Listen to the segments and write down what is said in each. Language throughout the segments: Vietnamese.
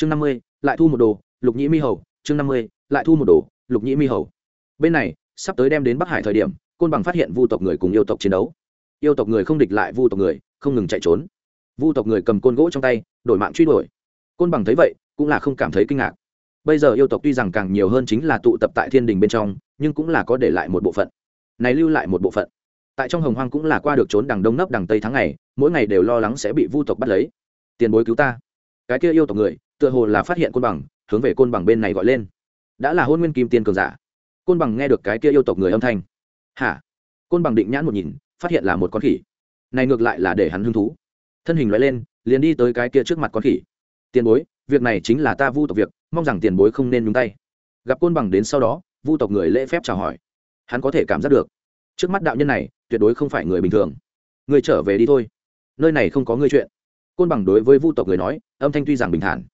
chương năm mươi, lại thu một đồ, lục nhĩ mi hầu, chương năm mươi, lại thu một đồ, lục nhĩ mi hầu. Bên này, sắp tới đem đến bắc hải thời điểm, côn bằng phát hiện vu tộc người cùng yêu tộc chiến đấu. Yêu tộc người không địch lại vu tộc người, không ngừng chạy trốn. Vu tộc người cầm côn gỗ trong tay, đổi mạng truy đuổi. Côn bằng thấy vậy, cũng là không cảm thấy kinh ngạc. Bây giờ yêu tộc tuy rằng càng nhiều hơn chính là tụ tập tại thiên đình bên trong, nhưng cũng là có để lại một bộ phận. Này lưu lại một bộ phận. Tại trong hồng hoang cũng là qua được trốn đằng đông nấp đằng tây tháng ngày, mỗi ngày đều lo lắng sẽ bị vu tộc bắt lấy. Tiền bối cứu ta. Cái kia yêu tộc người tựa hồ là phát hiện côn bằng, hướng về côn bằng bên này gọi lên. Đã là hôn nguyên kim tiên cường giả. Côn bằng nghe được cái kia yêu tộc người âm thanh. Hả? Côn bằng định nhãn một nhìn, phát hiện là một con khỉ. Này ngược lại là để hắn hứng thú. Thân hình loại lên, liền đi tới cái kia trước mặt con khỉ. Tiền bối, việc này chính là ta vu tộc việc, mong rằng tiền bối không nên nhúng tay. Gặp côn bằng đến sau đó, vu tộc người lễ phép chào hỏi. Hắn có thể cảm giác được. Trước mắt đạo nhân này, tuyệt đối không phải người bình thường. Người trở về đi thôi. Nơi này không có ngươi chuyện. Côn bằng đối với vu tộc người nói, âm thanh tuy rằng bình thản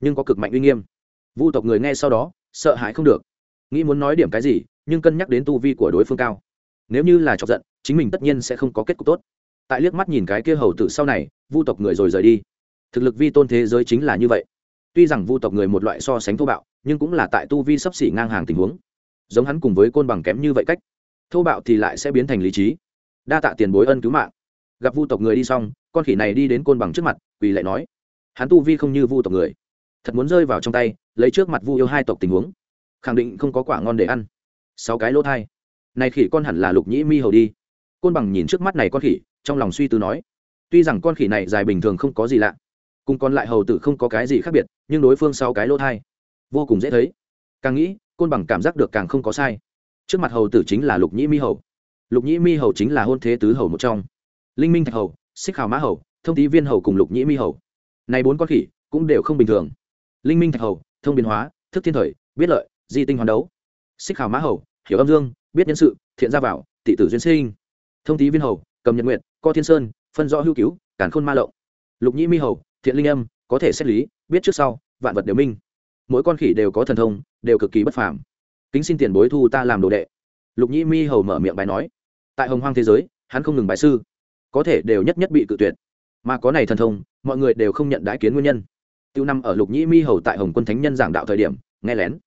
nhưng có cực mạnh uy nghiêm. Vu tộc người nghe sau đó, sợ hãi không được. Nghĩ muốn nói điểm cái gì, nhưng cân nhắc đến tu vi của đối phương cao. Nếu như là chọc giận, chính mình tất nhiên sẽ không có kết cục tốt. Tại liếc mắt nhìn cái kia hầu tử sau này, vu tộc người rồi rời đi. Thực lực vi tôn thế giới chính là như vậy. Tuy rằng vu tộc người một loại so sánh thô bạo, nhưng cũng là tại tu vi sấp xỉ ngang hàng tình huống. Giống hắn cùng với côn bằng kém như vậy cách, thô bạo thì lại sẽ biến thành lý trí. Đa tạ tiền bối ân cứu mạng. Gặp vu tộc người đi xong, con khỉ này đi đến côn bằng trước mặt, quỳ lại nói. Hắn tu vi không như vu tộc người thật muốn rơi vào trong tay, lấy trước mặt vu yêu hai tộc tình huống. Khẳng định không có quả ngon để ăn. Sáu cái lỗ thai. Này khỉ con hẳn là lục nhĩ mi hầu đi. Côn bằng nhìn trước mắt này con khỉ, trong lòng suy tư nói, tuy rằng con khỉ này dài bình thường không có gì lạ, cùng còn lại hầu tử không có cái gì khác biệt, nhưng đối phương sau cái lỗ thai, vô cùng dễ thấy. Càng nghĩ, côn bằng cảm giác được càng không có sai. Trước mặt hầu tử chính là lục nhĩ mi hầu. Lục nhĩ mi hầu chính là hôn thế tứ hầu một trong. Linh minh thạch hầu, xích hào mã hầu, thông tí viên hầu cùng lục nhĩ mi hầu. Này bốn con khỉ cũng đều không bình thường linh minh thạch hầu, thông biến hóa, thức thiên thời, biết lợi, di tinh hoàn đấu. Xích hào mã hầu, hiểu âm dương, biết nhân sự, thiện ra vào tị tử duyên sinh. Thông tý viên hầu, cầm nhật nguyện co thiên sơn, phân rõ hữu cứu cản khôn ma lộng. Lục nhĩ mi hầu, thiện linh âm, có thể xét lý, biết trước sau, vạn vật đều minh. Mỗi con khỉ đều có thần thông, đều cực kỳ bất phàm. Kính xin tiền bối thu ta làm đồ đệ. Lục nhĩ mi hầu mở miệng bài nói. Tại hồng hoang thế giới, hắn không ngừng bài sư. Có thể đều nhất nhất bị cự tuyệt. Mà có này thần thông, mọi người đều không nhận đái kiến nguyên nhân tiêu năm ở lục nhĩ mi hầu tại hồng quân thánh nhân giảng đạo thời điểm, nghe lén.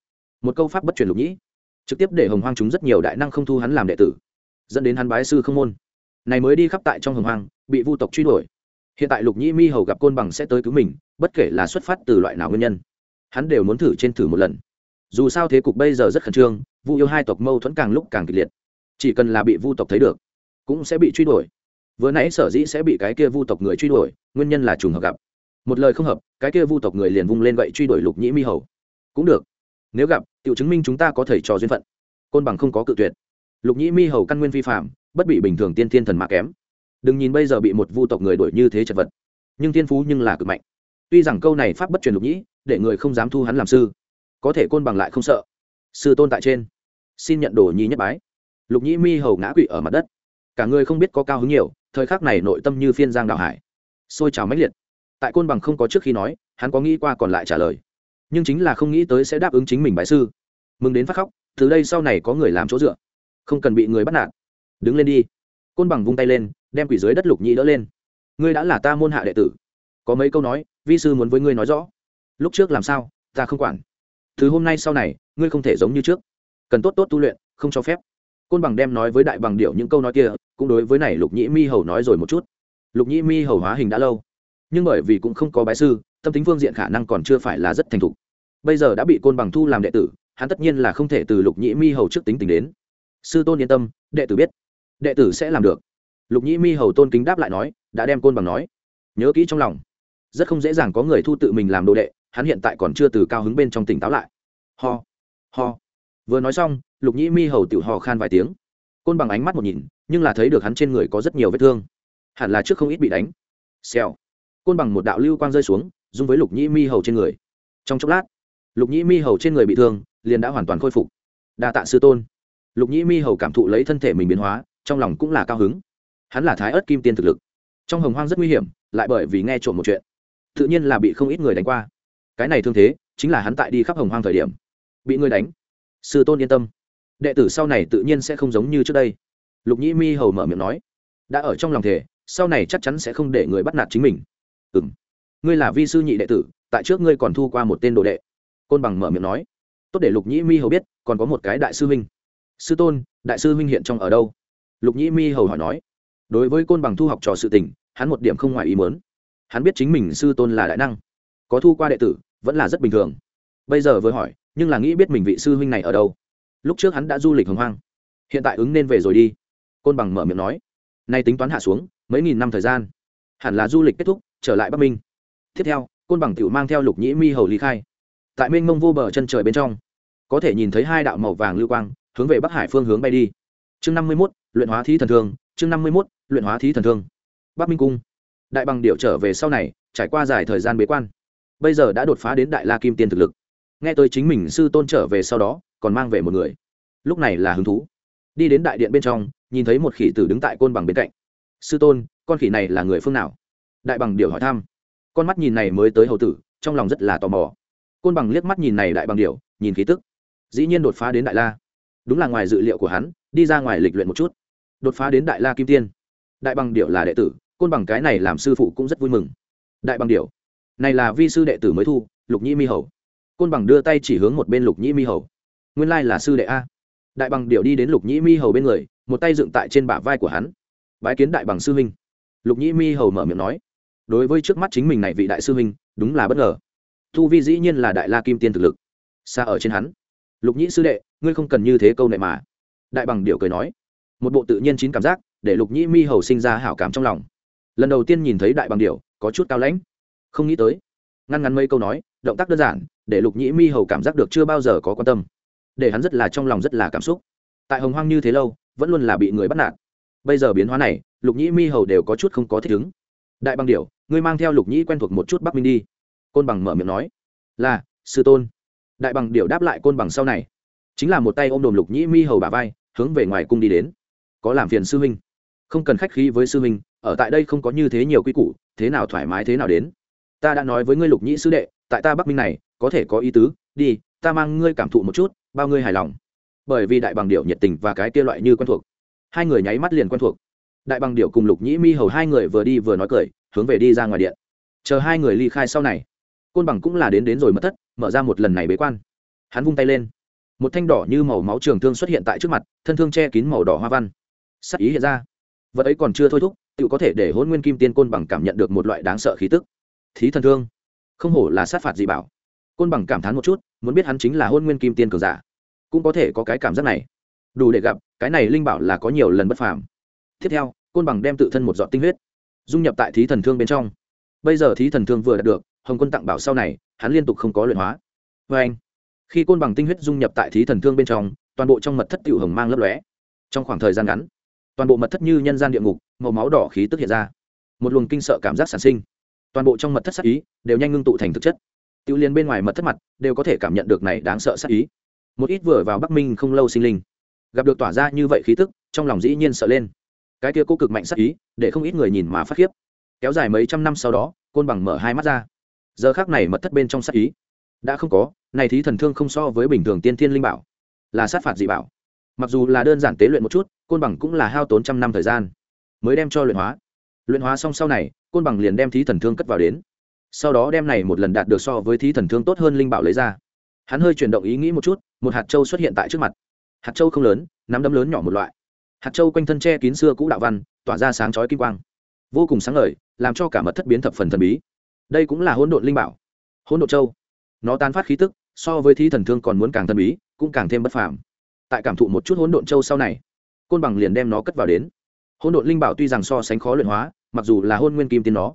Một câu pháp bất truyền lục nhĩ. Trực tiếp để hồng hoang chúng rất nhiều đại năng không thu hắn làm đệ tử, dẫn đến hắn bái sư không môn. Này mới đi khắp tại trong hồng hoang, bị vu tộc truy đuổi. Hiện tại lục nhĩ mi hầu gặp côn bằng sẽ tới cứu mình, bất kể là xuất phát từ loại nào nguyên nhân, hắn đều muốn thử trên thử một lần. Dù sao thế cục bây giờ rất khẩn trương, vu yêu hai tộc mâu thuẫn càng lúc càng kịch liệt. Chỉ cần là bị vu tộc thấy được, cũng sẽ bị truy đuổi. Vừa nãy sở dĩ sẽ bị cái kia vu tộc người truy đuổi, nguyên nhân là trùng hợp gặp một lời không hợp, cái kia vu tộc người liền vung lên gậy truy đuổi lục nhĩ mi hầu. Cũng được, nếu gặp tự chứng minh chúng ta có thể trò duyên phận. Côn bằng không có cự tuyệt. Lục nhĩ mi hầu căn nguyên vi phạm, bất bị bình thường tiên thiên thần mạ kém. Đừng nhìn bây giờ bị một vu tộc người đuổi như thế chật vật. Nhưng tiên phú nhưng là cực mạnh. Tuy rằng câu này pháp bất truyền lục nhĩ, để người không dám thu hắn làm sư. Có thể côn bằng lại không sợ. Sư tôn tại trên. Xin nhận đồ nhi nhất bái. Lục nhĩ mi hầu ngã quỵ ở mặt đất. Cả người không biết có cao hứng nhiều, thời khắc này nội tâm như phiên giang đạo hải. Xôi trào mãnh liệt tại côn bằng không có trước khi nói, hắn có nghĩ qua còn lại trả lời. Nhưng chính là không nghĩ tới sẽ đáp ứng chính mình bái sư. Mừng đến phát khóc, từ đây sau này có người làm chỗ dựa. Không cần bị người bắt nạt. Đứng lên đi. Côn bằng vung tay lên, đem quỷ dưới đất lục nhĩ đỡ lên. Ngươi đã là ta môn hạ đệ tử. Có mấy câu nói, vi sư muốn với ngươi nói rõ. Lúc trước làm sao, ta không quản. Thứ hôm nay sau này, ngươi không thể giống như trước. Cần tốt tốt tu luyện, không cho phép. Côn bằng đem nói với đại bằng điệu những câu nói kia, cũng đối với này lục nhĩ mi hầu nói rồi một chút. Lục nhĩ mi hầu hóa hình đã lâu nhưng bởi vì cũng không có bái sư, tâm tính phương diện khả năng còn chưa phải là rất thành thục. Bây giờ đã bị côn bằng thu làm đệ tử, hắn tất nhiên là không thể từ lục nhĩ mi hầu trước tính tình đến. Sư tôn yên tâm, đệ tử biết. Đệ tử sẽ làm được. Lục nhĩ mi hầu tôn kính đáp lại nói, đã đem côn bằng nói. Nhớ kỹ trong lòng. Rất không dễ dàng có người thu tự mình làm đồ đệ, hắn hiện tại còn chưa từ cao hứng bên trong tỉnh táo lại. Ho ho. Vừa nói xong, lục nhĩ mi hầu tự hò khan vài tiếng. Côn bằng ánh mắt một nhìn, nhưng là thấy được hắn trên người có rất nhiều vết thương. Hẳn là trước không ít bị đánh. Xèo côn bằng một đạo lưu quang rơi xuống, dung với lục nhĩ mi hầu trên người. Trong chốc lát, lục nhĩ mi hầu trên người bị thương, liền đã hoàn toàn khôi phục. Đa tạ sư tôn. Lục nhĩ mi hầu cảm thụ lấy thân thể mình biến hóa, trong lòng cũng là cao hứng. Hắn là thái ớt kim tiên thực lực. Trong hồng hoang rất nguy hiểm, lại bởi vì nghe trộm một chuyện, tự nhiên là bị không ít người đánh qua. Cái này thương thế, chính là hắn tại đi khắp hồng hoang thời điểm, bị người đánh. Sư tôn yên tâm. Đệ tử sau này tự nhiên sẽ không giống như trước đây. Lục nhĩ mi hầu mở miệng nói, đã ở trong lòng thể sau này chắc chắn sẽ không để người bắt nạt chính mình ừ m ngươi là vi sư nhị đệ tử, tại trước ngươi còn thu qua một tên đồ đệ. Côn bằng mở miệng nói. Tốt để lục nhĩ mi hầu biết, còn có một cái đại sư huynh. Sư tôn, đại sư huynh hiện trong ở đâu? Lục nhĩ mi hầu hỏi nói. Đối với côn bằng thu học trò sự tình, hắn một điểm không ngoài ý mớn hắn biết chính mình sư tôn là đại năng, có thu qua đệ tử, vẫn là rất bình thường. Bây giờ vừa hỏi, nhưng là nghĩ biết mình vị sư huynh này ở đâu? Lúc trước hắn đã du lịch hồng hoang, hiện tại ứng nên về rồi đi. Côn bằng mở miệng nói. Nay tính toán hạ xuống, mấy nghìn năm thời gian, hẳn là du lịch kết thúc trở lại bắc minh. Tiếp theo, côn bằng tiểu mang theo lục nhĩ mi hầu lý khai. Tại mênh mông vô bờ chân trời bên trong, có thể nhìn thấy hai đạo màu vàng lưu quang, hướng về bắc hải phương hướng bay đi. Chương năm mươi mốt, luyện hóa thí thần thương, chương năm mươi mốt, luyện hóa thí thần thương. Bắc minh cung. Đại bằng điệu trở về sau này, trải qua dài thời gian bế quan. Bây giờ đã đột phá đến đại la kim tiên thực lực. Nghe tôi chính mình sư tôn trở về sau đó, còn mang về một người. Lúc này là hứng thú. Đi đến đại điện bên trong, nhìn thấy một khỉ tử đứng tại côn bằng bên cạnh. Sư tôn, con khỉ này là người phương nào? Đại bằng điệu hỏi thăm. Con mắt nhìn này mới tới hầu tử, trong lòng rất là tò mò. Côn bằng liếc mắt nhìn này đại bằng điệu nhìn khí tức. Dĩ nhiên đột phá đến đại la. Đúng là ngoài dự liệu của hắn, đi ra ngoài lịch luyện một chút. Đột phá đến đại la kim tiên. Đại bằng điệu là đệ tử, côn bằng cái này làm sư phụ cũng rất vui mừng. Đại bằng điệu này là vi sư đệ tử mới thu, lục nhĩ mi hầu. Côn bằng đưa tay chỉ hướng một bên lục nhĩ mi hầu. Nguyên lai là sư đệ a. Đại bằng điệu đi đến lục nhĩ mi hầu bên người, một tay dựng tại trên bả vai của hắn. Bái kiến đại bằng sư huynh. Lục nhĩ mi hầu mở miệng nói đối với trước mắt chính mình này vị đại sư huynh, đúng là bất ngờ. Thu vi dĩ nhiên là đại la kim tiên thực lực. Xa ở trên hắn. Lục nhĩ sư đệ, ngươi không cần như thế câu này mà. Đại bằng điệu cười nói. Một bộ tự nhiên chín cảm giác, để lục nhĩ mi hầu sinh ra hảo cảm trong lòng. Lần đầu tiên nhìn thấy đại bằng điệu có chút cao lãnh. Không nghĩ tới. Ngăn ngắn mấy câu nói, động tác đơn giản, để lục nhĩ mi hầu cảm giác được chưa bao giờ có quan tâm. Để hắn rất là trong lòng rất là cảm xúc. Tại hồng hoang như thế lâu, vẫn luôn là bị người bắt nạt. Bây giờ biến hóa này, lục nhĩ mi hầu đều có chút không có thích ứng đại bằng điểu, ngươi mang theo lục nhĩ quen thuộc một chút bắc minh đi. Côn bằng mở miệng nói là sư tôn. Đại bằng điểu đáp lại côn bằng sau này chính là một tay ôm đồm lục nhĩ mi hầu bà vai hướng về ngoài cung đi đến. Có làm phiền sư huynh? Không cần khách khí với sư huynh ở tại đây không có như thế nhiều quy củ thế nào thoải mái thế nào đến. Ta đã nói với ngươi lục nhĩ sư đệ tại ta bắc minh này có thể có ý tứ đi ta mang ngươi cảm thụ một chút bao ngươi hài lòng. Bởi vì đại bằng điệu nhiệt tình và cái kia loại như quen thuộc hai người nháy mắt liền quen thuộc đại bằng điệu cùng lục nhĩ mi hầu hai người vừa đi vừa nói cười, hướng về đi ra ngoài điện. Chờ hai người ly khai sau này, côn bằng cũng là đến đến rồi mất thất, mở ra một lần này bế quan. Hắn vung tay lên. Một thanh đỏ như màu máu trường thương xuất hiện tại trước mặt, thân thương che kín màu đỏ hoa văn. Sắc ý hiện ra. Vật ấy còn chưa thôi thúc, tự có thể để hôn nguyên kim tiên côn bằng cảm nhận được một loại đáng sợ khí tức. Thí thần thương. Không hổ là sát phạt gì bảo. Côn bằng cảm thán một chút, muốn biết hắn chính là hôn nguyên kim tiên cường giả, cũng có thể có cái cảm giác này. Đủ để gặp, cái này linh bảo là có nhiều lần bất phàm tiếp theo, côn bằng đem tự thân một giọt tinh huyết dung nhập tại thí thần thương bên trong. Bây giờ thí thần thương vừa đạt được, hồng quân tặng bảo sau này, hắn liên tục không có luyện hóa. Vê anh, khi côn bằng tinh huyết dung nhập tại thí thần thương bên trong, toàn bộ trong mật thất tiểu hồng mang lấp lóe. Trong khoảng thời gian ngắn, toàn bộ mật thất như nhân gian địa ngục, màu máu đỏ khí tức hiện ra. Một luồng kinh sợ cảm giác sản sinh. Toàn bộ trong mật thất sắc ý đều nhanh ngưng tụ thành thực chất. Tiểu liên bên ngoài mật thất mặt đều có thể cảm nhận được này đáng sợ sắc ý. Một ít vừa vào bắc minh không lâu sinh linh gặp được tỏa ra như vậy khí tức, trong lòng dĩ nhiên sợ lên cái kia cô cực mạnh sắc ý, để không ít người nhìn mà phát khiếp. Kéo dài mấy trăm năm sau đó, côn bằng mở hai mắt ra. Giờ khác này mật thất bên trong sắc ý đã không có, này thí thần thương không so với bình thường tiên thiên linh bảo, là sát phạt dị bảo. Mặc dù là đơn giản tế luyện một chút, côn bằng cũng là hao tốn trăm năm thời gian mới đem cho luyện hóa. Luyện hóa xong sau này, côn bằng liền đem thí thần thương cất vào đến. Sau đó đem này một lần đạt được so với thí thần thương tốt hơn linh bảo lấy ra. Hắn hơi chuyển động ý nghĩ một chút, một hạt châu xuất hiện tại trước mặt. Hạt châu không lớn, nắm đấm lớn nhỏ một loại hạt châu quanh thân che kín xưa cũ đạo văn, tỏa ra sáng chói kim quang. Vô cùng sáng ngời, làm cho cả mật thất biến thập phần thần bí. Đây cũng là hỗn độn linh bảo. Hỗn độn châu. Nó tan phát khí tức, so với thi thần thương còn muốn càng thần bí, cũng càng thêm bất phàm. Tại cảm thụ một chút hỗn độn châu sau này, côn bằng liền đem nó cất vào đến. Hỗn độn linh bảo tuy rằng so sánh khó luyện hóa, mặc dù là hôn nguyên kim tiên nó,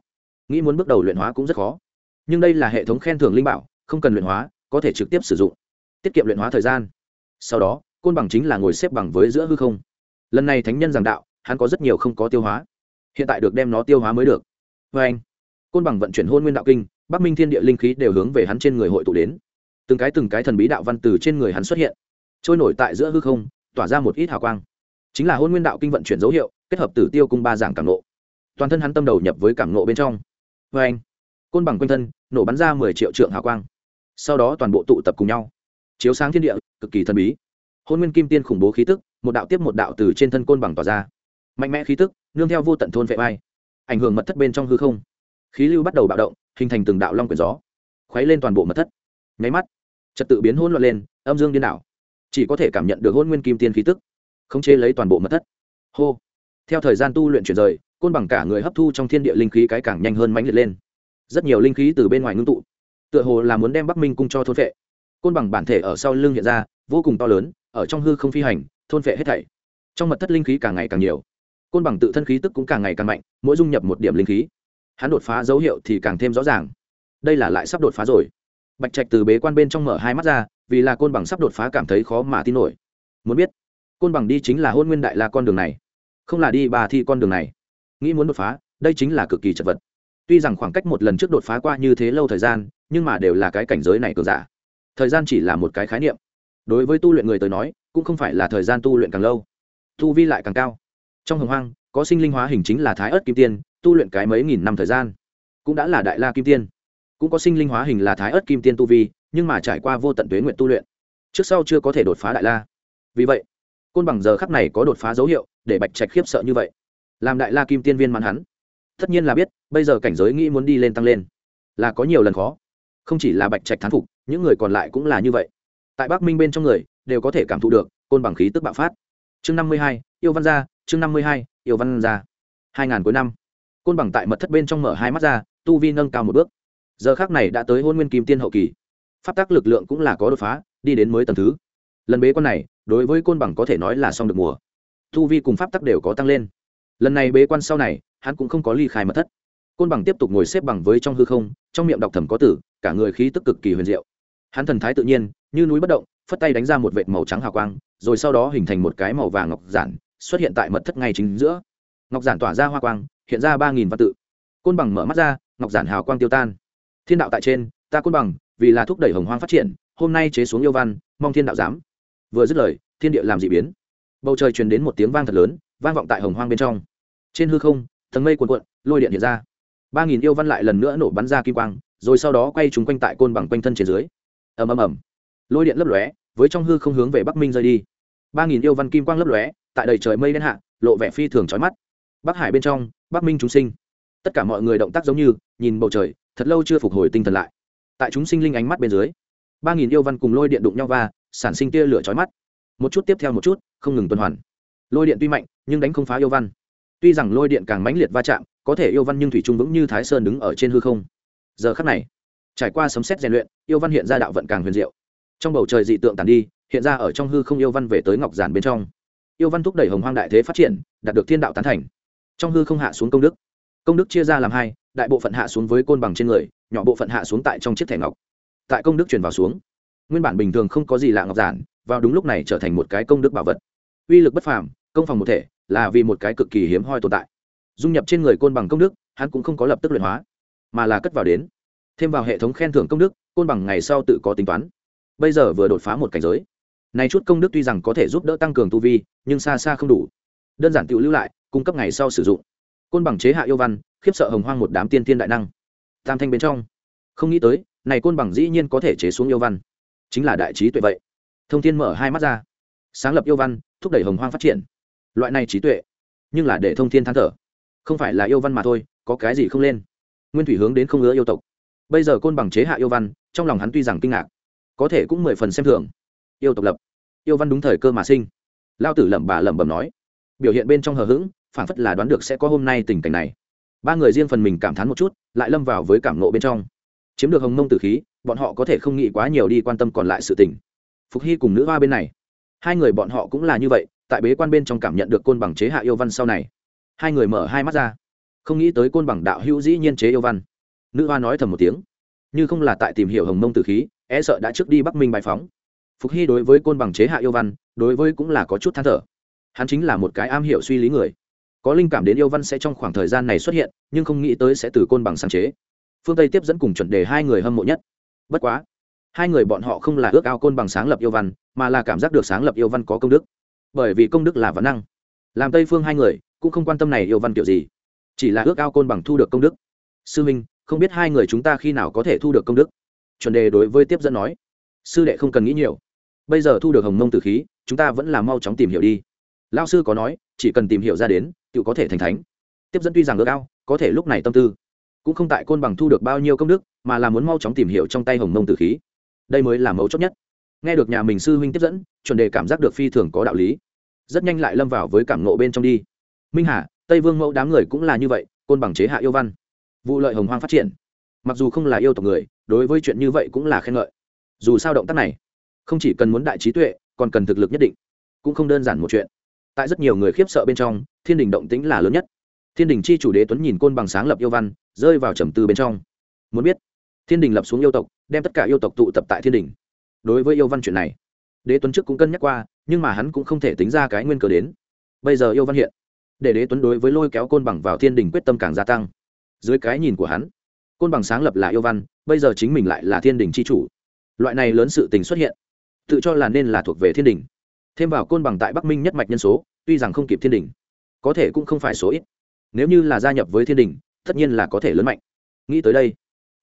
nghĩ muốn bước đầu luyện hóa cũng rất khó. Nhưng đây là hệ thống khen thưởng linh bảo, không cần luyện hóa, có thể trực tiếp sử dụng, tiết kiệm luyện hóa thời gian. Sau đó, côn bằng chính là ngồi xếp bằng với giữa hư không lần này thánh nhân giảng đạo, hắn có rất nhiều không có tiêu hóa. Hiện tại được đem nó tiêu hóa mới được. Vê anh, côn bằng vận chuyển hôn nguyên đạo kinh, bắc minh thiên địa linh khí đều hướng về hắn trên người hội tụ đến. Từng cái từng cái thần bí đạo văn từ trên người hắn xuất hiện, trôi nổi tại giữa hư không, tỏa ra một ít hào quang. Chính là hôn nguyên đạo kinh vận chuyển dấu hiệu, kết hợp tử tiêu cung ba giảng cảm nộ toàn thân hắn tâm đầu nhập với cảm nộ bên trong. Vê anh, côn bằng quanh thân, nổ bắn ra mười triệu trượng hào quang. Sau đó toàn bộ tụ tập cùng nhau. Chiếu sáng thiên địa, cực kỳ thần bí. Hôn nguyên kim tiên khủng bố khí tức một đạo tiếp một đạo từ trên thân côn bằng tỏa ra. Mạnh mẽ khí tức, nương theo vô tận thôn vệ vai ảnh hưởng mật thất bên trong hư không. Khí lưu bắt đầu bạo động, hình thành từng đạo long quyển gió, khuấy lên toàn bộ mật thất. Nháy mắt, trật tự biến hỗn loạn lên, âm dương điên đảo. Chỉ có thể cảm nhận được hôn nguyên kim tiên khí tức, khống chế lấy toàn bộ mật thất. Hô! Theo thời gian tu luyện chuyển rời, côn bằng cả người hấp thu trong thiên địa linh khí cái càng nhanh hơn mãnh liệt lên. Rất nhiều linh khí từ bên ngoài ngưng tụ, tựa hồ là muốn đem bắc minh cung cho thôn vệ. Côn bằng bản thể ở sau lưng hiện ra, vô cùng to lớn, ở trong hư không phi hành thôn vệ hết thảy. Trong mật thất linh khí càng ngày càng nhiều. Côn bằng tự thân khí tức cũng càng ngày càng mạnh, mỗi dung nhập một điểm linh khí. Hắn đột phá dấu hiệu thì càng thêm rõ ràng. Đây là lại sắp đột phá rồi. Bạch trạch từ bế quan bên trong mở hai mắt ra, vì là côn bằng sắp đột phá cảm thấy khó mà tin nổi. Muốn biết, côn bằng đi chính là hôn nguyên đại la con đường này, không là đi bà thi con đường này. Nghĩ muốn đột phá, đây chính là cực kỳ chật vật. Tuy rằng khoảng cách một lần trước đột phá qua như thế lâu thời gian, nhưng mà đều là cái cảnh giới này cường giả. Thời gian chỉ là một cái khái niệm đối với tu luyện người tới nói, cũng không phải là thời gian tu luyện càng lâu. Tu vi lại càng cao. Trong hồng hoang, có sinh linh hóa hình chính là thái ớt kim tiên, tu luyện cái mấy nghìn năm thời gian, cũng đã là đại la kim tiên. Cũng có sinh linh hóa hình là thái ớt kim tiên tu vi, nhưng mà trải qua vô tận tuế nguyện tu luyện, trước sau chưa có thể đột phá đại la. Vì vậy, côn bằng giờ khắc này có đột phá dấu hiệu để bạch trạch khiếp sợ như vậy. Làm đại la kim tiên viên mãn hắn, tất nhiên là biết, bây giờ cảnh giới nghĩ muốn đi lên tăng lên, là có nhiều lần khó. Không chỉ là bạch trạch thán phục, những người còn lại cũng là như vậy tại bắc minh bên trong người, đều có thể cảm thụ được côn bằng khí tức bạo phát. Chương năm mươi hai, yêu văn gia, chương năm mươi hai, yêu văn gia. Hai ngàn cuối năm, côn bằng tại mật thất bên trong mở hai mắt ra, tu vi nâng cao một bước. Giờ khác này đã tới hôn nguyên kim tiên hậu kỳ. Pháp tác lực lượng cũng là có đột phá, đi đến mới tầng thứ. Lần bế quan này, đối với côn bằng có thể nói là xong được mùa. Tu vi cùng pháp tắc đều có tăng lên. Lần này bế quan sau này, hắn cũng không có ly khai mật thất. Côn bằng tiếp tục ngồi xếp bằng với trong hư không, trong miệng đọc thầm có tử, cả người khí tức cực kỳ huyền diệu. Hắn thần thái tự nhiên như núi bất động, phất tay đánh ra một vệt màu trắng hào quang, rồi sau đó hình thành một cái màu vàng ngọc giản, xuất hiện tại mật thất ngay chính giữa. Ngọc giản tỏa ra hoa quang, hiện ra ba nghìn văn tự. Côn bằng mở mắt ra, ngọc giản hào quang tiêu tan. Thiên đạo tại trên, ta côn bằng, vì là thúc đẩy hồng hoang phát triển, hôm nay chế xuống yêu văn, mong thiên đạo giám. Vừa dứt lời, thiên địa làm d ị biến. Bầu trời truyền đến một tiếng vang thật lớn, vang vọng tại hồng hoang bên trong. Trên hư không thần mây cuồn cuộn, lôi điện hiện ra. Ba nghìn yêu văn lại lần nữa nổ bắn ra kim quang, rồi sau đó quay chúng quanh tại côn bằng quanh thân trên dưới. Ầm ầm ầm lôi điện lấp lóe, với trong hư không hướng về bắc minh rơi đi. Ba nghìn yêu văn kim quang lấp lóe, tại đầy trời mây đen hạ, lộ vẻ phi thường trói mắt. Bắc hải bên trong, bắc minh chúng sinh. Tất cả mọi người động tác giống như, nhìn bầu trời, thật lâu chưa phục hồi tinh thần lại. Tại chúng sinh linh ánh mắt bên dưới, ba nghìn yêu văn cùng lôi điện đụng nhau va, sản sinh tia lửa trói mắt. Một chút tiếp theo một chút, không ngừng tuần hoàn. Lôi điện tuy mạnh, nhưng đánh không phá yêu văn. Tuy rằng lôi điện càng mãnh liệt va chạm, có thể yêu văn nhưng thủy trung vững như thái sơn đứng ở trên hư không. Giờ khắc này, trải qua sấm xét rèn luyện, yêu văn hiện ra đạo vận càng huyền diệu trong bầu trời dị tượng tàn đi, hiện ra ở trong hư không yêu văn về tới ngọc giản bên trong. Yêu văn thúc đẩy hồng hoang đại thế phát triển, đạt được thiên đạo tán thành. Trong hư không hạ xuống công đức. Công đức chia ra làm hai, đại bộ phận hạ xuống với côn bằng trên người, nhỏ bộ phận hạ xuống tại trong chiếc thẻ ngọc. Tại công đức chuyển vào xuống, nguyên bản bình thường không có gì lạ ngọc giản, vào đúng lúc này trở thành một cái công đức bảo vật. Uy lực bất phàm, công phòng một thể, là vì một cái cực kỳ hiếm hoi tồn tại. Dung nhập trên người côn bằng công đức, hắn cũng không có lập tức luyện hóa, mà là cất vào đến. Thêm vào hệ thống khen thưởng công đức, côn bằng ngày sau tự có tính toán bây giờ vừa đột phá một cảnh giới. Này chút công đức tuy rằng có thể giúp đỡ tăng cường tu vi, nhưng xa xa không đủ. Đơn giản tự lưu lại, cung cấp ngày sau sử dụng. Côn bằng chế hạ yêu văn, khiếp sợ hồng hoang một đám tiên tiên đại năng. Tam thanh bên trong. Không nghĩ tới, này côn bằng dĩ nhiên có thể chế xuống yêu văn. Chính là đại trí tuệ vậy. Thông thiên mở hai mắt ra. Sáng lập yêu văn, thúc đẩy hồng hoang phát triển. Loại này trí tuệ, nhưng là để thông thiên than thở. Không phải là yêu văn mà thôi, có cái gì không lên. Nguyên thủy hướng đến không ngứa yêu tộc. Bây giờ côn bằng chế hạ yêu văn, trong lòng hắn tuy rằng kinh ngạc có thể cũng mười phần xem thường. Yêu tộc lập. Yêu văn đúng thời cơ mà sinh. Lao tử lẩm bà lẩm bẩm nói. Biểu hiện bên trong hờ hững phản phất là đoán được sẽ có hôm nay tình cảnh này. Ba người riêng phần mình cảm thán một chút, lại lâm vào với cảm nộ bên trong. Chiếm được hồng mông tử khí, bọn họ có thể không nghĩ quá nhiều đi quan tâm còn lại sự tình. Phục hy cùng nữ hoa bên này. Hai người bọn họ cũng là như vậy, tại bế quan bên trong cảm nhận được côn bằng chế hạ yêu văn sau này. Hai người mở hai mắt ra. Không nghĩ tới côn bằng đạo hữu dĩ nhiên chế yêu văn. Nữ hoa nói thầm một tiếng. Như không là tại tìm hiểu hồng mông tử khí e sợ đã trước đi bắc minh bài phóng. Phục hy đối với côn bằng chế hạ yêu văn, đối với cũng là có chút than thở. Hắn chính là một cái am hiểu suy lý người. Có linh cảm đến yêu văn sẽ trong khoảng thời gian này xuất hiện, nhưng không nghĩ tới sẽ từ côn bằng sáng chế. Phương tây tiếp dẫn cùng chuẩn đề hai người hâm mộ nhất. Bất quá, hai người bọn họ không là ước ao côn bằng sáng lập yêu văn, mà là cảm giác được sáng lập yêu văn có công đức. Bởi vì công đức là văn năng. Làm tây phương hai người, cũng không quan tâm này yêu văn kiểu gì. Chỉ là ước ao côn bằng thu được công đức. Sư minh, không biết hai người chúng ta khi nào có thể thu được công đức? Chuẩn đề đối với tiếp dẫn nói, sư đệ không cần nghĩ nhiều. Bây giờ thu được hồng mông tử khí, chúng ta vẫn là mau chóng tìm hiểu đi. Lao sư có nói, chỉ cần tìm hiểu ra đến tự có thể thành thánh. Tiếp dẫn tuy rằng ước ao, có thể lúc này tâm tư cũng không tại côn bằng thu được bao nhiêu công đức, mà là muốn mau chóng tìm hiểu trong tay hồng mông tử khí. Đây mới là mấu chốt nhất. Nghe được nhà mình sư huynh tiếp dẫn, chuẩn đề cảm giác được phi thường có đạo lý. Rất nhanh lại lâm vào với cảm nộ bên trong đi. Minh hà, tây vương mẫu đám người cũng là như vậy, côn bằng chế hạ yêu văn. Vụ lợi hồng hoang phát triển mặc dù không là yêu tộc người, đối với chuyện như vậy cũng là khen ngợi. Dù sao động tác này, không chỉ cần muốn đại trí tuệ, còn cần thực lực nhất định, cũng không đơn giản một chuyện. Tại rất nhiều người khiếp sợ bên trong, thiên đình động tĩnh là lớn nhất. Thiên đình chi chủ đế tuấn nhìn côn bằng sáng lập yêu văn, rơi vào trầm tư bên trong. Muốn biết, thiên đình lập xuống yêu tộc, đem tất cả yêu tộc tụ tập tại thiên đình. Đối với yêu văn chuyện này, đế tuấn trước cũng cân nhắc qua, nhưng mà hắn cũng không thể tính ra cái nguyên cờ đến. Bây giờ yêu văn hiện, để đế tuấn đối với lôi kéo côn bằng vào thiên đình quyết tâm càng gia tăng. Dưới cái nhìn của hắn côn bằng sáng lập là yêu văn, bây giờ chính mình lại là thiên đình c h i chủ. Loại này lớn sự tình xuất hiện, tự cho là nên là thuộc về thiên đình. Thêm vào côn bằng tại bắc minh nhất mạch nhân số, tuy rằng không kịp thiên đình, có thể cũng không phải số ít. Nếu như là gia nhập với thiên đình, tất nhiên là có thể lớn mạnh. Nghĩ tới đây,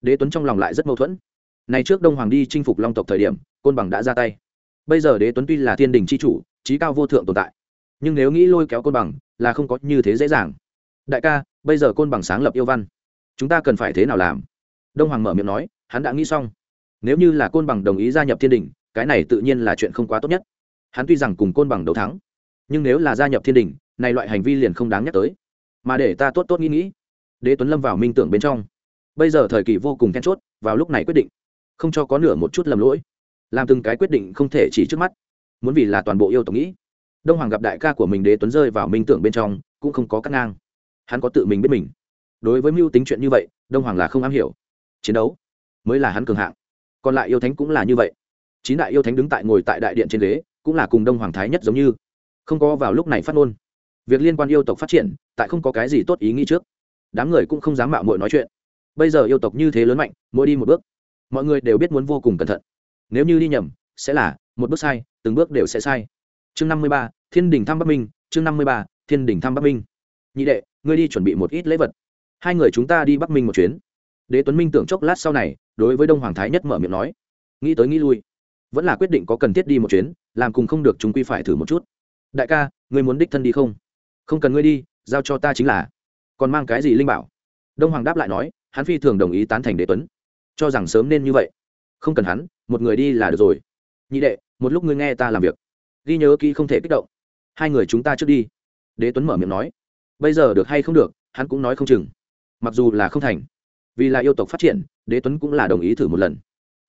đế tuấn trong lòng lại rất mâu thuẫn. Này trước đông hoàng đi chinh phục long tộc thời điểm, côn bằng đã ra tay. Bây giờ đế tuấn tuy là thiên đình c h i chủ trí cao vô thượng tồn tại, nhưng nếu nghĩ lôi kéo côn bằng, là không có như thế dễ dàng. Đại ca, bây giờ côn bằng sáng lập yêu văn chúng ta cần phải thế nào làm? Đông hoàng mở miệng nói, hắn đã nghĩ xong. Nếu như là côn bằng đồng ý gia nhập thiên đình, cái này tự nhiên là chuyện không quá tốt nhất. Hắn tuy rằng cùng côn bằng đấu thắng, nhưng nếu là gia nhập thiên đình, này loại hành vi liền không đáng nhắc tới. Mà để ta tốt tốt nghĩ nghĩ. Đế tuấn lâm vào minh tưởng bên trong. Bây giờ thời kỳ vô cùng then chốt, vào lúc này quyết định. Không cho có nửa một chút lầm lỗi. Làm từng cái quyết định không thể chỉ trước mắt. Muốn vì là toàn bộ yêu tộc nghĩ. Đông hoàng gặp đại ca của mình đế tuấn rơi vào minh tưởng bên trong, cũng không có cắt ngang. Hắn có tự mình biết mình đối với mưu tính chuyện như vậy, đông hoàng là không am hiểu. Chiến đấu mới là hắn cường hạng. Còn lại yêu thánh cũng là như vậy. Chín đại yêu thánh đứng tại ngồi tại đại điện trên ghế, cũng là cùng đông hoàng thái nhất giống như. Không có vào lúc này phát ngôn. Việc liên quan yêu tộc phát triển, tại không có cái gì tốt ý nghĩ trước. Đám người cũng không dám mạo muội nói chuyện. Bây giờ yêu tộc như thế lớn mạnh, mỗi đi một bước. Mọi người đều biết muốn vô cùng cẩn thận. Nếu như đi nhầm, sẽ là một bước sai, từng bước đều sẽ sai. Chương năm mươi ba, thiên đình thăm bắc minh, chương năm mươi ba, thiên đình thăm bắc minh. Nhị đệ, ngươi đi chuẩn bị một ít lễ vật hai người chúng ta đi bắc minh một chuyến. Đế tuấn minh tưởng chốc lát sau này, đối với đông hoàng thái nhất mở miệng nói, nghĩ tới nghĩ lui, vẫn là quyết định có cần thiết đi một chuyến, làm cùng không được chúng quy phải thử một chút. Đại ca, ngươi muốn đích thân đi không? Không cần ngươi đi, giao cho ta chính là. Còn mang cái gì linh bảo? Đông hoàng đáp lại nói, hắn phi thường đồng ý tán thành đế tuấn. Cho rằng sớm nên như vậy. Không cần hắn, một người đi là được rồi. Nhị đệ, một lúc ngươi nghe ta làm việc. Ghi nhớ kỹ không thể kích động. Hai người chúng ta trước đi. Đế tuấn mở miệng nói. Bây giờ được hay không được, hắn cũng nói không chừng mặc dù là không thành, vì là yêu tộc phát triển, đế tuấn cũng là đồng ý thử một lần.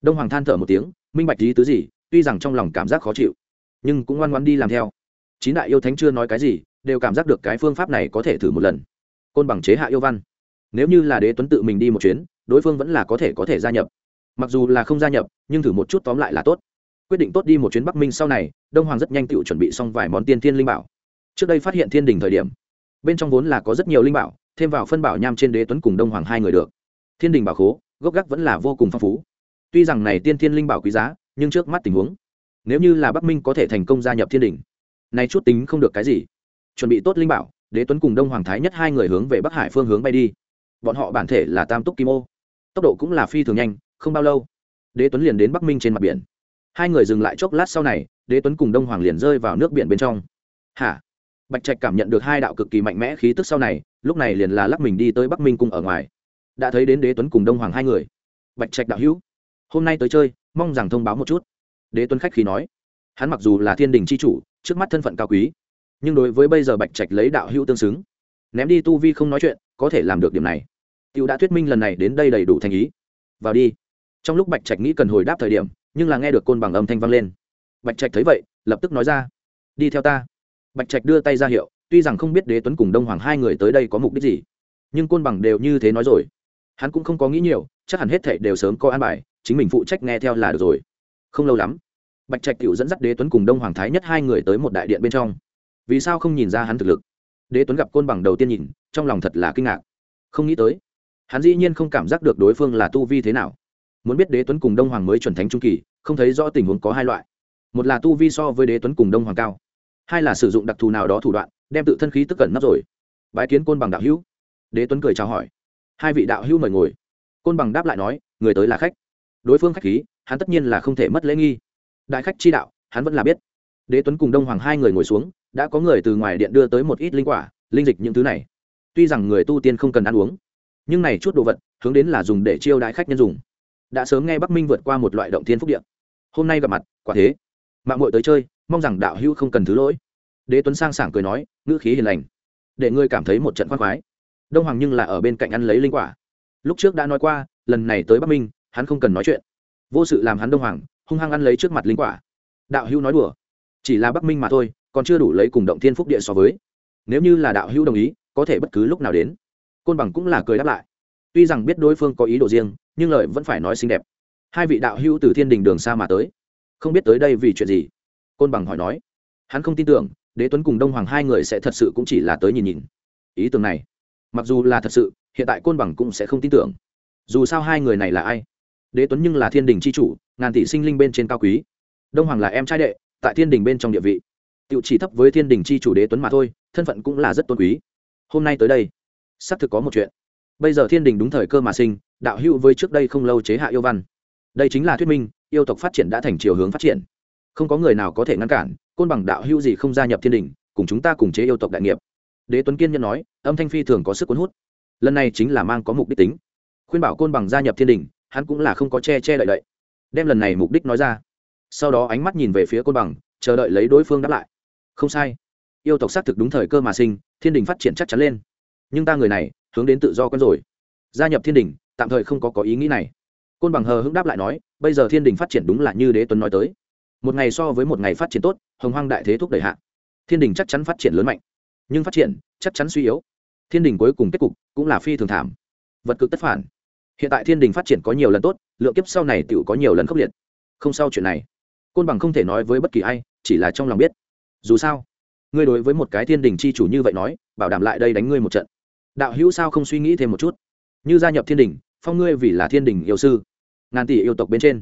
Đông hoàng than thở một tiếng, minh bạch lý tứ gì, tuy rằng trong lòng cảm giác khó chịu, nhưng cũng ngoan ngoan đi làm theo. Chín đại yêu thánh chưa nói cái gì, đều cảm giác được cái phương pháp này có thể thử một lần. Côn bằng chế hạ yêu văn. Nếu như là đế tuấn tự mình đi một chuyến, đối phương vẫn là có thể có thể gia nhập. Mặc dù là không gia nhập, nhưng thử một chút tóm lại là tốt. Quyết định tốt đi một chuyến bắc minh sau này, đông hoàng rất nhanh tự chuẩn bị xong vài món tiên thiên linh bảo. Trước đây phát hiện thiên đình thời điểm, bên trong vốn là có rất nhiều linh bảo thêm vào phân bảo nham trên đế tuấn cùng đông hoàng hai người được. Thiên đình bảo khố, gốc gác vẫn là vô cùng phong phú. Tuy rằng này tiên thiên linh bảo quý giá, nhưng trước mắt tình huống, nếu như là bắc minh có thể thành công gia nhập thiên đình, nay chút tính không được cái gì. Chuẩn bị tốt linh bảo, đế tuấn cùng đông hoàng thái nhất hai người hướng về bắc hải phương hướng bay đi. Bọn họ bản thể là tam túc kim ô, tốc độ cũng là phi thường nhanh, không bao lâu, đế tuấn liền đến bắc minh trên mặt biển. Hai người dừng lại chốc lát sau này, đế tuấn cùng đông hoàng liền rơi vào nước biển bên trong. Hả? Bạch trạch cảm nhận được hai đạo cực kỳ mạnh mẽ khí tức sau này, lúc này liền là lắc mình đi tới bắc minh cung ở ngoài. Đã thấy đến đế tuấn cùng đông hoàng hai người. Bạch trạch đạo hữu, hôm nay tới chơi, mong rằng thông báo một chút. Đế tuấn khách khí nói. Hắn mặc dù là thiên đình c h i chủ, trước mắt thân phận cao quý, nhưng đối với bây giờ bạch trạch lấy đạo hữu tương xứng, ném đi tu vi không nói chuyện, có thể làm được điểm này. T i ể u đã thuyết minh lần này đến đây đầy đủ thành ý. Vào đi. Trong lúc bạch trạch nghĩ cần hồi đáp thời điểm, nhưng là nghe được côn bằng âm thanh vang lên. Bạch trạch thấy vậy, lập tức nói ra. Đi theo ta bạch trạch đưa tay ra hiệu, tuy rằng không biết đế tuấn cùng đông hoàng hai người tới đây có mục đích gì, nhưng côn bằng đều như thế nói rồi. Hắn cũng không có nghĩ nhiều, chắc hẳn hết thệ đều sớm có an bài, chính mình phụ trách nghe theo là được rồi. Không lâu lắm, bạch trạch cựu dẫn dắt đế tuấn cùng đông hoàng thái nhất hai người tới một đại điện bên trong. Vì sao không nhìn ra hắn thực lực? Đế tuấn gặp côn bằng đầu tiên nhìn, trong lòng thật là kinh ngạc. Không nghĩ tới, hắn dĩ nhiên không cảm giác được đối phương là tu vi thế nào. Muốn biết đế tuấn cùng đông hoàng mới chuẩn thánh trung kỳ, không thấy rõ tình huống có hai loại. Một là tu vi so với đế tuấn cùng đông hoàng cao hai là sử dụng đặc thù nào đó thủ đoạn, đem tự thân khí tức cẩn nấp rồi. Bái kiến côn bằng đạo hữu. Đế tuấn cười chào hỏi. Hai vị đạo hữu mời ngồi. Côn bằng đáp lại nói, người tới là khách. Đối phương khách khí, hắn tất nhiên là không thể mất lễ nghi. Đại khách chi đạo, hắn vẫn là biết. Đế tuấn cùng đông hoàng hai người ngồi xuống, đã có người từ ngoài điện đưa tới một ít linh quả, linh dịch những thứ này. Tuy rằng người tu tiên không cần ăn uống, nhưng này chút đồ vật, hướng đến là dùng để chiêu đãi khách nhân dùng. Đã sớm nghe bắc minh vượt qua một loại động thiên phúc điện hôm nay gặp mặt, quả thế mạng mội tới chơi, mong rằng đạo hữu không cần thứ lỗi. Đế tuấn sang sảng cười nói, ngữ khí hiền lành. Để ngươi cảm thấy một trận khoác khoái. Đông hoàng nhưng là ở bên cạnh ăn lấy linh quả. Lúc trước đã nói qua, lần này tới bắc minh, hắn không cần nói chuyện. Vô sự làm hắn đông hoàng, hung hăng ăn lấy trước mặt linh quả. Đạo hữu nói đùa. Chỉ là bắc minh mà thôi, còn chưa đủ lấy cùng động thiên phúc địa so với. Nếu như là đạo hữu đồng ý, có thể bất cứ lúc nào đến. Côn bằng cũng là cười đáp lại. Tuy rằng biết đối phương có ý đồ riêng, nhưng lời vẫn phải nói xinh đẹp. Hai vị đạo hữu từ thiên đình đường xa mà tới không biết tới đây vì chuyện gì? Côn bằng hỏi nói. Hắn không tin tưởng, đế tuấn cùng đông hoàng hai người sẽ thật sự cũng chỉ là tới nhìn nhìn. Ý tưởng này, mặc dù là thật sự, hiện tại côn bằng cũng sẽ không tin tưởng. Dù sao hai người này là ai? Đế tuấn nhưng là thiên đình c h i chủ, ngàn tỷ sinh linh bên trên cao quý. Đông hoàng là em trai đệ, tại thiên đình bên trong địa vị. Tự chỉ thấp với thiên đình c h i chủ đế tuấn mà thôi, thân phận cũng là rất tôn quý. Hôm nay tới đây, xác thực có một chuyện. Bây giờ thiên đình đúng thời cơ mà sinh, đạo hữu với trước đây không lâu chế hạ yêu văn. Đây chính là thuyết minh yêu tộc phát triển đã thành chiều hướng phát triển. Không có người nào có thể ngăn cản, côn bằng đạo hữu gì không gia nhập thiên đình, cùng chúng ta cùng chế yêu tộc đại nghiệp. Đế tuấn kiên nhân nói, âm thanh phi thường có sức cuốn hút. Lần này chính là mang có mục đích tính. Khuyên bảo côn bằng gia nhập thiên đình, hắn cũng là không có che che đậy đậy. Đem lần này mục đích nói ra. Sau đó ánh mắt nhìn về phía côn bằng, chờ đợi lấy đối phương đáp lại. Không sai. Yêu tộc xác thực đúng thời cơ mà sinh, thiên đình phát triển chắc chắn lên. Nhưng ta người này, hướng đến tự do con rồi. Gia nhập thiên đình, tạm thời không có có ý nghĩ này côn bằng hờ hững đáp lại nói, bây giờ thiên đình phát triển đúng là như đế tuấn nói tới. Một ngày so với một ngày phát triển tốt, hồng hoang đại thế thúc đẩy hạ. Thiên đình chắc chắn phát triển lớn mạnh. Nhưng phát triển, chắc chắn suy yếu. Thiên đình cuối cùng kết cục cũng là phi thường thảm. Vật cực tất phản. Hiện tại thiên đình phát triển có nhiều lần tốt, lượng kiếp sau này tựu có nhiều lần khốc liệt. Không sau chuyện này. Côn bằng không thể nói với bất kỳ ai, chỉ là trong lòng biết. Dù sao, ngươi đối với một cái thiên đình chi chủ như vậy nói, bảo đảm lại đây đánh ngươi một trận. Đạo hữu sao không suy nghĩ thêm một chút? Như gia nhập thiên đình phong ngươi vì là thiên đình yêu sư. Ngàn tỷ yêu tộc bên trên.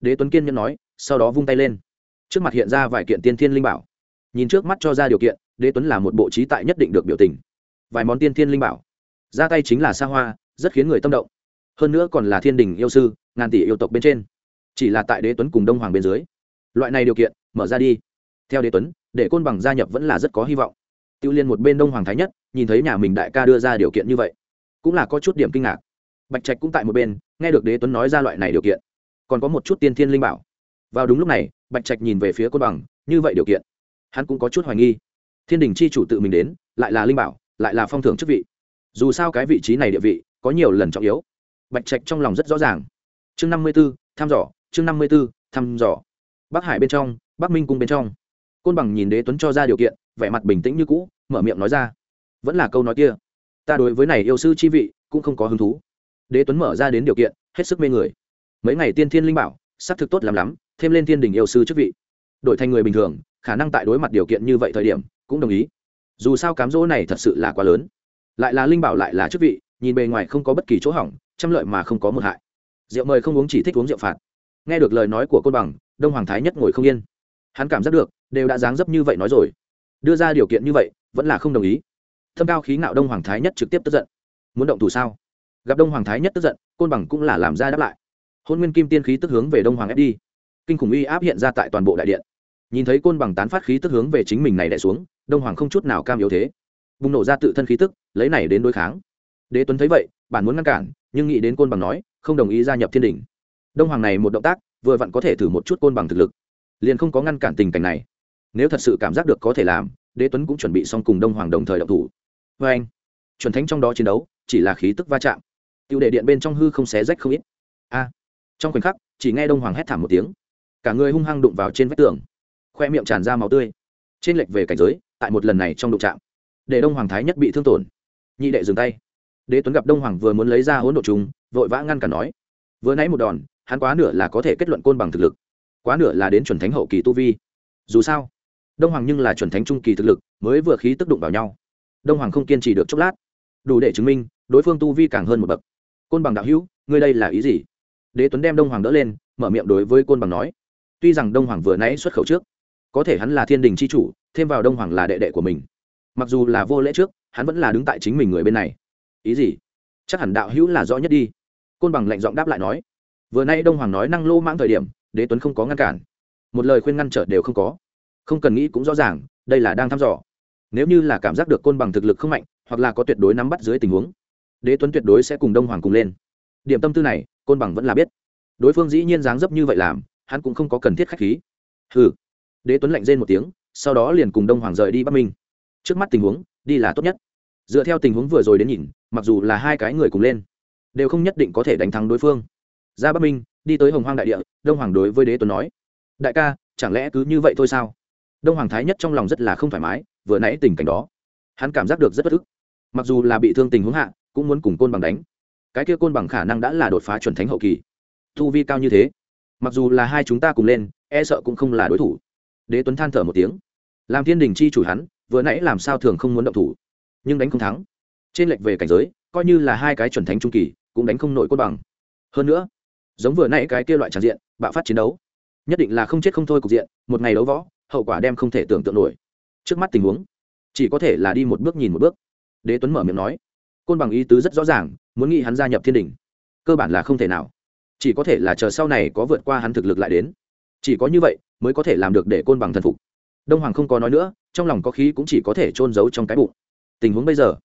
Đế tuấn kiên nhân nói, sau đó vung tay lên. Trước mặt hiện ra vài kiện tiên thiên linh bảo. Nhìn trước mắt cho ra điều kiện, đế tuấn là một bộ trí tại nhất định được biểu tình. Vài món tiên thiên linh bảo. Ra tay chính là xa hoa, rất khiến người tâm động. Hơn nữa còn là thiên đình yêu sư, ngàn tỷ yêu tộc bên trên. Chỉ là tại đế tuấn cùng đông hoàng bên dưới. Loại này điều kiện, mở ra đi. Theo đế tuấn, để côn bằng gia nhập vẫn là rất có hy vọng. Tiêu liên một bên đông hoàng thái nhất, nhìn thấy nhà mình đại ca đưa ra điều kiện như vậy, cũng là có chút điểm kinh ngạc bạch trạch cũng tại một bên, nghe được đế tuấn nói ra loại này điều kiện, còn có một chút tiên thiên linh bảo. Vào đúng lúc này, bạch trạch nhìn về phía côn bằng, như vậy điều kiện, hắn cũng có chút hoài nghi. Thiên đình chi chủ tự mình đến, lại là linh bảo, lại là phong thưởng chức vị. Dù sao cái vị trí này địa vị, có nhiều lần trọng yếu. Bạch trạch trong lòng rất rõ ràng. Chương năm mươi b ố thăm dò, chương năm mươi b ố thăm dò. Bắc hải bên trong, bắc minh cung bên trong. Côn bằng nhìn đế tuấn cho ra điều kiện, vẻ mặt bình tĩnh như cũ, mở miệng nói ra. Vẫn là câu nói kia. Ta đối với này yêu sư chi vị, cũng không có hứng thú đế tuấn mở ra đến điều kiện, hết sức mê người. Mấy ngày tiên thiên linh bảo s ắ c thực tốt lắm lắm, thêm lên thiên đình yêu sư chức vị. Đổi thành người bình thường, khả năng tại đối mặt điều kiện như vậy thời điểm, cũng đồng ý. Dù sao cám dỗ này thật sự là quá lớn. Lại là linh bảo lại là chức vị, nhìn bề ngoài không có bất kỳ chỗ hỏng, trăm lợi mà không có một hại. Rượu mời không uống chỉ thích uống rượu phạt. Nghe được lời nói của côn bằng, đông hoàng thái nhất ngồi không yên. Hắn cảm giác được, đều đã dáng dấp như vậy nói rồi. Đưa ra điều kiện như vậy, vẫn là không đồng ý. Thâm cao khí ngạo đông hoàng thái nhất trực tiếp tức giận. Muốn động thủ sao? Gặp đông hoàng thái nhất tức giận, côn bằng cũng là làm ra đáp lại. Hôn nguyên kim tiên khí tức hướng về đông hoàng ép đi. Kinh khủng uy áp hiện ra tại toàn bộ đại điện. Nhìn thấy côn bằng tán phát khí tức hướng về chính mình này đẻ xuống, đông hoàng không chút nào cam yếu thế. Bùng nổ ra tự thân khí tức, lấy này đến đối kháng. Đế tuấn thấy vậy, bản muốn ngăn cản, nhưng nghĩ đến côn bằng nói, không đồng ý gia nhập thiên đình. Đông hoàng này một động tác, vừa vặn có thể thử một chút côn bằng thực lực. Liền không có ngăn cản tình cảnh này. Nếu thật sự cảm giác được có thể làm, đế tuấn cũng chuẩn bị xong cùng đông hoàng đồng thời động thủ. Vê anh chuẩn thánh trong đó chiến đấu, chỉ là khí tức va chạm tiêu đề điện bên trong hư không xé rách không ít. A. Trong khoảnh khắc, chỉ nghe đông hoàng hét thảm một tiếng. Cả người hung hăng đụng vào trên vách tường. Khoe miệng tràn ra máu tươi. Trên lệch về cảnh giới, tại một lần này trong đụng trạm để đông hoàng thái nhất bị thương tổn. Nhị đệ dừng tay. Đế tuấn gặp đông hoàng vừa muốn lấy ra hỗn độ chúng vội vã ngăn cản nói. Vừa nãy một đòn, hắn quá nửa là có thể kết luận côn bằng thực lực. Quá nửa là đến chuẩn thánh hậu kỳ tu vi. Dù sao, đông hoàng nhưng là chuẩn thánh trung kỳ thực lực, mới vừa khí tức đụng vào nhau. Đông hoàng không kiên trì được chốc lát. Đủ để chứng minh, đối phương tu vi càng hơn một bậc côn bằng đạo hữu, ngươi đây là ý gì? Đế tuấn đem đông hoàng đỡ lên, mở miệng đối với côn bằng nói, tuy rằng đông hoàng vừa nãy xuất khẩu trước, có thể hắn là thiên đình c h i chủ, thêm vào đông hoàng là đệ đệ của mình. Mặc dù là vô lễ trước, hắn vẫn là đứng tại chính mình người bên này. Ý gì? Chắc hẳn đạo hữu là rõ nhất đi. Côn bằng lệnh giọng đáp lại nói, vừa nay đông hoàng nói năng lô mãng thời điểm, đế tuấn không có ngăn cản. Một lời khuyên ngăn trở đều không có. Không cần nghĩ cũng rõ ràng, đây là đang thăm dò. Nếu như là cảm giác được côn bằng thực lực không mạnh, hoặc là có tuyệt đối nắm bắt dưới tình huống đế tuấn tuyệt đối sẽ cùng đông hoàng cùng lên. Điểm tâm tư này, côn bằng vẫn là biết. Đối phương dĩ nhiên dáng dấp như vậy làm, hắn cũng không có cần thiết khách khí. Hừ. Đế tuấn lạnh rên một tiếng, sau đó liền cùng đông hoàng rời đi bắc minh. Trước mắt tình huống, đi là tốt nhất. Dựa theo tình huống vừa rồi đến nhìn, mặc dù là hai cái người cùng lên, đều không nhất định có thể đánh thắng đối phương. Ra bắc minh, đi tới hồng hoang đại địa, đông hoàng đối với đế tuấn nói, đại ca, chẳng lẽ cứ như vậy thôi sao? Đông hoàng thái nhất trong lòng rất là không thoải mái, vừa nãy tình cảnh đó, hắn cảm giác được rất bất ức. Mặc dù là bị thương tình huống hạ cũng muốn cùng côn bằng đánh. Cái kia côn bằng khả năng đã là đột phá chuẩn thánh hậu kỳ. Thu vi cao như thế, mặc dù là hai chúng ta cùng lên e sợ cũng không là đối thủ. Đế tuấn than thở một tiếng. Làm thiên đình chi chủ hắn, vừa nãy làm sao thường không muốn động thủ, nhưng đánh không thắng. Trên lệch về cảnh giới, coi như là hai cái chuẩn thánh trung kỳ, cũng đánh không nổi côn bằng. Hơn nữa, giống vừa nãy cái kia loại tràn diện, bạo phát chiến đấu, nhất định là không chết không thôi cục diện, một ngày đấu võ, hậu quả đem không thể tưởng tượng nổi. Trước mắt tình huống, chỉ có thể là đi một bước nhìn một bước. Đế tuấn mở miệng nói côn bằng ý tứ rất rõ ràng, muốn nghĩ hắn gia nhập thiên đình, cơ bản là không thể nào. Chỉ có thể là chờ sau này có vượt qua hắn thực lực lại đến. Chỉ có như vậy mới có thể làm được để côn bằng thần phục. Đông hoàng không có nói nữa, trong lòng có khí cũng chỉ có thể trôn giấu trong cái bụng. Tình huống bây giờ,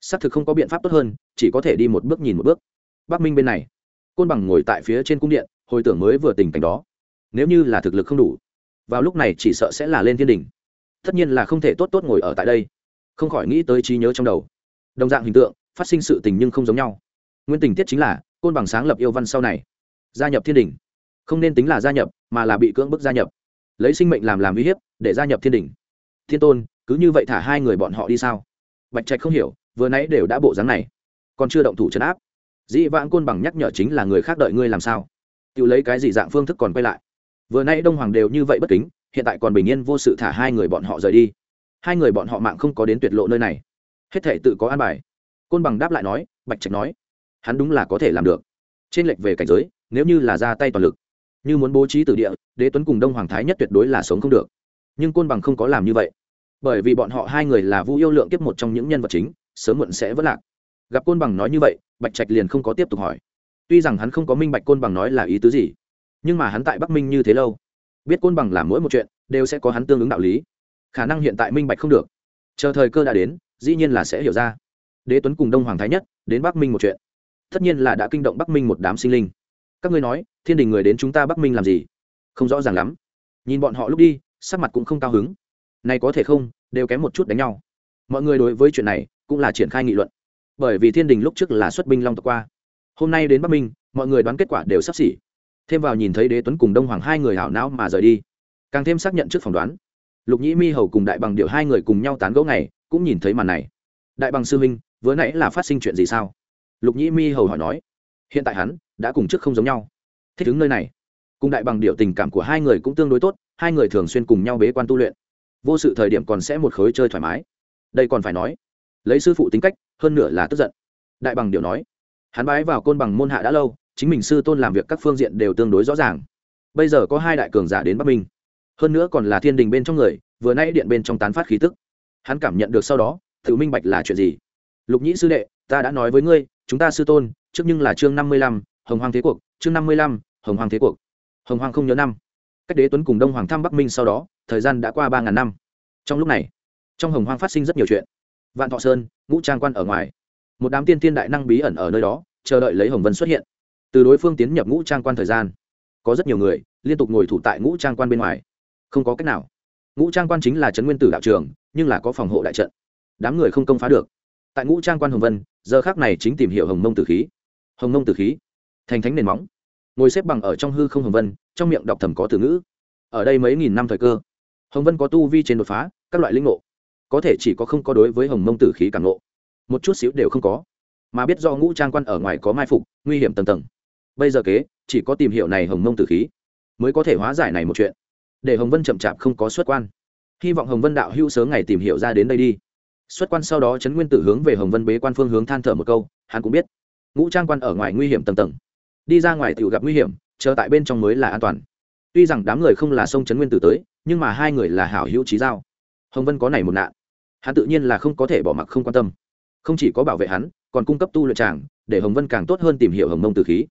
xác thực không có biện pháp tốt hơn, chỉ có thể đi một bước nhìn một bước. Bắc minh bên này, côn bằng ngồi tại phía trên cung điện, hồi tưởng mới vừa tình cảnh đó. Nếu như là thực lực không đủ, vào lúc này chỉ sợ sẽ là lên thiên đình. Tất nhiên là không thể tốt tốt ngồi ở tại đây. Không khỏi nghĩ tới trí nhớ trong đầu. Đồng dạng hình tượng phát sinh sự tình nhưng không giống nhau. Nguyên tình tiết chính là, côn bằng sáng lập yêu văn sau này, gia nhập thiên đình. Không nên tính là gia nhập, mà là bị cưỡng bức gia nhập. Lấy sinh mệnh làm làm uy hiếp, để gia nhập thiên đình. Thiên tôn, cứ như vậy thả hai người bọn họ đi sao? Bạch trạch không hiểu, vừa nãy đều đã bộ dáng này, còn chưa động thủ trấn áp. Dĩ vãng côn bằng nhắc nhở chính là người khác đợi ngươi làm sao? Tự lấy cái gì dạng phương thức còn quay lại? Vừa nãy đông hoàng đều như vậy bất kính, hiện tại còn bình yên vô sự thả hai người bọn họ rời đi. Hai người bọn họ mạng không có đến tuyệt lộ nơi này. Hết thể tự có an bài côn bằng đáp lại nói, bạch trạch nói, hắn đúng là có thể làm được. Trên lệch về cảnh giới, nếu như là ra tay toàn lực, như muốn bố trí từ địa, đế tuấn cùng đông hoàng thái nhất tuyệt đối là sống không được. Nhưng côn bằng không có làm như vậy. Bởi vì bọn họ hai người là vu yêu lượng kiếp một trong những nhân vật chính, sớm muộn sẽ vất lạc. Gặp côn bằng nói như vậy, bạch trạch liền không có tiếp tục hỏi. Tuy rằng hắn không có minh bạch côn bằng nói là ý tứ gì, nhưng mà hắn tại bắc minh như thế lâu, biết côn bằng làm mỗi một chuyện, đều sẽ có hắn tương ứng đạo lý. Khả năng hiện tại minh bạch không được. Chờ thời cơ đã đến, dĩ nhiên là sẽ hiểu ra đế tuấn cùng đông hoàng thái nhất đến bắc minh một chuyện tất nhiên là đã kinh động bắc minh một đám sinh linh các ngươi nói thiên đình người đến chúng ta bắc minh làm gì không rõ ràng lắm nhìn bọn họ lúc đi sắc mặt cũng không cao hứng này có thể không đều kém một chút đánh nhau mọi người đối với chuyện này cũng là triển khai nghị luận bởi vì thiên đình lúc trước là xuất binh long tộc qua hôm nay đến bắc minh mọi người đoán kết quả đều sắp xỉ thêm vào nhìn thấy đế tuấn cùng đông hoàng hai người hảo não mà rời đi càng thêm xác nhận trước phỏng đoán lục nhĩ mi hầu cùng đại bằng điệu hai người cùng nhau tán gẫu này cũng nhìn thấy màn này đại bằng sư huynh vừa nãy là phát sinh chuyện gì sao? Lục nhĩ mi hầu hỏi nói, hiện tại hắn đã cùng trước không giống nhau. Thích ứng nơi này, cùng đại bằng điệu tình cảm của hai người cũng tương đối tốt, hai người thường xuyên cùng nhau bế quan tu luyện. Vô sự thời điểm còn sẽ một khối chơi thoải mái. Đây còn phải nói, lấy sư phụ tính cách, hơn nửa là tức giận. Đại bằng điệu nói, hắn bái vào côn bằng môn hạ đã lâu, chính mình sư tôn làm việc các phương diện đều tương đối rõ ràng. Bây giờ có hai đại cường giả đến bắc minh, hơn nữa còn là thiên đình bên trong người, vừa nay điện bên trong tán phát khí tức. Hắn cảm nhận được sau đó tự minh bạch là chuyện gì? Lục nhĩ sư đệ, ta đã nói với ngươi, chúng ta sư tôn, trước nhưng là chương năm mươi lăm, hồng hoàng thế cuộc, chương năm mươi lăm, hồng hoàng thế cuộc. Hồng hoàng không nhớ năm. Cách đế tuấn cùng đông hoàng thăm bắc minh sau đó, thời gian đã qua ba ngàn năm. Trong lúc này, trong hồng hoàng phát sinh rất nhiều chuyện. Vạn thọ sơn, ngũ trang quan ở ngoài. Một đám tiên tiên đại năng bí ẩn ở nơi đó, chờ đợi lấy hồng vân xuất hiện. Từ đối phương tiến nhập ngũ trang quan thời gian, có rất nhiều người liên tục ngồi thủ tại ngũ trang quan bên ngoài. Không có cách nào. Ngũ trang quan chính là trấn nguyên tử đạo trường, nhưng là có phòng hộ đại trận. Đám người không công phá được tại ngũ trang quan hồng vân, giờ khác này chính tìm hiểu hồng mông tử khí. Hồng mông tử khí, thành thánh nền móng. Ngồi xếp bằng ở trong hư không hồng vân, trong miệng đọc thầm có từ ngữ. Ở đây mấy nghìn năm thời cơ, hồng vân có tu vi trên đột phá, các loại linh ngộ. Có thể chỉ có không có đối với hồng mông tử khí càng ngộ. Một chút xíu đều không có. Mà biết do ngũ trang quan ở ngoài có mai phục, nguy hiểm tầng tầng. Bây giờ kế, chỉ có tìm hiểu này hồng mông tử khí, mới có thể hóa giải này một chuyện. Để hồng vân chậm chạp không có xuất quan. Hy vọng hồng vân đạo hữu sớm ngày tìm hiểu ra đến đây đi xuất quan sau đó trấn nguyên tử hướng về hồng vân bế quan phương hướng than thở một câu, hắn cũng biết. Ngũ trang quan ở ngoài nguy hiểm tầng tầng. Đi ra ngoài tự gặp nguy hiểm, chờ tại bên trong mới là an toàn. Tuy rằng đám người không là sông trấn nguyên tử tới, nhưng mà hai người là hảo hữu trí giao. Hồng vân có này một nạn. Hắn tự nhiên là không có thể bỏ mặc không quan tâm. Không chỉ có bảo vệ hắn, còn cung cấp tu luyện tràng, để hồng vân càng tốt hơn tìm hiểu hồng mông từ khí.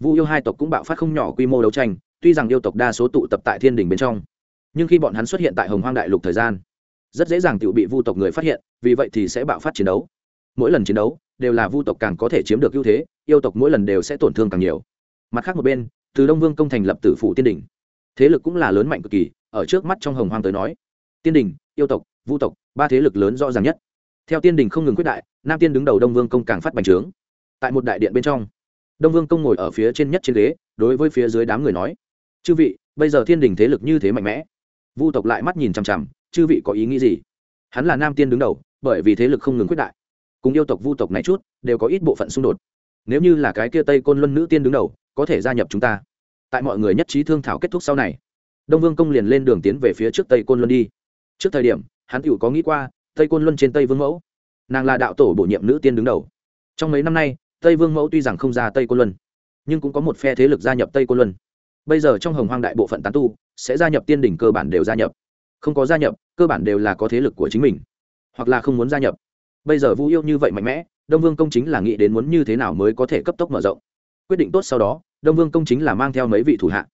Vu yêu hai tộc cũng bạo phát không nhỏ quy mô đấu tranh, tuy rằng yêu tộc đa số tụ tập tại thiên đình bên trong. Nhưng khi bọn hắn xuất hiện tại hồng hoang đại lục thời gian rất dễ dàng tự bị vu tộc người phát hiện, vì vậy thì sẽ bạo phát chiến đấu. Mỗi lần chiến đấu, đều là vu tộc càng có thể chiếm được ưu thế, yêu tộc mỗi lần đều sẽ tổn thương càng nhiều. Mặt khác một bên, từ đông vương công thành lập tử phủ tiên đình. Thế lực cũng là lớn mạnh cực kỳ, ở trước mắt trong hồng hoang tới nói. Tiên đình, yêu tộc, vu tộc, ba thế lực lớn rõ ràng nhất. Theo tiên đình không ngừng quyết đại, nam tiên đứng đầu đông vương công càng phát bành trướng. Tại một đại điện bên trong, đông vương công ngồi ở phía trên nhất trên ghế, đối với phía dưới đám người nói, chư vị, bây giờ thiên đình thế lực như thế mạnh mẽ. Vu tộc lại mắt nhìn chằm chằm chư vị có ý nghĩ gì? Hắn là nam tiên đứng đầu, bởi vì thế lực không ngừng quyết đại. Cùng yêu tộc vu tộc này chút, đều có ít bộ phận xung đột. Nếu như là cái kia tây côn luân nữ tiên đứng đầu, có thể gia nhập chúng ta. Tại mọi người nhất trí thương thảo kết thúc sau này, đông vương công liền lên đường tiến về phía trước tây côn luân đi. Trước thời điểm, hắn tự có nghĩ qua, tây côn luân trên tây vương mẫu, nàng là đạo tổ bổ nhiệm nữ tiên đứng đầu. Trong mấy năm nay, tây vương mẫu tuy rằng không ra tây côn luân, nhưng cũng có một phe thế lực gia nhập tây côn luân. Bây giờ trong hồng hoang đại bộ phận tán tu, sẽ gia nhập tiên đỉnh cơ bản đều gia nhập không có gia nhập, cơ bản đều là có thế lực của chính mình. Hoặc là không muốn gia nhập. Bây giờ vu yêu như vậy mạnh mẽ, đông vương công chính là nghĩ đến muốn như thế nào mới có thể cấp tốc mở rộng. Quyết định tốt sau đó, đông vương công chính là mang theo mấy vị thủ hạ,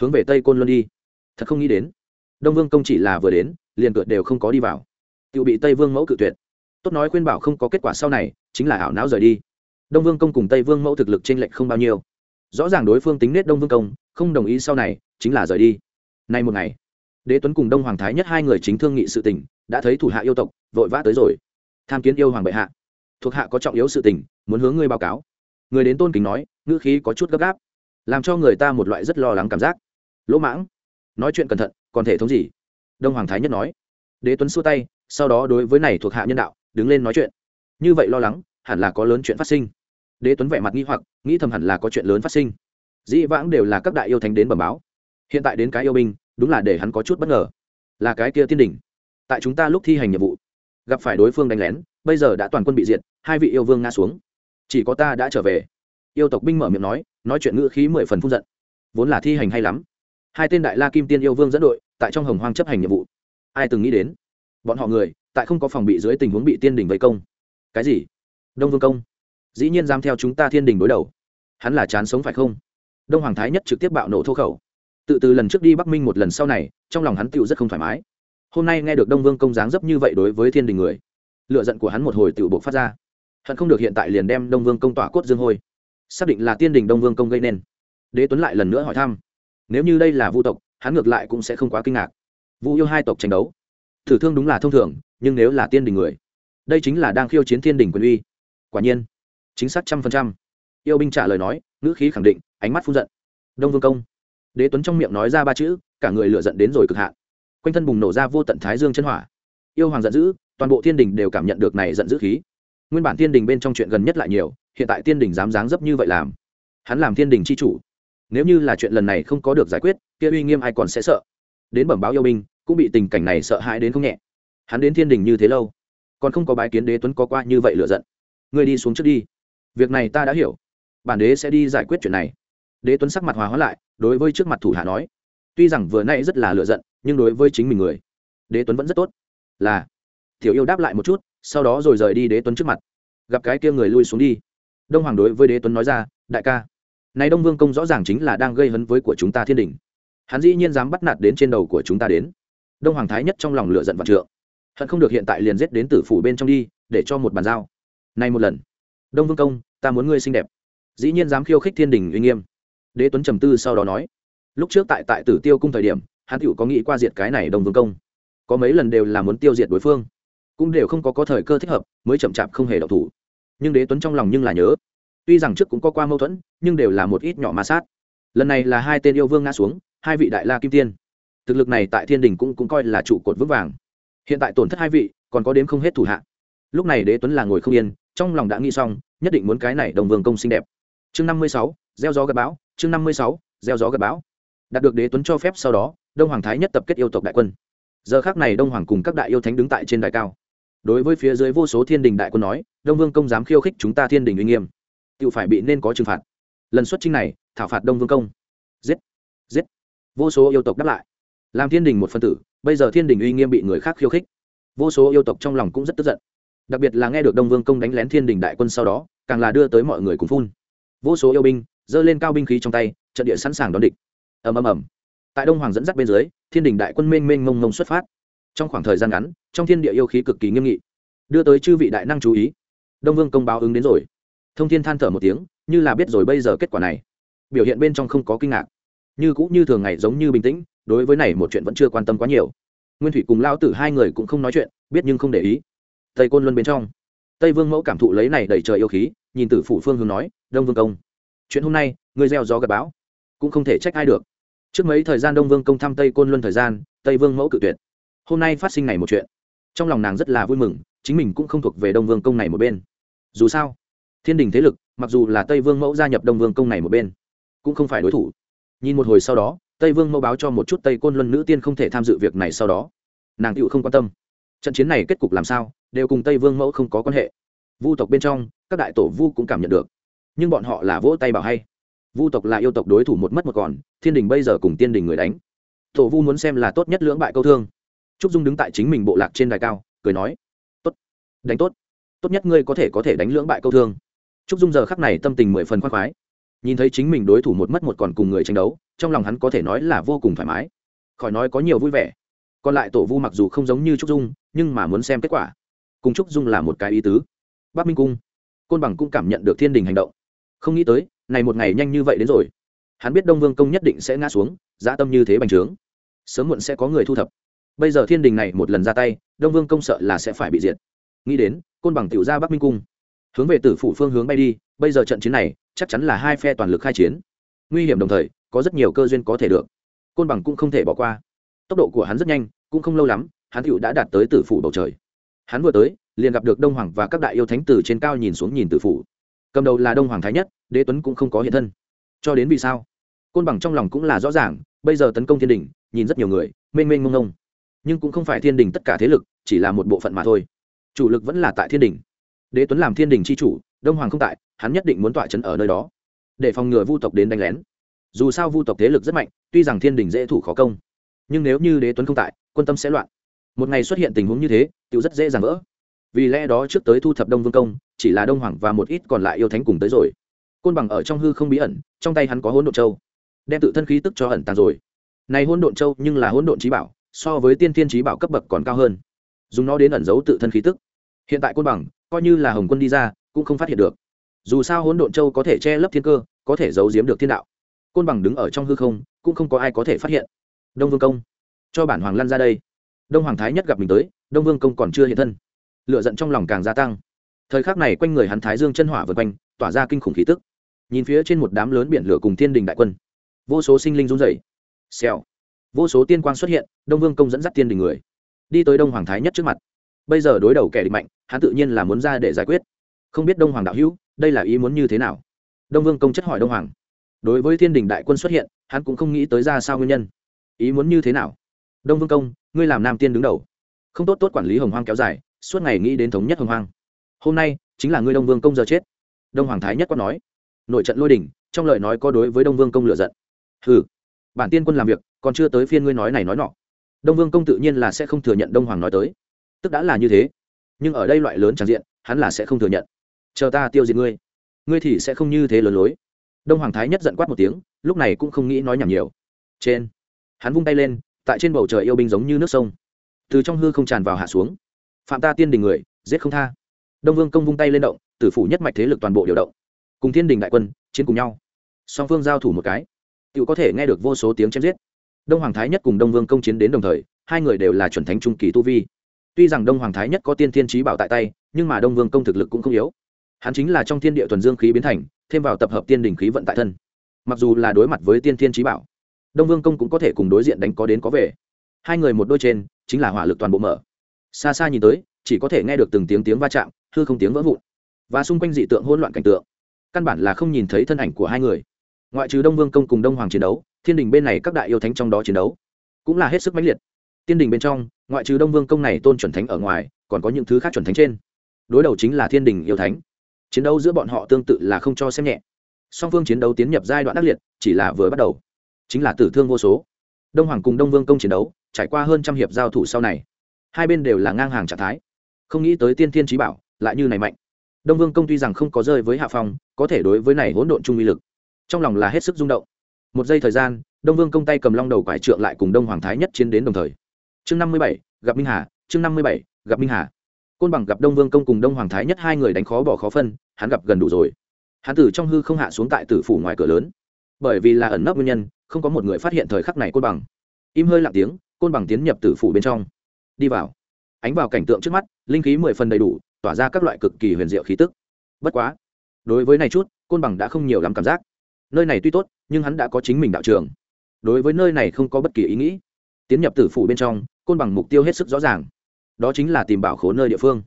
hướng về tây côn luân đi. Thật không nghĩ đến, đông vương công chỉ là vừa đến, liền cựa đều không có đi vào. Tự bị tây vương mẫu cự tuyệt. Tốt nói khuyên bảo không có kết quả sau này, chính là ảo não rời đi. Đông vương công cùng tây vương mẫu thực lực t r ê n lệch không bao nhiêu. Rõ ràng đối phương tính nết đông vương công, không đồng ý sau này, chính là rời đi. Nay một ngày đế tuấn cùng đông hoàng thái nhất hai người chính thương nghị sự tình, đã thấy thủ hạ yêu tộc, vội vã tới rồi. Tham kiến yêu hoàng bệ hạ. Thuộc hạ có trọng yếu sự tình, muốn hướng ngươi báo cáo. Người đến tôn kính nói, ngữ khí có chút gấp gáp, làm cho người ta một loại rất lo lắng cảm giác. Lỗ mãng, nói chuyện cẩn thận, còn thể thống gì? Đông hoàng thái nhất nói. Đế tuấn xua tay, sau đó đối với này thuộc hạ nhân đạo, đứng lên nói chuyện. Như vậy lo lắng, hẳn là có lớn chuyện phát sinh. Đế tuấn vẻ mặt nghi hoặc, nghĩ thầm hẳn là có chuyện lớn phát sinh. Dĩ vãng đều là các đại yêu thánh đến bẩm báo. Hiện tại đến cái yêu binh đúng là để hắn có chút bất ngờ. Là cái kia tiên đỉnh. Tại chúng ta lúc thi hành nhiệm vụ, gặp phải đối phương đánh lén, bây giờ đã toàn quân bị diệt, hai vị yêu vương ngã xuống. Chỉ có ta đã trở về. Yêu tộc binh mở miệng nói nói chuyện ngữ khí mười phần phun giận. Vốn là thi hành hay lắm. Hai tên đại la kim tiên yêu vương dẫn đội, tại trong hồng hoang chấp hành nhiệm vụ. Ai từng nghĩ đến, bọn họ người, tại không có phòng bị dưới tình huống bị tiên đình vây công. Cái gì? Đông vương công. Dĩ nhiên dám theo chúng ta thiên đình đối đầu. Hắn là chán sống phải không? Đông hoàng thái nhất trực tiếp bạo nổ thô khẩu tự từ lần trước đi bắc minh một lần sau này, trong lòng hắn tựu rất không thoải mái. Hôm nay nghe được đông vương công dáng dấp như vậy đối với thiên đình người lựa giận của hắn một hồi tựu buộc phát ra. Hận không được hiện tại liền đem đông vương công tỏa cốt dương hôi. Xác định là tiên đình đông vương công gây nên. Đế tuấn lại lần nữa hỏi thăm. Nếu như đây là vu tộc, hắn ngược lại cũng sẽ không quá kinh ngạc. Vu yêu hai tộc tranh đấu. Thử thương đúng là thông thường, nhưng nếu là tiên đình người, đây chính là đang khiêu chiến thiên đình quyền uy. Quả nhiên, chính xác trăm phần trăm. Yêu binh trả lời nói, ngữ khí khẳng định, ánh mắt phun giận. Đông vương công đế tuấn trong miệng nói ra ba chữ, cả người lựa giận đến rồi cực hạn. Quanh thân bùng nổ ra vô tận thái dương chân hỏa. Yêu hoàng giận dữ, toàn bộ thiên đình đều cảm nhận được này giận dữ khí. Nguyên bản thiên đình bên trong chuyện gần nhất lại nhiều, hiện tại thiên đình dám dáng dấp như vậy làm. Hắn làm thiên đình c h i chủ. Nếu như là chuyện lần này không có được giải quyết, kia uy nghiêm ai còn sẽ sợ? Đến bẩm báo yêu binh, cũng bị tình cảnh này sợ hãi đến không nhẹ. Hắn đến thiên đình như thế lâu, còn không có bái kiến đế tuấn có qua như vậy lựa giận. Ngươi đi xuống trước đi. Việc này ta đã hiểu. Bản đế sẽ đi giải quyết chuyện này. Đế tuấn sắc mặt hòa hóa lại đối với trước mặt thủ hạ nói, tuy rằng vừa nay rất là lựa giận, nhưng đối với chính mình người, đế tuấn vẫn rất tốt. Là thiểu yêu đáp lại một chút, sau đó rồi rời đi đế tuấn trước mặt. Gặp cái kia người lui xuống đi. Đông hoàng đối với đế tuấn nói ra, đại ca, này đông vương công rõ ràng chính là đang gây hấn với của chúng ta thiên đình. Hắn dĩ nhiên dám bắt nạt đến trên đầu của chúng ta đến. Đông hoàng thái nhất trong lòng lựa giận vạn trượng. Hận không được hiện tại liền giết đến tử phủ bên trong đi, để cho một bàn giao. Nay một lần, đông vương công, ta muốn ngươi xinh đẹp. Dĩ nhiên dám khiêu khích thiên đình uy nghiêm đế tuấn trầm tư sau đó nói, lúc trước tại tại tử tiêu cung thời điểm, hắn tựu có nghĩ qua diệt cái này đông vương công. Có mấy lần đều là muốn tiêu diệt đối phương, cũng đều không có có thời cơ thích hợp, mới chậm chạp không hề độc thủ. Nhưng đế tuấn trong lòng nhưng là nhớ, tuy rằng trước cũng có qua mâu thuẫn, nhưng đều là một ít nhỏ ma sát. Lần này là hai tên yêu vương ngã xuống, hai vị đại la kim tiên. Thực lực này tại thiên đình cũng cũng coi là trụ cột vững vàng. Hiện tại tổn thất hai vị, còn có đến không hết thủ hạ. Lúc này đế tuấn là ngồi không yên, trong lòng đã nghĩ xong, nhất định muốn cái này đồng vương công xinh đẹp. Chương năm mươi sáu, gieo gió gặp bão chương năm mươi sáu, gieo gió gặp bão. Đạt được đế tuấn cho phép sau đó, đông hoàng thái nhất tập kết yêu tộc đại quân. Giờ khác này đông hoàng cùng các đại yêu thánh đứng tại trên đài cao. Đối với phía dưới vô số thiên đình đại quân nói, đông vương công dám khiêu khích chúng ta thiên đình uy nghiêm tự phải bị nên có trừng phạt. Lần xuất trinh này, thảo phạt đông vương công. Giết giết. Vô số yêu tộc đáp lại. Làm thiên đình một phân tử, bây giờ thiên đình uy nghiêm bị người khác khiêu khích. Vô số yêu tộc trong lòng cũng rất tức giận. Đặc biệt là nghe được đông vương công đánh lén thiên đình đại quân sau đó, càng là đưa tới mọi người cùng phun. Vô số yêu binh giơ lên cao binh khí trong tay, trận địa sẵn sàng đón địch. Ầm ầm ầm. Tại đông hoàng dẫn dắt bên dưới, thiên đình đại quân mênh mênh mông mông xuất phát. Trong khoảng thời gian ngắn, trong thiên địa yêu khí cực kỳ nghiêm nghị, đưa tới chư vị đại năng chú ý. Đông vương công báo ứng đến rồi. Thông thiên than thở một tiếng, như là biết rồi bây giờ kết quả này. Biểu hiện bên trong không có kinh ngạc. Như cũng như thường ngày giống như bình tĩnh, đối với này một chuyện vẫn chưa quan tâm quá nhiều. Nguyên thủy cùng lao tử hai người cũng không nói chuyện, biết nhưng không để ý. Tây côn luân bên trong. Tây vương mẫu cảm thụ lấy này đầy trời yêu khí, nhìn tử phủ phương hướng nói, đông vương công chuyện hôm nay người gieo gió gặp bão, cũng không thể trách ai được. Trước mấy thời gian đông vương công thăm tây côn luân thời gian, tây vương mẫu cự tuyệt. Hôm nay phát sinh này một chuyện, trong lòng nàng rất là vui mừng, chính mình cũng không thuộc về đông vương công này một bên. Dù sao, thiên đình thế lực, mặc dù là tây vương mẫu gia nhập đông vương công này một bên, cũng không phải đối thủ. Nhìn một hồi sau đó, tây vương mẫu báo cho một chút tây côn luân nữ tiên không thể tham dự việc này sau đó. Nàng tựu không quan tâm. Trận chiến này kết cục làm sao, đều cùng tây vương mẫu không có quan hệ. Vu tộc bên trong, các đại tổ vu cũng cảm nhận được nhưng bọn họ là vỗ tay bảo hay. Vu tộc là yêu tộc đối thủ một mất một còn, thiên đình bây giờ cùng tiên đình người đánh. Tổ vu muốn xem là tốt nhất lưỡng bại câu thương. Trúc dung đứng tại chính mình bộ lạc trên đài cao, cười nói, tốt, đánh tốt. Tốt nhất ngươi có thể có thể đánh lưỡng bại câu thương. Trúc dung giờ khắc này tâm tình mười phần khoác khoái. Nhìn thấy chính mình đối thủ một mất một còn cùng người tranh đấu, trong lòng hắn có thể nói là vô cùng thoải mái. Khỏi nói có nhiều vui vẻ. Còn lại tổ vu mặc dù không giống như trúc dung, nhưng mà muốn xem kết quả. Cùng trúc dung là một cái ý tứ. Bắc minh cung, côn bằng cũng cảm nhận được thiên đình hành động không nghĩ tới, này một ngày nhanh như vậy đến rồi. Hắn biết đông vương công nhất định sẽ ngã xuống, dã tâm như thế bành trướng. Sớm muộn sẽ có người thu thập. Bây giờ thiên đình này một lần ra tay, đông vương công sợ là sẽ phải bị diệt. Nghĩ đến, côn bằng tiểu ra bắc minh cung. Hướng về tử phủ phương hướng bay đi, bây giờ trận chiến này, chắc chắn là hai phe toàn lực khai chiến. Nguy hiểm đồng thời, có rất nhiều cơ duyên có thể được. Côn bằng cũng không thể bỏ qua. Tốc độ của hắn rất nhanh, cũng không lâu lắm, hắn tựu đã đạt tới tử phủ bầu trời. Hắn vừa tới, liền gặp được đông hoàng và các đại yêu thánh tử trên cao nhìn xuống nhìn tử phủ cầm đầu là đông hoàng thái nhất, đế tuấn cũng không có hiện thân. Cho đến vì sao? Côn bằng trong lòng cũng là rõ ràng, bây giờ tấn công thiên đình, nhìn rất nhiều người, mênh mênh mông mông. Nhưng cũng không phải thiên đình tất cả thế lực, chỉ là một bộ phận mà thôi. Chủ lực vẫn là tại thiên đình. Đế tuấn làm thiên đình c h i chủ, đông hoàng không tại, hắn nhất định muốn tọa chấn ở nơi đó. Để phòng ngừa vu tộc đến đánh lén. Dù sao vu tộc thế lực rất mạnh, tuy rằng thiên đình dễ thủ khó công. Nhưng nếu như đế tuấn không tại, quân tâm sẽ loạn. Một ngày xuất hiện tình huống như thế tự rất dễ dàng vỡ. Vì lẽ đó trước tới thu thập đông vương công chỉ là đông hoàng và một ít còn lại yêu thánh cùng tới rồi. Côn bằng ở trong hư không bí ẩn, trong tay hắn có hỗn độn châu. Đem tự thân khí tức cho ẩn tàng rồi. Này hỗn độn châu nhưng là hỗn độn trí bảo, so với tiên thiên trí bảo cấp bậc còn cao hơn. Dùng nó đến ẩn giấu tự thân khí tức. Hiện tại côn bằng, coi như là hồng quân đi ra, cũng không phát hiện được. Dù sao hỗn độn châu có thể che lấp thiên cơ, có thể giấu giếm được thiên đạo. Côn bằng đứng ở trong hư không, cũng không có ai có thể phát hiện. Đông vương công, cho bản hoàng lăn ra đây. Đông hoàng thái nhất gặp mình tới, đông vương công còn chưa hiện thân. Lựa giận trong lòng càng gia tăng thời khắc này quanh người hắn thái dương chân hỏa vượt quanh, tỏa ra kinh khủng khí tức. Nhìn phía trên một đám lớn biển lửa cùng thiên đình đại quân, vô số sinh linh run rẩy. Xèo. Vô số tiên quang xuất hiện, đông vương công dẫn dắt tiên đình người. Đi tới đông hoàng thái nhất trước mặt. Bây giờ đối đầu kẻ địch mạnh, hắn tự nhiên là muốn ra để giải quyết. Không biết đông hoàng đạo hữu, đây là ý muốn như thế nào? Đông vương công chất hỏi đông hoàng. Đối với thiên đình đại quân xuất hiện, hắn cũng không nghĩ tới ra sao nguyên nhân. Ý muốn như thế nào? Đông vương công, ngươi làm nam tiên đứng đầu. Không tốt tốt quản lý hồng hoang kéo dài, suốt ngày nghĩ đến thống nhất hồng hoang hôm nay chính là ngươi đông vương công giờ chết đông hoàng thái nhất quát nói nội trận lôi đỉnh trong lời nói có đối với đông vương công lựa giận ừ bản tiên quân làm việc còn chưa tới phiên ngươi nói này nói nọ đông vương công tự nhiên là sẽ không thừa nhận đông hoàng nói tới tức đã là như thế nhưng ở đây loại lớn tràn diện hắn là sẽ không thừa nhận chờ ta tiêu diệt ngươi ngươi thì sẽ không như thế lớn lối đông hoàng thái nhất giận quát một tiếng lúc này cũng không nghĩ nói nhảm nhiều trên hắn vung tay lên tại trên bầu trời yêu binh giống như nước sông từ trong hư không tràn vào hạ xuống phạm ta tiên đình người giết không tha đông vương công vung tay lên động, tử phủ nhất mạch thế lực toàn bộ điều động. Cùng thiên đình đại quân, chiến cùng nhau. Song phương giao thủ một cái tự có thể nghe được vô số tiếng chém giết. Đông hoàng thái nhất cùng đông vương công chiến đến đồng thời, hai người đều là chuẩn thánh trung kỳ tu vi. Tuy rằng đông hoàng thái nhất có tiên thiên trí bảo tại tay, nhưng mà đông vương công thực lực cũng không yếu. Hắn chính là trong thiên địa Thuần dương khí biến thành, thêm vào tập hợp tiên đình khí vận tại thân. Mặc dù là đối mặt với tiên thiên trí bảo, đông vương công cũng có thể cùng đối diện đánh có đến có về. Hai người một đôi trên, chính là hỏa lực toàn bộ mở. Xa xa nhìn tới chỉ có thể nghe được từng tiếng tiếng va chạm, hư không tiếng vỡ vụn. Và xung quanh dị tượng hỗn loạn cảnh tượng, căn bản là không nhìn thấy thân ảnh của hai người. Ngoại trừ đông vương công cùng đông hoàng chiến đấu, thiên đình bên này các đại yêu thánh trong đó chiến đấu cũng là hết sức mãnh liệt. Tiên đình bên trong, ngoại trừ đông vương công này tôn chuẩn thánh ở ngoài, còn có những thứ khác chuẩn thánh trên. Đối đầu chính là thiên đình yêu thánh. Chiến đấu giữa bọn họ tương tự là không cho xem nhẹ. Song phương chiến đấu tiến nhập giai đoạn ác liệt, chỉ là vừa bắt đầu. Chính là tử thương vô số. Đông hoàng cùng đông vương công chiến đấu, trải qua hơn trăm hiệp giao thủ sau này, hai bên đều là ngang hàng trạng thái không nghĩ tới tiên thiên trí bảo, lại như này mạnh. Đông vương công tuy rằng không có rơi với hạ phong, có thể đối với này hỗn độn trung uy lực, trong lòng là hết sức rung động. Một giây thời gian, đông vương công tay cầm long đầu quải trượng lại cùng đông hoàng thái nhất chiến đến đồng thời. Chương năm mươi bảy, gặp minh hà, chương năm mươi bảy, gặp minh hà. Côn bằng gặp đông vương công cùng đông hoàng thái nhất hai người đánh khó bỏ khó phân, hắn gặp gần đủ rồi. Hắn từ trong hư không hạ xuống tại tử phủ ngoài cửa lớn. Bởi vì là ẩn nấp nguyên nhân, không có một người phát hiện thời khắc này côn bằng. Im hơi lặng tiếng, côn bằng tiến nhập tử phủ bên trong. Đi vào ánh vào cảnh tượng trước mắt, linh khí mười phần đầy đủ, tỏa ra các loại cực kỳ huyền diệu khí tức. Bất quá, đối với này chút, côn bằng đã không nhiều lắm cảm giác. Nơi này tuy tốt, nhưng hắn đã có chính mình đạo trường. Đối với nơi này không có bất kỳ ý nghĩ. Tiến nhập tử phủ bên trong, côn bằng mục tiêu hết sức rõ ràng. Đó chính là tìm bảo khố nơi địa phương.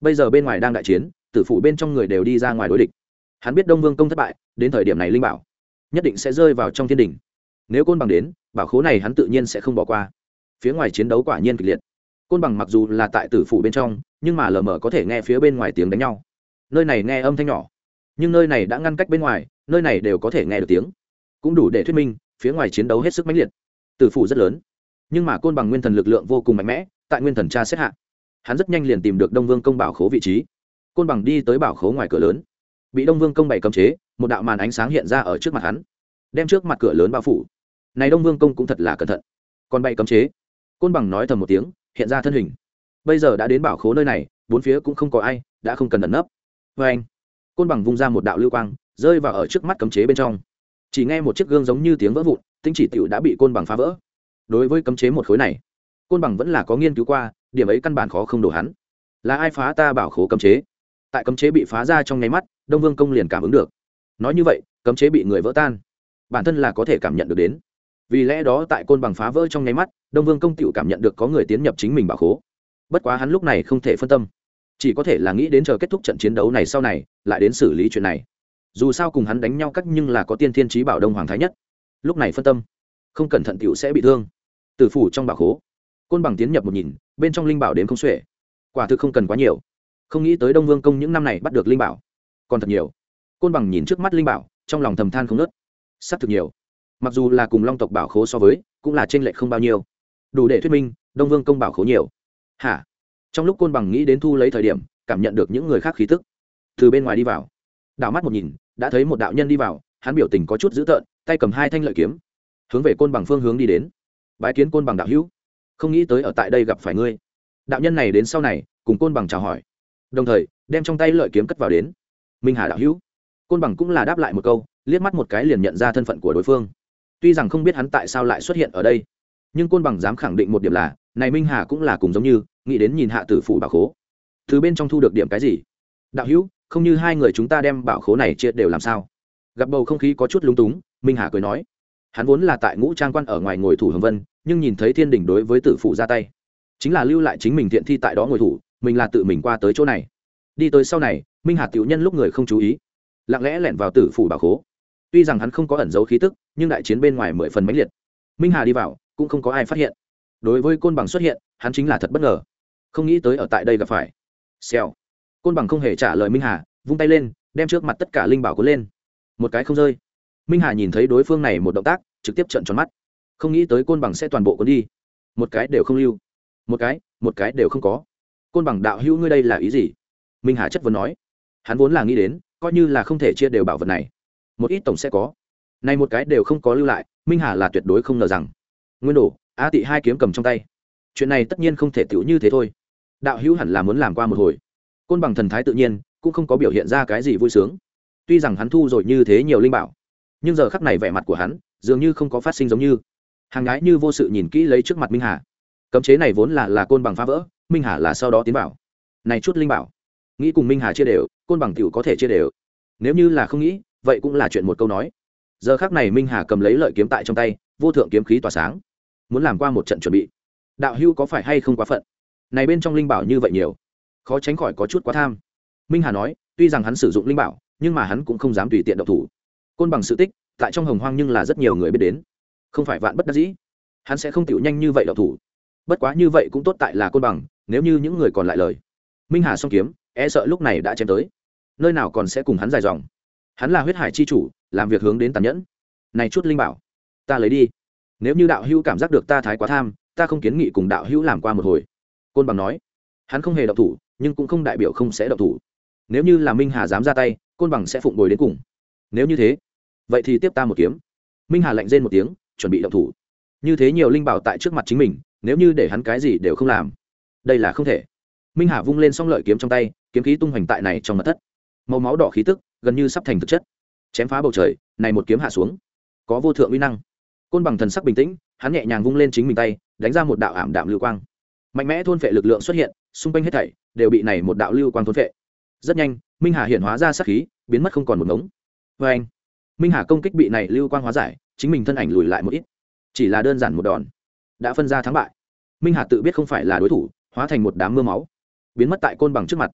Bây giờ bên ngoài đang đại chiến, tử phủ bên trong người đều đi ra ngoài đối địch. Hắn biết đông vương công thất bại, đến thời điểm này linh bảo nhất định sẽ rơi vào trong thiên đình nếu côn bằng đến, bảo khố này hắn tự nhiên sẽ không bỏ qua. Phía ngoài chiến đấu quả nhiên kịch liệt côn bằng mặc dù là tại tử phủ bên trong, nhưng mà lờ mờ có thể nghe phía bên ngoài tiếng đánh nhau. Nơi này nghe âm thanh nhỏ, nhưng nơi này đã ngăn cách bên ngoài, nơi này đều có thể nghe được tiếng. Cũng đủ để thuyết minh, phía ngoài chiến đấu hết sức mãnh liệt. Tử phủ rất lớn, nhưng mà côn bằng nguyên thần lực lượng vô cùng mạnh mẽ, tại nguyên thần cha xét hạ. Hắn rất nhanh liền tìm được đông vương công bảo khố vị trí. Côn bằng đi tới bảo khố ngoài cửa lớn. Bị đông vương công bày cấm chế, một đạo màn ánh sáng hiện ra ở trước mặt hắn, đem trước mặt cửa lớn bao phủ. Này đông vương công cũng thật là cẩn thận. Còn bày cấm chế. Côn bằng nói thầm một tiếng hiện ra thân hình. Bây giờ đã đến bảo khố nơi này, bốn phía cũng không có ai, đã không cần ẩn nấp. Vê anh, côn bằng vung ra một đạo lưu quang, rơi vào ở trước mắt cấm chế bên trong. Chỉ nghe một chiếc gương giống như tiếng vỡ vụn, tinh chỉ tiểu đã bị côn bằng phá vỡ. Đối với cấm chế một khối này, côn bằng vẫn là có nghiên cứu qua, điểm ấy căn bản khó không đổ hắn. Là ai phá ta bảo khố cấm chế? Tại cấm chế bị phá ra trong nháy mắt, đông vương công liền cảm ứng được. Nói như vậy, cấm chế bị người vỡ tan, bản thân là có thể cảm nhận được đến. Vì lẽ đó tại côn bằng phá vỡ trong nháy mắt đông vương công tựu cảm nhận được có người tiến nhập chính mình bảo khố. Bất quá hắn lúc này không thể phân tâm. Chỉ có thể là nghĩ đến chờ kết thúc trận chiến đấu này sau này, lại đến xử lý chuyện này. Dù sao cùng hắn đánh nhau cách nhưng là có tiên thiên trí bảo đông hoàng thái nhất. Lúc này phân tâm, không cẩn thận tựu sẽ bị thương. Tử phủ trong bảo khố, côn bằng tiến nhập một nhìn, bên trong linh bảo đến không xuể. Quả thực không cần quá nhiều. Không nghĩ tới đông vương công những năm này bắt được linh bảo. Còn thật nhiều. Côn bằng nhìn trước mắt linh bảo, trong lòng thầm than không nớt s ắ c thực nhiều. Mặc dù là cùng long tộc bảo khố so với, cũng là t r ê n lệch không bao nhiêu đủ để thuyết minh, đông vương công bảo khố nhiều. Hả? Trong lúc côn bằng nghĩ đến thu lấy thời điểm, cảm nhận được những người khác khí tức. Từ bên ngoài đi vào. Đảo mắt một nhìn, đã thấy một đạo nhân đi vào, hắn biểu tình có chút dữ tợn, tay cầm hai thanh lợi kiếm. Hướng về côn bằng phương hướng đi đến. Bái kiến côn bằng đạo hữu. Không nghĩ tới ở tại đây gặp phải ngươi. Đạo nhân này đến sau này, cùng côn bằng chào hỏi. Đồng thời, đem trong tay lợi kiếm cất vào đến. Minh hà đạo hữu. Côn bằng cũng là đáp lại một câu, liếc mắt một cái liền nhận ra thân phận của đối phương. Tuy rằng không biết hắn tại sao lại xuất hiện ở đây nhưng côn bằng dám khẳng định một điểm là, này minh hà cũng là cùng giống như, nghĩ đến nhìn hạ tử phủ bảo khố. Thứ bên trong thu được điểm cái gì? Đạo hữu, không như hai người chúng ta đem bảo khố này chia đều làm sao? Gặp bầu không khí có chút lúng túng, minh hà cười nói. Hắn vốn là tại ngũ trang quan ở ngoài ngồi thủ hồng vân, nhưng nhìn thấy thiên đình đối với tử phụ ra tay. Chính là lưu lại chính mình thiện thi tại đó ngồi thủ, mình là tự mình qua tới chỗ này. Đi tới sau này, minh hà tiểu nhân lúc người không chú ý. Lặng lẽ lẻn vào tử phủ bảo khố. Tuy rằng hắn không có ẩn dấu khí tức, nhưng đại chiến bên ngoài mười phần mãnh liệt. Minh hà đi vào cũng không có ai phát hiện. Đối với côn bằng xuất hiện, hắn chính là thật bất ngờ. Không nghĩ tới ở tại đây gặp phải. Xèo. Côn bằng không hề trả lời minh hà, vung tay lên, đem trước mặt tất cả linh bảo cuốn lên. Một cái không rơi. Minh hà nhìn thấy đối phương này một động tác, trực tiếp trận tròn mắt. Không nghĩ tới côn bằng sẽ toàn bộ cuốn đi. Một cái đều không lưu. Một cái một cái đều không có. Côn bằng đạo hữu ngươi đây là ý gì? Minh hà chất vấn nói. Hắn vốn là nghĩ đến, coi như là không thể chia đều bảo vật này. Một ít tổng sẽ có. Này một cái đều không có lưu lại, minh hà là tuyệt đối không ngờ rằng nguyên đổ a tị hai kiếm cầm trong tay. Chuyện này tất nhiên không thể tựu như thế thôi. Đạo hữu hẳn là muốn làm qua một hồi. Côn bằng thần thái tự nhiên, cũng không có biểu hiện ra cái gì vui sướng. Tuy rằng hắn thu rồi như thế nhiều linh bảo, nhưng giờ khắc này vẻ mặt của hắn dường như không có phát sinh giống như. Hàng gái như vô sự nhìn kỹ lấy trước mặt minh hà. Cấm chế này vốn là là côn bằng phá vỡ, minh hà là sau đó tiến bảo này chút linh bảo, nghĩ cùng minh hà chia đều, côn bằng t có thể chia đều. Nếu như là không nghĩ, vậy cũng là chuyện một câu nói giờ khác này minh hà cầm lấy lợi kiếm tại trong tay vô thượng kiếm khí tỏa sáng muốn làm qua một trận chuẩn bị đạo hưu có phải hay không quá phận này bên trong linh bảo như vậy nhiều khó tránh khỏi có chút quá tham minh hà nói tuy rằng hắn sử dụng linh bảo nhưng mà hắn cũng không dám tùy tiện độc thủ côn bằng sự tích tại trong hồng hoang nhưng là rất nhiều người biết đến không phải vạn bất đắc dĩ hắn sẽ không tiểu nhanh như vậy độc thủ bất quá như vậy cũng tốt tại là côn bằng nếu như những người còn lại lời minh hà song kiếm e sợ lúc này đã chém tới nơi nào còn sẽ cùng hắn dài dòng hắn là huyết hải c h i chủ làm việc hướng đến tàn nhẫn. Này chút linh bảo, ta lấy đi. Nếu như đạo hữu cảm giác được ta thái quá tham, ta không kiến nghị cùng đạo hữu làm qua một hồi. Côn bằng nói. Hắn không hề độc thủ, nhưng cũng không đại biểu không sẽ độc thủ. Nếu như là minh hà dám ra tay, côn bằng sẽ phụng bồi đến cùng. Nếu như thế, vậy thì tiếp ta một kiếm. Minh hà lạnh rên một tiếng, chuẩn bị độc thủ. Như thế nhiều linh bảo tại trước mặt chính mình, nếu như để hắn cái gì đều không làm, đây là không thể. Minh hà vung lên xong lợi kiếm trong tay, kiếm khí tung hoành tại này trong mặt thất. Màu máu đỏ khí tức gần như sắp thành thực chất chém phá bầu trời, này một kiếm hạ xuống, có vô thượng uy năng. Côn bằng thần sắc bình tĩnh, hắn nhẹ nhàng vung lên chính mình tay, đánh ra một đạo ảm đạm lưu quang. Mạnh mẽ thôn phệ lực lượng xuất hiện, xung quanh hết thảy đều bị này một đạo lưu quang thôn phệ. Rất nhanh, minh hà hiện hóa ra sát khí, biến mất không còn một ngống. Vê anh, minh hà công kích bị này lưu quang hóa giải, chính mình thân ảnh lùi lại một ít. Chỉ là đơn giản một đòn, đã phân ra thắng bại. Minh hà tự biết không phải là đối thủ, hóa thành một đám mưa máu, biến mất tại côn bằng trước mặt.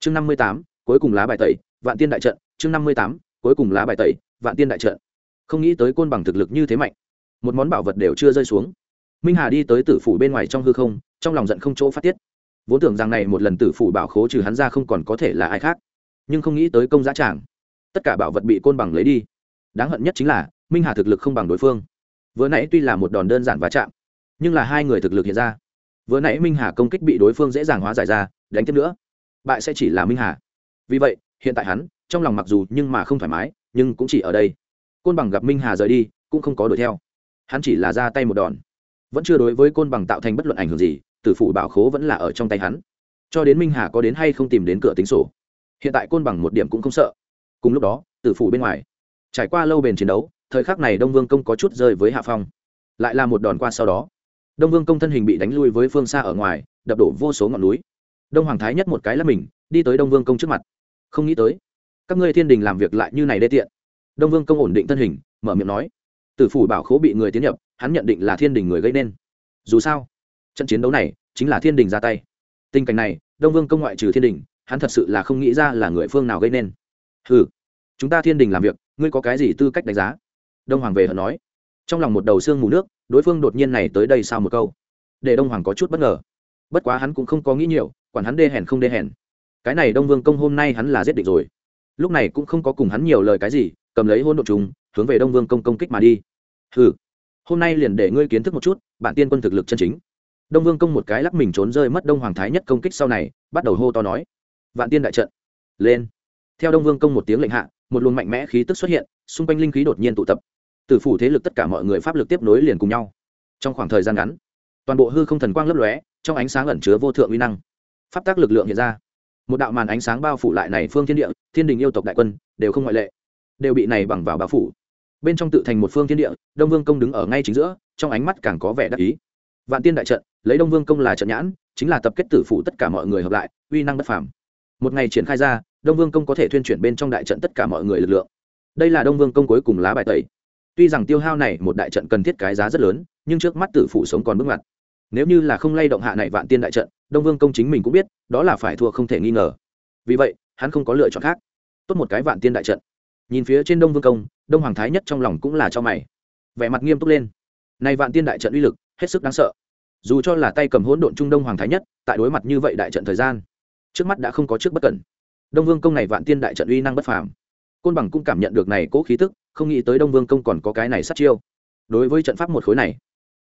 Chương năm mươi tám, cuối cùng lá bài tẩy, vạn tiên đại trận, chương năm mươi tám cuối cùng lá bài tẩy, vạn tiên đại trận. Không nghĩ tới côn bằng thực lực như thế mạnh. Một món bảo vật đều chưa rơi xuống. Minh hà đi tới tử phủ bên ngoài trong hư không, trong lòng giận không chỗ phát tiết. Vốn tưởng rằng này một lần tử phủ bảo khố trừ hắn ra không còn có thể là ai khác. Nhưng không nghĩ tới công giá tràng. Tất cả bảo vật bị côn bằng lấy đi. Đáng hận nhất chính là, minh hà thực lực không bằng đối phương. Vừa nãy tuy là một đòn đơn giản va chạm, nhưng là hai người thực lực hiện ra. Vừa nãy minh hà công kích bị đối phương dễ dàng hóa giải ra, đánh tiếp nữa. Bại sẽ chỉ là minh hà. Vì vậy, hiện tại hắn trong lòng mặc dù nhưng mà không thoải mái, nhưng cũng chỉ ở đây. Côn bằng gặp minh hà rời đi, cũng không có đuổi theo. Hắn chỉ là ra tay một đòn. Vẫn chưa đối với côn bằng tạo thành bất luận ảnh hưởng gì, tử phụ bảo khố vẫn là ở trong tay hắn. Cho đến minh hà có đến hay không tìm đến cửa tính sổ. Hiện tại côn bằng một điểm cũng không sợ. Cùng lúc đó, tử phụ bên ngoài. Trải qua lâu bền chiến đấu, thời khắc này đông vương công có chút rơi với hạ phong. Lại là một đòn qua sau đó. Đông vương công thân hình bị đánh lui với phương xa ở ngoài, đập đổ vô số ngọn núi. Đông hoàng thái nhất một cái là mình, đi tới đông vương công trước mặt. Không nghĩ tới các ngươi thiên đình làm việc lại như này đê tiện. Đông vương công ổn định thân hình, mở miệng nói. Tử phủ bảo khố bị người tiến nhập, hắn nhận định là thiên đình người gây nên. Dù sao, trận chiến đấu này chính là thiên đình ra tay. Tình cảnh này, đông vương công ngoại trừ thiên đình, hắn thật sự là không nghĩ ra là người phương nào gây nên. Ừ chúng ta thiên đình làm việc, ngươi có cái gì tư cách đánh giá? Đông hoàng về hận nói. Trong lòng một đầu xương mù nước, đối phương đột nhiên này tới đây sao một câu. Để đông hoàng có chút bất ngờ. Bất quá hắn cũng không có nghĩ nhiều, quản hắn đê hèn không đê hèn. Cái này đông vương công hôm nay hắn là giết địch rồi lúc này cũng không có cùng hắn nhiều lời cái gì, cầm lấy hôn đ ộ chúng hướng về đông vương công công kích mà đi. Hừ, hôm nay liền để ngươi kiến thức một chút, bản tiên quân thực lực chân chính. Đông vương công một cái lắc mình trốn rơi mất đông hoàng thái nhất công kích sau này, bắt đầu hô to nói. Vạn tiên đại trận, lên. Theo đông vương công một tiếng lệnh hạ, một luồng mạnh mẽ khí tức xuất hiện, xung quanh linh khí đột nhiên tụ tập. Từ phủ thế lực tất cả mọi người pháp lực tiếp nối liền cùng nhau. Trong khoảng thời gian ngắn, toàn bộ hư không thần quang lấp lóe, trong ánh sáng ẩn chứa vô thượng uy năng. Pháp tác lực lượng hiện ra một đạo màn ánh sáng bao phủ lại này phương thiên địa, thiên đình yêu tộc đại quân đều không ngoại lệ, đều bị này bằng vào bao phủ. Bên trong tự thành một phương thiên địa, đông vương công đứng ở ngay chính giữa, trong ánh mắt càng có vẻ đắc ý. Vạn tiên đại trận, lấy đông vương công là trận nhãn, chính là tập kết tử phủ tất cả mọi người hợp lại, uy năng bất phàm. Một ngày triển khai ra, đông vương công có thể thuyên chuyển bên trong đại trận tất cả mọi người lực lượng. Đây là đông vương công cuối cùng lá bài tẩy. Tuy rằng tiêu hao này một đại trận cần thiết cái giá rất lớn, nhưng trước mắt tử phủ sống còn bước ngoặt. Nếu như là không lay động hạ này vạn tiên đại trận đông vương công chính mình cũng biết, đó là phải thua không thể nghi ngờ. Vì vậy, hắn không có lựa chọn khác. Tốt một cái vạn tiên đại trận. Nhìn phía trên đông vương công, đông hoàng thái nhất trong lòng cũng là cho mày. Vẻ mặt nghiêm túc lên. Này vạn tiên đại trận uy lực, hết sức đáng sợ. Dù cho là tay cầm hỗn độn trung đông hoàng thái nhất, tại đối mặt như vậy đại trận thời gian, trước mắt đã không có trước bất cẩn. Đông vương công này vạn tiên đại trận uy năng bất phàm. Côn bằng cũng cảm nhận được này cố khí tức, không nghĩ tới đông vương công còn có cái này sát chiêu. Đối với trận pháp một khối này,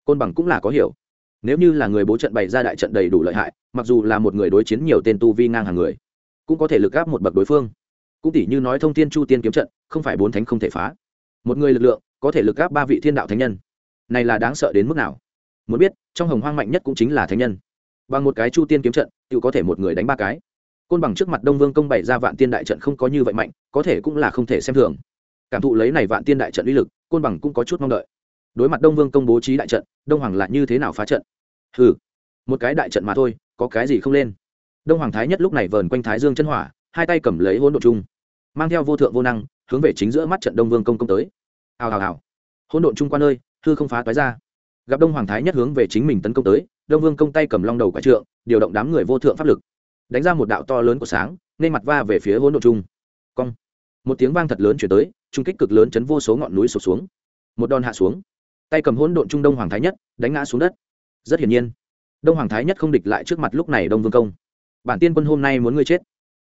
côn bằng cũng là có hiểu. Nếu như là người bố trận bày ra đại trận đầy đủ lợi hại mặc dù là một người đối chiến nhiều tên tu vi ngang hàng người, cũng có thể lực gáp một bậc đối phương. Cũng tỷ như nói thông tiên chu tiên kiếm trận, không phải bốn thánh không thể phá. Một người lực lượng, có thể lực gáp ba vị thiên đạo thánh nhân. Này là đáng sợ đến mức nào? Muốn biết, trong hồng hoang mạnh nhất cũng chính là thánh nhân. Bằng một cái chu tiên kiếm trận tự có thể một người đánh ba cái. Côn bằng trước mặt đông vương công bày ra vạn tiên đại trận không có như vậy mạnh, có thể cũng là không thể xem thường. Cảm thụ lấy này vạn tiên đại trận uy lực, côn bằng cũng có chút mong đợi. Đối mặt đông vương công bố trí đại trận, đông hoàng lại như thế nào phá trận? Hừ một cái đại trận mà thôi, có cái gì không lên. Đông hoàng thái nhất lúc này vờn quanh thái dương chân hỏa, hai tay cầm lấy hỗn Độn chung, mang theo vô thượng vô năng, hướng về chính giữa mắt trận đông vương công công tới. Hào hào hào. Hỗn độn chung qua nơi thư không phá toái ra. Gặp đông hoàng thái nhất hướng về chính mình tấn công tới, đông vương công tay cầm long đầu quả trượng, điều động đám người vô thượng pháp lực, đánh ra một đạo to lớn của sáng, nên mặt va về phía hỗn độn chung. Cong. Một tiếng vang thật lớn chuyển tới, trung kích cực lớn chấn vô số ngọn núi sụp xuống. Một đòn hạ xuống. Tay cầm hỗn độn trung đông hoàng thái nhất, đánh ngã xuống đất. Rất hiển nhiên đông hoàng thái nhất không địch lại trước mặt lúc này đông vương công. Bản tiên quân hôm nay muốn ngươi chết.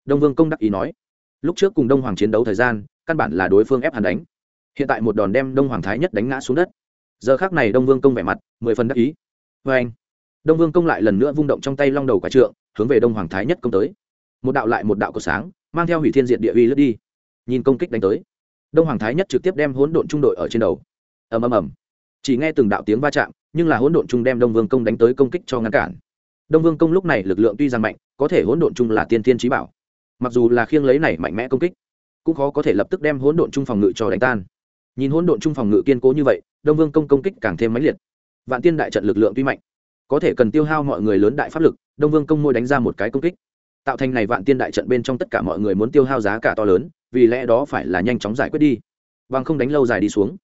Đông vương công đắc ý nói. Lúc trước cùng đông hoàng chiến đấu thời gian, căn bản là đối phương ép hắn đánh. Hiện tại một đòn đem đông hoàng thái nhất đánh ngã xuống đất. Giờ khác này đông vương công vẻ mặt, mười phần đắc ý. Vê anh, đông vương công lại lần nữa vung động trong tay long đầu quả trượng, hướng về đông hoàng thái nhất công tới. Một đạo lại một đạo có sáng, mang theo hủy thiên diện địa uy lướt đi. Nhìn công kích đánh tới, đông hoàng thái nhất trực tiếp đem hỗn độn trung đội ở trên đầu. Ầm ầm ầm chỉ nghe từng đạo tiếng va chạm, nhưng là hỗn độn trung đem đông vương công đánh tới công kích cho ngăn cản. Đông vương công lúc này lực lượng tuy rằng mạnh, có thể hỗn độn chung là tiên tiên trí bảo. Mặc dù là khiêng lấy này mạnh mẽ công kích, cũng khó có thể lập tức đem hỗn độn chung phòng ngự cho đánh tan. Nhìn hỗn độn chung phòng ngự kiên cố như vậy, đông vương công công kích càng thêm mãnh liệt. Vạn tiên đại trận lực lượng tuy mạnh, có thể cần tiêu hao mọi người lớn đại pháp lực, đông vương công môi đánh ra một cái công kích. Tạo thành này vạn tiên đại trận bên trong tất cả mọi người muốn tiêu hao giá cả to lớn, vì lẽ đó phải là nhanh chóng giải quyết đi, bằng không đánh lâu dài đi xuống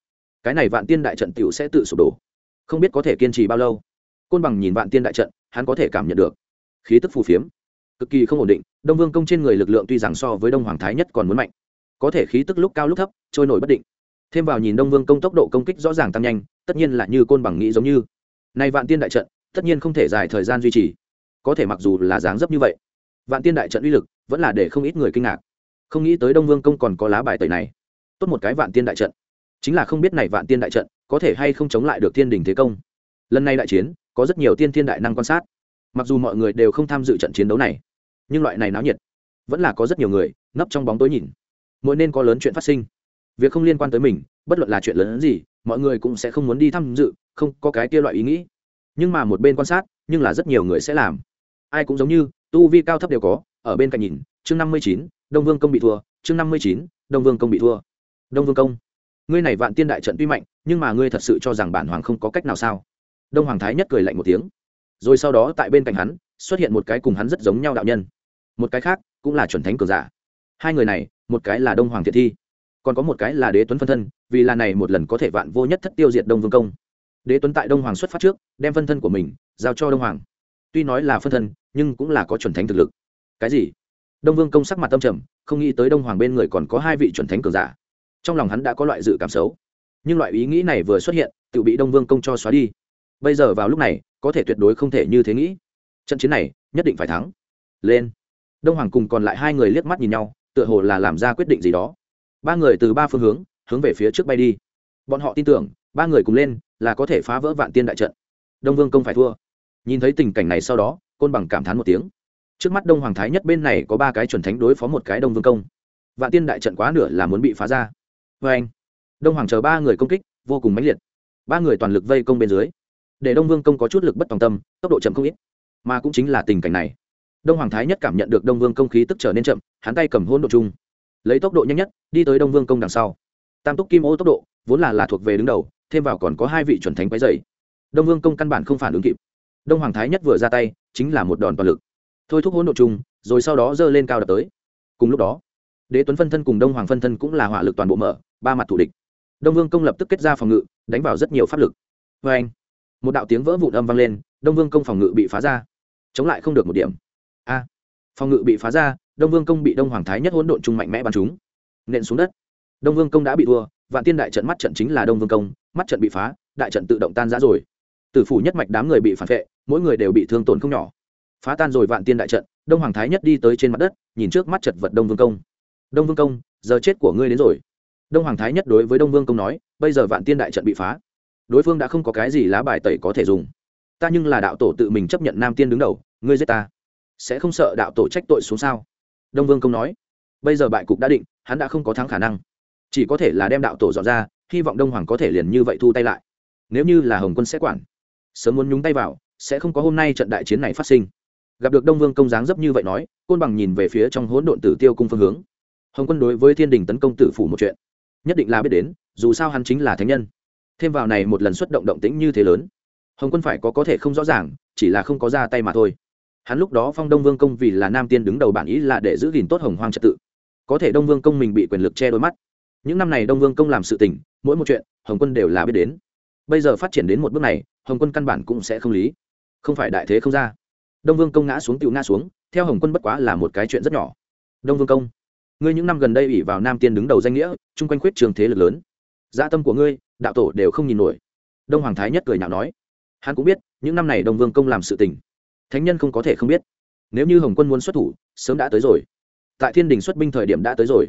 cái này vạn tiên đại trận tiểu sẽ tự sụp đổ. Không biết có thể kiên trì bao lâu. Côn bằng nhìn vạn tiên đại trận, hắn có thể cảm nhận được. Khí tức phù phiếm. Cực kỳ không ổn định, đông vương công trên người lực lượng tuy rằng so với đông hoàng thái nhất còn muốn mạnh, có thể khí tức lúc cao lúc thấp, trôi nổi bất định. Thêm vào nhìn đông vương công tốc độ công kích rõ ràng tăng nhanh, tất nhiên là như côn bằng nghĩ giống như. Nay vạn tiên đại trận, tất nhiên không thể dài thời gian duy trì. Có thể mặc dù là dáng dấp như vậy, vạn tiên đại trận uy lực vẫn là để không ít người kinh ngạc. Không nghĩ tới đông vương công còn có lá bài tẩy này. Tốt một cái vạn tiên đại trận chính là không biết này vạn tiên đại trận có thể hay không chống lại được thiên đình thế công. Lần này đại chiến, có rất nhiều tiên thiên đại năng quan sát. Mặc dù mọi người đều không tham dự trận chiến đấu này, nhưng loại này náo nhiệt, vẫn là có rất nhiều người nấp trong bóng tối nhìn. Mỗi nên có lớn chuyện phát sinh. Việc không liên quan tới mình, bất luận là chuyện lớn gì, mọi người cũng sẽ không muốn đi tham dự, không có cái kia loại ý nghĩ. Nhưng mà một bên quan sát, nhưng là rất nhiều người sẽ làm. Ai cũng giống như, tu vi cao thấp đều có, ở bên cạnh nhìn, chương năm mươi chín, đông vương công bị thua, chương năm mươi chín, đông vương công bị thua. Đông vương công ngươi này vạn tiên đại trận tuy mạnh, nhưng mà ngươi thật sự cho rằng bản hoàng không có cách nào sao? Đông hoàng thái nhất cười lạnh một tiếng. Rồi sau đó tại bên cạnh hắn, xuất hiện một cái cùng hắn rất giống nhau đạo nhân. Một cái khác cũng là chuẩn thánh cường giả. Hai người này, một cái là đông hoàng thiệt thi, còn có một cái là đế tuấn phân thân, vì là này một lần có thể vạn vô nhất thất tiêu diệt đông vương công. Đế tuấn tại đông hoàng xuất phát trước, đem phân thân của mình giao cho đông hoàng. Tuy nói là phân thân, nhưng cũng là có chuẩn thánh thực lực. Cái gì? Đông vương công sắc mặt tâm trầm, không nghĩ tới đông hoàng bên người còn có hai vị chuẩn thánh cường giả trong lòng hắn đã có loại dự cảm xấu. Nhưng loại ý nghĩ này vừa xuất hiện, tự bị đông vương công cho xóa đi. Bây giờ vào lúc này, có thể tuyệt đối không thể như thế nghĩ. Trận chiến này, nhất định phải thắng. Lên. Đông hoàng cùng còn lại hai người liếc mắt nhìn nhau, tựa hồ là làm ra quyết định gì đó. Ba người từ ba phương hướng hướng về phía trước bay đi. Bọn họ tin tưởng, ba người cùng lên, là có thể phá vỡ vạn tiên đại trận. Đông vương công phải thua. Nhìn thấy tình cảnh này sau đó, côn bằng cảm thán một tiếng. Trước mắt đông hoàng thái nhất bên này có ba cái chuẩn thánh đối phó một cái đông vương công. Vạn tiên đại trận quá nửa là muốn bị phá ra vê anh, đông hoàng chờ ba người công kích, vô cùng mãnh liệt. Ba người toàn lực vây công bên dưới. Để đông vương công có chút lực bất tòng tâm, tốc độ chậm không ít. Mà cũng chính là tình cảnh này. Đông hoàng thái nhất cảm nhận được đông vương công khí tức trở nên chậm, hắn tay cầm hôn độ chung. Lấy tốc độ nhanh nhất, đi tới đông vương công đằng sau. Tam túc kim ô tốc độ, vốn là là thuộc về đứng đầu, thêm vào còn có hai vị chuẩn thánh quái dày đông vương công căn bản không phản ứng kịp. Đông hoàng thái nhất vừa ra tay, chính là một đòn toàn lực. Thôi thúc hỗn độ chung, rồi sau đó giơ lên cao đập tới. Cùng lúc đó đế tuấn phân thân cùng đông hoàng phân thân cũng là hỏa lực toàn bộ mở, ba mặt thủ địch. Đông vương công lập tức kết ra phòng ngự, đánh vào rất nhiều pháp lực. Vê anh, một đạo tiếng vỡ vụn âm vang lên, đông vương công phòng ngự bị phá ra. Chống lại không được một điểm. A, phòng ngự bị phá ra, đông vương công bị đông hoàng thái nhất hỗn độn chung mạnh mẽ bắn chúng nện xuống đất. Đông vương công đã bị thua, vạn tiên đại trận mắt trận chính là đông vương công, mắt trận bị phá, đại trận tự động tan ra rồi. Tử phủ nhất mạch đám người bị phản vệ, mỗi người đều bị thương tổn không nhỏ. Phá tan rồi vạn tiên đại trận, đông hoàng thái nhất đi tới trên mặt đất, nhìn trước mắt chật vật đông vương công đông vương công, giờ chết của ngươi đến rồi. Đông hoàng thái nhất đối với đông vương công nói, bây giờ vạn tiên đại trận bị phá. Đối phương đã không có cái gì lá bài tẩy có thể dùng. Ta nhưng là đạo tổ tự mình chấp nhận nam tiên đứng đầu, ngươi giết ta. Sẽ không sợ đạo tổ trách tội xuống sao? Đông vương công nói, bây giờ bại cục đã định, hắn đã không có thắng khả năng. Chỉ có thể là đem đạo tổ dọn ra, hy vọng đông hoàng có thể liền như vậy thu tay lại. Nếu như là hồng quân sẽ quản, sớm muốn nhúng tay vào, sẽ không có hôm nay trận đại chiến này phát sinh. Gặp được đông vương công dáng dấp như vậy nói, côn bằng nhìn về phía trong hỗn độn tử tiêu cung phương hướng hồng quân đối với thiên đình tấn công tử phủ một chuyện, nhất định là biết đến, dù sao hắn chính là thánh nhân. Thêm vào này một lần xuất động động tĩnh như thế lớn, hồng quân phải có có thể không rõ ràng, chỉ là không có ra tay mà thôi. Hắn lúc đó phong đông vương công vì là nam tiên đứng đầu bản ý là để giữ gìn tốt hồng hoang trật tự. Có thể đông vương công mình bị quyền lực che đôi mắt. Những năm này đông vương công làm sự tình, mỗi một chuyện, hồng quân đều là biết đến. Bây giờ phát triển đến một bước này, hồng quân căn bản cũng sẽ không lý. Không phải đại thế không ra. Đông vương công ngã xuống tựu ngã xuống, theo hồng quân bất quá là một cái chuyện rất nhỏ. Đông vương công ngươi những năm gần đây ủy vào nam tiên đứng đầu danh nghĩa, chung quanh khuyết trường thế lực lớn. Gia dạ tâm của ngươi, đạo tổ đều không nhìn nổi. Đông hoàng thái nhất cười nhạo nói. Hắn cũng biết, những năm này đông vương công làm sự tình. Thánh nhân không có thể không biết. Nếu như hồng quân muốn xuất thủ, sớm đã tới rồi. Tại thiên đình xuất binh thời điểm đã tới rồi.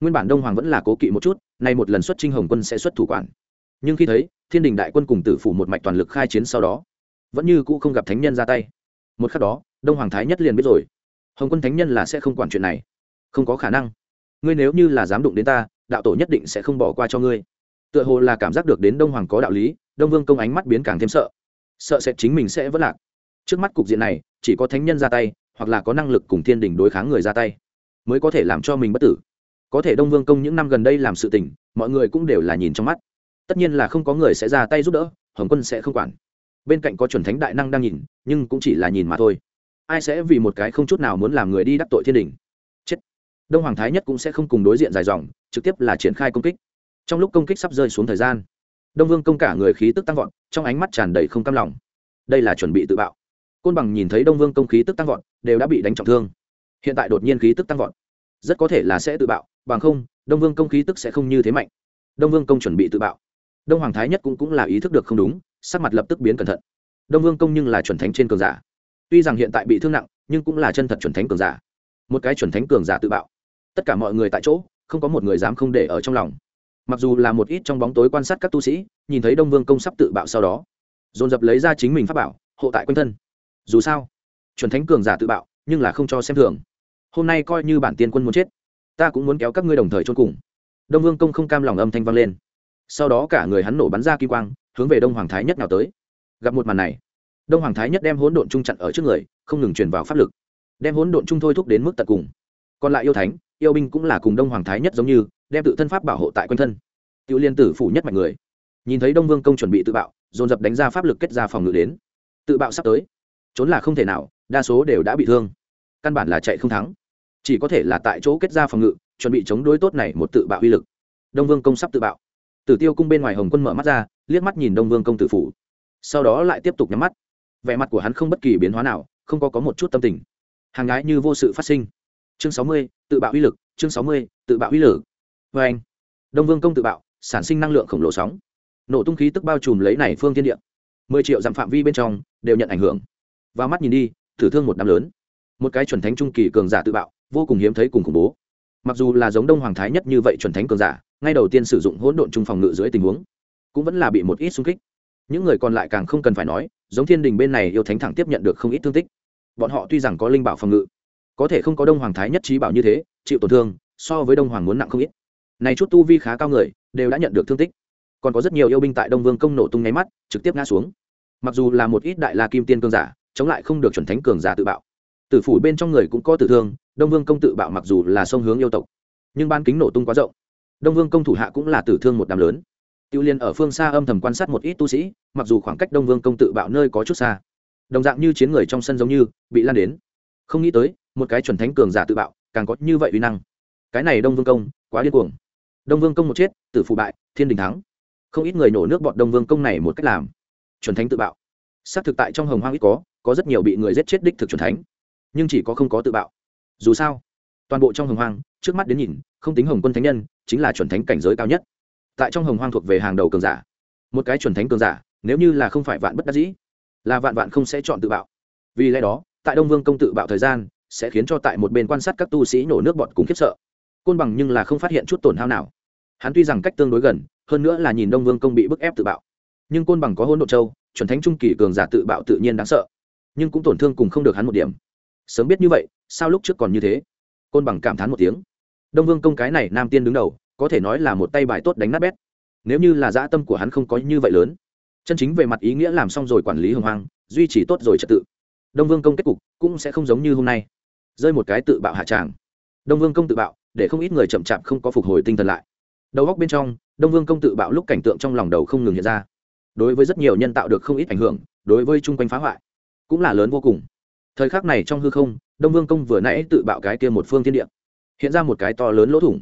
Nguyên bản đông hoàng vẫn là cố kỵ một chút, nay một lần xuất trinh hồng quân sẽ xuất thủ quản. Nhưng khi thấy, thiên đình đại quân cùng tử phủ một mạch toàn lực khai chiến sau đó, vẫn như cũ không gặp thánh nhân ra tay. Một khắc đó, đông hoàng thái nhất liền biết rồi. Hồng quân thánh nhân là sẽ không quản chuyện này không có khả năng. Ngươi nếu như là dám đụng đến ta, đạo tổ nhất định sẽ không bỏ qua cho ngươi. Tựa hồ là cảm giác được đến đông hoàng có đạo lý, đông vương công ánh mắt biến càng thêm sợ. Sợ sẽ chính mình sẽ vất lạc. Trước mắt cục diện này, chỉ có thánh nhân ra tay, hoặc là có năng lực cùng thiên đình đối kháng người ra tay, mới có thể làm cho mình bất tử. Có thể đông vương công những năm gần đây làm sự tình, mọi người cũng đều là nhìn trong mắt. Tất nhiên là không có người sẽ ra tay giúp đỡ, hồng quân sẽ không quản. Bên cạnh có chuẩn thánh đại năng đang nhìn, nhưng cũng chỉ là nhìn mà thôi. Ai sẽ vì một cái không chút nào muốn làm người đi đắc tội thiên đình? Đông hoàng thái nhất cũng sẽ không cùng đối diện dài dòng trực tiếp là triển khai công kích. Trong lúc công kích sắp rơi xuống thời gian đông vương công cả người khí tức tăng vọt trong ánh mắt tràn đầy không cam lòng. Đây là chuẩn bị tự bạo. Côn bằng nhìn thấy đông vương công khí tức tăng vọt đều đã bị đánh trọng thương. Hiện tại đột nhiên khí tức tăng vọt rất có thể là sẽ tự bạo bằng không đông vương công khí tức sẽ không như thế mạnh. Đông vương công chuẩn bị tự bạo. Đông hoàng thái nhất cũng, cũng là ý thức được không đúng sắc mặt lập tức biến cẩn thận. Đông vương công nhưng là chuẩn thánh trên cường giả. Tuy rằng hiện tại bị thương nặng nhưng cũng là chân thật chuẩn thánh cường giả. Một cái chuẩn thánh cường giả tự bạo tất cả mọi người tại chỗ, không có một người dám không để ở trong lòng. Mặc dù là một ít trong bóng tối quan sát các tu sĩ, nhìn thấy đông vương công sắp tự bạo sau đó, dồn dập lấy ra chính mình pháp bảo, hộ tại quanh thân. Dù sao, chuẩn thánh cường giả tự bạo, nhưng là không cho xem thường. Hôm nay coi như bản tiên quân muốn chết, ta cũng muốn kéo các ngươi đồng thời chôn cùng. Đông vương công không cam lòng âm thanh vang lên. Sau đó cả người hắn nổ bắn ra kỳ quang, hướng về đông hoàng thái nhất nào tới. Gặp một màn này, đông hoàng thái nhất đem hỗn độn trung chặn ở trước người, không ngừng truyền vào pháp lực, đem hỗn độn trung thôi thúc đến mức tận cùng. Còn lại yêu thánh yêu binh cũng là cùng đông hoàng thái nhất giống như, đem tự thân pháp bảo hộ tại quanh thân. Tiểu liên tử phủ nhất mạnh người. Nhìn thấy đông vương công chuẩn bị tự bạo, dồn dập đánh ra pháp lực kết ra phòng ngự đến. Tự bạo sắp tới. Trốn là không thể nào, đa số đều đã bị thương. Căn bản là chạy không thắng. Chỉ có thể là tại chỗ kết ra phòng ngự, chuẩn bị chống đối tốt này một tự bạo uy lực. Đông vương công sắp tự bạo. Tử tiêu cung bên ngoài hồng quân mở mắt ra, liếc mắt nhìn đông vương công tử phủ. Sau đó lại tiếp tục nhắm mắt. Vẻ mặt của hắn không bất kỳ biến hóa nào, không có có một chút tâm tình. Hàng gái như vô sự phát sinh chương sáu mươi, tự bạo uy lực, chương sáu mươi, tự bạo uy lực. Vê anh, đông vương công tự bạo, sản sinh năng lượng khổng lồ sóng. Nổ tung khí tức bao trùm lấy này phương thiên địa. Mười triệu dặm phạm vi bên trong, đều nhận ảnh hưởng. Và mắt nhìn đi thử thương một năm lớn. Một cái chuẩn thánh trung kỳ cường giả tự bạo, vô cùng hiếm thấy cùng khủng bố. Mặc dù là giống đông hoàng thái nhất như vậy chuẩn thánh cường giả, ngay đầu tiên sử dụng hỗn độn trung phòng ngự dưới tình huống, cũng vẫn là bị một ít xung kích. Những người còn lại càng không cần phải nói, giống thiên đình bên này yêu thánh thẳng tiếp nhận được không ít thương tích. Bọn họ tuy rằng có linh bảo phòng ngự có thể không có đông hoàng thái nhất trí bảo như thế, chịu tổn thương, so với đông hoàng muốn nặng không ít. Này chút tu vi khá cao người, đều đã nhận được thương tích. Còn có rất nhiều yêu binh tại đông vương công nổ tung nháy mắt, trực tiếp ngã xuống. Mặc dù là một ít đại la kim tiên cường giả, chống lại không được chuẩn thánh cường giả tự bạo. Tử phủ bên trong người cũng có tử thương, đông vương công tự bạo mặc dù là sông hướng yêu tộc, nhưng ban kính nổ tung quá rộng. Đông vương công thủ hạ cũng là tử thương một đám lớn. Tiêu liên ở phương xa âm thầm quan sát một ít tu sĩ, mặc dù khoảng cách đông vương công tự bạo nơi có chút xa, đồng dạng như chiến người trong sân giống như, bị lan đến. Không nghĩ tới một cái chuẩn thánh cường giả tự bạo, càng có như vậy uy năng. Cái này đông vương công, quá điên cuồng. Đông vương công một chết tự phụ bại, thiên đình thắng. Không ít người nổ nước bọn đông vương công này một cách làm. Chuẩn thánh tự bạo. Xác thực tại trong hồng hoang ít có có rất nhiều bị người giết chết đích thực chuẩn thánh. Nhưng chỉ có không có tự bạo. Dù sao, toàn bộ trong hồng hoang, trước mắt đến nhìn, không tính hồng quân thánh nhân, chính là chuẩn thánh cảnh giới cao nhất. Tại trong hồng hoang thuộc về hàng đầu cường giả. Một cái chuẩn thánh cường giả, nếu như là không phải vạn bất đắc dĩ, là vạn vạn không sẽ chọn tự bạo. Vì lẽ đó, tại đông vương công tự bạo thời gian sẽ khiến cho tại một bên quan sát các tu sĩ nổ nước bọt cùng khiếp sợ. Côn bằng nhưng là không phát hiện chút tổn hao nào. Hắn tuy rằng cách tương đối gần, hơn nữa là nhìn đông vương công bị bức ép tự bạo. Nhưng côn bằng có hôn độ châu, chuẩn thánh trung kỳ cường giả tự bạo tự nhiên đáng sợ. Nhưng cũng tổn thương cùng không được hắn một điểm. Sớm biết như vậy, sao lúc trước còn như thế? Côn bằng cảm thán một tiếng. Đông vương công cái này nam tiên đứng đầu, có thể nói là một tay bài tốt đánh nát bét. Nếu như là dã tâm của hắn không có như vậy lớn. Chân chính về mặt ý nghĩa làm xong rồi quản lý hồng hoang, duy trì tốt rồi trật tự. Đông vương công kết cục cũng sẽ không giống như hôm nay rơi một cái tự bạo hạ tràng. Đông vương công tự bạo, để không ít người chậm chạp không có phục hồi tinh thần lại. Đầu góc bên trong, đông vương công tự bạo lúc cảnh tượng trong lòng đầu không ngừng hiện ra. Đối với rất nhiều nhân tạo được không ít ảnh hưởng, đối với chung quanh phá hoại, cũng là lớn vô cùng. Thời khắc này trong hư không, đông vương công vừa nãy tự bạo cái kia một phương thiên địa, hiện ra một cái to lớn lỗ thủng.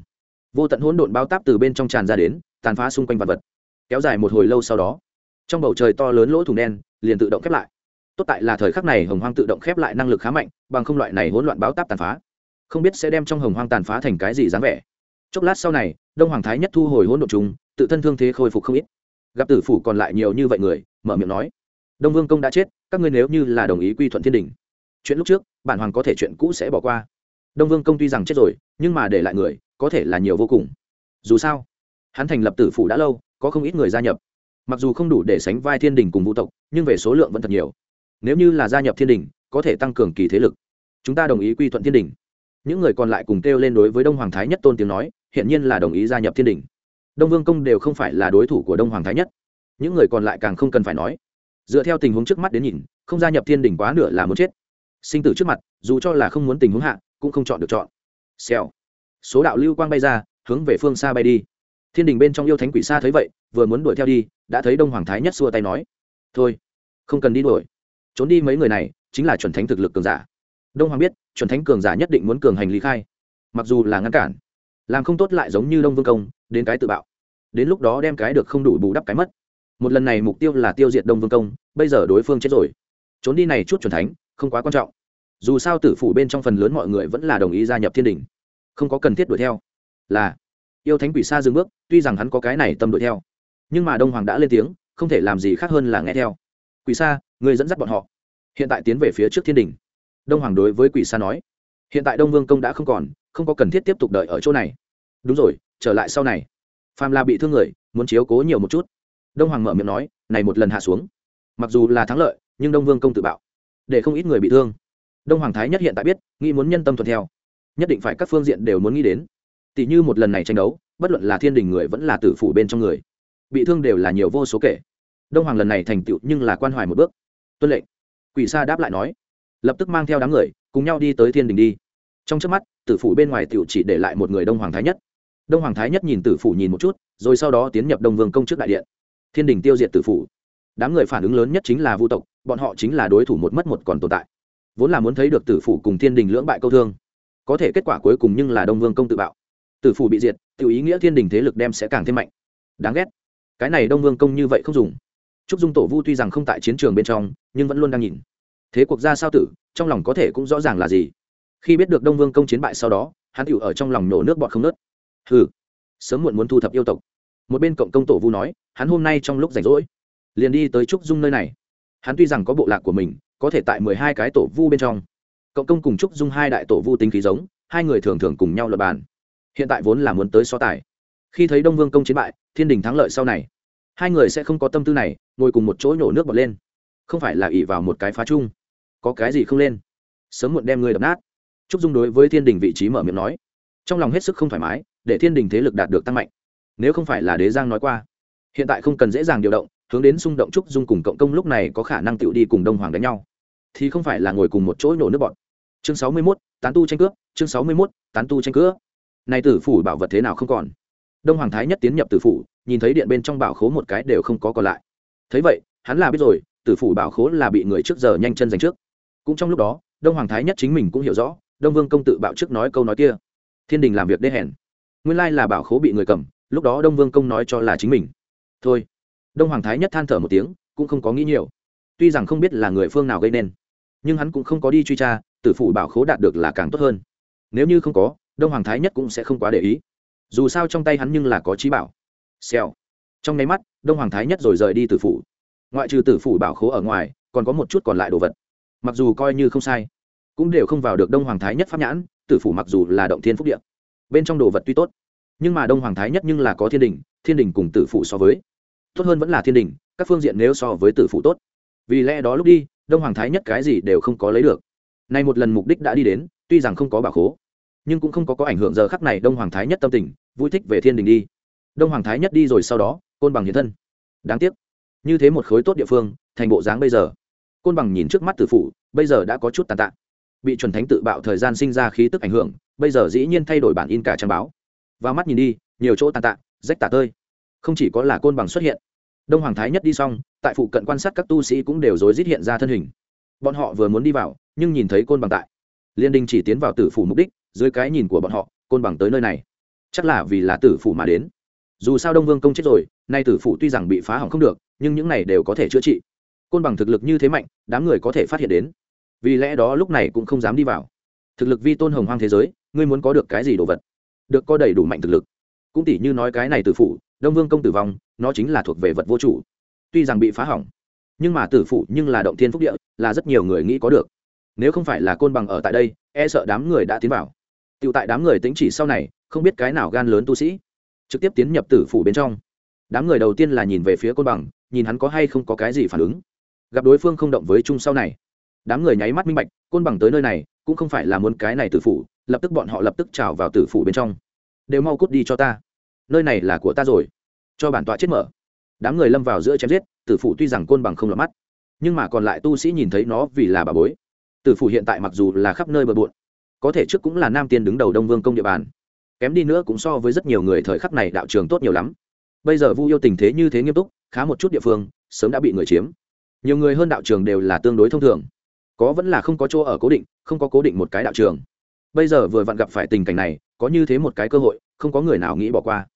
Vô tận hỗn độn bao táp từ bên trong tràn ra đến, tàn phá xung quanh vật vật. Kéo dài một hồi lâu sau đó, trong bầu trời to lớn lỗ thủng đen liền tự động khép lại tốt tại là thời khắc này hồng hoang tự động khép lại năng lực khá mạnh, bằng không loại này hỗn loạn báo táp tàn phá, không biết sẽ đem trong hồng hoang tàn phá thành cái gì dáng vẻ. Chốc lát sau này, đông hoàng thái nhất thu hồi hỗn độn chúng tự thân thương thế khôi phục không ít. Gặp tử phủ còn lại nhiều như vậy người, mở miệng nói, đông vương công đã chết, các ngươi nếu như là đồng ý quy thuận thiên đình, chuyện lúc trước, bản hoàng có thể chuyện cũ sẽ bỏ qua. Đông vương công tuy rằng chết rồi, nhưng mà để lại người, có thể là nhiều vô cùng. Dù sao, hắn thành lập tử phủ đã lâu, có không ít người gia nhập. Mặc dù không đủ để sánh vai thiên đình cùng vũ tộc, nhưng về số lượng vẫn thật nhiều nếu như là gia nhập thiên đình, có thể tăng cường kỳ thế lực. Chúng ta đồng ý quy thuận thiên đình. Những người còn lại cùng kêu lên đối với đông hoàng thái nhất tôn tiếng nói hiện nhiên là đồng ý gia nhập thiên đình. Đông vương công đều không phải là đối thủ của đông hoàng thái nhất. Những người còn lại càng không cần phải nói. Dựa theo tình huống trước mắt đến nhìn, không gia nhập thiên đình quá nửa là muốn chết. Sinh tử trước mặt, dù cho là không muốn tình huống hạ, cũng không chọn được chọn. Xèo. Số đạo lưu quang bay ra, hướng về phương xa bay đi. Thiên đình bên trong yêu thánh quỷ xa thấy vậy, vừa muốn đuổi theo đi, đã thấy đông hoàng thái nhất xua tay nói, thôi, không cần đi đuổi trốn đi mấy người này chính là chuẩn thánh thực lực cường giả. Đông hoàng biết, chuẩn thánh cường giả nhất định muốn cường hành lý khai, mặc dù là ngăn cản, làm không tốt lại giống như đông vương công, đến cái tự bạo. Đến lúc đó đem cái được không đủ bù đắp cái mất. Một lần này mục tiêu là tiêu diệt đông vương công, bây giờ đối phương chết rồi. Trốn đi này chút chuẩn thánh, không quá quan trọng. Dù sao tử phủ bên trong phần lớn mọi người vẫn là đồng ý gia nhập thiên đình, không có cần thiết đuổi theo. Là, yêu thánh quỷ xa dừng bước, tuy rằng hắn có cái này tâm đuổi theo, nhưng mà đông hoàng đã lên tiếng, không thể làm gì khác hơn là nghe theo quỷ Sa, người dẫn dắt bọn họ. Hiện tại tiến về phía trước thiên đình. Đông hoàng đối với quỷ Sa nói. Hiện tại đông vương công đã không còn không có cần thiết tiếp tục đợi ở chỗ này. Đúng rồi trở lại sau này. Phàm là bị thương người muốn chiếu cố nhiều một chút. Đông hoàng mở miệng nói này một lần hạ xuống. Mặc dù là thắng lợi nhưng đông vương công tự bạo để không ít người bị thương. Đông hoàng thái nhất hiện tại biết nghĩ muốn nhân tâm thuận theo. Nhất định phải các phương diện đều muốn nghĩ đến. Tỷ như một lần này tranh đấu bất luận là thiên đình người vẫn là tử phủ bên trong người bị thương đều là nhiều vô số kể đông hoàng lần này thành tựu nhưng là quan hoài một bước. Tuân lệnh. Quỷ sa đáp lại nói. Lập tức mang theo đám người, cùng nhau đi tới thiên đình đi. Trong trước mắt, tử phủ bên ngoài tựu chỉ để lại một người đông hoàng thái nhất. Đông hoàng thái nhất nhìn tử phủ nhìn một chút, rồi sau đó tiến nhập đông vương công trước đại điện. Thiên đình tiêu diệt tử phủ. Đám người phản ứng lớn nhất chính là vu tộc, bọn họ chính là đối thủ một mất một còn tồn tại. Vốn là muốn thấy được tử phủ cùng thiên đình lưỡng bại câu thương. Có thể kết quả cuối cùng nhưng là đông vương công tự bạo. Tử phủ bị diệt tự ý nghĩa thiên đình thế lực đem sẽ càng thêm mạnh. Đáng ghét. Cái này đông vương công như vậy không dùng trúc dung tổ vu tuy rằng không tại chiến trường bên trong, nhưng vẫn luôn đang nhìn. Thế cuộc ra sao tử, trong lòng có thể cũng rõ ràng là gì. Khi biết được đông vương công chiến bại sau đó, hắn tựu ở trong lòng nổ nước bọt không nớt. Hừ, sớm muộn muốn thu thập yêu tộc. Một bên cộng công tổ vu nói, hắn hôm nay trong lúc rảnh rỗi, liền đi tới trúc dung nơi này. Hắn tuy rằng có bộ lạc của mình, có thể tại mười hai cái tổ vu bên trong. Cộng công cùng trúc dung hai đại tổ vu tính khí giống, hai người thường thường cùng nhau luận bàn. Hiện tại vốn là muốn tới so tài. Khi thấy đông vương công chiến bại, thiên đình thắng lợi sau này hai người sẽ không có tâm tư này, ngồi cùng một chỗ nhổ nước bọt lên. Không phải là ỉ vào một cái phá chung. Có cái gì không lên? Sớm muộn đem ngươi đập nát. Trúc dung đối với thiên đình vị trí mở miệng nói. Trong lòng hết sức không thoải mái, để thiên đình thế lực đạt được tăng mạnh. Nếu không phải là đế giang nói qua, hiện tại không cần dễ dàng điều động, hướng đến xung động trúc dung cùng cộng công lúc này có khả năng tự đi cùng đông hoàng đánh nhau. Thì không phải là ngồi cùng một chỗ nổ nước bọn chương sáu mươi mốt, tán tu tranh cướp, chương sáu mươi mốt, tán tu tranh cướp. Này tử phủ bảo vật thế nào không còn? Đông hoàng thái nhất tiến nhập tử phủ, nhìn thấy điện bên trong bảo khố một cái đều không có còn lại. Thấy vậy, hắn là biết rồi, tử phủ bảo khố là bị người trước giờ nhanh chân giành trước. Cũng trong lúc đó, đông hoàng thái nhất chính mình cũng hiểu rõ, đông vương công tự bạo trước nói câu nói kia. Thiên đình làm việc đê hèn. Nguyên lai là bảo khố bị người cầm, lúc đó đông vương công nói cho là chính mình. Thôi. Đông hoàng thái nhất than thở một tiếng, cũng không có nghĩ nhiều. Tuy rằng không biết là người phương nào gây nên, nhưng hắn cũng không có đi truy tra, tử phủ bảo khố đạt được là càng tốt hơn. Nếu như không có, đông hoàng thái nhất cũng sẽ không quá để ý dù sao trong tay hắn nhưng là có trí bảo. Xèo. Trong nháy mắt đông hoàng thái nhất rồi rời đi tử phủ. Ngoại trừ tử phủ bảo khố ở ngoài còn có một chút còn lại đồ vật. Mặc dù coi như không sai cũng đều không vào được đông hoàng thái nhất pháp nhãn tử phủ mặc dù là động thiên phúc địa, bên trong đồ vật tuy tốt nhưng mà đông hoàng thái nhất nhưng là có thiên đình thiên đình cùng tử Phủ so với. Tốt hơn vẫn là thiên đình các phương diện nếu so với tử Phủ tốt. Vì lẽ đó lúc đi đông hoàng thái nhất cái gì đều không có lấy được. Nay một lần mục đích đã đi đến tuy rằng không có bảo khố nhưng cũng không có có ảnh hưởng giờ khắc này đông hoàng thái nhất tâm tình, vui thích về thiên đình đi. Đông hoàng thái nhất đi rồi sau đó, côn bằng hiện thân. Đáng tiếc, như thế một khối tốt địa phương, thành bộ dáng bây giờ. Côn bằng nhìn trước mắt tử phụ bây giờ đã có chút tàn tạ. Bị chuẩn thánh tự bạo thời gian sinh ra khí tức ảnh hưởng, bây giờ dĩ nhiên thay đổi bản in cả trang báo. Và mắt nhìn đi, nhiều chỗ tàn tạ, rách tả tơi. Không chỉ có là côn bằng xuất hiện. Đông hoàng thái nhất đi xong, tại phụ cận quan sát các tu sĩ cũng đều rối rít hiện ra thân hình. Bọn họ vừa muốn đi vào, nhưng nhìn thấy côn bằng tại. Liên đình chỉ tiến vào tử phủ mục đích dưới cái nhìn của bọn họ, côn bằng tới nơi này. Chắc là vì là tử phủ mà đến. Dù sao đông vương công chết rồi, nay tử phủ tuy rằng bị phá hỏng không được, nhưng những này đều có thể chữa trị. Côn bằng thực lực như thế mạnh, đám người có thể phát hiện đến. Vì lẽ đó lúc này cũng không dám đi vào. Thực lực vi tôn hồng hoang thế giới, ngươi muốn có được cái gì đồ vật? Được có đầy đủ mạnh thực lực. Cũng tỷ như nói cái này tử phủ, đông vương công tử vong, nó chính là thuộc về vật vô chủ. Tuy rằng bị phá hỏng, nhưng mà tử phủ nhưng là động thiên phúc địa, là rất nhiều người nghĩ có được. Nếu không phải là côn bằng ở tại đây e sợ đám người đã tiến vào. Tiểu tại đám người tính chỉ sau này, không biết cái nào gan lớn tu sĩ. Trực tiếp tiến nhập tử phủ bên trong. Đám người đầu tiên là nhìn về phía côn bằng, nhìn hắn có hay không có cái gì phản ứng. Gặp đối phương không động với chung sau này. Đám người nháy mắt minh bạch, côn bằng tới nơi này, cũng không phải là muốn cái này tử phủ, lập tức bọn họ lập tức trào vào tử phủ bên trong. Đều mau cút đi cho ta. Nơi này là của ta rồi. Cho bản tọa chết mở. Đám người lâm vào giữa chém giết, tử phủ tuy rằng côn bằng không lọt mắt, nhưng mà còn lại tu sĩ nhìn thấy nó vì là bà bối. Tử phủ hiện tại mặc dù là khắp nơi bừa bộn có thể trước cũng là nam tiên đứng đầu đông vương công địa bàn kém đi nữa cũng so với rất nhiều người thời khắc này đạo trường tốt nhiều lắm bây giờ vu yêu tình thế như thế nghiêm túc khá một chút địa phương sớm đã bị người chiếm nhiều người hơn đạo trường đều là tương đối thông thường có vẫn là không có chỗ ở cố định không có cố định một cái đạo trường bây giờ vừa vặn gặp phải tình cảnh này có như thế một cái cơ hội không có người nào nghĩ bỏ qua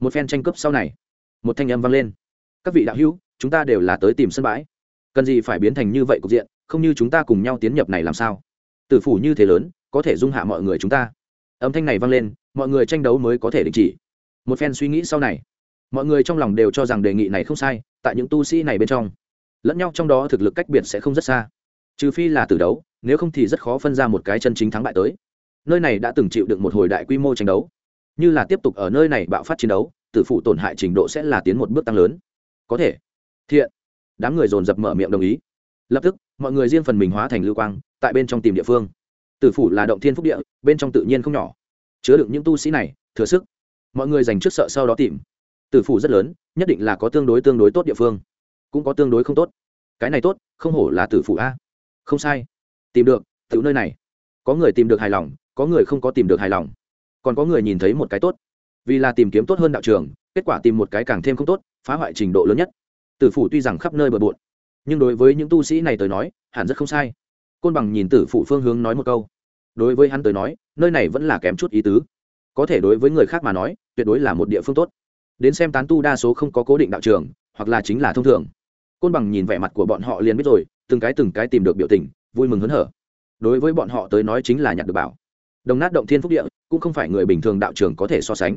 một phen tranh cướp sau này một thanh âm vang lên các vị đạo hữu chúng ta đều là tới tìm sân bãi cần gì phải biến thành như vậy cục diện không như chúng ta cùng nhau tiến nhập này làm sao tử phủ như thế lớn có thể dung hạ mọi người chúng ta. Âm thanh này vang lên, mọi người tranh đấu mới có thể đình chỉ. Một phen suy nghĩ sau này, mọi người trong lòng đều cho rằng đề nghị này không sai, tại những tu sĩ này bên trong, lẫn nhau trong đó thực lực cách biệt sẽ không rất xa. Trừ phi là tử đấu, nếu không thì rất khó phân ra một cái chân chính thắng bại tới. Nơi này đã từng chịu được một hồi đại quy mô tranh đấu. Như là tiếp tục ở nơi này bạo phát chiến đấu, tử phụ tổn hại trình độ sẽ là tiến một bước tăng lớn. Có thể. Thiện. Đám người dồn dập mở miệng đồng ý. Lập tức, mọi người riêng phần mình hóa thành lưu quang, tại bên trong tìm địa phương tử phủ là động thiên phúc địa, bên trong tự nhiên không nhỏ. Chứa đựng những tu sĩ này, thừa sức. Mọi người dành trước sợ sau đó tìm. Tử phủ rất lớn, nhất định là có tương đối tương đối tốt địa phương. Cũng có tương đối không tốt. Cái này tốt, không hổ là tử phủ a. Không sai. Tìm được tự nơi này. Có người tìm được hài lòng, có người không có tìm được hài lòng. Còn có người nhìn thấy một cái tốt. Vì là tìm kiếm tốt hơn đạo trường, kết quả tìm một cái càng thêm không tốt, phá hoại trình độ lớn nhất. Tử phủ tuy rằng khắp nơi bờ bộn, nhưng đối với những tu sĩ này tới nói, hẳn rất không sai côn bằng nhìn tử Phụ phương hướng nói một câu. Đối với hắn tới nói, nơi này vẫn là kém chút ý tứ. Có thể đối với người khác mà nói, tuyệt đối là một địa phương tốt. Đến xem tán tu đa số không có cố định đạo trường, hoặc là chính là thông thường. Côn bằng nhìn vẻ mặt của bọn họ liền biết rồi, từng cái từng cái tìm được biểu tình, vui mừng hớn hở. Đối với bọn họ tới nói chính là nhặt được bảo. Đồng nát động thiên phúc địa, cũng không phải người bình thường đạo trường có thể so sánh.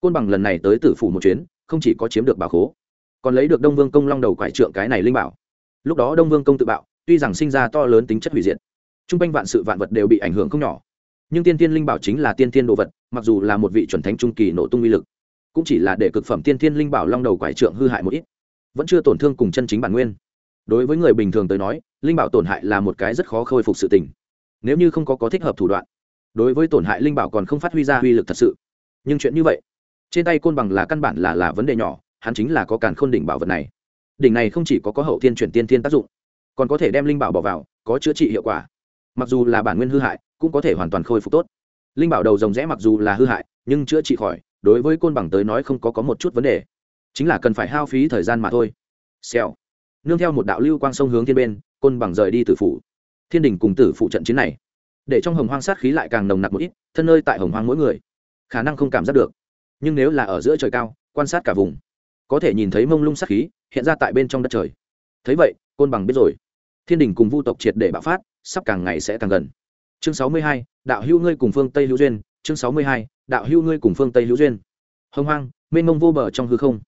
Côn bằng lần này tới tử phủ một chuyến, không chỉ có chiếm được bảo khố, còn lấy được đông vương công long đầu quải trượng cái này linh bảo. Lúc đó đông vương công tự bạo tuy rằng sinh ra to lớn tính chất hủy diệt. T r u n g quanh vạn sự vạn vật đều bị ảnh hưởng không nhỏ. Nhưng tiên tiên linh bảo chính là tiên tiên đồ vật, mặc dù là một vị chuẩn thánh trung kỳ nổ tung uy lực, cũng chỉ là để cực phẩm tiên tiên linh bảo long đầu quải trượng hư hại một ít, vẫn chưa tổn thương cùng chân chính bản nguyên. Đối với người bình thường tới nói, linh bảo tổn hại là một cái rất khó khôi phục sự tình. Nếu như không có có thích hợp thủ đoạn, đối với tổn hại linh bảo còn không phát huy ra uy lực thật sự. Nhưng chuyện như vậy, trên tay côn bằng là căn bản là là vấn đề nhỏ, hắn chính là có càn khôn đỉnh bảo vật này. Đỉnh này không chỉ có có hậu thiên chuyển tiên thiên tác dụng còn có thể đem linh bảo bỏ vào, có chữa trị hiệu quả. Mặc dù là bản nguyên hư hại, cũng có thể hoàn toàn khôi phục tốt. Linh bảo đầu rồng rẽ mặc dù là hư hại, nhưng chữa trị khỏi, đối với côn bằng tới nói không có có một chút vấn đề. Chính là cần phải hao phí thời gian mà thôi. Xèo. Nương theo một đạo lưu quang sông hướng thiên bên, côn bằng rời đi từ phủ. Thiên đình cùng tử phụ trận chiến này, để trong hồng hoang sát khí lại càng nồng nặc một ít, thân nơi tại hồng hoang mỗi người, khả năng không cảm giác được. Nhưng nếu là ở giữa trời cao, quan sát cả vùng, có thể nhìn thấy mông lung sát khí hiện ra tại bên trong đất trời. Thấy vậy, côn bằng biết rồi thiên đình cùng vu tộc triệt để bạo phát, sắp càng ngày sẽ càng gần. Chương sáu mươi hai, đạo hữu ngươi cùng phương tây hữu duyên. Chương sáu mươi hai, đạo hữu ngươi cùng phương tây hữu duyên. Hông hoang, mênh mông vô bờ trong hư không.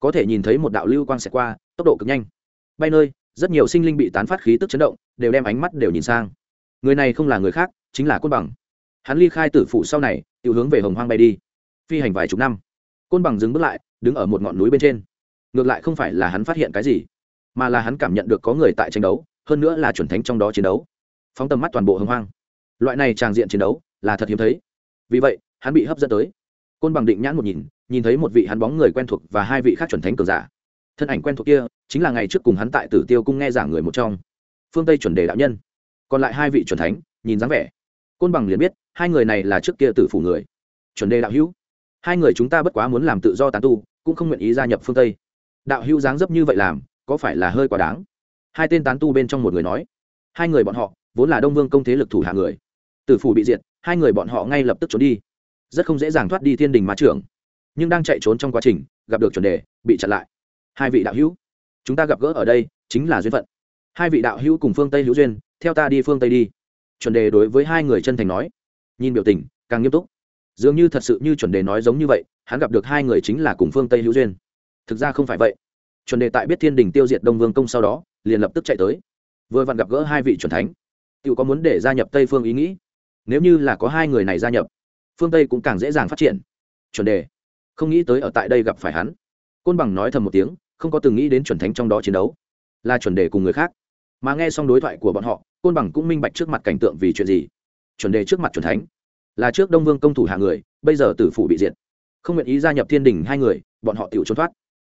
Có thể nhìn thấy một đạo lưu quang xẹt qua, tốc độ cực nhanh. Bay nơi, rất nhiều sinh linh bị tán phát khí tức chấn động, đều đem ánh mắt đều nhìn sang. Người này không là người khác, chính là côn bằng. Hắn ly khai tử phụ sau này tự hướng về hồng hoang bay đi. Phi hành vài chục năm, côn bằng dừng bước lại, đứng ở một ngọn núi bên trên. Ngược lại không phải là hắn phát hiện cái gì, mà là hắn cảm nhận được có người tại tranh đấu hơn nữa là chuẩn thánh trong đó chiến đấu. Phóng tầm mắt toàn bộ hồng hoang. Loại này tràng diện chiến đấu là thật hiếm thấy. Vì vậy, hắn bị hấp dẫn tới. Côn bằng định nhãn một nhìn nhìn thấy một vị hắn bóng người quen thuộc và hai vị khác chuẩn thánh cường giả. Thân ảnh quen thuộc kia chính là ngày trước cùng hắn tại tử tiêu cung nghe giảng người một trong, phương tây chuẩn đề đạo nhân. Còn lại hai vị chuẩn thánh, nhìn dáng vẻ. Côn bằng liền biết, hai người này là trước kia tử phủ người. Chuẩn đề đạo hữu, hai người chúng ta bất quá muốn làm tự do tán tu, cũng không nguyện ý gia nhập phương tây. Đạo hữu dáng dấp như vậy làm, có phải là hơi quá đáng? Hai tên tán tu bên trong một người nói, hai người bọn họ vốn là đông vương công thế lực thủ hạ người. Tử phủ bị diệt, hai người bọn họ ngay lập tức trốn đi. Rất không dễ dàng thoát đi thiên đình ma trưởng, nhưng đang chạy trốn trong quá trình, gặp được chuẩn đề, bị chặn lại. Hai vị đạo hữu, chúng ta gặp gỡ ở đây chính là duyên phận. Hai vị đạo hữu cùng phương tây hữu duyên, theo ta đi phương tây đi. Chuẩn đề đối với hai người chân thành nói. Nhìn biểu tình, càng nghiêm túc. Dường như thật sự như chuẩn đề nói giống như vậy, hắn gặp được hai người chính là cùng phương tây hữu duyên. Thực ra không phải vậy. Chuẩn đề tại biết thiên đình tiêu diệt đông vương công sau đó liền lập tức chạy tới. Vừa vặn gặp gỡ hai vị chuẩn thánh. Tự có muốn để gia nhập tây phương ý nghĩ? Nếu như là có hai người này gia nhập, phương tây cũng càng dễ dàng phát triển. Chuẩn đề, không nghĩ tới ở tại đây gặp phải hắn. Côn bằng nói thầm một tiếng, không có từng nghĩ đến chuẩn thánh trong đó chiến đấu. Là chuẩn đề cùng người khác. Mà nghe xong đối thoại của bọn họ, côn bằng cũng minh bạch trước mặt cảnh tượng vì chuyện gì. Chuẩn đề trước mặt chuẩn thánh, là trước đông vương công thủ hạ người, bây giờ tử phủ bị diệt. Không nguyện ý gia nhập thiên đình hai người, bọn họ tự trốn thoát.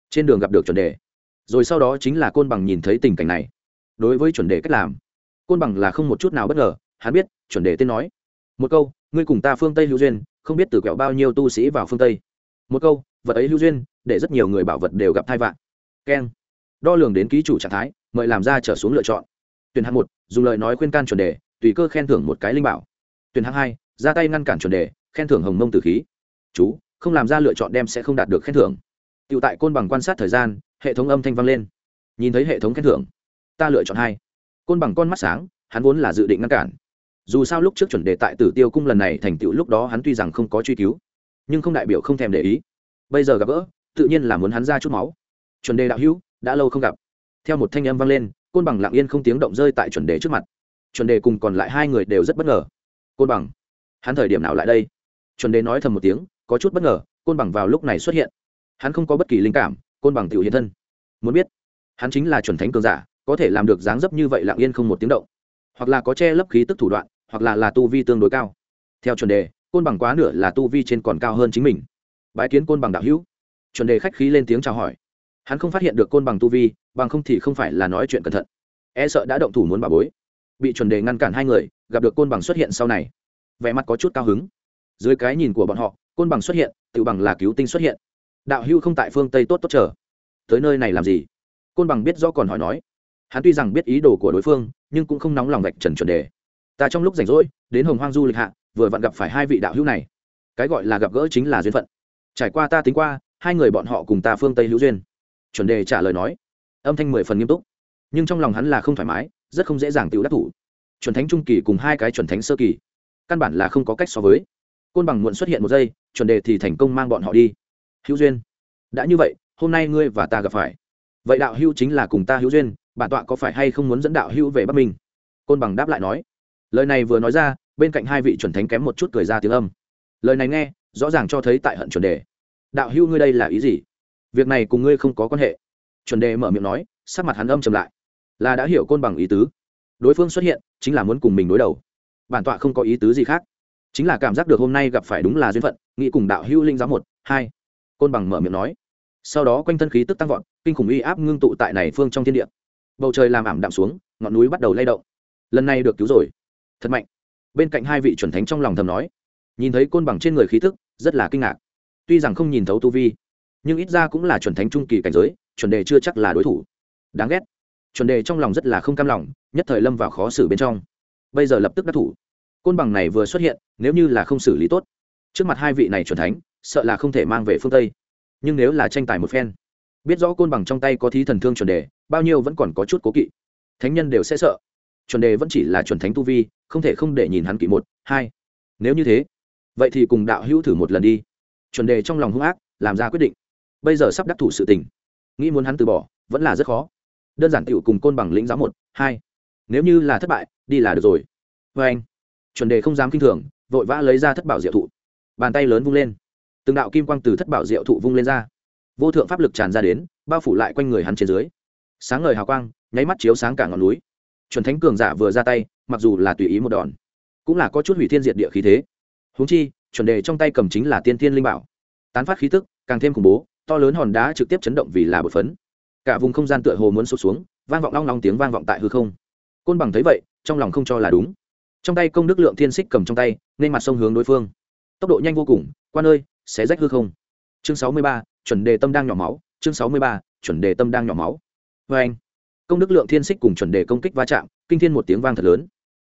Trên đường gặp được chuẩn đề rồi sau đó chính là côn bằng nhìn thấy tình cảnh này. Đối với chuẩn đề cách làm, côn bằng là không một chút nào bất ngờ, hắn biết, chuẩn đề tên nói, một câu, ngươi cùng ta phương tây hữu duyên, không biết từ quẹo bao nhiêu tu sĩ vào phương tây. Một câu, vật ấy hữu duyên, để rất nhiều người bảo vật đều gặp thai vạn. Keng. Đo lường đến ký chủ trạng thái, mời làm ra trở xuống lựa chọn. Tuyển hạng một, dùng lời nói khuyên can chuẩn đề, tùy cơ khen thưởng một cái linh bảo. Tuyển hạng hai, ra tay ngăn cản chuẩn đề, khen thưởng hồng mông tử khí. Chú, không làm ra lựa chọn đem sẽ không đạt được khen thưởng. Tựu tại côn bằng quan sát thời gian hệ thống âm thanh vang lên. Nhìn thấy hệ thống khen thưởng, ta lựa chọn hai. Côn bằng con mắt sáng, hắn vốn là dự định ngăn cản. Dù sao lúc trước chuẩn đề tại tử tiêu cung lần này thành tựu lúc đó hắn tuy rằng không có truy cứu, nhưng không đại biểu không thèm để ý. Bây giờ gặp gỡ, tự nhiên là muốn hắn ra chút máu. Chuẩn đề đạo hữu, đã lâu không gặp. Theo một thanh âm vang lên, côn bằng lặng yên không tiếng động rơi tại chuẩn đề trước mặt. Chuẩn đề cùng còn lại hai người đều rất bất ngờ. Côn bằng, hắn thời điểm nào lại đây? Chuẩn đề nói thầm một tiếng, có chút bất ngờ, côn bằng vào lúc này xuất hiện. Hắn không có bất kỳ linh cảm côn bằng tiểu hiện thân. Muốn biết, hắn chính là chuẩn thánh cường giả, có thể làm được dáng dấp như vậy lặng yên không một tiếng động. Hoặc là có che lấp khí tức thủ đoạn, hoặc là là tu vi tương đối cao. Theo chuẩn đề, côn bằng quá nửa là tu vi trên còn cao hơn chính mình. Bãi kiến côn bằng đạo hữu. Chuẩn đề khách khí lên tiếng chào hỏi. Hắn không phát hiện được côn bằng tu vi, bằng không thì không phải là nói chuyện cẩn thận. E sợ đã động thủ muốn bà bối. Bị chuẩn đề ngăn cản hai người, gặp được côn bằng xuất hiện sau này. Vẻ mặt có chút cao hứng. Dưới cái nhìn của bọn họ, côn bằng xuất hiện tự bằng là cứu tinh xuất hiện đạo hưu không tại phương tây tốt tốt chờ. Tới nơi này làm gì? Côn bằng biết do còn hỏi nói. Hắn tuy rằng biết ý đồ của đối phương, nhưng cũng không nóng lòng vạch trần chuẩn đề. Ta trong lúc rảnh rỗi, đến hồng hoang du lịch hạ, vừa vặn gặp phải hai vị đạo hữu này. Cái gọi là gặp gỡ chính là duyên phận. Trải qua ta tính qua, hai người bọn họ cùng ta phương tây hữu duyên. Chuẩn đề trả lời nói. Âm thanh mười phần nghiêm túc. Nhưng trong lòng hắn là không thoải mái, rất không dễ dàng tự đắc thủ. Chuẩn thánh trung kỳ cùng hai cái chuẩn thánh sơ kỳ, căn bản là không có cách so với. Côn bằng muộn xuất hiện một giây, chuẩn đề thì thành công mang bọn họ đi hữu duyên. Đã như vậy, hôm nay ngươi và ta gặp phải. Vậy đạo hữu chính là cùng ta hữu duyên, bản tọa có phải hay không muốn dẫn đạo hữu về bắc minh? Côn bằng đáp lại nói. Lời này vừa nói ra, bên cạnh hai vị chuẩn thánh kém một chút cười ra tiếng âm. Lời này nghe, rõ ràng cho thấy tại hận chuẩn đề. Đạo hữu ngươi đây là ý gì? Việc này cùng ngươi không có quan hệ. Chuẩn đề mở miệng nói, sắc mặt hắn âm trầm lại. Là đã hiểu côn bằng ý tứ. Đối phương xuất hiện, chính là muốn cùng mình đối đầu. Bản tọa không có ý tứ gì khác. Chính là cảm giác được hôm nay gặp phải đúng là duyên phận, nghĩ cùng đạo hữu linh giáo một, hai côn bằng mở miệng nói. Sau đó quanh thân khí tức tăng vọt, kinh khủng uy áp ngưng tụ tại này phương trong thiên địa. Bầu trời làm ảm đạm xuống, ngọn núi bắt đầu lay động. Lần này được cứu rồi. Thật mạnh. Bên cạnh hai vị chuẩn thánh trong lòng thầm nói. Nhìn thấy côn bằng trên người khí tức, rất là kinh ngạc. Tuy rằng không nhìn thấu tu vi, nhưng ít ra cũng là chuẩn thánh trung kỳ cảnh giới, chuẩn đề chưa chắc là đối thủ. Đáng ghét. Chuẩn đề trong lòng rất là không cam lòng, nhất thời lâm vào khó xử bên trong. Bây giờ lập tức đắc thủ. Côn bằng này vừa xuất hiện, nếu như là không xử lý tốt, trước mặt hai vị này chuẩn thánh sợ là không thể mang về phương tây. Nhưng nếu là tranh tài một phen, biết rõ côn bằng trong tay có thí thần thương chuẩn đề, bao nhiêu vẫn còn có chút cố kỵ. Thánh nhân đều sẽ sợ. Chuẩn đề vẫn chỉ là chuẩn thánh tu vi, không thể không để nhìn hắn kỵ một, hai. Nếu như thế, vậy thì cùng đạo hữu thử một lần đi. Chuẩn đề trong lòng hung ác, làm ra quyết định. Bây giờ sắp đắc thủ sự tình. Nghĩ muốn hắn từ bỏ, vẫn là rất khó. Đơn giản tựu cùng côn bằng lĩnh giáo một, hai. Nếu như là thất bại, đi là được rồi. Vê anh. Chuẩn đề không dám kinh thường, vội vã lấy ra thất bảo diệu thụ. Bàn tay lớn vung lên từng đạo kim quang từ thất bảo diệu thụ vung lên ra. Vô thượng pháp lực tràn ra đến, bao phủ lại quanh người hắn trên dưới. Sáng ngời hào quang, nháy mắt chiếu sáng cả ngọn núi. Chuẩn thánh cường giả vừa ra tay, mặc dù là tùy ý một đòn, cũng là có chút hủy thiên diệt địa khí thế. Húng chi, chuẩn đề trong tay cầm chính là tiên thiên linh bảo. Tán phát khí tức, càng thêm khủng bố, to lớn hòn đá trực tiếp chấn động vì là bột phấn. Cả vùng không gian tựa hồ muốn sụp xuống, vang vọng long long tiếng vang vọng tại hư không. Côn bằng thấy vậy, trong lòng không cho là đúng. Trong tay công đức lượng thiên xích cầm trong tay, nên mặt sông hướng đối phương. Tốc độ nhanh vô cùng, Quan ơi! Sẽ rách hư không. Chương sáu mươi ba, chuẩn đề tâm đang nhỏ máu. Chương sáu mươi ba, chuẩn đề tâm đang nhỏ máu. Vê anh, công đức lượng thiên xích cùng chuẩn đề công kích va chạm, kinh thiên một tiếng vang thật lớn.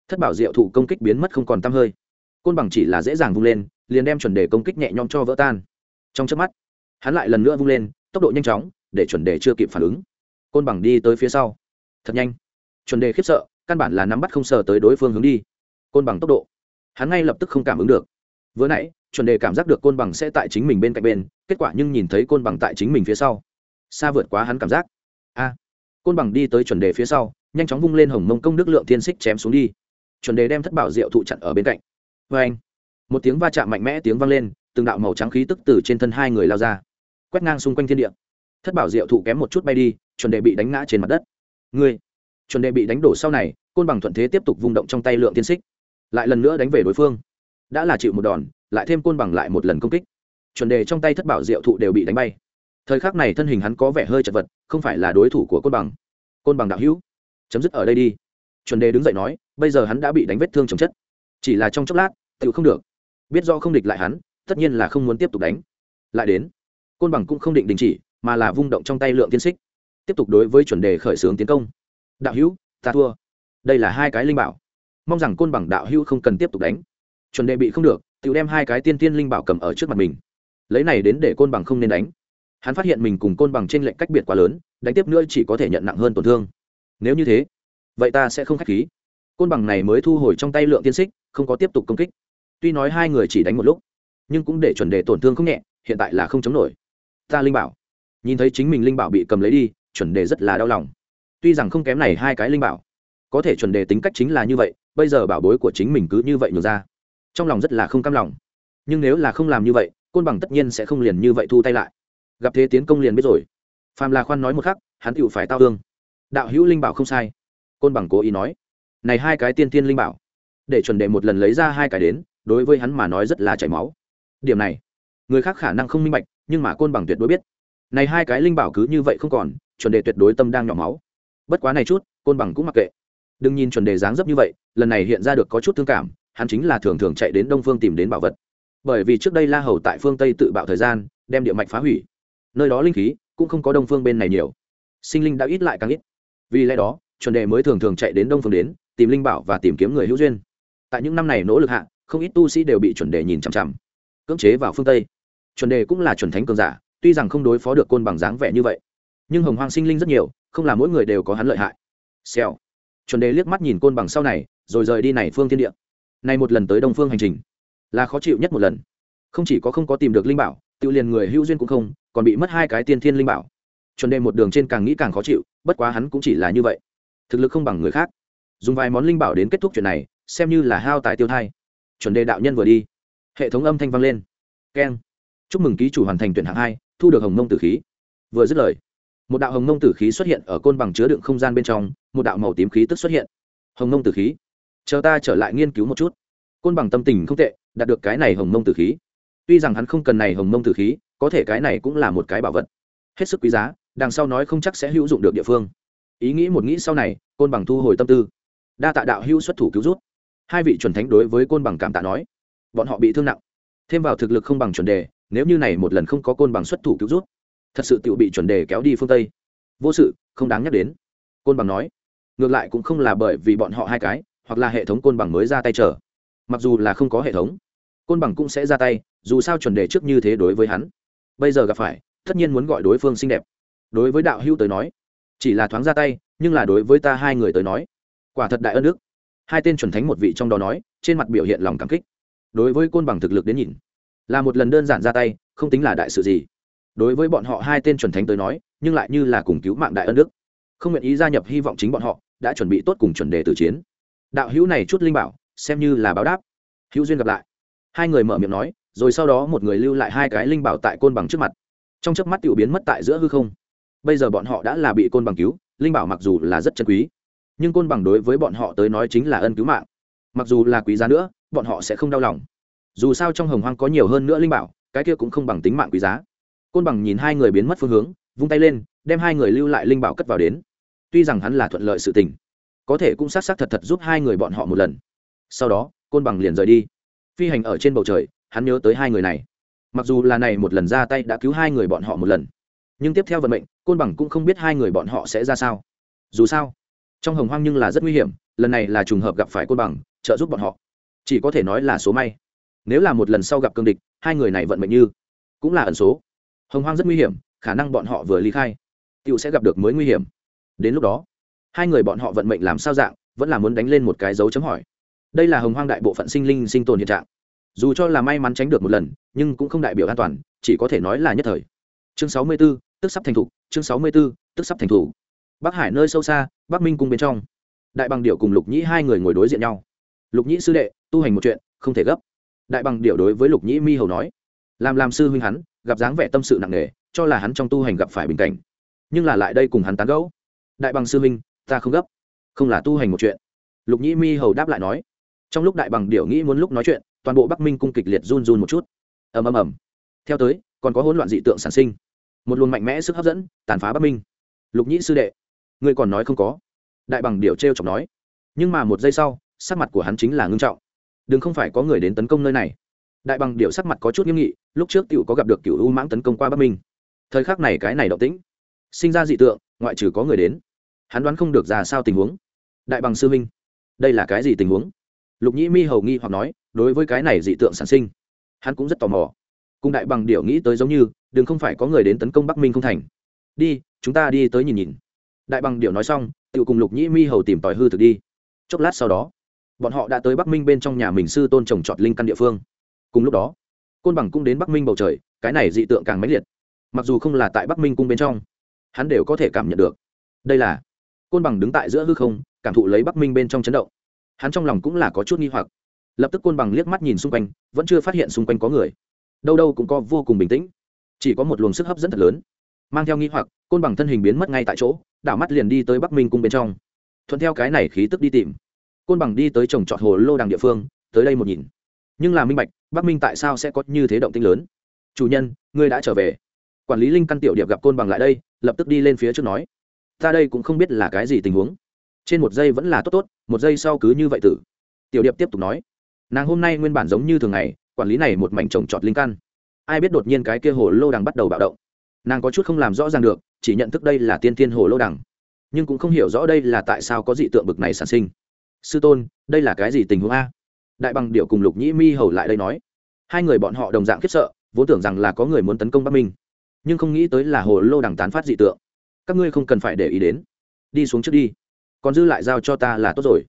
Thất bảo diệu thụ công kích biến mất không còn t hơi. Côn bằng chỉ là dễ dàng vung lên, liền đem chuẩn đề công kích nhẹ nhõm cho vỡ tan. Trong chớp mắt, hắn lại lần nữa vung lên, tốc độ nhanh chóng, để chuẩn đề chưa kịp phản ứng. Côn bằng đi tới phía sau. Thật nhanh. Chuẩn đề khiếp sợ, căn bản là nắm bắt không sờ tới đối phương hướng đi. Côn bằng tốc độ, hắn ngay lập tức không cảm ứng được. Vừa nãy chuẩn đề cảm giác được côn bằng sẽ tại chính mình bên cạnh bên, kết quả nhưng nhìn thấy côn bằng tại chính mình phía sau. Xa vượt quá hắn cảm giác. A. Côn bằng đi tới chuẩn đề phía sau, nhanh chóng vung lên hồng mông công đức lượng thiên xích chém xuống đi. Chuẩn đề đem thất bảo diệu thụ chặn ở bên cạnh. Vê anh, một tiếng va chạm mạnh mẽ tiếng vang lên, từng đạo màu trắng khí tức từ trên thân hai người lao ra, quét ngang xung quanh thiên địa. Thất bảo diệu thụ kém một chút bay đi, chuẩn đề bị đánh ngã trên mặt đất. Ngươi, chuẩn đề bị đánh đổ sau này, côn bằng thuận thế tiếp tục vung động trong tay lượng tiên xích, lại lần nữa đánh về đối phương. Đã là chịu một đòn lại thêm côn bằng lại một lần công kích. Chuẩn đề trong tay thất bảo diệu thụ đều bị đánh bay. Thời khắc này thân hình hắn có vẻ hơi chật vật, không phải là đối thủ của côn bằng. Côn bằng đạo hữu, chấm dứt ở đây đi. Chuẩn đề đứng dậy nói, bây giờ hắn đã bị đánh vết thương chồng chất. Chỉ là trong chốc lát tự không được. Biết do không địch lại hắn, tất nhiên là không muốn tiếp tục đánh. Lại đến, côn bằng cũng không định đình chỉ, mà là vung động trong tay lượng tiên xích. Tiếp tục đối với chuẩn đề khởi xướng tiến công. Đạo hữu, ta thua. Đây là hai cái linh bảo. Mong rằng côn bằng đạo hữu không cần tiếp tục đánh. Chuẩn đề bị không được tự đem hai cái tiên tiên linh bảo cầm ở trước mặt mình. Lấy này đến để côn bằng không nên đánh. Hắn phát hiện mình cùng côn bằng trên lệch cách biệt quá lớn, đánh tiếp nữa chỉ có thể nhận nặng hơn tổn thương. Nếu như thế, vậy ta sẽ không k h á c h khí. Côn bằng này mới thu hồi trong tay lượng tiên xích, không có tiếp tục công kích. Tuy nói hai người chỉ đánh một lúc, nhưng cũng để chuẩn đề tổn thương không nhẹ, hiện tại là không chống nổi. Ta linh bảo. Nhìn thấy chính mình linh bảo bị cầm lấy đi, chuẩn đề rất là đau lòng. Tuy rằng không kém này hai cái linh bảo, có thể chuẩn đề tính cách chính là như vậy, bây giờ bảo bối của chính mình cứ như vậy nhường ra trong lòng rất là không cam lòng. Nhưng nếu là không làm như vậy, côn bằng tất nhiên sẽ không liền như vậy thu tay lại. Gặp thế tiến công liền biết rồi. Phàm là khoan nói một khắc, hắn tựu phải tao thương. Đạo hữu linh bảo không sai. Côn bằng cố ý nói, này hai cái tiên tiên linh bảo, để chuẩn đệ một lần lấy ra hai cái đến, đối với hắn mà nói rất là chảy máu. Điểm này, người khác khả năng không minh bạch, nhưng mà côn bằng tuyệt đối biết. Này hai cái linh bảo cứ như vậy không còn, chuẩn đề tuyệt đối tâm đang nhỏ máu. Bất quá này chút, côn bằng cũng mặc kệ. Đừng nhìn chuẩn đề dáng dấp như vậy, lần này hiện ra được có chút thương cảm hắn chính là thường thường chạy đến đông phương tìm đến bảo vật. Bởi vì trước đây la hầu tại phương tây tự bạo thời gian, đem địa mạch phá hủy. Nơi đó linh khí cũng không có đông phương bên này nhiều. Sinh linh đã ít lại càng ít. Vì lẽ đó, chuẩn đề mới thường thường chạy đến đông phương đến, tìm linh bảo và tìm kiếm người hữu duyên. Tại những năm này nỗ lực hạ, không ít tu sĩ đều bị chuẩn đề nhìn chằm chằm, cưỡng chế vào phương tây. Chuẩn đề cũng là chuẩn thánh cường giả, tuy rằng không đối phó được côn bằng dáng vẻ như vậy, nhưng hồng hoang sinh linh rất nhiều, không là mỗi người đều có hắn lợi hại. Xèo. Chuẩn đề liếc mắt nhìn côn bằng sau này, rồi rời đi này phương thiên địa này một lần tới đông phương hành trình, là khó chịu nhất một lần. Không chỉ có không có tìm được linh bảo tự liền người hữu duyên cũng không, còn bị mất hai cái tiên thiên linh bảo. Chuẩn đề một đường trên càng nghĩ càng khó chịu, bất quá hắn cũng chỉ là như vậy. Thực lực không bằng người khác. Dùng vài món linh bảo đến kết thúc chuyện này, xem như là hao tài tiêu thai. Chuẩn đề đạo nhân vừa đi, hệ thống âm thanh vang lên. Keng. Chúc mừng ký chủ hoàn thành tuyển hạng hai, thu được hồng mông tử khí. Vừa dứt lời, một đạo hồng mông tử khí xuất hiện ở côn bằng chứa đựng không gian bên trong, một đạo màu tím khí tức xuất hiện. Hồng mông tử khí chờ ta trở lại nghiên cứu một chút. Côn bằng tâm tình không tệ, đạt được cái này hồng mông tử khí. Tuy rằng hắn không cần này hồng mông tử khí, có thể cái này cũng là một cái bảo vật. Hết sức quý giá, đằng sau nói không chắc sẽ hữu dụng được địa phương. Ý nghĩ một nghĩ sau này, côn bằng thu hồi tâm tư. Đa tạ đạo hữu xuất thủ cứu rút hai vị chuẩn thánh đối với côn bằng cảm tạ nói. Bọn họ bị thương nặng. Thêm vào thực lực không bằng chuẩn đề, nếu như này một lần không có côn bằng xuất thủ cứu rút thật sự tự bị chuẩn đề kéo đi phương tây. Vô sự, không đáng nhắc đến. Côn bằng nói. Ngược lại cũng không là bởi vì bọn họ hai cái hoặc là hệ thống côn bằng mới ra tay trở mặc dù là không có hệ thống, côn bằng cũng sẽ ra tay, dù sao chuẩn đề trước như thế đối với hắn. Bây giờ gặp phải, tất nhiên muốn gọi đối phương xinh đẹp. Đối với đạo hữu tới nói, chỉ là thoáng ra tay, nhưng là đối với ta hai người tới nói, quả thật đại ân đức. Hai tên chuẩn thánh một vị trong đó nói, trên mặt biểu hiện lòng cảm kích. Đối với côn bằng thực lực đến nhìn, là một lần đơn giản ra tay, không tính là đại sự gì. Đối với bọn họ hai tên chuẩn thánh tới nói, nhưng lại như là cùng cứu mạng đại ân đức. Không nguyện ý gia nhập hy vọng chính bọn họ, đã chuẩn bị tốt cùng chuẩn đề từ chiến đạo hữu này chút linh bảo, xem như là báo đáp. Hữu duyên gặp lại. Hai người mở miệng nói, rồi sau đó một người lưu lại hai cái linh bảo tại côn bằng trước mặt. Trong chớp mắt tiểu biến mất tại giữa hư không. Bây giờ bọn họ đã là bị côn bằng cứu, linh bảo mặc dù là rất chân quý, nhưng côn bằng đối với bọn họ tới nói chính là ân cứu mạng. Mặc dù là quý giá nữa, bọn họ sẽ không đau lòng. Dù sao trong hồng hoang có nhiều hơn nữa linh bảo, cái kia cũng không bằng tính mạng quý giá. Côn bằng nhìn hai người biến mất phương hướng, vung tay lên, đem hai người lưu lại linh bảo cất vào đến. Tuy rằng hắn là thuận lợi sự tình có thể cũng xác xác thật thật giúp hai người bọn họ một lần. Sau đó, côn bằng liền rời đi. Phi hành ở trên bầu trời, hắn nhớ tới hai người này. Mặc dù là này một lần ra tay đã cứu hai người bọn họ một lần, nhưng tiếp theo vận mệnh, côn bằng cũng không biết hai người bọn họ sẽ ra sao. Dù sao, trong hồng hoang nhưng là rất nguy hiểm, lần này là trùng hợp gặp phải côn bằng, trợ giúp bọn họ. Chỉ có thể nói là số may. Nếu là một lần sau gặp cương địch, hai người này vận mệnh như cũng là ẩn số. Hồng hoang rất nguy hiểm, khả năng bọn họ vừa ly khai tựu sẽ gặp được mới nguy hiểm. Đến lúc đó hai người bọn họ vận mệnh làm sao dạng vẫn là muốn đánh lên một cái dấu chấm hỏi. Đây là hồng hoang đại bộ phận sinh linh sinh tồn hiện trạng. Dù cho là may mắn tránh được một lần nhưng cũng không đại biểu an toàn chỉ có thể nói là nhất thời. Chương sáu mươi 64, tức sắp thành thủ chương sáu mươi 64, tức sắp thành thủ. Bắc hải nơi sâu xa bắc minh cung bên trong. Đại bằng điệu cùng lục nhĩ hai người ngồi đối diện nhau. Lục nhĩ sư đệ tu hành một chuyện không thể gấp. Đại bằng điệu đối với lục nhĩ mi hầu nói làm làm sư huynh hắn gặp dáng vẻ tâm sự nặng nề cho là hắn trong tu hành gặp phải bình cảnh. Nhưng là lại đây cùng hắn tán gẫu. Đại bằng sư huynh ta không gấp. Không là tu hành một chuyện. Lục nhĩ mi hầu đáp lại nói. Trong lúc đại bằng điệu nghĩ muốn lúc nói chuyện, toàn bộ bắc minh cung kịch liệt run run một chút. Ầm ầm ầm. Theo tới, còn có hỗn loạn dị tượng sản sinh. Một luồng mạnh mẽ sức hấp dẫn, tàn phá bắc minh. Lục nhĩ sư đệ, ngươi còn nói không có. Đại bằng điệu t r e o chọc nói. Nhưng mà một giây sau, sắc mặt của hắn chính là ngưng trọng. Đừng không phải có người đến tấn công nơi này. Đại bằng điệu sắc mặt có chút nghiêm nghị, lúc trước t i ể u có gặp được cựu u mãng tấn công qua bắc minh. Thời khắc này cái này động tĩnh. Sinh ra dị tượng, ngoại trừ có người đến hắn đoán không được ra sao tình huống. Đại bằng sư minh đây là cái gì tình huống? Lục nhĩ mi hầu nghi hoặc nói, đối với cái này dị tượng sản sinh, hắn cũng rất tò mò. Cùng đại bằng điệu nghĩ tới giống như, đừng không phải có người đến tấn công bắc minh không thành. Đi, chúng ta đi tới nhìn nhìn. Đại bằng điệu nói xong tự cùng lục nhĩ mi hầu tìm tòi hư thực đi. Chốc lát sau đó, bọn họ đã tới bắc minh bên trong nhà mình sư tôn trồng trọt linh căn địa phương. Cùng lúc đó, côn bằng cũng đến bắc minh bầu trời, cái này dị tượng càng mãnh liệt. Mặc dù không là tại bắc minh cung bên trong, hắn đều có thể cảm nhận được. Đây là côn bằng đứng tại giữa hư không, cảm thụ lấy bắc minh bên trong chấn động. Hắn trong lòng cũng là có chút nghi hoặc. Lập tức côn bằng liếc mắt nhìn xung quanh, vẫn chưa phát hiện xung quanh có người. Đâu đâu cũng có vô cùng bình tĩnh. Chỉ có một luồng sức hấp dẫn thật lớn. Mang theo nghi hoặc, côn bằng thân hình biến mất ngay tại chỗ, đảo mắt liền đi tới bắc minh cung bên trong. Thuận theo cái này khí tức đi tìm. Côn bằng đi tới trồng trọt hồ lô đằng địa phương, tới đây một nhìn. Nhưng là minh bạch, bắc minh tại sao sẽ có như thế động tinh lớn? Chủ nhân, ngươi đã trở về. Quản lý linh căn tiểu điệp gặp côn bằng lại đây, lập tức đi lên phía trước nói ta đây cũng không biết là cái gì tình huống. Trên một giây vẫn là tốt tốt, một giây sau cứ như vậy tử. Tiểu điệp tiếp tục nói, nàng hôm nay nguyên bản giống như thường ngày, quản lý này một mảnh trồng trọt linh căn. Ai biết đột nhiên cái kia hồ lô đằng bắt đầu bạo động. Nàng có chút không làm rõ ràng được, chỉ nhận thức đây là tiên tiên hồ lô đằng. Nhưng cũng không hiểu rõ đây là tại sao có dị tượng bực này sản sinh. Sư tôn, đây là cái gì tình huống a? Đại bằng điệu cùng lục nhĩ mi hầu lại đây nói. Hai người bọn họ đồng dạng khiếp sợ, vốn tưởng rằng là có người muốn tấn công bắc minh. Nhưng không nghĩ tới là hồ lô đằng tán phát dị tượng các ngươi không cần phải để ý đến. Đi xuống trước đi. Còn dư lại giao cho ta là tốt rồi.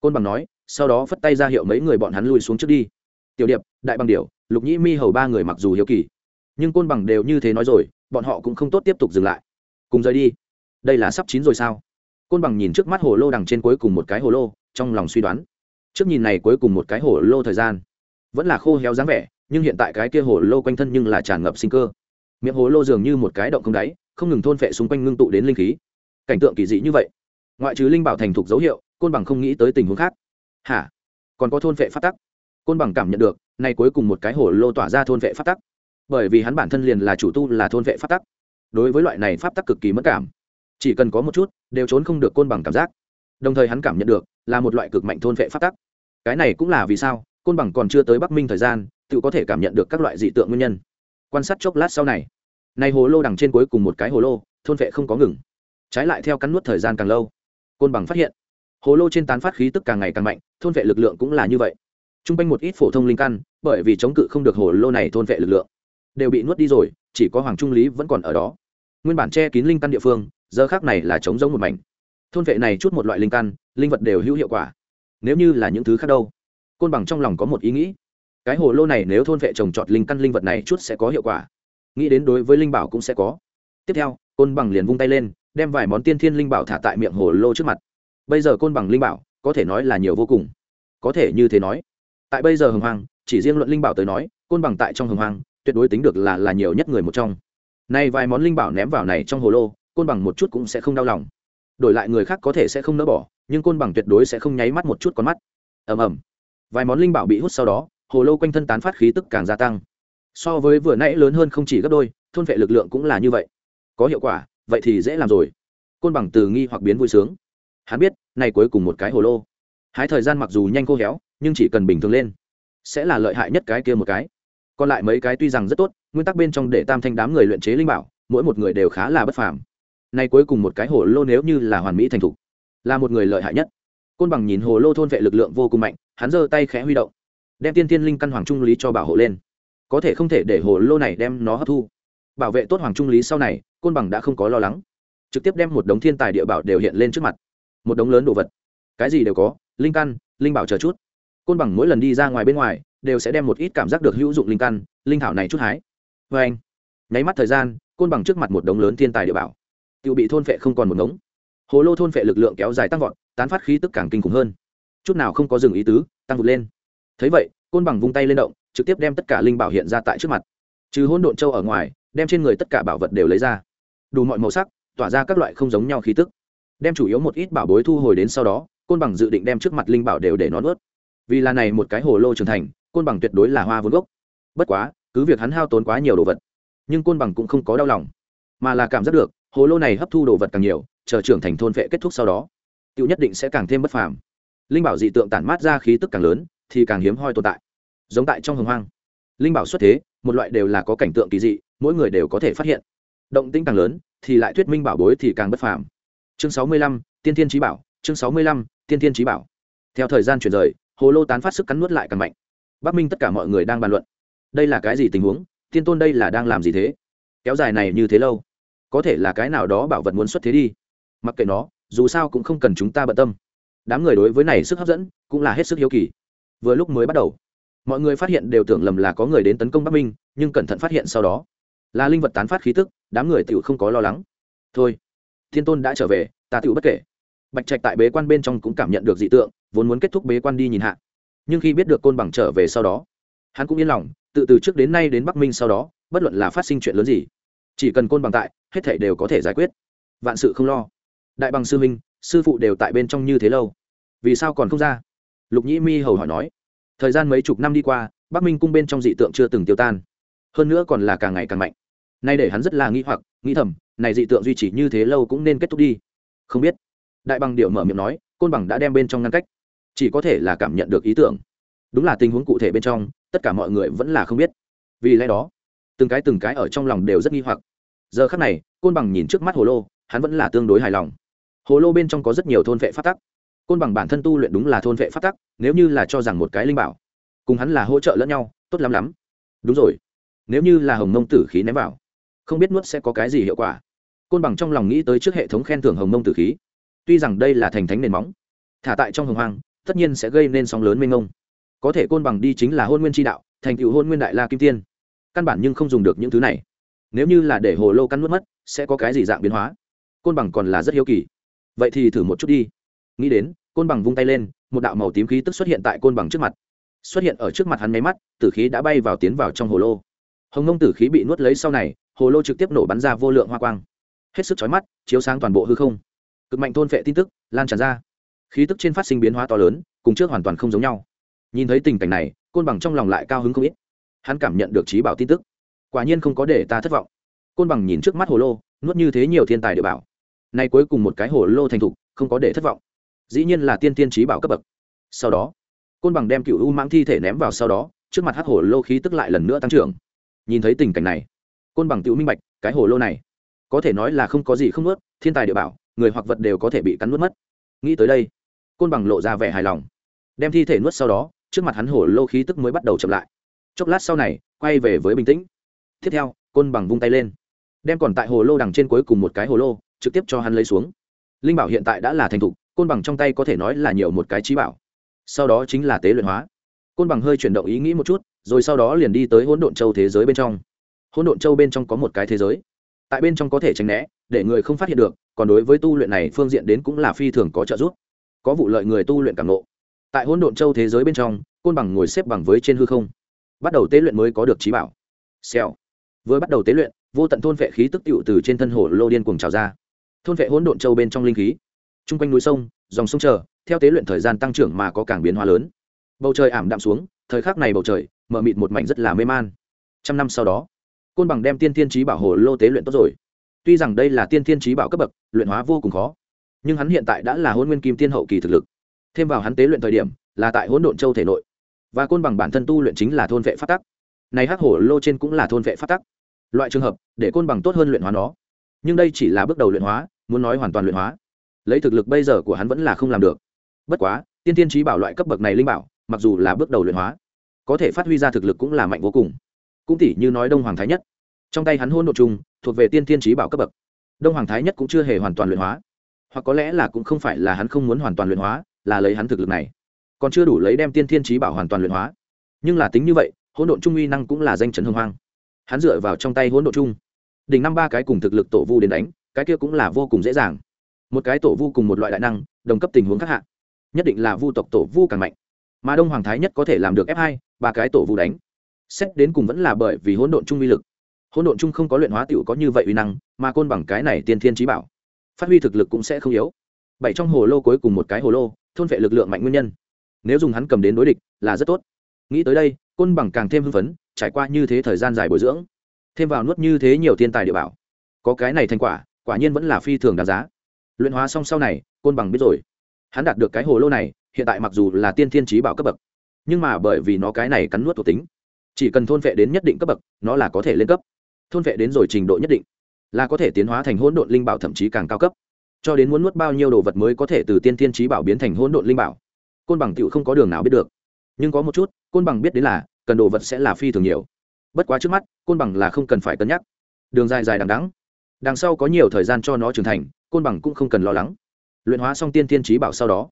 Côn bằng nói sau đó phất tay ra hiệu mấy người bọn hắn lui xuống trước đi. Tiểu điệp đại bằng Điểu, lục nhĩ mi hầu ba người mặc dù hiếu kỳ nhưng côn bằng đều như thế nói rồi bọn họ cũng không tốt tiếp tục dừng lại. Cùng rời đi. Đây là sắp chín rồi sao? Côn bằng nhìn trước mắt hồ lô đằng trên cuối cùng một cái hồ lô trong lòng suy đoán. Trước nhìn này cuối cùng một cái hồ lô thời gian vẫn là khô héo dáng vẻ nhưng hiện tại cái kia hồ lô quanh thân nhưng là tràn ngập sinh cơ. Miệng hồ lô dường như một cái động không đáy không ngừng thôn phệ xung quanh ngưng tụ đến linh khí. Cảnh tượng kỳ dị như vậy, ngoại trừ linh bảo thành thục dấu hiệu, côn bằng không nghĩ tới tình huống khác. Hả? Còn có thôn phệ phát tắc? Côn bằng cảm nhận được, nay cuối cùng một cái hồ lô tỏa ra thôn vệ phát tắc. Bởi vì hắn bản thân liền là chủ tu là thôn vệ phát tắc. Đối với loại này pháp tắc cực kỳ mất cảm. Chỉ cần có một chút, đều trốn không được côn bằng cảm giác. Đồng thời hắn cảm nhận được, là một loại cực mạnh thôn vệ phát tắc. Cái này cũng là vì sao, côn bằng còn chưa tới bắc minh thời gian, tự có thể cảm nhận được các loại dị tượng nguyên nhân. Quan sát chốc lát sau này này hồ lô đằng trên cuối cùng một cái hồ lô, thôn vệ không có ngừng. Trái lại theo cắn nuốt thời gian càng lâu, côn bằng phát hiện, hồ lô trên tán phát khí tức càng ngày càng mạnh, thôn vệ lực lượng cũng là như vậy. T r u n g quanh một ít phổ thông linh căn, bởi vì chống cự không được hồ lô này thôn vệ lực lượng, đều bị nuốt đi rồi, chỉ có hoàng trung lý vẫn còn ở đó. Nguyên bản che kín linh căn địa phương, giờ khác này là chống giống một mảnh. Thôn vệ này chút một loại linh căn, linh vật đều hữu hiệu quả. Nếu như là những thứ khác đâu? Côn bằng trong lòng có một ý nghĩ. Cái hồ lô này nếu thôn vệ trồng trọt linh căn linh vật này chút sẽ có hiệu quả nghĩ đến đối với linh bảo cũng sẽ có. Tiếp theo, côn bằng liền vung tay lên, đem vài món tiên thiên linh bảo thả tại miệng hồ lô trước mặt. Bây giờ côn bằng linh bảo, có thể nói là nhiều vô cùng. Có thể như thế nói. Tại bây giờ hồng hoàng chỉ riêng luận linh bảo tới nói, côn bằng tại trong hồng hoàng tuyệt đối tính được là là nhiều nhất người một trong. Nay vài món linh bảo ném vào này trong hồ lô, côn bằng một chút cũng sẽ không đau lòng. Đổi lại người khác có thể sẽ không nỡ bỏ, nhưng côn bằng tuyệt đối sẽ không nháy mắt một chút con mắt. Ầm ầm. Vài món linh bảo bị hút sau đó, hồ lô quanh thân tán phát khí tức càng gia tăng so với vừa nãy lớn hơn không chỉ gấp đôi, thôn vệ lực lượng cũng là như vậy. Có hiệu quả, vậy thì dễ làm rồi. Côn bằng từ nghi hoặc biến vui sướng. Hắn biết, này cuối cùng một cái hồ lô. Hái thời gian mặc dù nhanh khô héo, nhưng chỉ cần bình thường lên, sẽ là lợi hại nhất cái kia một cái. Còn lại mấy cái tuy rằng rất tốt, nguyên tắc bên trong để tam thanh đám người luyện chế linh bảo, mỗi một người đều khá là bất phàm. Nay cuối cùng một cái hồ lô nếu như là hoàn mỹ thành thục, là một người lợi hại nhất. Côn bằng nhìn hồ lô thôn vệ lực lượng vô cùng mạnh, hắn giơ tay khẽ huy động, đem tiên tiên linh căn hoàng trung lý cho bảo hộ lên có thể không thể để hồ lô này đem nó hấp thu. Bảo vệ tốt hoàng trung lý sau này, côn bằng đã không có lo lắng. Trực tiếp đem một đống thiên tài địa bảo đều hiện lên trước mặt. Một đống lớn đồ vật. Cái gì đều có, linh căn, linh bảo chờ chút. Côn bằng mỗi lần đi ra ngoài bên ngoài, đều sẽ đem một ít cảm giác được hữu dụng linh căn, linh thảo này chút hái. Vê anh, nháy mắt thời gian, côn bằng trước mặt một đống lớn thiên tài địa bảo. Tự bị thôn phệ không còn một ngống. Hồ lô thôn phệ lực lượng kéo dài tăng vọt, tán phát khí tức càng kinh khủng hơn. Chút nào không có dừng ý tứ, tăng vụt lên. Thấy vậy, côn bằng vung tay lên động trực tiếp đem tất cả linh bảo hiện ra tại trước mặt. Trừ hôn độn châu ở ngoài, đem trên người tất cả bảo vật đều lấy ra. Đủ mọi màu sắc, tỏa ra các loại không giống nhau khí tức. Đem chủ yếu một ít bảo bối thu hồi đến sau đó, côn bằng dự định đem trước mặt linh bảo đều để nó nuốt vì là này một cái hồ lô trưởng thành, côn bằng tuyệt đối là hoa vốn gốc. Bất quá, cứ việc hắn hao tốn quá nhiều đồ vật, nhưng côn bằng cũng không có đau lòng, mà là cảm giác được, hồ lô này hấp thu đồ vật càng nhiều, chờ trưởng thành thôn vệ kết thúc sau đó tựu nhất định sẽ càng thêm bất phàm. Linh bảo dị tượng tản mát ra khí tức càng lớn, thì càng hiếm hoi tồn tại giống tại trong hồng hoang. Linh bảo xuất thế, một loại đều là có cảnh tượng kỳ dị, mỗi người đều có thể phát hiện. Động tĩnh càng lớn, thì lại thuyết minh bảo bối thì càng bất phàm. Chương sáu mươi lăm, tiên thiên trí bảo, chương sáu mươi lăm, tiên thiên trí bảo. Theo thời gian chuyển rời, hồ lô tán phát sức cắn nuốt lại càng mạnh. Bắc minh tất cả mọi người đang bàn luận. Đây là cái gì tình huống? Tiên tôn đây là đang làm gì thế? Kéo dài này như thế lâu, có thể là cái nào đó bảo vật muốn xuất thế đi? Mặc kệ nó, dù sao cũng không cần chúng ta bận tâm. Đám người đối với này sức hấp dẫn, cũng là hết sức hiếu kỳ. Vừa lúc mới bắt đầu mọi người phát hiện đều tưởng lầm là có người đến tấn công bắc minh, nhưng cẩn thận phát hiện sau đó, là linh vật tán phát khí tức, đám người tựu không có lo lắng. Thôi, thiên tôn đã trở về, ta tựu bất kể. Bạch trạch tại bế quan bên trong cũng cảm nhận được dị tượng, vốn muốn kết thúc bế quan đi nhìn hạ. Nhưng khi biết được côn bằng trở về sau đó, hắn cũng yên lòng, tự từ trước đến nay đến bắc minh sau đó, bất luận là phát sinh chuyện lớn gì, chỉ cần côn bằng tại, hết thể đều có thể giải quyết. Vạn sự không lo. Đại bằng sư minh, sư phụ đều tại bên trong như thế lâu. Vì sao còn không ra? Lục nhĩ mi hầu hỏi nói thời gian mấy chục năm đi qua, bắc minh cung bên trong dị tượng chưa từng tiêu tan. Hơn nữa còn là càng ngày càng mạnh. Nay để hắn rất là nghĩ hoặc, nghĩ thầm, này dị tượng duy trì như thế lâu cũng nên kết thúc đi. Không biết. Đại bằng điệu mở miệng nói, côn bằng đã đem bên trong ngăn cách. Chỉ có thể là cảm nhận được ý tưởng. Đúng là tình huống cụ thể bên trong, tất cả mọi người vẫn là không biết. Vì lẽ đó, từng cái từng cái ở trong lòng đều rất nghi hoặc. Giờ khắc này, côn bằng nhìn trước mắt hồ lô, hắn vẫn là tương đối hài lòng. Hồ lô bên trong có rất nhiều thôn vệ phát tắc côn bằng bản thân tu luyện đúng là thôn vệ phát tắc, nếu như là cho rằng một cái linh bảo, cùng hắn là hỗ trợ lẫn nhau, tốt lắm lắm. Đúng rồi. Nếu như là hồng mông tử khí ném vào, không biết nuốt sẽ có cái gì hiệu quả. Côn bằng trong lòng nghĩ tới trước hệ thống khen thưởng hồng mông tử khí. Tuy rằng đây là thành thánh nền móng, thả tại trong hồng hoang, tất nhiên sẽ gây nên sóng lớn mênh ngông có thể côn bằng đi chính là hôn nguyên tri đạo, thành cựu hôn nguyên đại la kim tiên. Căn bản nhưng không dùng được những thứ này. Nếu như là để hồ lô cắn nuốt mất, sẽ có cái gì dạng biến hóa? Côn bằng còn là rất hiếu kỳ. Vậy thì thử một chút đi nghĩ đến, côn bằng vung tay lên, một đạo màu tím khí tức xuất hiện tại côn bằng trước mặt. Xuất hiện ở trước mặt hắn máy mắt, tử khí đã bay vào tiến vào trong hồ lô. Hồng nông tử khí bị nuốt lấy sau này, hồ lô trực tiếp nổ bắn ra vô lượng hoa quang. Hết sức chói mắt, chiếu sáng toàn bộ hư không. Cực mạnh thôn phệ tin tức, lan tràn ra. Khí tức trên phát sinh biến hóa to lớn, cùng trước hoàn toàn không giống nhau. Nhìn thấy tình cảnh này, côn bằng trong lòng lại cao hứng không ít. Hắn cảm nhận được trí bảo tin tức. Quả nhiên không có để ta thất vọng. Côn bằng nhìn trước mắt hồ lô, nuốt như thế nhiều thiên tài địa bảo. Nay cuối cùng một cái hồ lô thành thục, không có để thất vọng dĩ nhiên là tiên tiên trí bảo cấp bậc. Sau đó, côn bằng đem cựu u mãng thi thể ném vào sau đó, trước mặt hát hồ lô khí tức lại lần nữa tăng trưởng. Nhìn thấy tình cảnh này, côn bằng tự minh bạch, cái hồ lô này, có thể nói là không có gì không nuốt, thiên tài địa bảo, người hoặc vật đều có thể bị cắn nuốt mất. Nghĩ tới đây, côn bằng lộ ra vẻ hài lòng. Đem thi thể nuốt sau đó, trước mặt hắn hồ lô khí tức mới bắt đầu chậm lại. Chốc lát sau này, quay về với bình tĩnh. Tiếp theo, côn bằng vung tay lên, đem còn tại hồ lô đằng trên cuối cùng một cái hồ lô, trực tiếp cho hắn lấy xuống. Linh bảo hiện tại đã là thành thục côn bằng trong tay có thể nói là nhiều một cái trí bảo. Sau đó chính là tế luyện hóa. Côn bằng hơi chuyển động ý nghĩ một chút, rồi sau đó liền đi tới hỗn độn châu thế giới bên trong. Hỗn độn châu bên trong có một cái thế giới. Tại bên trong có thể tránh né, để người không phát hiện được, còn đối với tu luyện này phương diện đến cũng là phi thường có trợ giúp. Có vụ lợi người tu luyện cảm nộ tại hỗn độn châu thế giới bên trong, côn bằng ngồi xếp bằng với trên hư không. Bắt đầu tế luyện mới có được trí bảo. Xèo. Vừa bắt đầu tế luyện, vô tận thôn vệ khí tức tựu từ trên thân hồ lô điên cuồng trào ra. Thôn vệ hỗn độn châu bên trong linh khí t r u n g quanh núi sông, dòng sông chờ, theo tế luyện thời gian tăng trưởng mà có càng biến hóa lớn. Bầu trời ảm đạm xuống, thời khắc này bầu trời mở mịt một mảnh rất là mê man. Trăm năm sau đó, côn bằng đem tiên thiên trí bảo hồ lô tế luyện tốt rồi. Tuy rằng đây là tiên thiên trí bảo cấp bậc, luyện hóa vô cùng khó, nhưng hắn hiện tại đã là hôn nguyên kim tiên hậu kỳ thực lực. Thêm vào hắn tế luyện thời điểm, là tại hỗn độn châu thể nội. Và côn bằng bản thân tu luyện chính là thôn vệ phát tắc. Này hắc hổ lô trên cũng là thôn vệ phát tắc. Loại trường hợp, để côn bằng tốt hơn luyện hóa nó. Nhưng đây chỉ là bước đầu luyện hóa, muốn nói hoàn toàn luyện hóa lấy thực lực bây giờ của hắn vẫn là không làm được. Bất quá, tiên tiên trí bảo loại cấp bậc này linh bảo, mặc dù là bước đầu luyện hóa, có thể phát huy ra thực lực cũng là mạnh vô cùng. Cũng tỷ như nói đông hoàng thái nhất. Trong tay hắn hôn nội chung thuộc về tiên tiên trí bảo cấp bậc. Đông hoàng thái nhất cũng chưa hề hoàn toàn luyện hóa. Hoặc có lẽ là cũng không phải là hắn không muốn hoàn toàn luyện hóa, là lấy hắn thực lực này. Còn chưa đủ lấy đem tiên thiên trí bảo hoàn toàn luyện hóa. Nhưng là tính như vậy, hỗn độn trung uy năng cũng là danh chấn hưng hoang. Hắn dựa vào trong tay hỗn độn trung, đỉnh năm ba cái cùng thực lực tổ vu đến đánh, cái kia cũng là vô cùng dễ dàng một cái tổ vu cùng một loại đại năng, đồng cấp tình huống khác hạ. Nhất định là vu tộc tổ vu càng mạnh. Mà đông hoàng thái nhất có thể làm được f hai, ba cái tổ vu đánh. Xét đến cùng vẫn là bởi vì hỗn độn trung uy lực. Hỗn độn trung không có luyện hóa t có như vậy uy năng, mà côn bằng cái này tiên thiên trí bảo. Phát huy thực lực cũng sẽ không yếu. Bảy trong hồ lô cuối cùng một cái hồ lô, thôn vệ lực lượng mạnh nguyên nhân. Nếu dùng hắn cầm đến đối địch, là rất tốt. Nghĩ tới đây, côn bằng càng thêm hưng phấn, trải qua như thế thời gian dài bồi dưỡng. Thêm vào nuốt như thế nhiều thiên tài địa bảo. Có cái này thành quả quả nhiên vẫn là phi thường đáng giá luyện hóa xong sau này, côn bằng biết rồi. Hắn đạt được cái hồ lô này, hiện tại mặc dù là tiên thiên trí bảo cấp bậc, nhưng mà bởi vì nó cái này cắn nuốt thuộc tính, chỉ cần thôn vệ đến nhất định cấp bậc, nó là có thể lên cấp. Thôn vệ đến rồi trình độ nhất định, là có thể tiến hóa thành hỗn độn linh bảo thậm chí càng cao cấp. Cho đến muốn nuốt bao nhiêu đồ vật mới có thể từ tiên thiên trí bảo biến thành hỗn độn linh bảo, côn bằng tựu không có đường nào biết được. Nhưng có một chút, côn bằng biết đến là, cần đồ vật sẽ là phi thường nhiều. Bất quá trước mắt, côn bằng là không cần phải cân nhắc. Đường dài dài đằng đắng đằng sau có nhiều thời gian cho nó trưởng thành côn bằng cũng không cần lo lắng. Luyện hóa xong tiên tiên trí bảo sau đó,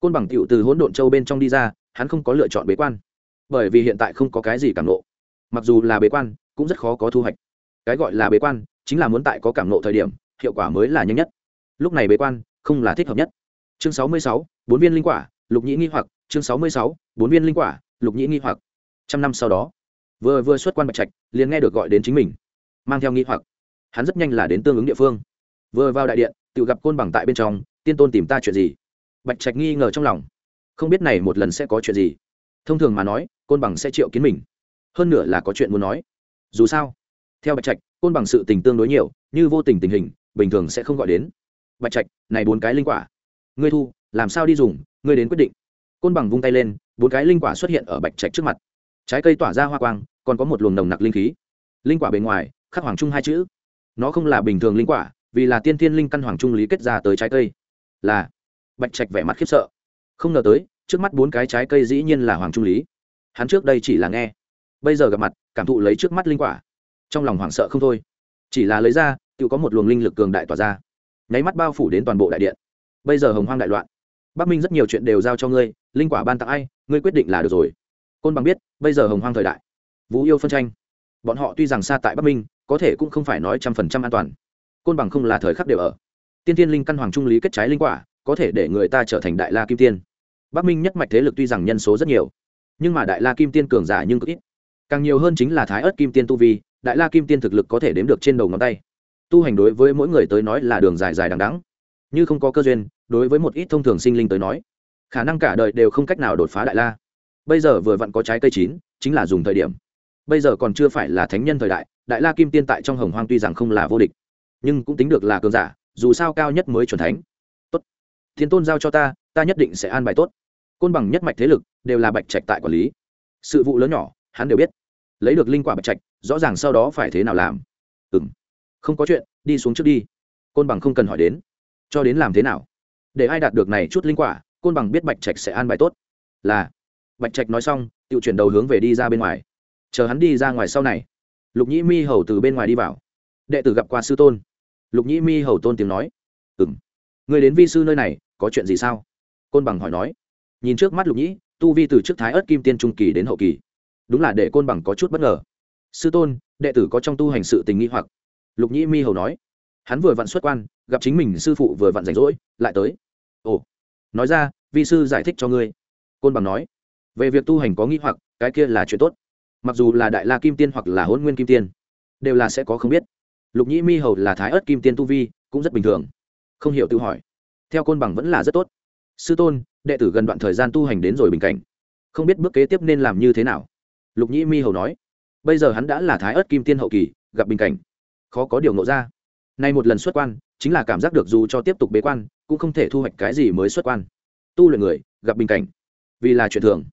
côn bằng tựu từ hỗn độn châu bên trong đi ra, hắn không có lựa chọn bế quan. Bởi vì hiện tại không có cái gì cảm nộ. Mặc dù là bế quan, cũng rất khó có thu hoạch. Cái gọi là bế quan, chính là muốn tại có cảm nộ thời điểm, hiệu quả mới là nhanh nhất. Lúc này bế quan, không là thích hợp nhất. Chương sáu mươi sáu, bốn viên linh quả, lục nhĩ nghi hoặc. Chương sáu mươi sáu, bốn viên linh quả, lục nhĩ nghi hoặc. Trăm năm sau đó, vừa vừa xuất quan bạch trạch, liền nghe được gọi đến chính mình, mang theo nghi hoặc. Hắn rất nhanh là đến tương ứng địa phương. Vừa vào đại điện tự gặp côn bằng tại bên trong, tiên tôn tìm ta chuyện gì? Bạch trạch nghi ngờ trong lòng. Không biết này một lần sẽ có chuyện gì. Thông thường mà nói, côn bằng sẽ triệu kiến mình. Hơn nữa là có chuyện muốn nói. Dù sao, theo bạch trạch, côn bằng sự tình tương đối nhiều, như vô tình tình hình, bình thường sẽ không gọi đến. Bạch trạch, này bốn cái linh quả. Ngươi thu, làm sao đi dùng, ngươi đến quyết định. Côn bằng vung tay lên, bốn cái linh quả xuất hiện ở bạch trạch trước mặt. Trái cây tỏa ra hoa quang, còn có một luồng nồng nặc linh khí. Linh quả bề ngoài, khắc hoàng trung hai chữ. Nó không là bình thường linh quả vì là tiên thiên linh căn hoàng trung lý kết ra tới trái cây. Là, bạch trạch vẻ mặt khiếp sợ. Không ngờ tới, trước mắt bốn cái trái cây dĩ nhiên là hoàng trung lý. Hắn trước đây chỉ là nghe, bây giờ gặp mặt, cảm thụ lấy trước mắt linh quả. Trong lòng hoảng sợ không thôi. Chỉ là lấy ra, tự có một luồng linh lực cường đại tỏa ra. Nháy mắt bao phủ đến toàn bộ đại điện. Bây giờ hồng hoang đại loạn. Bắc minh rất nhiều chuyện đều giao cho ngươi, linh quả ban tặng ai, ngươi quyết định là được rồi. Côn bằng biết, bây giờ hồng hoang thời đại. Vũ yêu phân tranh. Bọn họ tuy rằng xa tại bắc minh, có thể cũng không phải nói trăm phần trăm an toàn côn bằng không là thời khắc đều ở. Tiên tiên linh căn hoàng trung lý kết trái linh quả, có thể để người ta trở thành đại la kim tiên. Bắc minh nhất mạch thế lực tuy rằng nhân số rất nhiều, nhưng mà đại la kim tiên cường giả nhưng cực ít. Càng nhiều hơn chính là thái ớt kim tiên tu vi, đại la kim tiên thực lực có thể đếm được trên đầu ngón tay. Tu hành đối với mỗi người tới nói là đường dài dài đằng đắng như không có cơ duyên, đối với một ít thông thường sinh linh tới nói, khả năng cả đời đều không cách nào đột phá đại la. Bây giờ vừa vặn có trái cây chín, chính là dùng thời điểm. Bây giờ còn chưa phải là thánh nhân thời đại đại la kim tiên tại trong hồng hoang tuy rằng không là vô địch nhưng cũng tính được là cường giả, dù sao cao nhất mới chuẩn thánh. Tốt. Thiên tôn giao cho ta ta nhất định sẽ an bài tốt. Côn bằng nhất mạch thế lực đều là bạch trạch tại quản lý. Sự vụ lớn nhỏ, hắn đều biết. Lấy được linh quả bạch trạch, rõ ràng sau đó phải thế nào làm. Ừ m không có chuyện, đi xuống trước đi. Côn bằng không cần hỏi đến. Cho đến làm thế nào? Để ai đạt được này chút linh quả, côn bằng biết bạch trạch sẽ an bài tốt. Là. Bạch trạch nói xong tự chuyển đầu hướng về đi ra bên ngoài. Chờ hắn đi ra ngoài sau này. Lục nhĩ mi hầu từ bên ngoài đi vào. Đệ tử gặp qua sư tôn lục nhĩ mi hầu tôn tiếng nói. Ừ m người đến vi sư nơi này, có chuyện gì sao? Côn bằng hỏi nói. Nhìn trước mắt lục nhĩ, tu vi từ trước thái ớt kim tiên trung kỳ đến hậu kỳ. Đúng là để côn bằng có chút bất ngờ. Sư tôn, đệ tử có trong tu hành sự tình nghi hoặc. Lục nhĩ mi hầu nói. Hắn vừa vặn xuất quan, gặp chính mình sư phụ vừa vặn rảnh rỗi, lại tới. Ồ, nói ra, vi sư giải thích cho ngươi. Côn bằng nói. Về việc tu hành có nghi hoặc, cái kia là chuyện tốt. Mặc dù là đại la kim tiên hoặc là hôn nguyên kim tiên, đều là sẽ có không biết lục nhĩ mi hầu là thái ớt kim tiên tu vi, cũng rất bình thường. Không hiểu tự hỏi, theo côn bằng vẫn là rất tốt. Sư tôn, đệ tử gần đoạn thời gian tu hành đến rồi bình cảnh, không biết bước kế tiếp nên làm như thế nào? Lục nhĩ mi hầu nói, bây giờ hắn đã là thái ớt kim tiên hậu kỳ, gặp bình cảnh, khó có điều ngộ ra. Nay một lần xuất quan, chính là cảm giác được dù cho tiếp tục bế quan, cũng không thể thu hoạch cái gì mới xuất quan. Tu luyện người, gặp bình cảnh, vì là chuyện thường.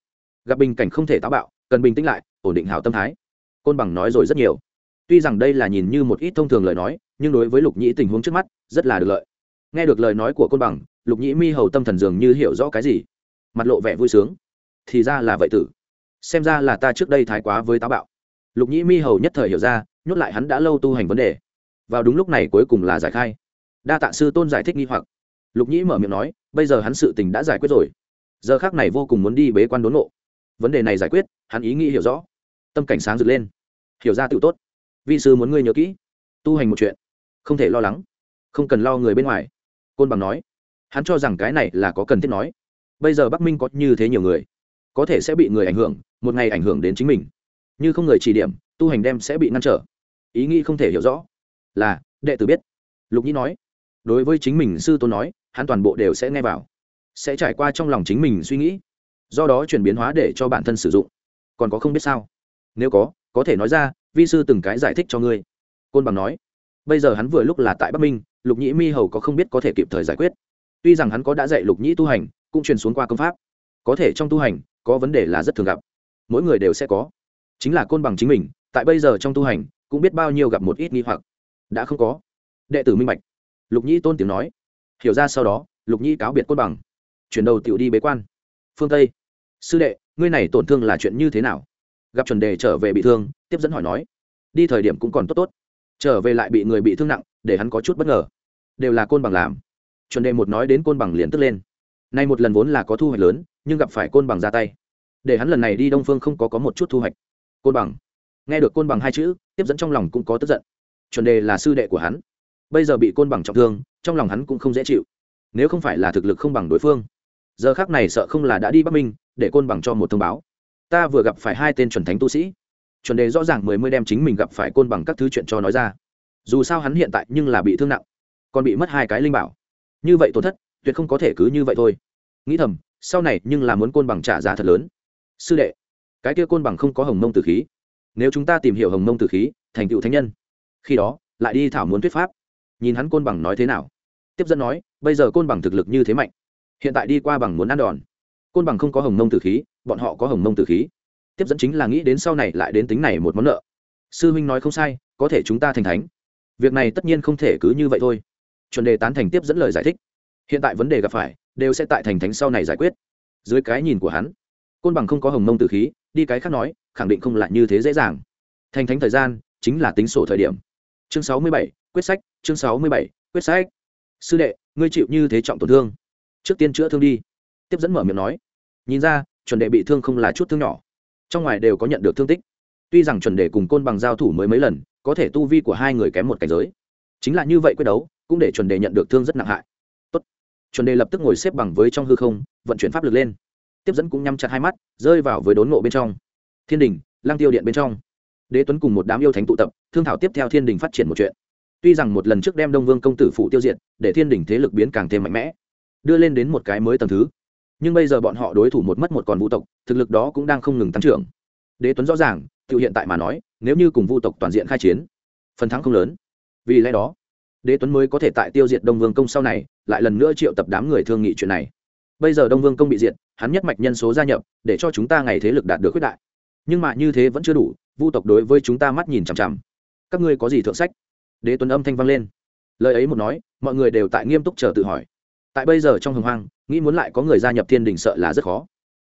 Gặp bình cảnh không thể táo bạo, cần bình tĩnh lại, ổn định hảo tâm thái. Côn bằng nói rồi rất nhiều tuy rằng đây là nhìn như một ít thông thường lời nói, nhưng đối với lục nhĩ tình huống trước mắt, rất là được lợi. Nghe được lời nói của côn bằng, lục nhĩ mi hầu tâm thần dường như hiểu rõ cái gì. Mặt lộ vẻ vui sướng. Thì ra là vậy tử. Xem ra là ta trước đây thái quá với táo bạo. Lục nhĩ mi hầu nhất thời hiểu ra, nhốt lại hắn đã lâu tu hành vấn đề. Vào đúng lúc này cuối cùng là giải khai. Đa tạ sư tôn giải thích nghi hoặc. Lục nhĩ mở miệng nói, bây giờ hắn sự tình đã giải quyết rồi. Giờ khác này vô cùng muốn đi bế quan đốn ngộ. vấn đề này giải quyết, hắn ý nghĩ hiểu rõ. Tâm cảnh sáng rực lên. Hiểu ra tự tốt. Vị sư muốn ngươi nhớ kỹ. Tu hành một chuyện, không thể lo lắng, không cần lo người bên ngoài. Côn bằng nói. Hắn cho rằng cái này là có cần thiết nói. Bây giờ bắc minh có như thế nhiều người, có thể sẽ bị người ảnh hưởng, một ngày ảnh hưởng đến chính mình. Như không người chỉ điểm, tu hành đem sẽ bị ngăn trở. Ý nghĩ không thể hiểu rõ. Là, đệ tử biết. Lục nhĩ nói. Đối với chính mình sư tôn nói, hắn toàn bộ đều sẽ nghe vào. Sẽ trải qua trong lòng chính mình suy nghĩ. Do đó chuyển biến hóa để cho bản thân sử dụng. Còn có không biết sao? Nếu có có thể nói ra vi sư từng cái giải thích cho ngươi. Côn bằng nói. Bây giờ hắn vừa lúc là tại bắc minh, lục nhĩ mi hầu có không biết có thể kịp thời giải quyết. Tuy rằng hắn có đã dạy lục nhĩ tu hành, cũng truyền xuống qua công pháp. Có thể trong tu hành, có vấn đề là rất thường gặp. Mỗi người đều sẽ có. Chính là côn bằng chính mình, tại bây giờ trong tu hành, cũng biết bao nhiêu gặp một ít nghi hoặc. Đã không có. Đệ tử minh bạch. Lục nhĩ tôn tiếng nói. Hiểu ra sau đó, lục nhĩ cáo biệt côn bằng. Chuyển đầu tiểu đi bế quan. Phương tây. Sư đệ, ngươi này tổn thương là chuyện như thế nào? Gặp chuẩn đề trở về bị thương tiếp dẫn hỏi nói, đi thời điểm cũng còn tốt tốt, trở về lại bị người bị thương nặng, để hắn có chút bất ngờ. Đều là côn bằng làm. Chuẩn đề một nói đến côn bằng liền tức lên. Nay một lần vốn là có thu hoạch lớn, nhưng gặp phải côn bằng ra tay. Để hắn lần này đi đông phương không có có một chút thu hoạch. Côn bằng. Nghe được côn bằng hai chữ, tiếp dẫn trong lòng cũng có tức giận. Chuẩn đề là sư đệ của hắn. Bây giờ bị côn bằng trọng thương, trong lòng hắn cũng không dễ chịu. Nếu không phải là thực lực không bằng đối phương, giờ khác này sợ không là đã đi bắc minh, để côn bằng cho một thông báo. Ta vừa gặp phải hai tên chuẩn thánh tu sĩ chuẩn đề rõ ràng mười mươi đem chính mình gặp phải côn bằng các thứ chuyện cho nói ra. Dù sao hắn hiện tại nhưng là bị thương nặng, còn bị mất hai cái linh bảo. Như vậy tổn thất, tuyệt không có thể cứ như vậy thôi. Nghĩ thầm, sau này nhưng là muốn côn bằng trả giá thật lớn. Sư đệ, cái kia côn bằng không có hồng mông tử khí. Nếu chúng ta tìm hiểu hồng mông tử khí, thành tựu thánh nhân. Khi đó, lại đi thảo muốn thuyết pháp. Nhìn hắn côn bằng nói thế nào. Tiếp dẫn nói, bây giờ côn bằng thực lực như thế mạnh. Hiện tại đi qua bằng muốn ăn đòn. Côn bằng không có hồng mông tử khí, bọn họ có hồng mông tử khí tiếp dẫn chính là nghĩ đến sau này lại đến tính này một món nợ. Sư huynh nói không sai, có thể chúng ta thành thánh. Việc này tất nhiên không thể cứ như vậy thôi. Chuẩn đề tán thành tiếp dẫn lời giải thích. Hiện tại vấn đề gặp phải, đều sẽ tại thành thánh sau này giải quyết. Dưới cái nhìn của hắn, côn bằng không có hồng mông tử khí, đi cái khác nói, khẳng định không lại như thế dễ dàng. Thành thánh thời gian, chính là tính sổ thời điểm. Chương sáu mươi bảy, quyết sách, chương sáu mươi bảy, quyết sách. Sư đệ, ngươi chịu như thế trọng tổn thương. Trước tiên chữa thương đi. Tiếp dẫn mở miệng nói. Nhìn ra, chuẩn đệ bị thương không là chút thương nhỏ trong ngoài đều có nhận được thương tích. Tuy rằng chuẩn đề cùng côn bằng giao thủ mới mấy lần, có thể tu vi của hai người kém một cảnh giới. Chính là như vậy quyết đấu, cũng để chuẩn đề nhận được thương rất nặng hại. Tốt. chuẩn đề lập tức ngồi xếp bằng với trong hư không, vận chuyển pháp lực lên. Tiếp dẫn cũng nhắm chặt hai mắt, rơi vào với đốn ngộ bên trong. Thiên đình lang tiêu điện bên trong. Đế tuấn cùng một đám yêu thánh tụ tập, thương thảo tiếp theo thiên đình phát triển một chuyện. Tuy rằng một lần trước đem đông vương công tử phụ tiêu diệt, để thiên đình thế lực biến càng thêm mạnh mẽ, đưa lên đến một cái mới tầng thứ nhưng bây giờ bọn họ đối thủ một mất một còn vũ tộc, thực lực đó cũng đang không ngừng tăng trưởng. Đế tuấn rõ ràng, tự hiện tại mà nói, nếu như cùng vu tộc toàn diện khai chiến, phần thắng không lớn. Vì lẽ đó, đế tuấn mới có thể tại tiêu diệt đông vương công sau này, lại lần nữa triệu tập đám người thương nghị chuyện này. Bây giờ đông vương công bị diệt, hắn nhất mạch nhân số gia nhập, để cho chúng ta ngày thế lực đạt được quyết đại. Nhưng mà như thế vẫn chưa đủ, vu tộc đối với chúng ta mắt nhìn chằm chằm. Các ngươi có gì thượng sách? Đế tuấn âm thanh vang lên. Lời ấy một nói, mọi người đều tại nghiêm túc chờ tự hỏi. Tại bây giờ trong hồng hoang nghĩ muốn lại có người gia nhập thiên đình sợ là rất khó.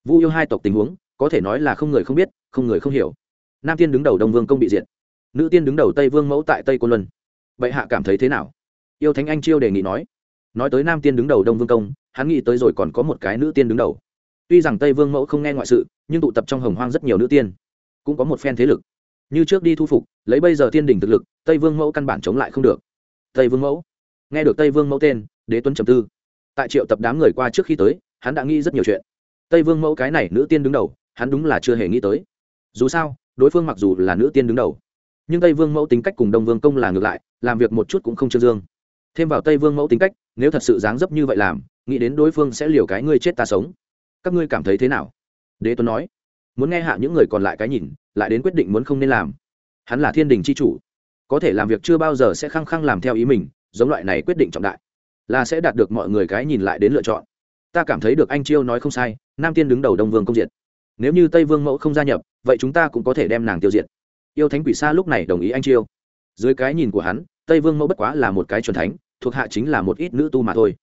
Vu yêu hai tộc tình huống, có thể nói là không người không biết, không người không hiểu. Nam tiên đứng đầu đông vương công bị diệt. Nữ tiên đứng đầu tây vương mẫu tại tây côn luân. Bệ hạ cảm thấy thế nào? Yêu thánh anh chiêu đề nghị nói. Nói tới nam tiên đứng đầu đông vương công, hắn nghĩ tới rồi còn có một cái nữ tiên đứng đầu. Tuy rằng tây vương mẫu không nghe ngoại sự, nhưng tụ tập trong hồng hoang rất nhiều nữ tiên. Cũng có một phen thế lực. Như trước đi thu phục, lấy bây giờ thiên đình thực lực, tây vương mẫu căn bản chống lại không được. Tây vương mẫu. Nghe được tây vương mẫu tên, đế tuấn trầm tư tại triệu tập đám người qua trước khi tới, hắn đã nghĩ rất nhiều chuyện. Tây vương mẫu cái này nữ tiên đứng đầu, hắn đúng là chưa hề nghĩ tới. Dù sao, đối phương mặc dù là nữ tiên đứng đầu, nhưng tây vương mẫu tính cách cùng đông vương công là ngược lại, làm việc một chút cũng không trương dương. Thêm vào tây vương mẫu tính cách, nếu thật sự dáng dấp như vậy làm, nghĩ đến đối phương sẽ liều cái ngươi chết ta sống. Các ngươi cảm thấy thế nào? Đế tuấn nói. Muốn nghe hạ những người còn lại cái nhìn, lại đến quyết định muốn không nên làm. Hắn là thiên đình c h i chủ. Có thể làm việc chưa bao giờ sẽ khăng khăng làm theo ý mình, giống loại này quyết định trọng đại là sẽ đạt được mọi người cái nhìn lại đến lựa chọn. Ta cảm thấy được anh chiêu nói không sai, nam tiên đứng đầu đông vương công diệt. Nếu như tây vương mẫu không gia nhập, vậy chúng ta cũng có thể đem nàng tiêu diệt. Yêu thánh quỷ sa lúc này đồng ý anh chiêu. Dưới cái nhìn của hắn, tây vương mẫu bất quá là một cái truyền thánh, thuộc hạ chính là một ít nữ tu mà thôi.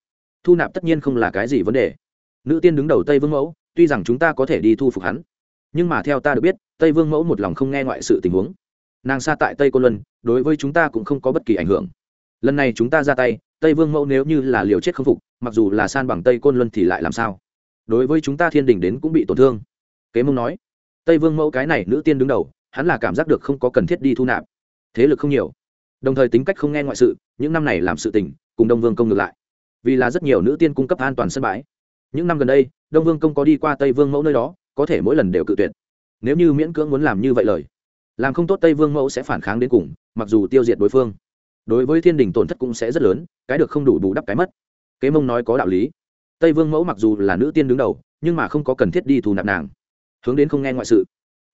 Thu nạp tất nhiên không là cái gì vấn đề. Nữ tiên đứng đầu tây vương mẫu, tuy rằng chúng ta có thể đi thu phục hắn, nhưng mà theo ta được biết, tây vương mẫu một lòng không nghe ngoại sự tình huống. Nàng xa tại tây côn luân, đối với chúng ta cũng không có bất kỳ ảnh hưởng. Lần này chúng ta ra tay tây vương mẫu nếu như là liều chết không phục, mặc dù là san bằng tây côn luân thì lại làm sao? Đối với chúng ta thiên đình đến cũng bị tổn thương. Kế mông nói, tây vương mẫu cái này nữ tiên đứng đầu, hắn là cảm giác được không có cần thiết đi thu nạp. Thế lực không nhiều. Đồng thời tính cách không nghe ngoại sự, những năm này làm sự tình, cùng đông vương công ngược lại. Vì là rất nhiều nữ tiên cung cấp an toàn sân bãi. Những năm gần đây, đông vương công có đi qua tây vương mẫu nơi đó, có thể mỗi lần đều cự tuyệt. Nếu như miễn cưỡng muốn làm như vậy lời, làm không tốt tây vương mẫu sẽ phản kháng đến cùng, mặc dù tiêu diệt đối phương đối với thiên đình tổn thất cũng sẽ rất lớn, cái được không đủ bù đắp cái mất. Kế mông nói có đạo lý. Tây vương mẫu mặc dù là nữ tiên đứng đầu, nhưng mà không có cần thiết đi thù nạp nàng. Hướng đến không nghe ngoại sự.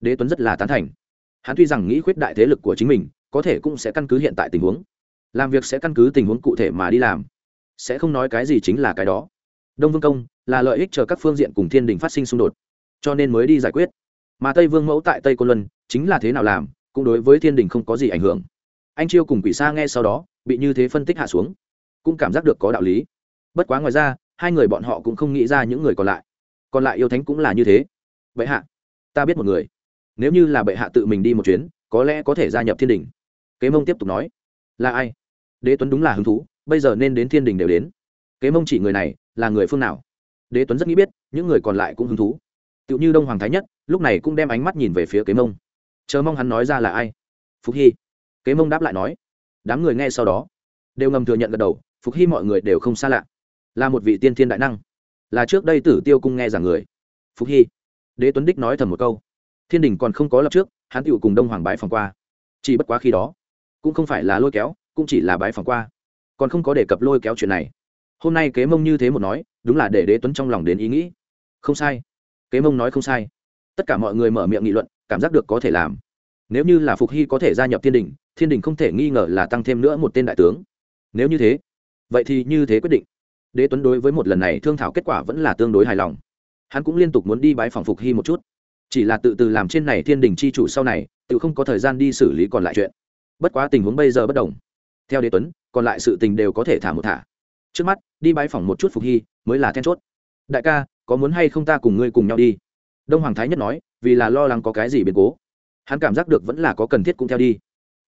Đế tuấn rất là tán thành. Hắn tuy rằng nghĩ khuyết đại thế lực của chính mình, có thể cũng sẽ căn cứ hiện tại tình huống. Làm việc sẽ căn cứ tình huống cụ thể mà đi làm. Sẽ không nói cái gì chính là cái đó. Đông vương công, là lợi ích chờ các phương diện cùng thiên đình phát sinh xung đột, cho nên mới đi giải quyết. Mà tây vương mẫu tại tây côn luân, chính là thế nào làm, cũng đối với thiên đình không có gì ảnh hưởng anh chiêu cùng quỷ xa nghe sau đó, bị như thế phân tích hạ xuống, cũng cảm giác được có đạo lý. Bất quá ngoài ra, hai người bọn họ cũng không nghĩ ra những người còn lại. Còn lại yêu thánh cũng là như thế. Bệ hạ, ta biết một người. Nếu như là bệ hạ tự mình đi một chuyến, có lẽ có thể gia nhập thiên đình. Kế mông tiếp tục nói. Là ai? Đế tuấn đúng là hứng thú, bây giờ nên đến thiên đình đều đến. Kế mông chỉ người này, là người phương nào? Đế tuấn rất nghĩ biết, những người còn lại cũng hứng thú. Tựu như đông hoàng thái nhất, lúc này cũng đem ánh mắt nhìn về phía kế mông. Chờ mong hắn nói ra là ai. Phúc hy kế mông đáp lại nói, đám người nghe sau đó, đều ngầm thừa nhận gật đầu, phục hy mọi người đều không xa lạ. Là một vị tiên thiên đại năng. Là trước đây tử tiêu cung nghe rằng người. Phục hy. Đế tuấn đích nói thầm một câu. Thiên đình còn không có lập trước, hắn tựu cùng đông hoàng bái phòng qua. Chỉ bất quá khi đó, cũng không phải là lôi kéo, cũng chỉ là bái phòng qua. Còn không có đề cập lôi kéo chuyện này. Hôm nay kế mông như thế một nói, đúng là để đế tuấn trong lòng đến ý nghĩ. Không sai. Kế mông nói không sai. Tất cả mọi người mở miệng nghị luận, cảm giác được có thể làm nếu như là phục hy có thể gia nhập thiên đình thiên đình không thể nghi ngờ là tăng thêm nữa một tên đại tướng. Nếu như thế, vậy thì như thế quyết định. Đế tuấn đối với một lần này thương thảo kết quả vẫn là tương đối hài lòng. Hắn cũng liên tục muốn đi bái phòng phục hy một chút. Chỉ là tự từ làm trên này thiên đình c h i chủ sau này, tự không có thời gian đi xử lý còn lại chuyện. Bất quá tình huống bây giờ bất đồng. Theo đế tuấn, còn lại sự tình đều có thể thả một thả. Trước mắt, đi bái phòng một chút phục hy mới là then chốt. Đại ca, có muốn hay không ta cùng ngươi cùng nhau đi? Đông hoàng thái nhất nói, vì là lo lắng có cái gì biến cố hắn cảm giác được vẫn là có cần thiết cũng theo đi.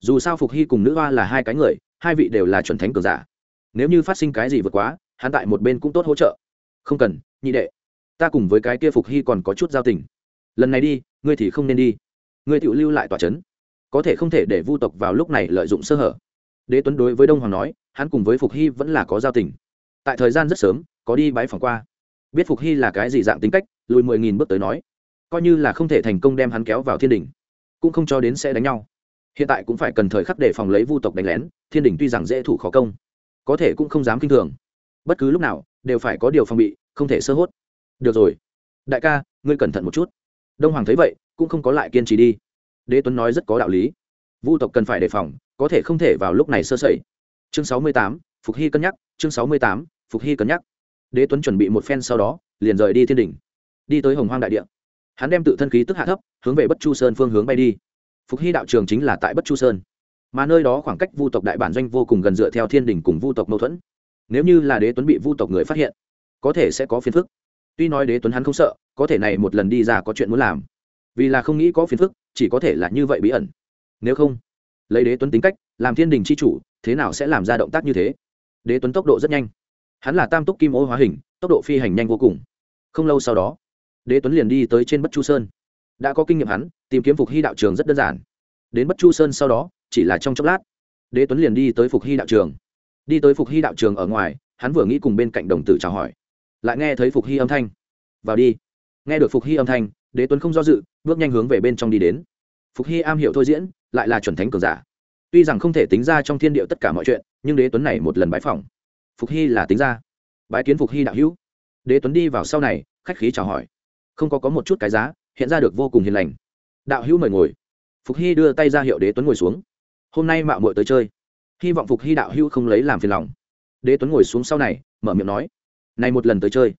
Dù sao phục hy cùng nữ hoa là hai cái người, hai vị đều là chuẩn thánh cường giả. Nếu như phát sinh cái gì vượt quá, hắn tại một bên cũng tốt hỗ trợ. Không cần, nhị đệ. Ta cùng với cái kia phục hy còn có chút giao tình. Lần này đi, ngươi thì không nên đi. Ngươi tự lưu lại tòa c h ấ n có thể không thể để vu tộc vào lúc này lợi dụng sơ hở. Đế tuấn đối với đông hoàng nói, hắn cùng với phục hy vẫn là có giao tình. Tại thời gian rất sớm, có đi bãi phòng qua. Biết phục hy là cái gì dạng tính cách, lùi mười nghìn bước tới nói, coi như là không thể thành công đem hắn kéo vào thiên đình cũng không cho đến sẽ đánh nhau. Hiện tại cũng phải cần thời khắc để phòng lấy vu tộc đánh lén, thiên đình tuy rằng dễ thủ khó công, có thể cũng không dám kinh thường. Bất cứ lúc nào, đều phải có điều phòng bị, không thể sơ hốt. Được rồi. Đại ca, ngươi cẩn thận một chút. Đông hoàng thấy vậy, cũng không có lại kiên trì đi. Đế tuấn nói rất có đạo lý. Vu tộc cần phải đề phòng, có thể không thể vào lúc này sơ sẩy. Chương sáu mươi tám, phục hy cân nhắc, chương sáu mươi tám, phục hy cân nhắc. Đế tuấn chuẩn bị một phen sau đó, liền rời đi thiên đình. Đi tới hồng hoang đại địa hắn đem tự thân khí tức hạ thấp, hướng về bất chu sơn phương hướng bay đi. Phục hy đạo trường chính là tại bất chu sơn. Mà nơi đó khoảng cách vu tộc đại bản doanh vô cùng gần dựa theo thiên đình cùng vu tộc mâu thuẫn. Nếu như là đế tuấn bị vu tộc người phát hiện, có thể sẽ có phiền phức. Tuy nói đế tuấn hắn không sợ, có thể này một lần đi ra có chuyện muốn làm. Vì là không nghĩ có phiền phức, chỉ có thể là như vậy bí ẩn. Nếu không, lấy đế tuấn tính cách, làm thiên đình c h i chủ, thế nào sẽ làm ra động tác như thế? Đế tuấn tốc độ rất nhanh. Hắn là tam túc kim ô hóa hình, tốc độ phi hành nhanh vô cùng. Không lâu sau đó đế tuấn liền đi tới trên bất chu sơn. Đã có kinh nghiệm hắn, tìm kiếm phục hy đạo trường rất đơn giản. Đến bất chu sơn sau đó, chỉ là trong chốc lát, đế tuấn liền đi tới phục hy đạo trường. Đi tới phục hy đạo trường ở ngoài, hắn vừa nghĩ cùng bên cạnh đồng tử chào hỏi. Lại nghe thấy phục hy âm thanh. Vào đi. Nghe được phục hy âm thanh, đế tuấn không do dự, bước nhanh hướng về bên trong đi đến. Phục hy am hiểu thôi diễn, lại là chuẩn thánh cường giả. Tuy rằng không thể tính ra trong thiên điệu tất cả mọi chuyện, nhưng đế tuấn này một lần bái phỏng. Phục hy là tính ra. Bái kiến phục hy đạo hữu. Đế tuấn đi vào sau này, khách khí chào hỏi không có có một chút cái giá, hiện ra được vô cùng hiền lành. Đạo hữu mời ngồi. Phục hy đưa tay ra hiệu đế tuấn ngồi xuống. Hôm nay mạo muội tới chơi. Hy vọng phục hy đạo hữu không lấy làm phiền lòng. Đế tuấn ngồi xuống sau này, mở miệng nói, này một lần tới chơi,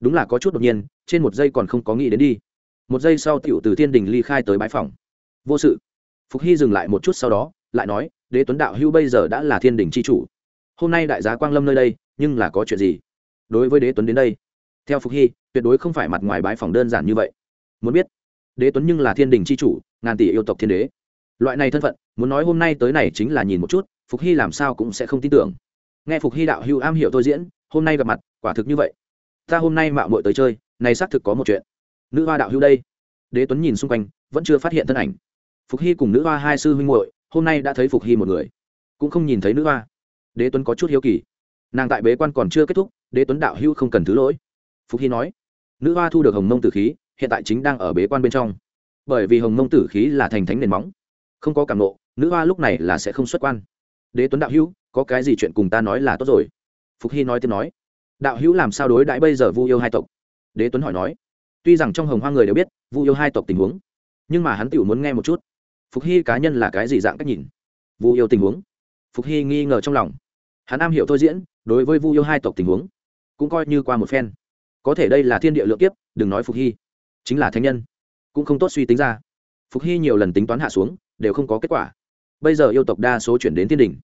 đúng là có chút đột nhiên, trên một giây còn không có nghĩ đến đi. Một giây sau tiểu từ thiên đình ly khai tới bãi phòng. Vô sự. Phục hy dừng lại một chút sau đó, lại nói, đế tuấn đạo hữu bây giờ đã là thiên đình c h i chủ. Hôm nay đại giá quang lâm nơi đây, nhưng là có chuyện gì? Đối với đế tuấn đến đây. Theo phục hy tuyệt đối không phải mặt ngoài bãi phòng đơn giản như vậy. Muốn biết, đế tuấn nhưng là thiên đình c h i chủ, ngàn tỷ yêu tộc thiên đế. Loại này thân phận, muốn nói hôm nay tới này chính là nhìn một chút, phục hy làm sao cũng sẽ không tin tưởng. Nghe phục hy đạo hưu am hiểu tôi diễn, hôm nay gặp mặt, quả thực như vậy. Ta hôm nay mạo muội tới chơi, này xác thực có một chuyện. Nữ hoa đạo hưu đây. Đế tuấn nhìn xung quanh, vẫn chưa phát hiện thân ảnh. Phục hy cùng nữ hoa hai sư huynh muội, hôm nay đã thấy phục hy một người. Cũng không nhìn thấy nữ hoa. Đế tuấn có chút hiếu kỳ. Nàng tại bế quan còn chưa kết thúc, đế tuấn đạo hưu không cần thứ lỗi. Phục hy nói nữ hoa thu được hồng mông tử khí, hiện tại chính đang ở bế quan bên trong. Bởi vì hồng mông tử khí là thành thánh nền móng. Không có cảm nộ nữ hoa lúc này là sẽ không xuất quan. Đế tuấn đạo hữu, có cái gì chuyện cùng ta nói là tốt rồi? Phục hy nói tiếp nói. Đạo hữu làm sao đối đãi bây giờ vu yêu hai tộc? Đế tuấn hỏi nói. Tuy rằng trong hồng hoa người đều biết vu yêu hai tộc tình huống, nhưng mà hắn tự muốn nghe một chút. Phục hy cá nhân là cái gì dạng cách nhìn? Vu yêu tình huống. Phục hy nghi ngờ trong lòng. Hắn am hiểu thôi diễn, đối với vu yêu hai tộc tình huống, cũng coi như qua một phen có thể đây là thiên địa lượng kiếp, đừng nói phục hy. Chính là thánh nhân. Cũng không tốt suy tính ra. Phục hy nhiều lần tính toán hạ xuống, đều không có kết quả. Bây giờ yêu tộc đa số chuyển đến thiên đình.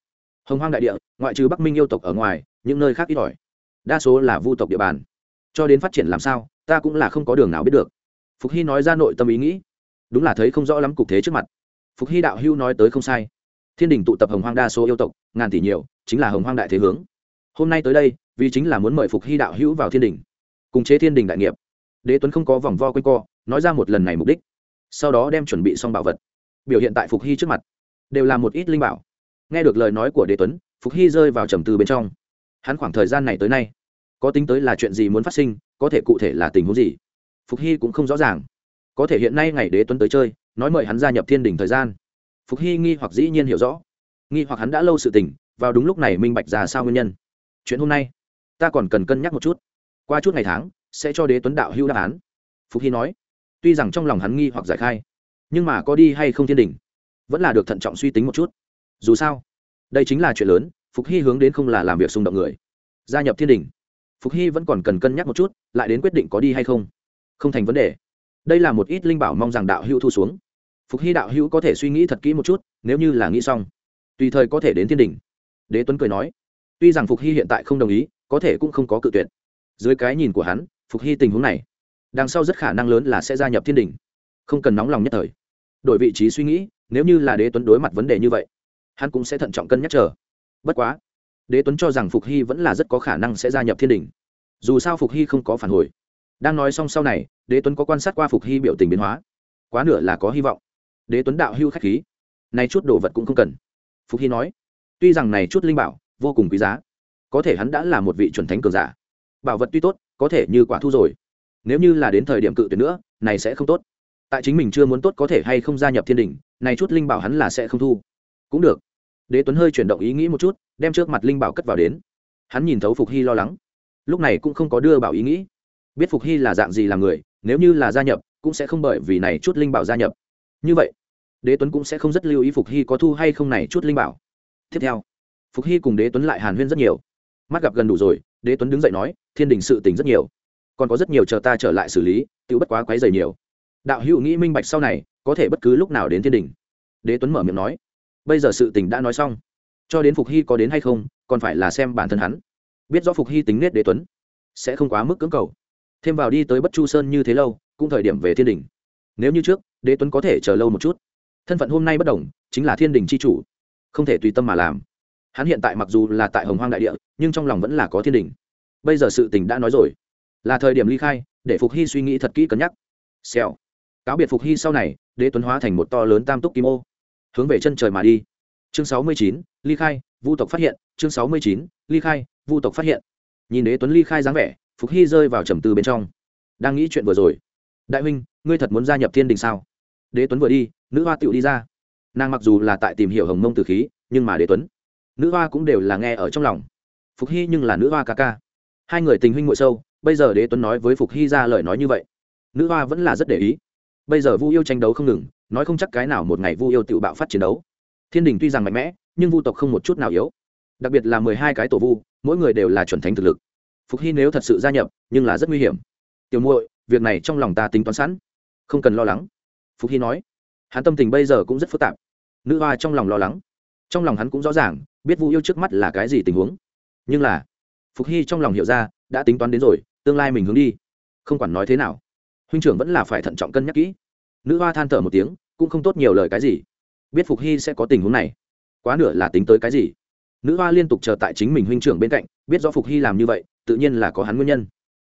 Hồng hoang đại địa, ngoại trừ bắc minh yêu tộc ở ngoài, những nơi khác ít ỏi. Đa số là vu tộc địa bàn. Cho đến phát triển làm sao, ta cũng là không có đường nào biết được. Phục hy nói ra nội tâm ý nghĩ. Đúng là thấy không rõ lắm cục thế trước mặt. Phục hy đạo hưu nói tới không sai. Thiên đình tụ tập hồng hoang đa số yêu tộc, ngàn tỷ nhiều, chính là hồng hoang đại thế hướng. Hôm nay tới đây, vì chính là muốn mời phục hy đạo hữu vào thiên đình cùng chế thiên đình đại nghiệp. Đế tuấn không có vòng vo quanh co, nói ra một lần này mục đích. Sau đó đem chuẩn bị xong bảo vật, biểu hiện tại phục hy trước mặt. Đều là một ít linh bảo. Nghe được lời nói của đế tuấn, phục hy rơi vào trầm tư bên trong. Hắn khoảng thời gian này tới nay, có tính tới là chuyện gì muốn phát sinh, có thể cụ thể là tình huống gì? Phục hy cũng không rõ ràng. Có thể hiện nay ngày đế tuấn tới chơi, nói mời hắn gia nhập thiên đình thời gian. Phục hy nghi hoặc dĩ nhiên hiểu rõ. Nghi hoặc hắn đã lâu sự tình, vào đúng lúc này minh bạch ra sao nguyên nhân. Chuyện hôm nay, ta còn cần cân nhắc một chút qua chút ngày tháng, sẽ cho đế tuấn đạo hưu đáp án. Phục hy nói, tuy rằng trong lòng hắn nghi hoặc giải khai, nhưng mà có đi hay không thiên đình, vẫn là được thận trọng suy tính một chút. Dù sao, đây chính là chuyện lớn, phục hy hướng đến không là làm việc xung động người. Gia nhập thiên đình, phục hy vẫn còn cần cân nhắc một chút, lại đến quyết định có đi hay không. Không thành vấn đề. Đây là một ít linh bảo mong rằng đạo hữu thu xuống. Phục hy đạo hữu có thể suy nghĩ thật kỹ một chút, nếu như là nghĩ xong. Tùy thời có thể đến thiên đình. Đế tuấn cười nói, tuy rằng phục hy hiện tại không đồng ý, có thể cũng không có cự tuyệt dưới cái nhìn của hắn, phục hy tình huống này, đằng sau rất khả năng lớn là sẽ gia nhập thiên đình. Không cần nóng lòng nhất thời. Đổi vị trí suy nghĩ, nếu như là đế tuấn đối mặt vấn đề như vậy, hắn cũng sẽ thận trọng cân nhắc chờ. Bất quá, đế tuấn cho rằng phục hy vẫn là rất có khả năng sẽ gia nhập thiên đình. Dù sao phục hy không có phản hồi. Đang nói xong sau này, đế tuấn có quan sát qua phục hy biểu tình biến hóa. Quá nửa là có hy vọng. Đế tuấn đạo hưu k h á c h khí. Nay chút đồ vật cũng không cần. Phục hy nói, tuy rằng này chút linh bảo vô cùng quý giá, có thể hắn đã là một vị chuẩn thánh cường giả bảo vật tuy tốt, có thể như quả thu rồi. Nếu như là đến thời điểm cự tuyệt nữa, này sẽ không tốt. Tại chính mình chưa muốn tốt có thể hay không gia nhập thiên đình, này chút linh bảo hắn là sẽ không thu. Cũng được. Đế tuấn hơi chuyển động ý nghĩ một chút, đem trước mặt linh bảo cất vào đến. Hắn nhìn thấu phục hy lo lắng. Lúc này cũng không có đưa bảo ý nghĩ. Biết phục hy là dạng gì làm người, nếu như là gia nhập, cũng sẽ không bởi vì này chút linh bảo gia nhập. Như vậy, đế tuấn cũng sẽ không rất lưu ý phục hy có thu hay không này chút linh bảo. Tiếp theo, phục hy cùng đế tuấn lại hàn huyên rất nhiều mắt gặp gần đủ rồi, đế tuấn đứng dậy nói, thiên đình sự tình rất nhiều, còn có rất nhiều chờ ta trở lại xử lý tự bất quá quấy dày nhiều. Đạo hữu nghĩ minh bạch sau này, có thể bất cứ lúc nào đến thiên đình. Đế tuấn mở miệng nói, bây giờ sự tình đã nói xong, cho đến phục hy có đến hay không, còn phải là xem bản thân hắn. Biết rõ phục hy tính nết đế tuấn, sẽ không quá mức cưỡng cầu. Thêm vào đi tới bất chu sơn như thế lâu, cũng thời điểm về thiên đình. Nếu như trước, đế tuấn có thể chờ lâu một chút. Thân phận hôm nay bất đồng, chính là thiên đình c h i chủ, không thể tùy tâm mà làm hắn hiện tại mặc dù là tại hồng hoang đại địa, nhưng trong lòng vẫn là có thiên đình. Bây giờ sự tình đã nói rồi. Là thời điểm ly khai, để phục hy suy nghĩ thật kỹ cân nhắc. Xèo. Cáo biệt phục hy sau này, đế tuấn hóa thành một to lớn tam túc kim ô. Hướng về chân trời mà đi. Chương sáu mươi chín, ly khai, vu tộc phát hiện. Chương sáu mươi chín, ly khai, vu tộc phát hiện. Nhìn đế tuấn ly khai dáng vẻ, phục hy rơi vào trầm tư bên trong. Đang nghĩ chuyện vừa rồi. Đại huynh, ngươi thật muốn gia nhập thiên đình sao? Đế tuấn vừa đi, nữ hoa tựu đi ra. Nàng mặc dù là tại tìm hiểu hồng mông từ khí, nhưng mà đế tuấn nữ hoa cũng đều là nghe ở trong lòng. Phục hy nhưng là nữ hoa ca ca. Hai người tình huynh ngội sâu, bây giờ đế tuấn nói với phục hy ra lời nói như vậy. Nữ hoa vẫn là rất để ý. Bây giờ vu yêu tranh đấu không ngừng, nói không chắc cái nào một ngày vu yêu tự bạo phát chiến đấu. Thiên đình tuy rằng mạnh mẽ, nhưng vu tộc không một chút nào yếu. Đặc biệt là mười hai cái tổ vu, mỗi người đều là chuẩn thánh thực lực. Phục hy nếu thật sự gia nhập, nhưng là rất nguy hiểm. Tiểu muội, việc này trong lòng ta tính toán sẵn. Không cần lo lắng. Phục hy nói. Hắn tâm tình bây giờ cũng rất phức tạp. Nữ hoa trong lòng lo lắng trong lòng hắn cũng rõ ràng, biết vu yêu trước mắt là cái gì tình huống. Nhưng là, phục hy trong lòng hiểu ra, đã tính toán đến rồi, tương lai mình hướng đi. Không quản nói thế nào, huynh trưởng vẫn là phải thận trọng cân nhắc kỹ. Nữ hoa than thở một tiếng, cũng không tốt nhiều lời cái gì. Biết phục hy sẽ có tình huống này, quá nửa là tính tới cái gì. Nữ hoa liên tục chờ tại chính mình huynh trưởng bên cạnh, biết do phục hy làm như vậy, tự nhiên là có hắn nguyên nhân.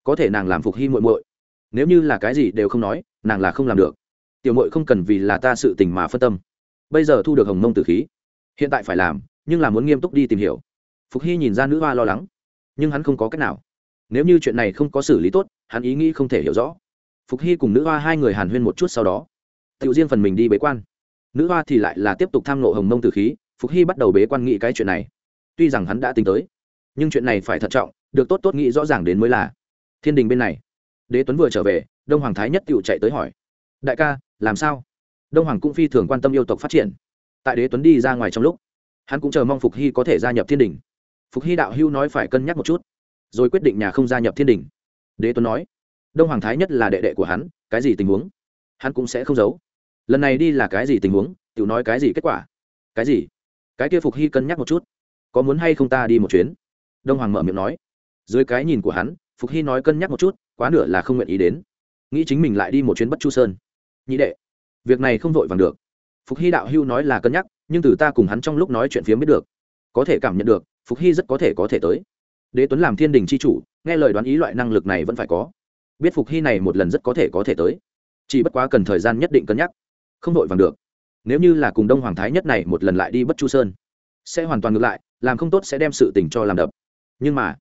Có thể nàng làm phục hy muội muội. Nếu như là cái gì đều không nói, nàng là không làm được. Tiểu muội không cần vì là ta sự tình mà phân tâm. Bây giờ thu được hồng mông tử khí hiện tại phải làm, nhưng là muốn nghiêm túc đi tìm hiểu. Phục hy nhìn ra nữ hoa lo lắng, nhưng hắn không có cách nào. Nếu như chuyện này không có xử lý tốt, hắn ý nghĩ không thể hiểu rõ. Phục hy cùng nữ hoa hai người hàn huyên một chút sau đó. Tự riêng phần mình đi bế quan. Nữ hoa thì lại là tiếp tục tham nộ hồng mông từ khí, phục hy bắt đầu bế quan nghĩ cái chuyện này. Tuy rằng hắn đã tính tới, nhưng chuyện này phải thận trọng, được tốt tốt nghĩ rõ ràng đến mới là. Thiên đình bên này, đế tuấn vừa trở về, đông hoàng thái nhất tựu chạy tới hỏi, đại ca, làm sao? Đông hoàng cũng phi thường quan tâm yêu tộc phát triển tại đế tuấn đi ra ngoài trong lúc, hắn cũng chờ mong phục hy có thể gia nhập thiên đình. Phục hy đạo hưu nói phải cân nhắc một chút, rồi quyết định nhà không gia nhập thiên đình. Đế tuấn nói, đông hoàng thái nhất là đệ đệ của hắn, cái gì tình huống? Hắn cũng sẽ không giấu. Lần này đi là cái gì tình huống? Tự nói cái gì kết quả? Cái gì? Cái kia phục hy cân nhắc một chút, có muốn hay không ta đi một chuyến? Đông hoàng mở miệng nói. Dưới cái nhìn của hắn, phục hy nói cân nhắc một chút, quá nửa là không nguyện ý đến. Nghĩ chính mình lại đi một chuyến bất chu sơn. Nhị đệ, việc này không vội vàng được phục hy đạo hưu nói là cân nhắc, nhưng từ ta cùng hắn trong lúc nói chuyện phiếm biết được, có thể cảm nhận được, phục hy rất có thể có thể tới. Đế tuấn làm thiên đình c h i chủ, nghe lời đoán ý loại năng lực này vẫn phải có. Biết phục hy này một lần rất có thể có thể tới. Chỉ bất quá cần thời gian nhất định cân nhắc. Không vội vàng được. Nếu như là cùng đông hoàng thái nhất này một lần lại đi bất chu sơn, sẽ hoàn toàn ngược lại, làm không tốt sẽ đem sự tình cho làm đập. Nhưng mà,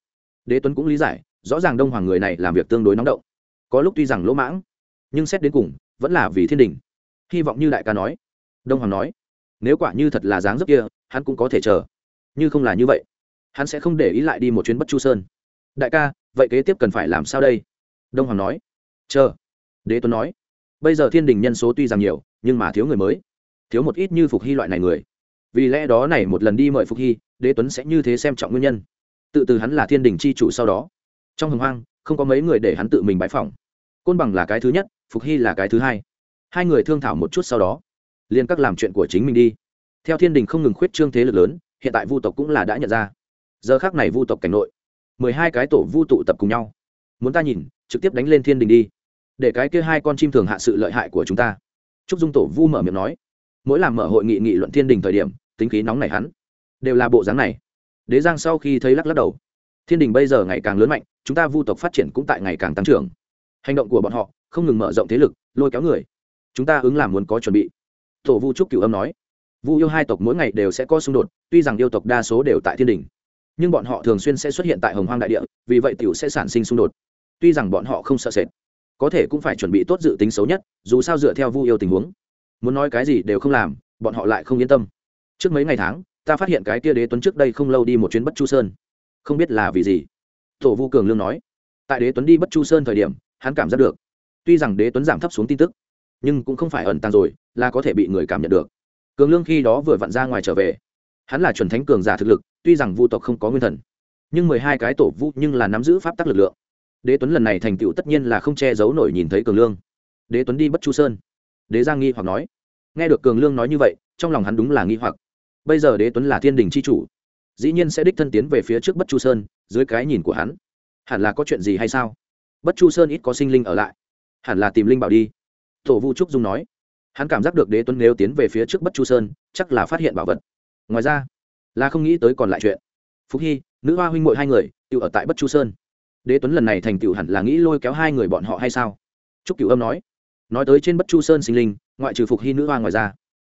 đế tuấn cũng lý giải, rõ ràng đông hoàng người này làm việc tương đối nóng động. Có lúc tuy rằng lỗ mãng, nhưng xét đến cùng, vẫn là vì thiên đình. Hy vọng như đại ca nói đông hoàng nói, nếu quả như thật là dáng dấp kia, hắn cũng có thể chờ. Như không là như vậy, hắn sẽ không để ý lại đi một chuyến bất chu sơn. Đại ca, vậy kế tiếp cần phải làm sao đây? Đông hoàng nói, chờ. Đế tuấn nói, bây giờ thiên đình nhân số tuy rằng nhiều, nhưng mà thiếu người mới. Thiếu một ít như phục hy loại này người. Vì lẽ đó này một lần đi mời phục hy, đế tuấn sẽ như thế xem trọng nguyên nhân. Tự từ hắn là thiên đình c h i chủ sau đó. Trong hồng hoang, không có mấy người để hắn tự mình bãi phỏng. Côn bằng là cái thứ nhất, phục hy là cái thứ hai. Hai người thương thảo một chút sau đó liên các làm chuyện của chính mình đi. Theo thiên đình không ngừng khuyết trương thế lực lớn, hiện tại vu tộc cũng là đã nhận ra. Giờ khác này vu tộc cảnh nội, mười hai cái tổ vu tụ tập cùng nhau. Muốn ta nhìn, trực tiếp đánh lên thiên đình đi. Để cái kia hai con chim thường hạ sự lợi hại của chúng ta. Trúc dung tổ vu mở miệng nói. Mỗi làm mở hội nghị nghị luận thiên đình thời điểm, tính khí nóng này hắn. Đều là bộ dáng này. Đế giang sau khi thấy lắc lắc đầu. Thiên đình bây giờ ngày càng lớn mạnh, chúng ta vu tộc phát triển cũng tại ngày càng tăng trưởng. Hành động của bọn họ, không ngừng mở rộng thế lực, lôi kéo người. Chúng ta ứng làm muốn có chuẩn bị tổ vu trúc cửu âm nói, vu yêu hai tộc mỗi ngày đều sẽ có xung đột, tuy rằng yêu tộc đa số đều tại thiên đình, nhưng bọn họ thường xuyên sẽ xuất hiện tại hồng hoang đại địa, vì vậy tiểu sẽ sản sinh xung đột. Tuy rằng bọn họ không sợ sệt, có thể cũng phải chuẩn bị tốt dự tính xấu nhất, dù sao dựa theo vu yêu tình huống, muốn nói cái gì đều không làm, bọn họ lại không yên tâm. Trước mấy ngày tháng, ta phát hiện cái tia đế tuấn trước đây không lâu đi một chuyến bất chu sơn, không biết là vì gì. Tổ vu cường lương nói, tại đế tuấn đi bất chu sơn thời điểm, hắn cảm giác được, tuy rằng đế tuấn giảm thấp xuống tin tức nhưng cũng không phải ẩn tàng rồi, là có thể bị người cảm nhận được. Cường lương khi đó vừa vặn ra ngoài trở về. Hắn là chuẩn thánh cường giả thực lực, tuy rằng vu tộc không có nguyên thần, nhưng mười hai cái tổ vu nhưng là nắm giữ pháp tắc lực lượng. Đế tuấn lần này thành tựu tất nhiên là không che giấu nổi nhìn thấy cường lương. Đế tuấn đi bất chu sơn. Đế giang nghi hoặc nói. Nghe được cường lương nói như vậy, trong lòng hắn đúng là nghi hoặc. Bây giờ đế tuấn là thiên đình c h i chủ, dĩ nhiên sẽ đích thân tiến về phía trước bất chu sơn, dưới cái nhìn của hắn. Hẳn là có chuyện gì hay sao? Bất chu sơn ít có sinh linh ở lại. Hẳn là tìm linh bảo đi tổ vu trúc dung nói. Hắn cảm giác được đế tuấn nếu tiến về phía trước bất chu sơn, chắc là phát hiện bảo vật. Ngoài ra, là không nghĩ tới còn lại chuyện. Phúc hy, nữ hoa huynh mội hai người tự ở tại bất chu sơn. Đế tuấn lần này thành tựu hẳn là nghĩ lôi kéo hai người bọn họ hay sao? Trúc cửu âm nói. Nói tới trên bất chu sơn sinh linh, ngoại trừ phục hy nữ hoa ngoài ra,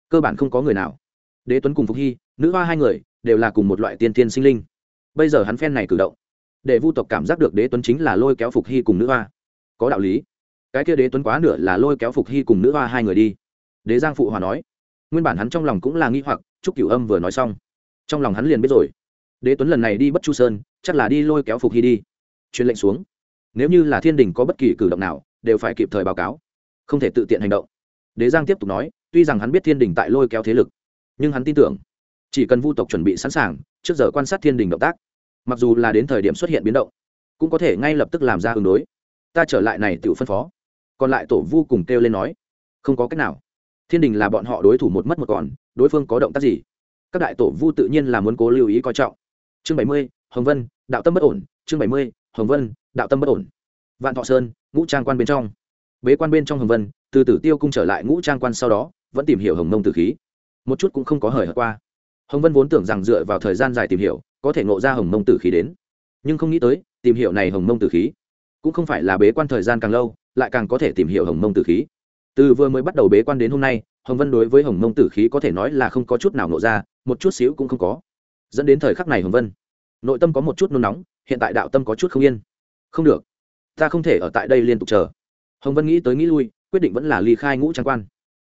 cơ bản không có người nào. Đế tuấn cùng phục hy, nữ hoa hai người, đều là cùng một loại tiên tiên sinh linh. Bây giờ hắn phen này cử động, để vu tộc cảm giác được đế tuấn chính là lôi kéo phục hy cùng nữ hoa. Có đạo lý cái kia đế tuấn quá nửa là lôi kéo phục hy cùng nữ hoa hai người đi. Đế giang phụ hòa nói, nguyên bản hắn trong lòng cũng là nghi hoặc chúc cửu âm vừa nói xong, trong lòng hắn liền biết rồi. Đế tuấn lần này đi bất chu sơn, chắc là đi lôi kéo phục hy đi. Truyền lệnh xuống. Nếu như là thiên đình có bất kỳ cử động nào, đều phải kịp thời báo cáo, không thể tự tiện hành động. Đế giang tiếp tục nói, tuy rằng hắn biết thiên đình tại lôi kéo thế lực, nhưng hắn tin tưởng, chỉ cần vu tộc chuẩn bị sẵn sàng, trước giờ quan sát thiên đình động tác, mặc dù là đến thời điểm xuất hiện biến động, cũng có thể ngay lập tức làm ra ứng đối. Ta trở lại này tự phân phó còn lại tổ vu cùng kêu lên nói, không có cách nào. Thiên đình là bọn họ đối thủ một mất một còn, đối phương có động tác gì? Các đại tổ vu tự nhiên là muốn cố lưu ý coi trọng. Chương bảy mươi, hồng vân, đạo tâm bất ổn. Chương bảy mươi, hồng vân, đạo tâm bất ổn. Vạn thọ sơn, ngũ trang quan bên trong. Bế quan bên trong hồng vân, từ tử tiêu cung trở lại ngũ trang quan sau đó, vẫn tìm hiểu hồng mông tử khí. Một chút cũng không có hời hợt qua. Hồng vân vốn tưởng rằng dựa vào thời gian dài tìm hiểu, có thể ngộ ra hồng mông tử khí đến. Nhưng không nghĩ tới, tìm hiểu này hồng mông tử khí cũng không phải là bế quan thời gian càng lâu lại càng có thể tìm hiểu hồng mông tử khí. Từ vừa mới bắt đầu bế quan đến hôm nay, hồng vân đối với hồng mông tử khí có thể nói là không có chút nào nộ ra, một chút xíu cũng không có. Dẫn đến thời khắc này hồng vân, nội tâm có một chút nôn nóng, hiện tại đạo tâm có chút không yên. Không được, ta không thể ở tại đây liên tục chờ. Hồng vân nghĩ tới nghĩ lui, quyết định vẫn là ly khai ngũ trang quan.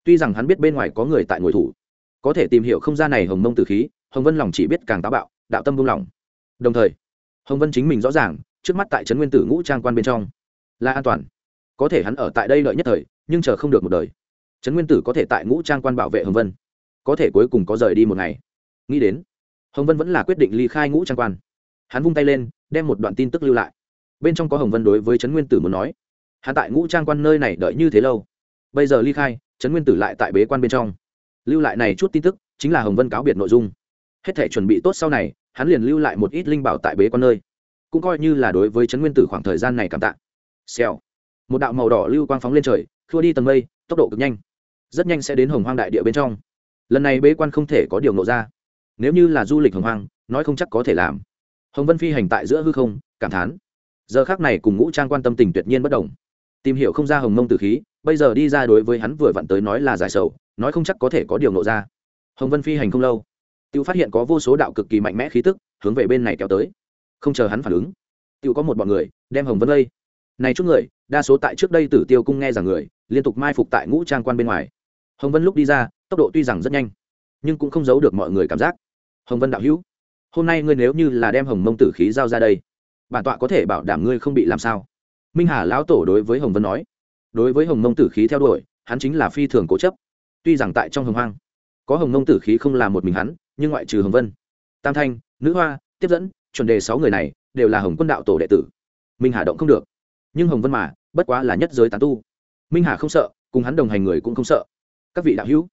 Tuy rằng hắn biết bên ngoài có người tại ngồi thủ, có thể tìm hiểu không gian này hồng mông tử khí, hồng vân lòng chỉ biết càng táo bạo, đạo tâm buông lỏng. Đồng thời, hồng vân chính mình rõ ràng, trước mắt tại trấn nguyên tử ngũ trang quan bên trong, là an toàn có thể hắn ở tại đây lợi nhất thời, nhưng chờ không được một đời. Trấn nguyên tử có thể tại ngũ trang quan bảo vệ hồng vân. Có thể cuối cùng có rời đi một ngày. Nghĩ đến, hồng vân vẫn là quyết định ly khai ngũ trang quan. Hắn vung tay lên, đem một đoạn tin tức lưu lại. Bên trong có hồng vân đối với trấn nguyên tử muốn nói, hắn tại ngũ trang quan nơi này đợi như thế lâu, bây giờ ly khai, trấn nguyên tử lại tại bế quan bên trong. Lưu lại này chút tin tức, chính là hồng vân cáo biệt nội dung. Hết thể chuẩn bị tốt sau này, hắn liền lưu lại một ít linh bảo tại bế quan nơi. Cũng coi như là đối với trấn nguyên tử khoảng thời gian này cảm tạ. Xèo một đạo màu đỏ lưu quang phóng lên trời, khua đi tầng mây, tốc độ cực nhanh. Rất nhanh sẽ đến hồng hoang đại địa bên trong. Lần này bế quan không thể có điều nộ ra. Nếu như là du lịch hồng hoang, nói không chắc có thể làm. Hồng vân phi hành tại giữa hư không, cảm thán. Giờ khác này cùng ngũ trang quan tâm tình tuyệt nhiên bất đồng. Tìm hiểu không ra hồng mông tử khí, bây giờ đi ra đối với hắn vừa vặn tới nói là giải sầu, nói không chắc có thể có điều nộ ra. Hồng vân phi hành không lâu tự phát hiện có vô số đạo cực kỳ mạnh mẽ khí tức hướng về bên này kéo tới. Không chờ hắn phản ứng tự có một bọn người, đem hồng vân lây này chút người, đa số tại trước đây tử tiêu cung nghe rằng người, liên tục mai phục tại ngũ trang quan bên ngoài. Hồng vân lúc đi ra, tốc độ tuy rằng rất nhanh, nhưng cũng không giấu được mọi người cảm giác. Hồng vân đạo hữu, hôm nay ngươi nếu như là đem hồng mông tử khí giao ra đây, bản tọa có thể bảo đảm ngươi không bị làm sao? Minh hà lão tổ đối với hồng vân nói, đối với hồng mông tử khí theo đuổi, hắn chính là phi thường cố chấp. Tuy rằng tại trong hồng hoang, có hồng mông tử khí không là một mình hắn, nhưng ngoại trừ hồng vân, tam thanh, nữ hoa, tiếp dẫn, chuẩn đề sáu người này đều là hồng quân đạo tổ đệ tử. Minh hà động không được nhưng hồng vân mà, bất quá là nhất giới tán tu. Minh hà không sợ, cùng hắn đồng hành người cũng không sợ. Các vị đạo hữu,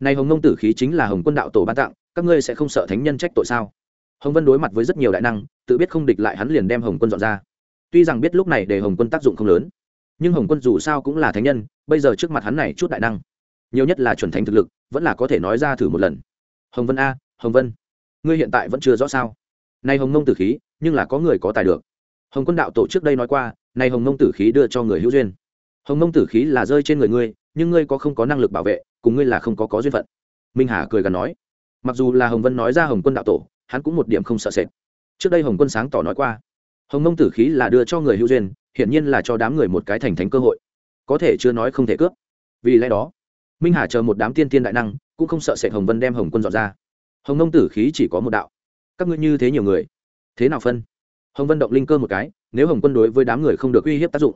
này hồng Nông tử khí chính là hồng quân đạo tổ ban tặng, các ngươi sẽ không sợ thánh nhân trách tội sao? Hồng vân đối mặt với rất nhiều đại năng, tự biết không địch lại hắn liền đem hồng quân dọn ra. Tuy rằng biết lúc này để hồng quân tác dụng không lớn, nhưng hồng quân dù sao cũng là thánh nhân, bây giờ trước mặt hắn này chút đại năng, nhiều nhất là chuẩn thánh thực lực, vẫn là có thể nói ra thử một lần. Hồng vân a, hồng vân, ngươi hiện tại vẫn chưa rõ sao? Nay hồng Nông tử khí, nhưng là có người có tài được. Hồng quân đạo tổ trước đây nói qua này hồng mông tử khí đưa cho người hữu duyên. Hồng mông tử khí là rơi trên người ngươi, nhưng ngươi có không có năng lực bảo vệ, cùng ngươi là không có có duyên phận. Minh hà cười gần nói. Mặc dù là hồng vân nói ra hồng quân đạo tổ, hắn cũng một điểm không sợ sệt. Trước đây hồng quân sáng tỏ nói qua, hồng mông tử khí là đưa cho người hữu duyên, hiển nhiên là cho đám người một cái thành thánh cơ hội. Có thể chưa nói không thể cướp. Vì lẽ đó, minh hà chờ một đám tiên tiên đại năng, cũng không sợ sệt hồng vân đem hồng quân dọn ra. Hồng mông tử khí chỉ có một đạo. Các ngươi như thế nhiều người, thế nào phân? Hồng vân động linh cơ một cái nếu hồng quân đối với đám người không được uy hiếp tác dụng,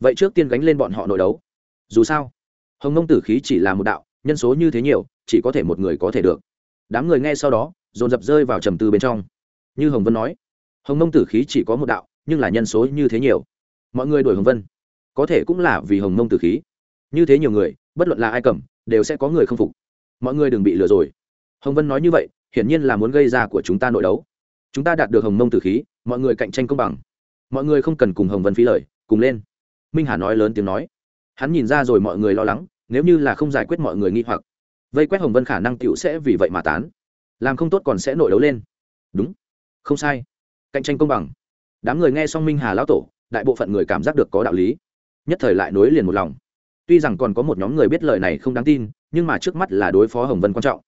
vậy trước tiên gánh lên bọn họ nội đấu. Dù sao, hồng mông tử khí chỉ là một đạo, nhân số như thế nhiều, chỉ có thể một người có thể được. Đám người nghe sau đó, dồn dập rơi vào trầm tư bên trong. Như hồng vân nói, hồng mông tử khí chỉ có một đạo, nhưng là nhân số như thế nhiều. Mọi người đuổi hồng vân. Có thể cũng là vì hồng mông tử khí. Như thế nhiều người, bất luận là ai cầm, đều sẽ có người không phục. Mọi người đừng bị lừa rồi. Hồng vân nói như vậy, hiển nhiên là muốn gây ra của chúng ta nội đấu. Chúng ta đạt được hồng mông tử khí, mọi người cạnh tranh công bằng mọi người không cần cùng hồng vân phí lời, cùng lên. Minh hà nói lớn tiếng nói. Hắn nhìn ra rồi mọi người lo lắng, nếu như là không giải quyết mọi người nghi hoặc. Vây quét hồng vân khả năng tựu sẽ vì vậy mà tán. Làm không tốt còn sẽ nội đấu lên. Đúng. Không sai. Cạnh tranh công bằng. Đám người nghe xong minh hà lão tổ, đại bộ phận người cảm giác được có đạo lý. Nhất thời lại nối liền một lòng. Tuy rằng còn có một nhóm người biết lời này không đáng tin, nhưng mà trước mắt là đối phó hồng vân quan trọng.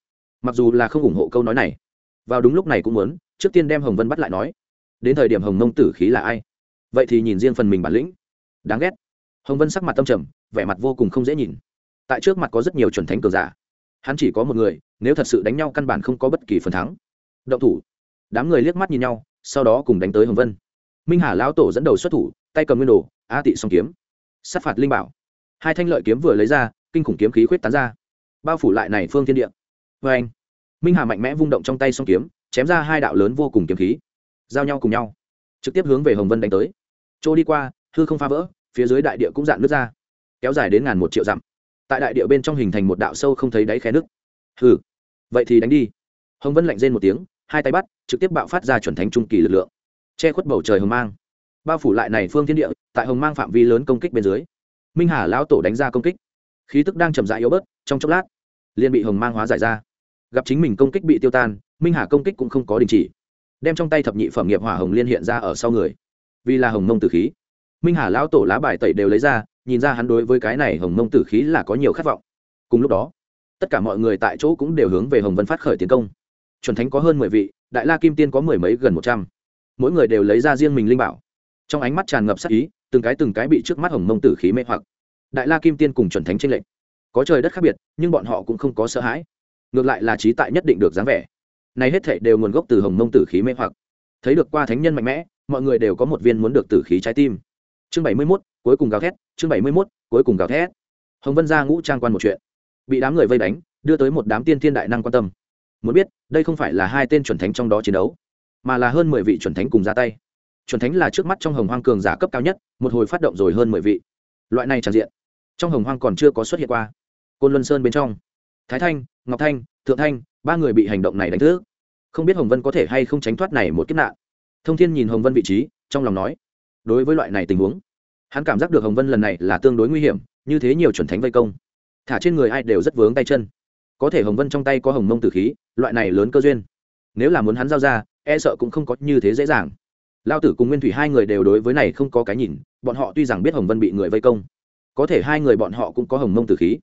Mặc dù là không ủng hộ câu nói này. Vào đúng lúc này cũng muốn, trước tiên đem hồng vân bắt lại nói. Đến thời điểm hồng mông tử khí là ai? Vậy thì nhìn riêng phần mình bản lĩnh. Đáng ghét. Hồng vân sắc mặt tâm trầm, vẻ mặt vô cùng không dễ nhìn. Tại trước mặt có rất nhiều chuẩn thánh cường giả. Hắn chỉ có một người, nếu thật sự đánh nhau căn bản không có bất kỳ phần thắng. Động thủ. Đám người liếc mắt nhìn nhau, sau đó cùng đánh tới hồng vân. Minh hà lão tổ dẫn đầu xuất thủ, tay cầm nguyên đồ a tị song kiếm. Sát phạt linh bảo. Hai thanh lợi kiếm vừa lấy ra, kinh khủng kiếm khí khuyết tán ra. Bao phủ lại này phương thiên địa. Vê anh, minh hà mạnh mẽ vung động trong tay song kiếm, chém ra hai đạo lớn vô cùng kiếm khí. Giao nhau cùng nhau. Trực tiếp hướng về hồng vân đánh tới chỗ đi qua, hư không phá vỡ, phía dưới đại địa cũng dạn nước ra. Kéo dài đến ngàn một triệu dặm. Tại đại địa bên trong hình thành một đạo sâu không thấy đáy khe nước hừ, vậy thì đánh đi. Hồng vân lạnh rên một tiếng, hai tay bắt, trực tiếp bạo phát ra chuẩn thánh trung kỳ lực lượng. Che khuất bầu trời hồng mang. Bao phủ lại này phương thiên địa, tại hồng mang phạm vi lớn công kích bên dưới. Minh hà lão tổ đánh ra công kích. Khí tức đang chậm rãi yếu bớt, trong chốc lát, liền bị hồng mang hóa giải ra. Gặp chính mình công kích bị tiêu tan, minh hà công kích cũng không có đình chỉ. Đem trong tay thập nhị phẩm nghiệp hỏa hồng liên hiện ra ở sau người vì là hồng mông tử khí. Minh hà lão tổ lá bài tẩy đều lấy ra, nhìn ra hắn đối với cái này hồng mông tử khí là có nhiều khát vọng. Cùng lúc đó, tất cả mọi người tại chỗ cũng đều hướng về hồng vân phát khởi tiến công. Chuẩn thánh có hơn mười vị, đại la kim tiên có mười mấy gần một trăm. Mỗi người đều lấy ra riêng mình linh bảo. Trong ánh mắt tràn ngập sắc ý, từng cái từng cái bị trước mắt hồng mông tử khí mê hoặc. Đại la kim tiên cùng chuẩn thánh tranh lệch. Có trời đất khác biệt, nhưng bọn họ cũng không có sợ hãi. Ngược lại là trí tại nhất định được dáng vẻ. Này hết thệ đều nguồn gốc từ hồng mông tử khí mê hoặc. Thấy được qua thánh nhân mạnh mẽ mọi người đều có một viên muốn được tử khí trái tim. Chương bảy mươi 71, cuối cùng gào thét chương bảy mươi 71, cuối cùng gào thét. Hồng vân ra ngũ trang quan một chuyện. Bị đám người vây đánh đưa tới một đám tiên thiên đại năng quan tâm. Muốn biết đây không phải là hai tên chuẩn thánh trong đó chiến đấu mà là hơn mười vị chuẩn thánh cùng ra tay. Chuẩn thánh là trước mắt trong hồng hoang cường giả cấp cao nhất một hồi phát động rồi hơn mười vị. Loại này tràn diện trong hồng hoang còn chưa có xuất hiện qua. Côn luân sơn bên trong thái thanh ngọc thanh thượng thanh ba người bị hành động này đánh thức. Không biết hồng vân có thể hay không tránh thoát này một kiếp nạn thông thiên nhìn hồng vân vị trí, trong lòng nói, đối với loại này tình huống, hắn cảm giác được hồng vân lần này là tương đối nguy hiểm, như thế nhiều chuẩn thánh vây công, thả trên người ai đều rất vướng tay chân. Có thể hồng vân trong tay có hồng mông tử khí, loại này lớn cơ duyên, nếu là muốn hắn giao ra e sợ cũng không có như thế dễ dàng. Lao tử cùng nguyên thủy hai người đều đối với này không có cái nhìn, bọn họ tuy rằng biết hồng vân bị người vây công, có thể hai người bọn họ cũng có hồng mông tử khí.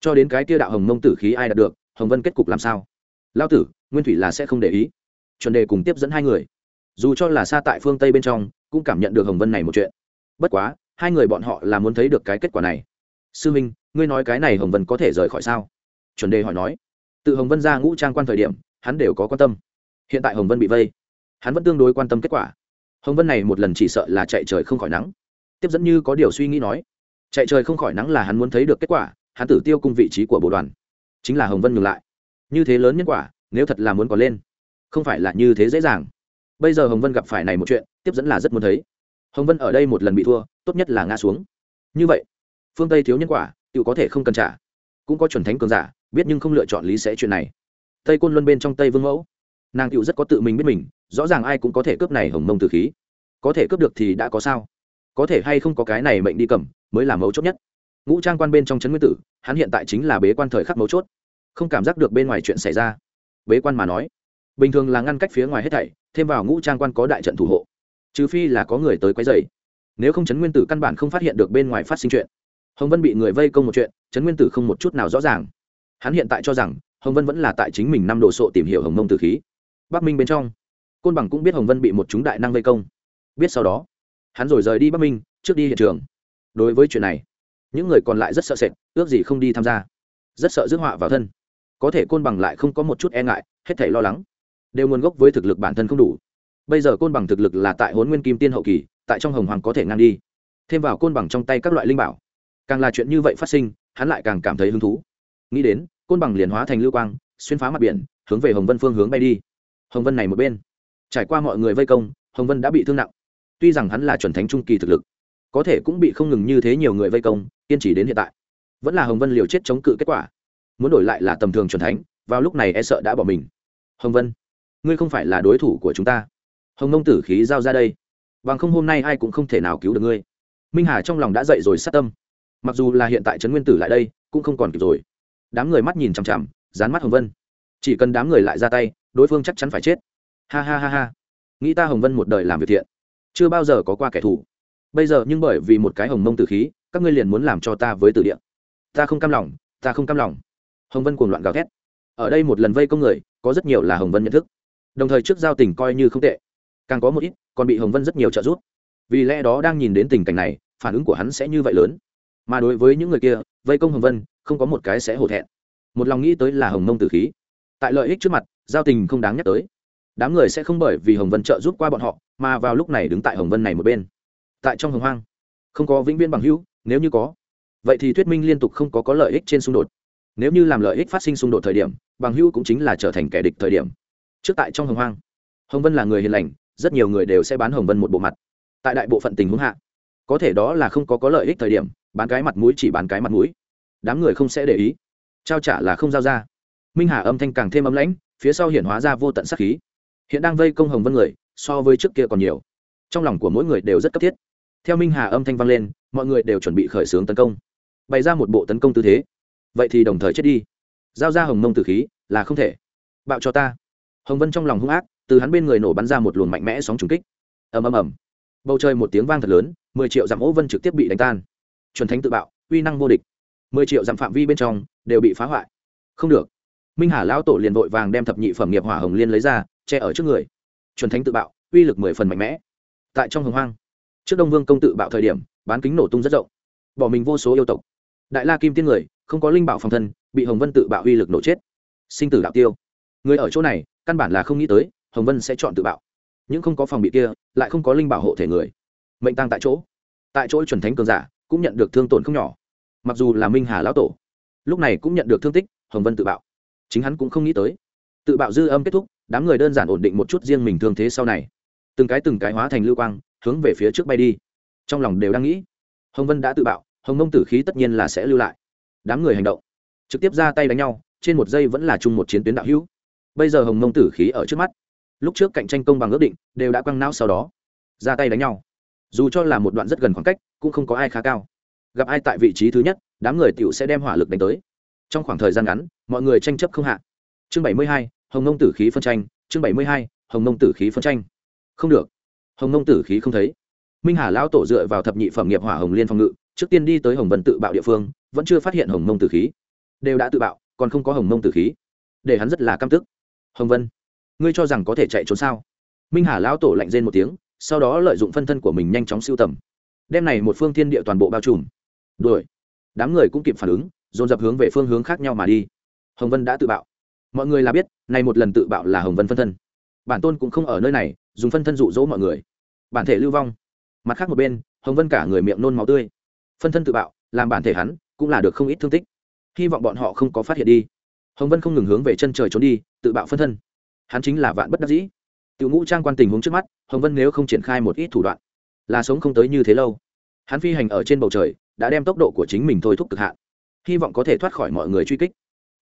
Cho đến cái kia đạo hồng mông tử khí ai đạt được, hồng vân kết cục làm sao? Lao tử, nguyên thủy là sẽ không để ý. Chuẩn đề cùng tiếp dẫn hai người dù cho là xa tại phương tây bên trong, cũng cảm nhận được hồng vân này một chuyện. Bất quá, hai người bọn họ là muốn thấy được cái kết quả này. Sư minh, ngươi nói cái này hồng vân có thể rời khỏi sao? Chuẩn đề hỏi nói. Tự hồng vân ra ngũ trang quan thời điểm, hắn đều có quan tâm. Hiện tại hồng vân bị vây, hắn vẫn tương đối quan tâm kết quả. Hồng vân này một lần chỉ sợ là chạy trời không khỏi nắng. Tiếp dẫn như có điều suy nghĩ nói, chạy trời không khỏi nắng là hắn muốn thấy được kết quả, hắn tử tiêu cung vị trí của bộ đoàn. Chính là hồng vân ngừng lại. Như thế lớn nhân quả, nếu thật là muốn có lên, không phải là như thế dễ dàng bây giờ hồng vân gặp phải này một chuyện, tiếp dẫn là rất muốn thấy. Hồng vân ở đây một lần bị thua, tốt nhất là ngã xuống. Như vậy, phương tây thiếu nhân quả tự có thể không cần trả. Cũng có chuẩn thánh cường giả, biết nhưng không lựa chọn lý sẽ chuyện này. Tây côn luân bên trong tây vương mẫu, nàng cựu rất có tự mình biết mình, rõ ràng ai cũng có thể cướp này hồng mông từ khí. Có thể cướp được thì đã có sao. Có thể hay không có cái này mệnh đi cầm, mới là mấu chốt nhất. Ngũ trang quan bên trong trấn nguyên tử, hắn hiện tại chính là bế quan thời khắc mấu chốt. Không cảm giác được bên ngoài chuyện xảy ra. Bế quan mà nói bình thường là ngăn cách phía ngoài hết thảy, thêm vào ngũ trang quan có đại trận thủ hộ. Trừ phi là có người tới quấy dày nếu không chấn nguyên tử căn bản không phát hiện được bên ngoài phát sinh chuyện. Hồng vân bị người vây công một chuyện chấn nguyên tử không một chút nào rõ ràng. Hắn hiện tại cho rằng, hồng vân vẫn là tại chính mình năm đồ sộ tìm hiểu hồng mông tử khí. Bắc minh bên trong, côn bằng cũng biết hồng vân bị một chúng đại năng vây công. Biết sau đó, hắn rồi rời đi bắc minh, trước đi hiện trường. Đối với chuyện này, những người còn lại rất sợ sệt, ước gì không đi tham gia. Rất sợ rước họa vào thân. Có thể côn bằng lại không có một chút e ngại, hết thảy lo lắng đều nguồn gốc với thực lực bản thân không đủ. Bây giờ côn bằng thực lực là tại hốn nguyên kim tiên hậu kỳ, tại trong hồng hoàng có thể ngang đi. Thêm vào côn bằng trong tay các loại linh bảo, càng là chuyện như vậy phát sinh, hắn lại càng cảm thấy hứng thú. Nghĩ đến, côn bằng liền hóa thành lưu quang, xuyên phá mặt biển, hướng về hồng vân phương hướng bay đi. Hồng vân này một bên, trải qua mọi người vây công, hồng vân đã bị thương nặng. Tuy rằng hắn là chuẩn thánh trung kỳ thực lực, có thể cũng bị không ngừng như thế nhiều người vây công, kiên trì đến hiện tại. Vẫn là hồng vân liều chết chống cự kết quả. Muốn đổi lại là tầm thường chuẩn thánh, vào lúc này e sợ đã bỏ mình. Hồng vân ngươi không phải là đối thủ của chúng ta. Hồng nông tử khí giao ra đây. Bằng không hôm nay ai cũng không thể nào cứu được ngươi. Minh hà trong lòng đã dậy rồi sát tâm. Mặc dù là hiện tại trấn nguyên tử lại đây, cũng không còn kịp rồi. Đám người mắt nhìn chằm chằm, dán mắt hồng vân. Chỉ cần đám người lại ra tay, đối phương chắc chắn phải chết. Ha ha ha ha. Nghĩ ta hồng vân một đời làm việc thiện. Chưa bao giờ có qua kẻ thù. Bây giờ nhưng bởi vì một cái hồng mông tử khí, các ngươi liền muốn làm cho ta với tử điện ta không cam lòng, ta không cam lòng. Hồng vân cuồng loạn gào thét. Ở đây một lần vây công người, có rất nhiều là hồng vân nhận thức đồng thời trước giao tình coi như không tệ. Càng có một ít, còn bị hồng vân rất nhiều trợ giúp. Vì lẽ đó đang nhìn đến tình cảnh này, phản ứng của hắn sẽ như vậy lớn. Mà đối với những người kia, vây công hồng vân, không có một cái sẽ hổ thẹn. Một lòng nghĩ tới là hồng mông tử khí. Tại lợi ích trước mặt, giao tình không đáng nhắc tới. Đám người sẽ không bởi vì hồng vân trợ giúp qua bọn họ, mà vào lúc này đứng tại hồng vân này một bên. Tại trong hồng hoang, không có vĩnh viễn bằng hữu, nếu như có, vậy thì thuyết minh liên tục không có có lợi ích trên xung đột. Nếu như làm lợi ích phát sinh xung đột thời điểm, bằng hữu cũng chính là trở thành kẻ địch thời điểm trước tại trong hồng hoang. Hồng vân là người hiền lành, rất nhiều người đều sẽ bán hồng vân một bộ mặt. Tại đại bộ phận tình huống hạ, có thể đó là không có có lợi ích thời điểm, bán cái mặt mũi chỉ bán cái mặt mũi. Đám người không sẽ để ý. Trao trả là không giao ra. Minh hà âm thanh càng thêm ấm lãnh, phía sau hiện hóa ra vô tận sắc khí. Hiện đang vây công hồng vân người, so với trước kia còn nhiều. Trong lòng của mỗi người đều rất cấp thiết. Theo minh hà âm thanh vang lên, mọi người đều chuẩn bị khởi xướng tấn công. Bày ra một bộ tấn công tư thế. Vậy thì đồng thời chết đi. Giao ra hồng mông tử khí, là không thể. Bạo cho ta hồng vân trong lòng hung ác, từ hắn bên người nổ bắn ra một luồng mạnh mẽ sóng trùng kích. Ầm ầm ầm. Bầu trời một tiếng vang thật lớn, mười triệu dặm ố vân trực tiếp bị đánh tan. Chuẩn thánh tự bạo, uy năng vô địch. Mười triệu dặm phạm vi bên trong đều bị phá hoại. Không được. Minh hà lão tổ liền vội vàng đem thập nhị phẩm nghiệp hỏa hồng liên lấy ra, che ở trước người. Chuẩn thánh tự bạo, uy lực mười phần mạnh mẽ. Tại trong hồng hoang, trước đông vương công tự bạo thời điểm, bán kính nổ tung rất rộng. Bỏ mình vô số yêu tộc. Đại la kim tiên người, không có linh bảo phòng thân, bị hồng vân tự bạo uy lực nổ chết. Sinh tử đạo tiêu người ở chỗ này, căn bản là không nghĩ tới, hồng vân sẽ chọn tự bạo. Những không có phòng bị kia, lại không có linh bảo hộ thể người. Mệnh tăng tại chỗ. Tại chỗ chuẩn thánh cường giả cũng nhận được thương tổn không nhỏ. Mặc dù là minh hà lão tổ, lúc này cũng nhận được thương tích, hồng vân tự bạo. Chính hắn cũng không nghĩ tới. Tự bạo dư âm kết thúc, đám người đơn giản ổn định một chút riêng mình thương thế sau này. Từng cái từng cái hóa thành lưu quang, hướng về phía trước bay đi. Trong lòng đều đang nghĩ, hồng vân đã tự bạo, hồng mông tử khí tất nhiên là sẽ lưu lại. Đám người hành động, trực tiếp ra tay đánh nhau, trên một giây vẫn là chung một chiến tuyến đạo hữu bây giờ hồng mông tử khí ở trước mắt. Lúc trước cạnh tranh công bằng ước định, đều đã quăng não sau đó. Ra tay đánh nhau. Dù cho là một đoạn rất gần khoảng cách, cũng không có ai khá cao. Gặp ai tại vị trí thứ nhất, đám người t i ể u sẽ đem hỏa lực đánh tới. Trong khoảng thời gian ngắn, mọi người tranh chấp không hạ. Chương bảy mươi hai, hồng nông tử khí phân tranh. Chương bảy mươi hai, hồng nông tử khí phân tranh. Không được. Hồng nông tử khí không thấy. Minh hà lão tổ dựa vào thập nhị phẩm nghiệp hỏa hồng liên phòng ngự, trước tiên đi tới hồng vân tự bạo địa phương, vẫn chưa phát hiện hồng nông tử khí. Đều đã tự bạo, còn không có hồng nông tử khí. Để hắn rất là căm tức hồng vân, ngươi cho rằng có thể chạy trốn sao? Minh hà lão tổ lạnh rên một tiếng, sau đó lợi dụng phân thân của mình nhanh chóng siêu tầm. Đem này một phương thiên địa toàn bộ bao trùm. Đuổi. Đám người cũng kịp phản ứng, dồn dập hướng về phương hướng khác nhau mà đi. Hồng vân đã tự bạo. Mọi người là biết, này một lần tự bạo là hồng vân phân thân. Bản tôn cũng không ở nơi này, dùng phân thân dụ dỗ mọi người. Bản thể lưu vong. Mặt khác một bên, hồng vân cả người miệng nôn máu tươi. Phân thân tự bạo, làm bản thể hắn cũng là được không ít thương tích. Hy vọng bọn họ không có phát hiện đi. Hồng vân không ngừng hướng về chân trời trốn đi tự bạo phân thân. Hắn chính là vạn bất đắc dĩ. Tiểu ngũ trang quan tình huống trước mắt, hồng vân nếu không triển khai một ít thủ đoạn, là sống không tới như thế lâu. Hắn phi hành ở trên bầu trời, đã đem tốc độ của chính mình thôi thúc cực hạn. Hy vọng có thể thoát khỏi mọi người truy kích.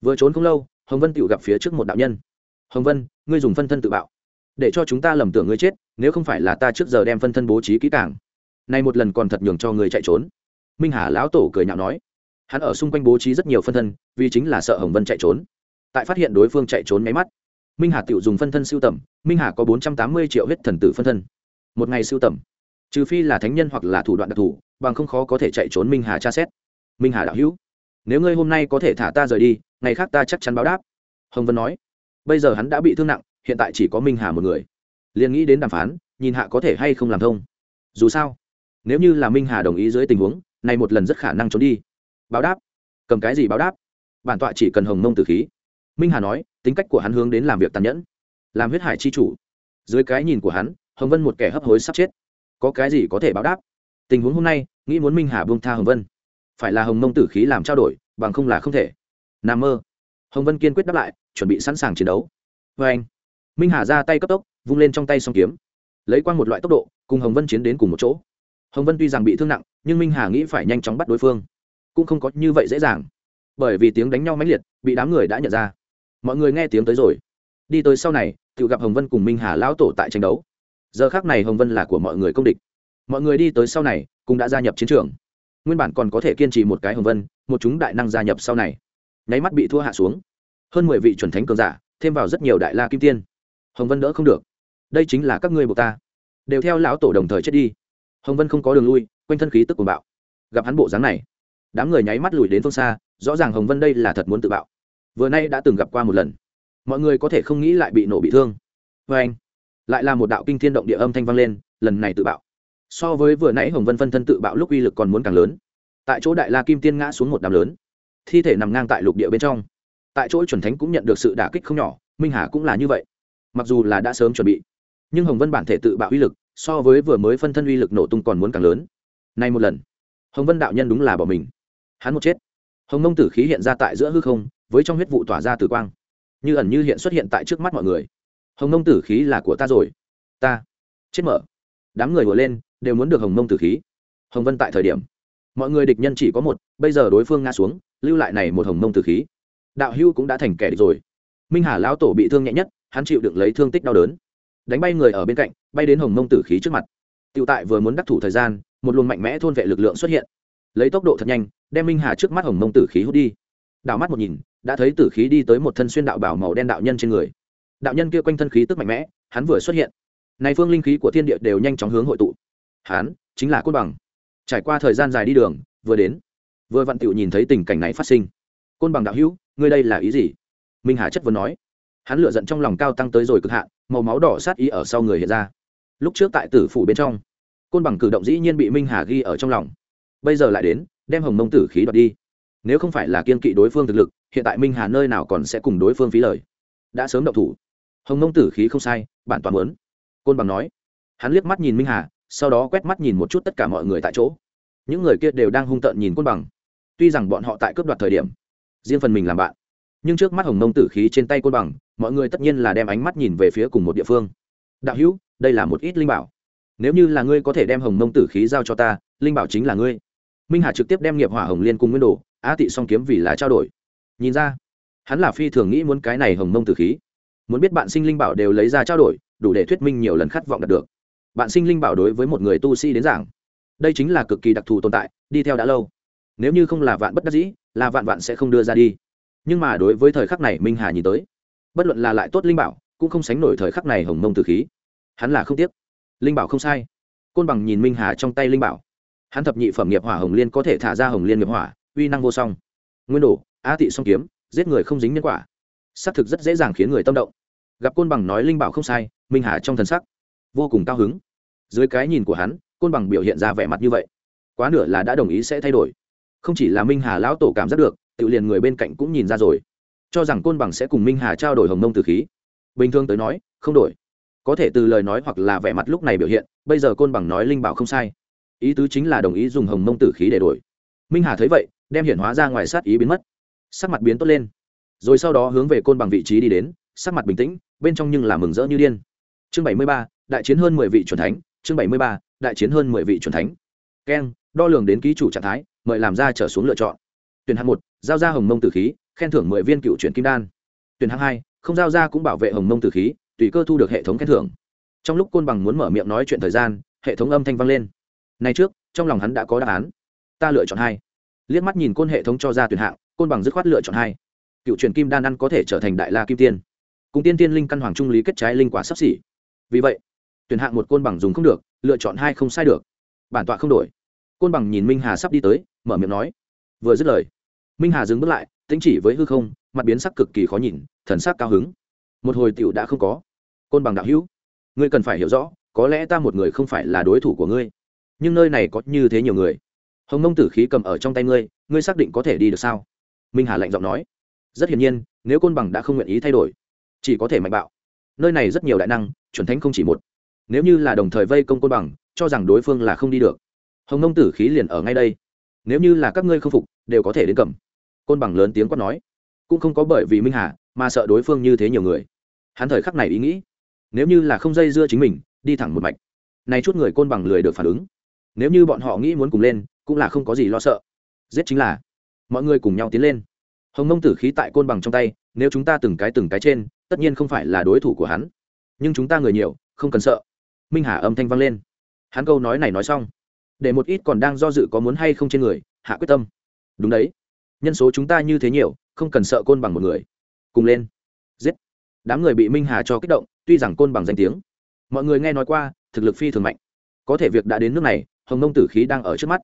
Vừa trốn không lâu, hồng vân tự gặp phía trước một đạo nhân. Hồng vân, ngươi dùng phân thân tự bạo, để cho chúng ta lầm tưởng ngươi chết, nếu không phải là ta trước giờ đem phân thân bố trí kỹ càng, nay một lần còn thật nhường cho người chạy trốn. Minh hà lão tổ cười nhạo nói. Hắn ở xung quanh bố trí rất nhiều phân thân, vì chính là sợ hồng vân chạy trốn tại phát hiện đối phương chạy trốn máy mắt. Minh hà tự dùng phân thân siêu tầm, minh hà có bốn trăm tám mươi triệu huyết thần tử phân thân. Một ngày siêu tầm. Trừ phi là thánh nhân hoặc là thủ đoạn đặc thù, bằng không khó có thể chạy trốn minh hà tra xét. Minh hà đạo hữu, nếu ngươi hôm nay có thể thả ta rời đi, ngày khác ta chắc chắn báo đáp. Hồng vân nói, bây giờ hắn đã bị thương nặng, hiện tại chỉ có minh hà một người. Liền nghĩ đến đàm phán, nhìn hạ có thể hay không làm thông. Dù sao, nếu như là minh hà đồng ý dưới tình huống, này một lần rất khả năng trốn đi. Báo đáp. Cầm cái gì báo đáp? Bản tọa chỉ cần hồng mông tử khí minh hà nói, tính cách của hắn hướng đến làm việc tàn nhẫn. Làm huyết hải chi chủ. Dưới cái nhìn của hắn, hồng vân một kẻ hấp hối sắp chết. Có cái gì có thể báo đáp? Tình huống hôm nay, nghĩ muốn minh hà buông tha hồng vân. Phải là hồng mông tử khí làm trao đổi, bằng không là không thể. N a mơ. Hồng vân kiên quyết đáp lại, chuẩn bị sẵn sàng chiến đấu. Vê anh, minh hà ra tay cấp tốc, vung lên trong tay s o n g kiếm. Lấy qua một loại tốc độ, cùng hồng vân chiến đến cùng một chỗ. Hồng vân tuy rằng bị thương nặng, nhưng minh hà nghĩ phải nhanh chóng bắt đối phương. Cũng không có như vậy dễ dàng. Bởi vì tiếng đánh nhau mãnh liệt, bị đám người đã nhận ra mọi người nghe tiếng tới rồi. Đi tới sau này tự gặp hồng vân cùng minh hà lão tổ tại tranh đấu. Giờ khác này hồng vân là của mọi người công địch. Mọi người đi tới sau này, cũng đã gia nhập chiến trường. Nguyên bản còn có thể kiên trì một cái hồng vân, một chúng đại năng gia nhập sau này. Nháy mắt bị thua hạ xuống. Hơn mười vị chuẩn thánh cường giả, thêm vào rất nhiều đại la kim tiên. Hồng vân đỡ không được. Đây chính là các ngươi buộc ta. Đều theo lão tổ đồng thời chết đi. Hồng vân không có đường lui, quanh thân khí tức cuồng bạo. Gặp hắn bộ dáng này, đám người nháy mắt lùi đến phương xa, rõ ràng hồng vân đây là thật muốn tự bạo vừa nay đã từng gặp qua một lần. Mọi người có thể không nghĩ lại bị nổ bị thương. Vê anh, lại là một đạo kinh thiên động địa âm thanh vang lên, lần này tự bạo. So với vừa nãy hồng vân phân thân tự bạo lúc uy lực còn muốn càng lớn. Tại chỗ đại la kim tiên ngã xuống một đám lớn. Thi thể nằm ngang tại lục địa bên trong. Tại chỗ chuẩn thánh cũng nhận được sự đả kích không nhỏ, minh hà cũng là như vậy. Mặc dù là đã sớm chuẩn bị, nhưng hồng vân bản thể tự bạo uy lực, so với vừa mới phân thân uy lực nổ tung còn muốn càng lớn. Nay một lần, hồng vân đạo nhân đúng là bỏ mình. Hắn một chết. Hồng mông tử khí hiện ra tại giữa hư không với trong huyết vụ tỏa ra tử quang. Như ẩn như hiện xuất hiện tại trước mắt mọi người. Hồng nông tử khí là của ta rồi. Ta. Chết mở. Đám người vừa lên, đều muốn được hồng nông tử khí. Hồng vân tại thời điểm. Mọi người địch nhân chỉ có một, bây giờ đối phương ngã xuống, lưu lại này một hồng nông tử khí. Đạo hưu cũng đã thành kẻ địch rồi. Minh hà lão tổ bị thương nhẹ nhất, hắn chịu đựng lấy thương tích đau đớn. Đánh bay người ở bên cạnh, bay đến hồng nông tử khí trước mặt. Tựu tại vừa muốn đắc thủ thời gian, một luồng mạnh mẽ thôn vệ lực lượng xuất hiện. Lấy tốc độ thật nhanh, đem minh hà trước mắt hồng mông tử khí hút đi đảo mắt một nhìn, đã thấy tử khí đi tới một thân xuyên đạo bảo màu đen đạo nhân trên người. Đạo nhân kia quanh thân khí tức mạnh mẽ, hắn vừa xuất hiện, này phương linh khí của thiên địa đều nhanh chóng hướng hội tụ. Hắn chính là côn bằng. Trải qua thời gian dài đi đường, vừa đến, vừa vặn tựu nhìn thấy tình cảnh này phát sinh. Côn bằng đạo hữu, ngươi đây là ý gì? Minh hà chất vừa nói. Hắn lựa giận trong lòng cao tăng tới rồi cực hạn, màu máu đỏ sát ý ở sau người hiện ra. Lúc trước tại tử phủ bên trong, côn bằng cử động dĩ nhiên bị minh hà ghi ở trong lòng. Bây giờ lại đến, đem hồng mông tử khí đoạt đi nếu không phải là kiên kỵ đối phương thực lực, hiện tại minh hà nơi nào còn sẽ cùng đối phương phí lời? Đã sớm động thủ. Hồng nông tử khí không sai, bản toàn muốn. Côn bằng nói. Hắn liếc mắt nhìn minh hà, sau đó quét mắt nhìn một chút tất cả mọi người tại chỗ. Những người kia đều đang hung tợn nhìn côn bằng. Tuy rằng bọn họ tại cướp đoạt thời điểm, riêng phần mình làm bạn, nhưng trước mắt hồng nông tử khí trên tay côn bằng, mọi người tất nhiên là đem ánh mắt nhìn về phía cùng một địa phương. Đạo hữu, đây là một ít linh bảo. Nếu như là ngươi có thể đem hồng Nông tử khí giao cho ta, linh bảo chính là ngươi. Minh hà trực tiếp đem nghiệp hỏa hồng liên cùng nguyên đồ á tị song kiếm vì là trao đổi. Nhìn ra, hắn là phi thường nghĩ muốn cái này hồng mông tử khí. Muốn biết bạn sinh linh bảo đều lấy ra trao đổi, đủ để thuyết minh nhiều lần khát vọng đạt được. Bạn sinh linh bảo đối với một người tu sĩ đến giảng, đây chính là cực kỳ đặc thù tồn tại, đi theo đã lâu. Nếu như không là vạn bất đắc dĩ, là vạn vạn sẽ không đưa ra đi. Nhưng mà đối với thời khắc này minh hà nhìn tới, bất luận là lại tốt linh bảo, cũng không sánh nổi thời khắc này hồng mông tử khí. Hắn là không tiếc. Linh bảo không sai. Côn bằng nhìn minh hà trong tay linh bảo, hắn thập nhị phẩm nghiệp hỏa hồng liên có thể thả ra hồng liên nghiệp hỏa uy năng vô song. Nguyên đồ a tị song kiếm, giết người không dính nhân quả. Xác thực rất dễ dàng khiến người tâm động. Gặp côn bằng nói linh bảo không sai, minh hà trong thần sắc vô cùng cao hứng. Dưới cái nhìn của hắn, côn bằng biểu hiện ra vẻ mặt như vậy. Quá nửa là đã đồng ý sẽ thay đổi. Không chỉ là minh hà lão tổ cảm giác được, tự liền người bên cạnh cũng nhìn ra rồi. Cho rằng côn bằng sẽ cùng minh hà trao đổi hồng mông từ khí. Bình thường tới nói, không đổi. Có thể từ lời nói hoặc là vẻ mặt lúc này biểu hiện, bây giờ côn bằng nói linh bảo không sai. Ý tứ chính là đồng ý dùng hồng mông tử khí để đổi. Minh hà thấy vậy đem hiển hóa ra ngoài sát ý biến mất. Sắc mặt biến tốt lên. Rồi sau đó hướng về côn bằng vị trí đi đến, sắc mặt bình tĩnh, bên trong nhưng là mừng rỡ như điên. Chương bảy mươi ba, đại chiến hơn mười vị c thánh, chương bảy mươi ba, đại chiến hơn mười vị c thánh. Keng, đo lường đến ký chủ trạng thái, mời làm ra trở xuống lựa chọn. Tuyển hạng một, giao ra hồng mông tử khí, khen thưởng mười viên cựu chuyển kim đan. Tuyển hạng hai, không giao ra cũng bảo vệ hồng mông tử khí, tùy cơ thu được hệ thống khen thưởng. Trong lúc côn bằng muốn mở miệng nói chuyện thời gian, hệ thống âm thanh vang lên. Nay trước, trong lòng hắn đã có đáp án. Ta lựa chọn hai liếc mắt nhìn côn hệ thống cho ra tuyển hạng, côn bằng dứt khoát lựa chọn hai. Cựu truyền kim đan ăn có thể trở thành đại la kim tiên. Cùng tiên tiên linh căn hoàng trung lý kết trái linh quả sắp xỉ. Vì vậy, tuyển hạng một côn bằng dùng không được, lựa chọn hai không sai được. Bản tọa không đổi. Côn bằng nhìn minh hà sắp đi tới, mở miệng nói, vừa dứt lời. Minh hà dừng bước lại, tính chỉ với hư không, mặt biến sắc cực kỳ khó nhìn, thần sắc cao hứng. Một hồi tiểu đã không có. Côn bằng đạo hữu, ngươi cần phải hiểu rõ, có lẽ ta một người không phải là đối thủ của ngươi, nhưng nơi này có như thế nhiều người hồng Nông tử khí cầm ở trong tay ngươi ngươi xác định có thể đi được sao? Minh hà lạnh giọng nói. Rất hiển nhiên, nếu côn bằng đã không nguyện ý thay đổi, chỉ có thể mạnh bạo. Nơi này rất nhiều đại năng, chuẩn thánh không chỉ một. Nếu như là đồng thời vây công côn bằng, cho rằng đối phương là không đi được. Hồng nông tử khí liền ở ngay đây. Nếu như là các ngươi không phục, đều có thể đến cầm. Côn bằng lớn tiếng quát nói. Cũng không có bởi vì minh hà, mà sợ đối phương như thế nhiều người. Hắn thời khắc này ý nghĩ. Nếu như là không dây dưa chính mình, đi thẳng một mạch. Này chút người côn bằng lười được phản ứng. Nếu như bọn họ nghĩ muốn cùng lên cũng là không có gì lo sợ. Giết chính là, mọi người cùng nhau tiến lên. Hồng mông tử khí tại côn bằng trong tay, nếu chúng ta từng cái từng cái trên, tất nhiên không phải là đối thủ của hắn. Nhưng chúng ta người nhiều, không cần sợ. Minh hà âm thanh vang lên. Hắn câu nói này nói xong, để một ít còn đang do dự có muốn hay không trên người, hạ quyết tâm. Đúng đấy. Nhân số chúng ta như thế nhiều, không cần sợ côn bằng một người. Cùng lên. Giết. Đám người bị minh hà cho kích động, tuy rằng côn bằng danh tiếng. Mọi người nghe nói qua, thực lực phi thường mạnh. Có thể việc đã đến nước này, hồng nông tử khí đang ở trước mắt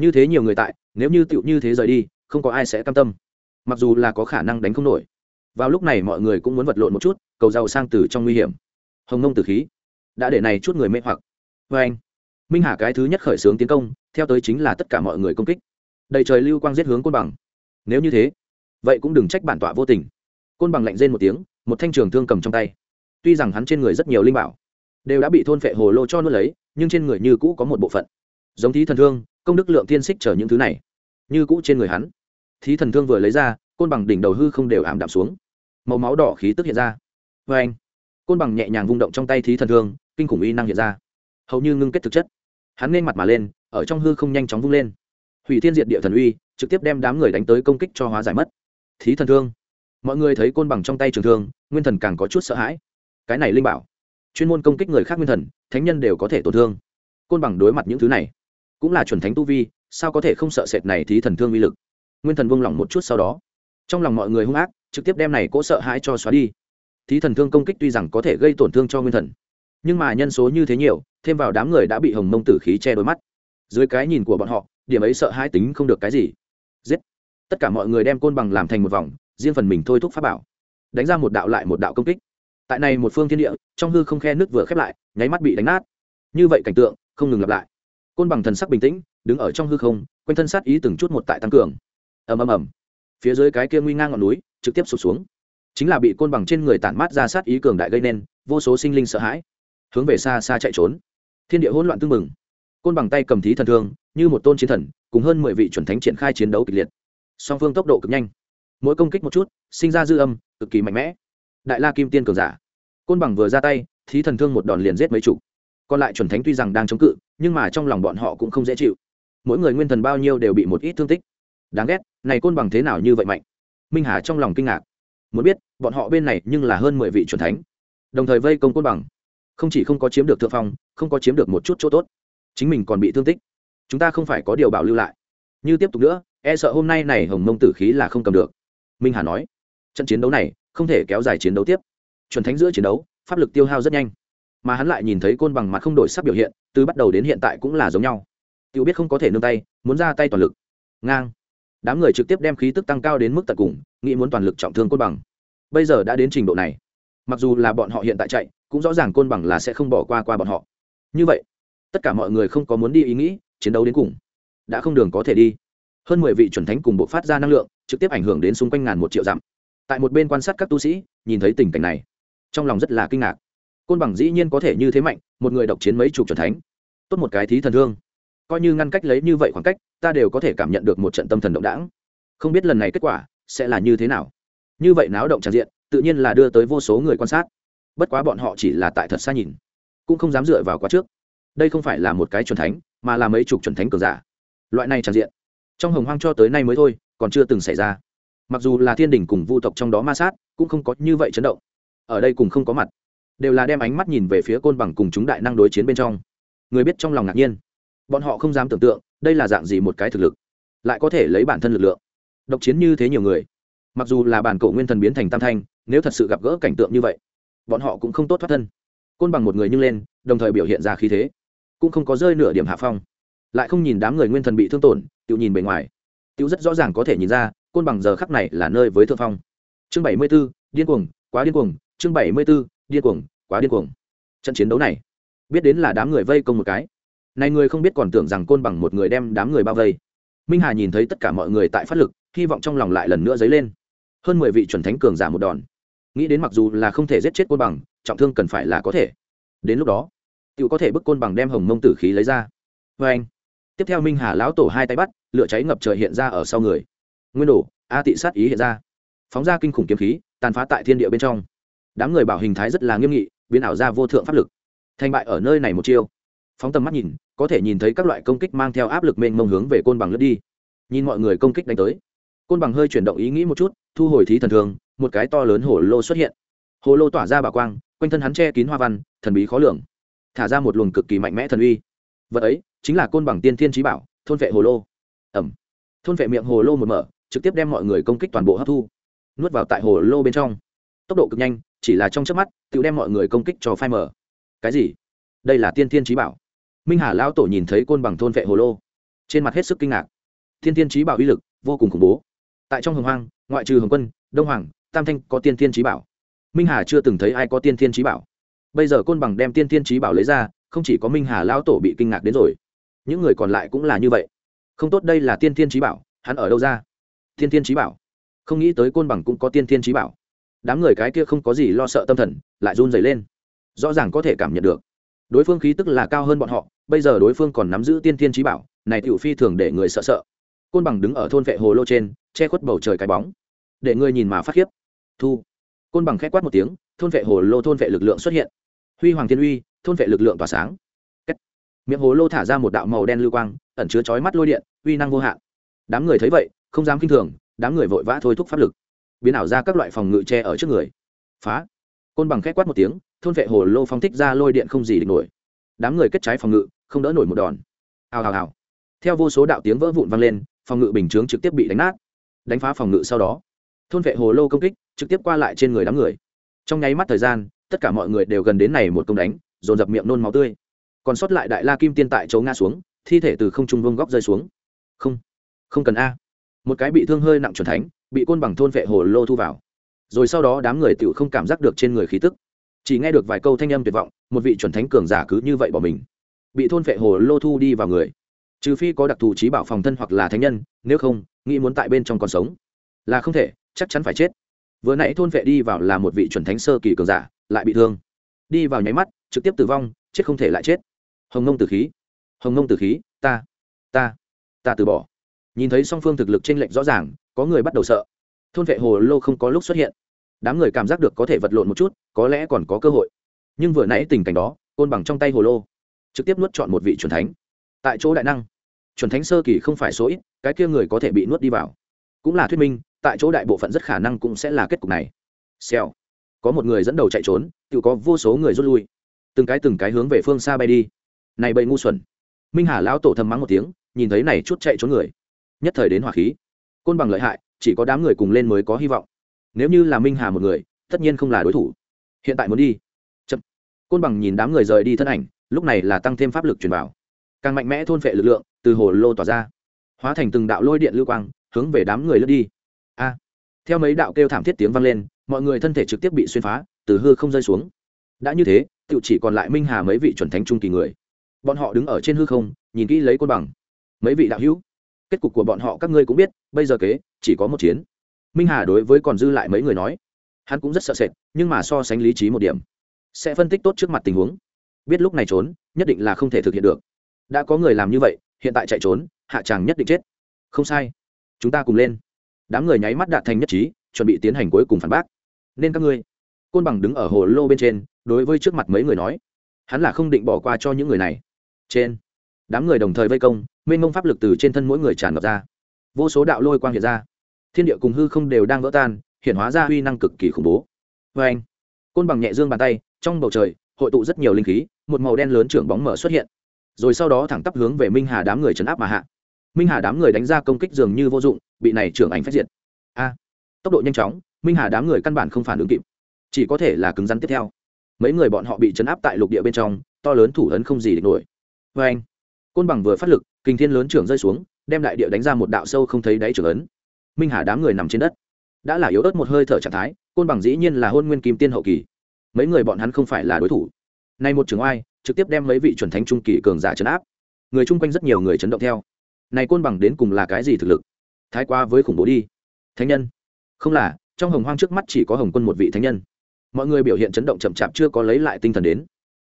như thế nhiều người tại, nếu như tựu như thế rời đi, không có ai sẽ cam tâm. Mặc dù là có khả năng đánh không nổi. Vào lúc này mọi người cũng muốn vật lộn một chút, cầu giàu sang từ trong nguy hiểm. Hồng nông tử khí đã để này chút người mê hoặc. Vê anh, minh hà cái thứ nhất khởi xướng tiến công, theo tới chính là tất cả mọi người công kích. Đầy trời lưu quang giết hướng côn bằng. Nếu như thế, vậy cũng đừng trách bản tọa vô tình. Côn bằng lạnh rên một tiếng, một thanh trường thương cầm trong tay. Tuy rằng hắn trên người rất nhiều linh bảo đều đã bị thôn phệ hồ lô cho nuốt lấy, nhưng trên người như cũ có một bộ phận. Giống thí thần thương công đức lượng tiên xích chở những thứ này. Như cũ trên người hắn, thí thần thương vừa lấy ra, côn bằng đỉnh đầu hư không đều ảm đạm xuống. Màu máu đỏ khí tức hiện ra. Vê anh, côn bằng nhẹ nhàng vung động trong tay thí thần thương, kinh khủng y năng hiện ra. Hầu như ngưng kết thực chất. Hắn nên mặt mà lên, ở trong hư không nhanh chóng vung lên. Hủy thiên diệt địa thần uy, trực tiếp đem đám người đánh tới công kích cho hóa giải mất. Thí thần thương. Mọi người thấy côn bằng trong tay trường thương, nguyên thần càng có chút sợ hãi. Cái này linh bảo, chuyên môn công kích người khác nguyên thần, thánh nhân đều có thể tổn thương. Côn bằng đối mặt những thứ này cũng là chuẩn thánh tu vi, sao có thể không sợ sệt này thí thần thương uy lực? Nguyên thần buông lỏng một chút sau đó, trong lòng mọi người hung ác, trực tiếp đem này cỗ sợ hãi cho xóa đi. Thí thần thương công kích tuy rằng có thể gây tổn thương cho nguyên thần, nhưng mà nhân số như thế nhiều, thêm vào đám người đã bị hồng mông tử khí che đôi mắt. Dưới cái nhìn của bọn họ, điểm ấy sợ hãi tính không được cái gì. Giết! Tất cả mọi người đem côn bằng làm thành một vòng, riêng phần mình thôi thúc pháp bảo. Đánh ra một đạo lại một đạo công kích. Tại này một phương thiên địa, trong hư không khe nước vừa khép lại, nháy mắt bị đánh nát. Như vậy cảnh tượng, không ngừng lặp lại côn bằng thần sắc bình tĩnh, đứng ở trong hư không, quanh thân sát ý từng chút một tại tăng cường. Ầm ầm ầm. Phía dưới cái kia nguy ngang ngọn núi, trực tiếp sụt xuống. Chính là bị côn bằng trên người tản mát ra sát ý cường đại gây nên, vô số sinh linh sợ hãi. Hướng về xa xa chạy trốn. Thiên địa hỗn loạn tương mừng côn bằng tay cầm thí thần thương, như một tôn chiến thần, cùng hơn mười vị chuẩn thánh triển khai chiến đấu kịch liệt. Song phương tốc độ cực nhanh. Mỗi công kích một chút, sinh ra dư âm, cực kỳ mạnh mẽ. Đại la kim tiên cường giả. Côn bằng vừa ra tay, thí thần thương một đòn liền giết mấy chục. Còn lại chuẩn thánh tuy rằng đang chống cự nhưng mà trong lòng bọn họ cũng không dễ chịu. Mỗi người nguyên thần bao nhiêu đều bị một ít thương tích. Đáng ghét, này côn bằng thế nào như vậy mạnh? Minh hà trong lòng kinh ngạc. Muốn biết, bọn họ bên này nhưng là hơn mười vị chuẩn thánh. Đồng thời vây công côn bằng. Không chỉ không có chiếm được thượng phong, không có chiếm được một chút chỗ tốt. Chính mình còn bị thương tích. Chúng ta không phải có điều bảo lưu lại. Như tiếp tục nữa e sợ hôm nay này hồng mông tử khí là không cầm được. Minh hà nói, trận chiến đấu này không thể kéo dài chiến đấu tiếp. Chuẩn thánh giữa chiến đấu, pháp lực tiêu hao rất nhanh mà hắn lại nhìn thấy côn bằng mặt không đổi sắc biểu hiện, từ bắt đầu đến hiện tại cũng là giống nhau. Tiêu biết không có thể nương tay, muốn ra tay toàn lực. Ngang. Đám người trực tiếp đem khí tức tăng cao đến mức tận cùng, nghĩ muốn toàn lực trọng thương côn bằng. Bây giờ đã đến trình độ này. Mặc dù là bọn họ hiện tại chạy, cũng rõ ràng côn bằng là sẽ không bỏ qua qua bọn họ. Như vậy, tất cả mọi người không có muốn đi ý nghĩ, chiến đấu đến cùng. Đã không đường có thể đi. Hơn mười vị chuẩn thánh cùng bộ phát ra năng lượng, trực tiếp ảnh hưởng đến xung quanh ngàn một triệu dặm. Tại một bên quan sát các tu sĩ, nhìn thấy tình cảnh này. Trong lòng rất là kinh ngạc côn bằng dĩ nhiên có thể như thế mạnh, một người độc chiến mấy chục chuẩn thánh. Tốt một cái thí thần thương. Coi như ngăn cách lấy như vậy khoảng cách, ta đều có thể cảm nhận được một trận tâm thần động đảng. Không biết lần này kết quả sẽ là như thế nào. Như vậy náo động tràn diện, tự nhiên là đưa tới vô số người quan sát. Bất quá bọn họ chỉ là tại thật xa nhìn, cũng không dám dựa vào quá trước. Đây không phải là một cái chuẩn thánh, mà là mấy chục chuẩn thánh cường giả. Loại này tràn diện, trong hồng hoang cho tới nay mới thôi, còn chưa từng xảy ra. Mặc dù là thiên đình cùng vu tộc trong đó ma sát, cũng không có như vậy chấn động. Ở đây cùng không có mặt đều là đem ánh mắt nhìn về phía côn bằng cùng chúng đại năng đối chiến bên trong. Người biết trong lòng ngạc nhiên. Bọn họ không dám tưởng tượng, đây là dạng gì một cái thực lực. Lại có thể lấy bản thân lực lượng. Độc chiến như thế nhiều người. Mặc dù là bản cổ nguyên thần biến thành tam thanh, nếu thật sự gặp gỡ cảnh tượng như vậy, bọn họ cũng không tốt thoát thân. Côn bằng một người nhưng lên, đồng thời biểu hiện ra khí thế. Cũng không có rơi nửa điểm hạ phong. Lại không nhìn đám người nguyên thần bị thương tổn, tự nhìn bề ngoài. Tự rất rõ ràng có thể nhìn ra, côn bằng giờ khắc này là nơi với thượng phong. Chương bảy mươi b ố điên cuồng, quá điên cuồng. Chương bảy mươi b ố điên cuồng quá điên cuồng. Trận chiến đấu này, biết đến là đám người vây công một cái. Này người không biết còn tưởng rằng côn bằng một người đem đám người bao vây. Minh hà nhìn thấy tất cả mọi người tại phát lực, hy vọng trong lòng lại lần nữa dấy lên. Hơn mười vị chuẩn thánh cường giả một đòn. Nghĩ đến mặc dù là không thể giết chết côn bằng, trọng thương cần phải là có thể. Đến lúc đó tự có thể bức côn bằng đem hồng mông tử khí lấy ra. Vê anh, tiếp theo minh hà lão tổ hai tay bắt, lửa cháy ngập trời hiện ra ở sau người. Nguyên đồ, a tị sát ý hiện ra. Phóng ra kinh khủng kiếm khí, tàn phá tại thiên địa bên trong. Đám người bảo hình thái rất là nghiêm nghị biến ảo ra vô thượng pháp lực. Thành bại ở nơi này một chiêu. Phóng tầm mắt nhìn, có thể nhìn thấy các loại công kích mang theo áp lực mênh mông hướng về côn bằng lướt đi. Nhìn mọi người công kích đánh tới, côn bằng hơi chuyển động ý nghĩ một chút, thu hồi thí thần thường, một cái to lớn hồ lô xuất hiện. Hồ lô tỏa ra bà quang, quanh thân hắn che kín hoa văn, thần bí khó lường. Thả ra một luồng cực kỳ mạnh mẽ thần uy. Vật ấy chính là côn bằng tiên thiên trí bảo, thôn vệ hồ lô. Ẩm thôn vệ miệng hồ lô một mở, trực tiếp đem mọi người công kích toàn bộ hấp thu, nuốt vào tại hồ lô bên trong. Tốc độ cực nhanh chỉ là trong chớp mắt, tự đem mọi người công kích cho phai mở cái gì? Đây là tiên thiên trí bảo. Minh hà lão tổ nhìn thấy côn bằng thôn vệ hồ lô, trên mặt hết sức kinh ngạc. Thiên thiên trí bảo uy lực vô cùng khủng bố. Tại trong hồng hoang, ngoại trừ hồng quân, đông hoàng, tam thanh có tiên thiên trí bảo. Minh hà chưa từng thấy ai có tiên thiên trí bảo. Bây giờ côn bằng đem tiên thiên trí bảo lấy ra, không chỉ có minh hà lão tổ bị kinh ngạc đến rồi, những người còn lại cũng là như vậy. Không tốt đây là tiên thiên trí bảo, hắn ở đâu ra? Tiên thiên trí bảo. Không nghĩ tới côn bằng cũng có tiên thiên trí bảo đám người cái kia không có gì lo sợ tâm thần, lại run dày lên. Rõ ràng có thể cảm nhận được. Đối phương khí tức là cao hơn bọn họ, bây giờ đối phương còn nắm giữ tiên thiên trí bảo, này tiểu phi thường để người sợ sợ. Côn bằng đứng ở thôn vệ hồ lô trên, che khuất bầu trời cái bóng. Để người nhìn mà phát khiếp. Thu. Côn bằng k h é quát một tiếng, thôn vệ hồ lô thôn vệ lực lượng xuất hiện. Huy hoàng thiên uy, thôn vệ lực lượng tỏa sáng. Kết. miệng hồ lô thả ra một đạo màu đen lưu quang, ẩn chứa chói mắt lôi điện, uy năng vô hạn. Đám người thấy vậy, không dám k i n h thường, đám người vội vã thôi thúc pháp lực biến ảo ra các loại phòng ngự che ở trước người. Phá. Côn bằng khép quát một tiếng, thôn vệ hồ lô phóng thích ra lôi điện không gì địch nổi. Đám người kết trái phòng ngự, không đỡ nổi một đòn. Hào hào hào. Theo vô số đạo tiếng vỡ vụn vang lên, phòng ngự bình chướng trực tiếp bị đánh nát. Đánh phá phòng ngự sau đó, thôn vệ hồ lô công kích trực tiếp qua lại trên người đám người. Trong nháy mắt thời gian, tất cả mọi người đều gần đến này một công đánh, dồn dập miệng nôn máu tươi. Còn sót lại đại la kim tiên tại chỗ ngã xuống, thi thể từ không trung vương góc rơi xuống. Không. Không cần a một cái bị thương hơi nặng chuẩn thánh, bị côn bằng thôn vệ hồ lô thu vào. Rồi sau đó đám người tự không cảm giác được trên người khí tức. Chỉ nghe được vài câu thanh âm tuyệt vọng, một vị chuẩn thánh cường giả cứ như vậy bỏ mình. Bị thôn vệ hồ lô thu đi vào người. Trừ phi có đặc thù trí bảo phòng thân hoặc là thánh nhân, nếu không, nghĩ muốn tại bên trong còn sống. Là không thể, chắc chắn phải chết. Vừa nãy thôn vệ đi vào là một vị chuẩn thánh sơ kỳ cường giả, lại bị thương. Đi vào nháy mắt, trực tiếp tử vong, chết không thể lại chết. Hồng nông tử khí. Hồng nông tử khí, ta ta ta từ bỏ nhìn thấy song phương thực lực t r ê n lệch rõ ràng, có người bắt đầu sợ. Thôn vệ hồ lô không có lúc xuất hiện. Đám người cảm giác được có thể vật lộn một chút, có lẽ còn có cơ hội. Nhưng vừa nãy tình cảnh đó, côn bằng trong tay hồ lô, trực tiếp nuốt chọn một vị c thánh. Tại chỗ đại năng c thánh sơ kỳ không phải số ít, cái kia người có thể bị nuốt đi vào. Cũng là thuyết minh, tại chỗ đại bộ phận rất khả năng cũng sẽ là kết cục này. Xèo. Có một người dẫn đầu chạy trốn, tự có vô số người rút lui. Từng cái từng cái hướng về phương xa bay đi. Này bậy ngu xuẩn. Minh hà lão tổ thầm mắng một tiếng, nhìn thấy này chút chạy trốn người nhất thời đến hỏa khí. Côn bằng lợi hại, chỉ có đám người cùng lên mới có hy vọng. Nếu như là minh hà một người, tất nhiên không là đối thủ. Hiện tại muốn đi. Chậm. Côn bằng nhìn đám người rời đi thân ảnh, lúc này là tăng thêm pháp lực truyền vào. Càng mạnh mẽ thôn phệ lực lượng, từ hồ lô tỏa ra. Hóa thành từng đạo lôi điện lưu quang, hướng về đám người lướt đi. A. Theo mấy đạo kêu thảm thiết tiếng vang lên, mọi người thân thể trực tiếp bị xuyên phá, từ hư không rơi xuống. Đã như thế tự chỉ còn lại minh hà mấy vị chuẩn thánh trung kỳ người. Bọn họ đứng ở trên hư không, nhìn kỹ lấy côn bằng. Mấy vị đạo hữu kết cục của bọn họ các ngươi cũng biết, bây giờ kế, chỉ có một chiến. Minh hà đối với còn dư lại mấy người nói, hắn cũng rất sợ sệt, nhưng mà so sánh lý trí một điểm, sẽ phân tích tốt trước mặt tình huống. Biết lúc này trốn, nhất định là không thể thực hiện được. Đã có người làm như vậy, hiện tại chạy trốn, hạ tràng nhất định chết. Không sai. Chúng ta cùng lên. Đám người nháy mắt đạt thành nhất trí, chuẩn bị tiến hành cuối cùng phản bác. Nên các ngươi. Côn bằng đứng ở hồ lô bên trên, đối với trước mặt mấy người nói, hắn là không định bỏ qua cho những người này. Trên đám người đồng thời vây công, mênh mông pháp lực từ trên thân mỗi người tràn ngập ra. Vô số đạo lôi quang hiện ra. Thiên địa cùng hư không đều đang vỡ tan, hiện hóa ra uy năng cực kỳ khủng bố. Vê anh, côn bằng nhẹ dương bàn tay, trong bầu trời, hội tụ rất nhiều linh khí, một màu đen lớn trưởng bóng mở xuất hiện. Rồi sau đó thẳng tắp hướng về minh hà đám người chấn áp mà hạ. Minh hà đám người đánh ra công kích dường như vô dụng, bị này trưởng ảnh phát diệt. A, tốc độ nhanh chóng, minh hà đám người căn bản không phản ứng kịp. Chỉ có thể là cứng rắn tiếp theo. Mấy người bọn họ bị chấn áp tại lục địa bên trong, to lớn thủ ấn không gì địch nổi. Vê anh côn bằng vừa phát lực, kinh thiên lớn trưởng rơi xuống, đem đại địa đánh ra một đạo sâu không thấy đáy trưởng ấn. Minh hà đám người nằm trên đất. Đã là yếu ớt một hơi thở trạng thái, côn bằng dĩ nhiên là hôn nguyên kim tiên hậu kỳ. Mấy người bọn hắn không phải là đối thủ. Nay một trường oai, trực tiếp đem mấy vị chuẩn thánh trung kỳ cường giả chấn áp. Người chung quanh rất nhiều người chấn động theo. Này côn bằng đến cùng là cái gì thực lực? Thái qua với khủng bố đi. Thánh nhân. Không là, trong hồng hoang trước mắt chỉ có hồng quân một vị thánh nhân. Mọi người biểu hiện chấn động chậm chạp chưa có lấy lại tinh thần đến.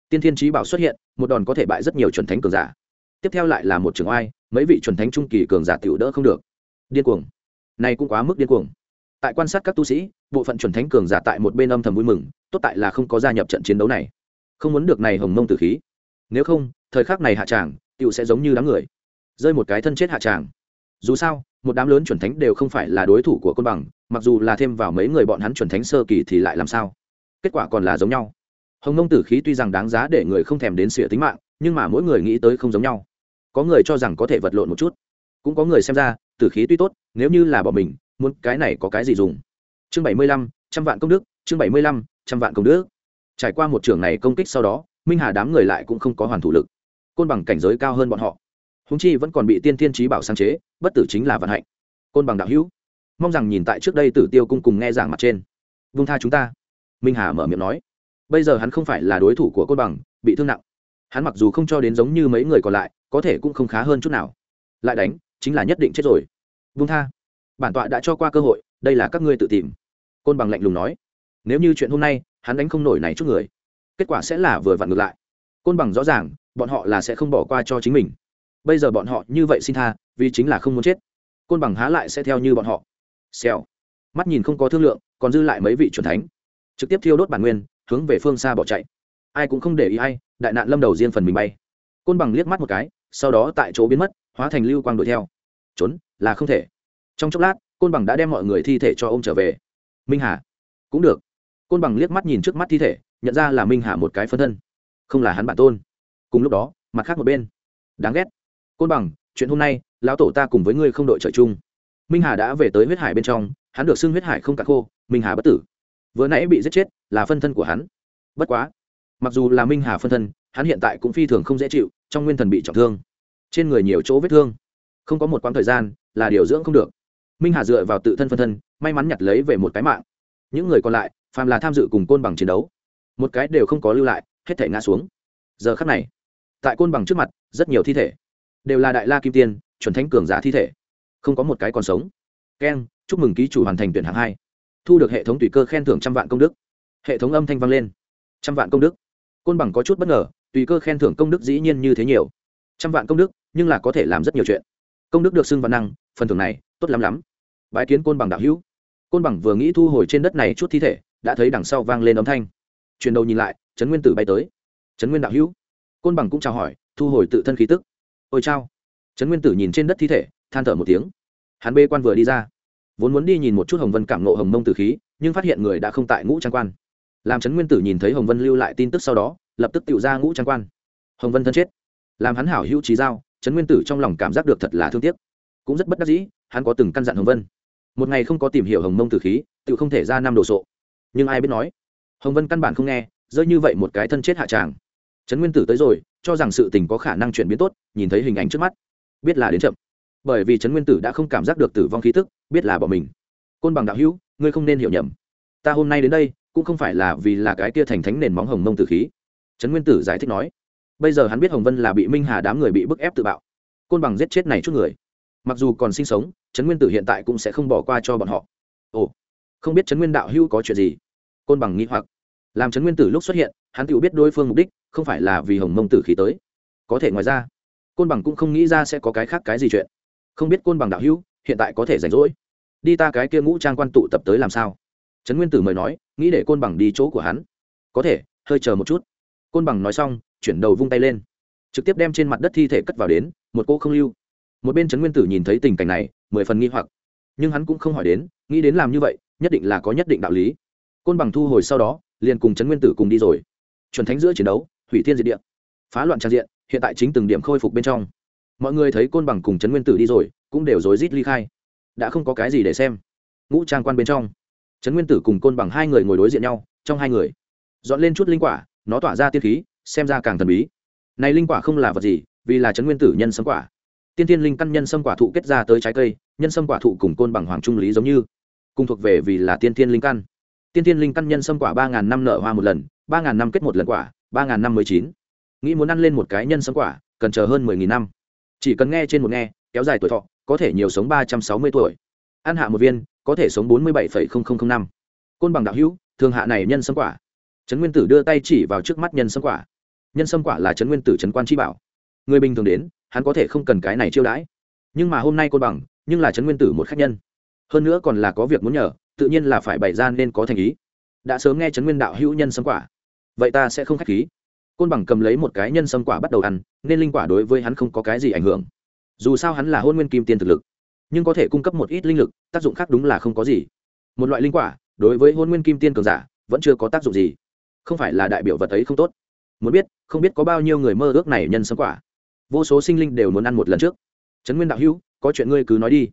Tiên thiên trí bảo xuất hiện, một đòn có thể bại rất nhiều chuẩn thánh cường giả tiếp theo lại là một trường oai, mấy vị chuẩn thánh trung kỳ cường giả tiểu đỡ không được. Điên cuồng. Này cũng quá mức điên cuồng. Tại quan sát các tu sĩ, bộ phận chuẩn thánh cường giả tại một bên âm thầm vui mừng, tốt tại là không có gia nhập trận chiến đấu này. Không muốn được này hồng mông tử khí. Nếu không, thời khắc này hạ tràng tựu sẽ giống như đám người. Rơi một cái thân chết hạ tràng. Dù sao, một đám lớn chuẩn thánh đều không phải là đối thủ của côn bằng, mặc dù là thêm vào mấy người bọn hắn chuẩn thánh sơ kỳ thì lại làm sao? Kết quả còn là giống nhau. Hồng mông tử khí tuy rằng đáng giá để người không thèm đến sửa tính mạng nhưng mà mỗi người nghĩ tới không giống nhau. Có người cho rằng có thể vật lộn một chút, cũng có người xem ra, tử khí tuy tốt, nếu như là bỏ mình, muốn cái này có cái gì dùng? Chương bảy mươi lăm, trăm vạn công đức, chương bảy mươi lăm, trăm vạn công đức. Trải qua một trường này công kích sau đó, minh hà đám người lại cũng không có hoàn thủ lực. Côn bằng cảnh giới cao hơn bọn họ. Húng chi vẫn còn bị tiên thiên trí bảo sáng chế, bất tử chính là vận hạnh. Côn bằng đạo hữu, mong rằng nhìn tại trước đây tử tiêu cung cùng nghe giảng mặt trên. Vung tha chúng ta. Minh hà mở miệng nói. Bây giờ hắn không phải là đối thủ của côn bằng, bị thương nặng hắn mặc dù không cho đến giống như mấy người còn lại, có thể cũng không khá hơn chút nào. Lại đánh, chính là nhất định chết rồi. Vung tha. Bản tọa đã cho qua cơ hội, đây là các ngươi tự tìm. Côn bằng lạnh lùng nói. Nếu như chuyện hôm nay, hắn đánh không nổi này chút người, kết quả sẽ là vừa vặn ngược lại. Côn bằng rõ ràng, bọn họ là sẽ không bỏ qua cho chính mình. Bây giờ bọn họ như vậy xin tha, vì chính là không muốn chết. Côn bằng há lại sẽ theo như bọn họ. Xèo. Mắt nhìn không có thương lượng, còn dư lại mấy vị c thánh. Trực tiếp thiêu đốt bản nguyên, hướng về phương xa bỏ chạy ai cũng không để ý ai, đại nạn lâm đầu riêng phần mình bay. Côn bằng liếc mắt một cái, sau đó tại chỗ biến mất, hóa thành lưu quang đuổi theo. Trốn, là không thể. Trong chốc lát, côn bằng đã đem mọi người thi thể cho ô m trở về. Minh hà, cũng được. Côn bằng liếc mắt nhìn trước mắt thi thể, nhận ra là minh hà một cái phân thân. Không là hắn bản tôn. Cùng lúc đó, mặt khác một bên. Đáng ghét. Côn bằng, chuyện hôm nay, lão tổ ta cùng với ngươi không đội trời chung. Minh hà đã về tới huyết hải bên trong, hắn được xưng huyết hải không cạn khô, minh hà bất tử. Vừa nãy bị giết chết, là phân thân của hắn. Bất quá mặc dù là minh hà phân thân, hắn hiện tại cũng phi thường không dễ chịu, trong nguyên thần bị trọng thương. Trên người nhiều chỗ vết thương. Không có một quãng thời gian là điều dưỡng không được. Minh hà dựa vào tự thân phân thân, may mắn nhặt lấy về một cái mạng. Những người còn lại, phàm là tham dự cùng côn bằng chiến đấu, một cái đều không có lưu lại, hết thể ngã xuống. Giờ khắc này, tại côn bằng trước mặt, rất nhiều thi thể đều là đại la kim tiên, chuẩn thánh cường giả thi thể. Không có một cái còn sống. Keng, chúc mừng ký chủ hoàn thành tuyển hạng hai. Thu được hệ thống tùy cơ khen thưởng trăm vạn công đức. Hệ thống âm thanh vang lên. Trăm vạn công đức côn bằng có chút bất ngờ, tùy cơ khen thưởng công đức dĩ nhiên như thế nhiều. Trăm vạn công đức, nhưng là có thể làm rất nhiều chuyện. Công đức được xưng văn năng, phần thưởng này, tốt lắm lắm. Bái kiến côn bằng đạo hữu. Côn bằng vừa nghĩ thu hồi trên đất này chút thi thể, đã thấy đằng sau vang lên âm thanh. Chuyển đầu nhìn lại, trấn nguyên tử bay tới. Trấn nguyên đạo hữu. Côn bằng cũng chào hỏi, thu hồi tự thân khí tức. Ôi chao. Trấn nguyên tử nhìn trên đất thi thể, than thở một tiếng. Hắn bê quan vừa đi ra. Vốn muốn đi nhìn một chút hồng vân cảm nộ hồng mông tử khí, nhưng phát hiện người đã không tại ngũ trang quan làm trấn nguyên tử nhìn thấy hồng vân lưu lại tin tức sau đó, lập tức tự ra ngũ trang quan. Hồng vân thân chết, làm hắn hảo hữu trí giao, trấn nguyên tử trong lòng cảm giác được thật là thương tiếc. Cũng rất bất đắc dĩ, hắn có từng căn dặn hồng vân. Một ngày không có tìm hiểu hồng mông tử khí tự không thể ra năm đồ sộ. Nhưng ai biết nói, hồng vân căn bản không nghe, rơi như vậy một cái thân chết hạ tràng. Trấn nguyên tử tới rồi, cho rằng sự tình có khả năng chuyển biến tốt, nhìn thấy hình ảnh trước mắt, biết là đến chậm. Bởi vì trấn nguyên tử đã không cảm giác được tử vong khí tức, biết là bỏ mình. Côn bằng đạo hữu, ngươi không nên hiểu nhầm. Ta hôm nay đến đây cũng không phải là vì là cái kia thành thánh nền móng hồng mông tử khí. Trấn nguyên tử giải thích nói, bây giờ hắn biết hồng vân là bị minh hà đám người bị bức ép tự bạo, côn bằng giết chết này chút người. Mặc dù còn sinh sống, trấn nguyên tử hiện tại cũng sẽ không bỏ qua cho bọn họ. Ồ, không biết trấn nguyên đạo hữu có chuyện gì? Côn bằng nghĩ hoặc. Làm trấn nguyên tử lúc xuất hiện, hắn tự biết đối phương mục đích, không phải là vì hồng mông tử khí tới. Có thể ngoài ra, côn bằng cũng không nghĩ ra sẽ có cái khác cái gì chuyện. Không biết côn bằng đạo hữu hiện tại có thể rảnh rỗi, đi ta cái kia ngũ trang quan tụ tập tới làm sao? Trấn nguyên tử mời nói, nghĩ để côn bằng đi chỗ của hắn. Có thể, hơi chờ một chút. Côn bằng nói xong, chuyển đầu vung tay lên, trực tiếp đem trên mặt đất thi thể cất vào đến, một cô không lưu. Một bên trấn nguyên tử nhìn thấy tình cảnh này, mười phần nghi hoặc. Nhưng hắn cũng không hỏi đến, nghĩ đến làm như vậy, nhất định là có nhất định đạo lý. Côn bằng thu hồi sau đó, liền cùng trấn nguyên tử cùng đi rồi. Chuẩn thánh giữa chiến đấu, hủy thiên diệt địa. Phá loạn trang diện, hiện tại chính từng điểm khôi phục bên trong. Mọi người thấy côn bằng cùng trấn nguyên tử đi rồi, cũng đều rối rít ly khai. Đã không có cái gì để xem. Ngũ trang quan bên trong trấn nguyên tử cùng côn bằng hai người ngồi đối diện nhau, trong hai người, dọn lên chút linh quả, nó tỏa ra tiên khí, xem ra càng thần bí. Này linh quả không là vật gì, vì là trấn nguyên tử nhân sâm quả. Tiên tiên linh căn nhân sâm quả thụ kết ra tới trái cây, nhân sâm quả thụ cùng côn bằng hoàng trung lý giống như, cùng thuộc về vì là tiên tiên linh căn. Tiên tiên linh căn nhân sâm quả ba ngàn năm nở hoa một lần, ba ngàn năm kết một lần quả, ba ngàn năm mới chín. Nghĩ muốn ăn lên một cái nhân sâm quả, cần chờ hơn mười nghìn năm. Chỉ cần nghe trên một nghe, kéo dài tuổi thọ, có thể nhiều sống ba trăm sáu mươi tuổi. Ăn hạ một viên có thể sống bốn mươi bảy năm. Côn bằng đạo hữu, thường hạ này nhân sâm quả. Trấn nguyên tử đưa tay chỉ vào trước mắt nhân sâm quả. Nhân sâm quả là trấn nguyên tử trấn quan chi bảo. Người bình thường đến, hắn có thể không cần cái này chiêu đãi. Nhưng mà hôm nay côn bằng, nhưng là trấn nguyên tử một khách nhân. Hơn nữa còn là có việc muốn nhờ, tự nhiên là phải bày ra nên có thành ý. Đã sớm nghe trấn nguyên đạo hữu nhân sâm quả. Vậy ta sẽ không k h á c h khí. Côn bằng cầm lấy một cái nhân sâm quả bắt đầu ăn, nên linh quả đối với hắn không có cái gì ảnh hưởng. Dù sao hắn là hôn nguyên kim tiên thực lực nhưng có thể cung cấp một ít linh lực, tác dụng khác đúng là không có gì. Một loại linh quả, đối với hôn nguyên kim tiên cường giả, vẫn chưa có tác dụng gì. Không phải là đại biểu vật ấy không tốt. Muốn biết, không biết có bao nhiêu người mơ ước này nhân sâm quả. Vô số sinh linh đều muốn ăn một lần trước. Trấn nguyên đạo hữu, có chuyện ngươi cứ nói đi.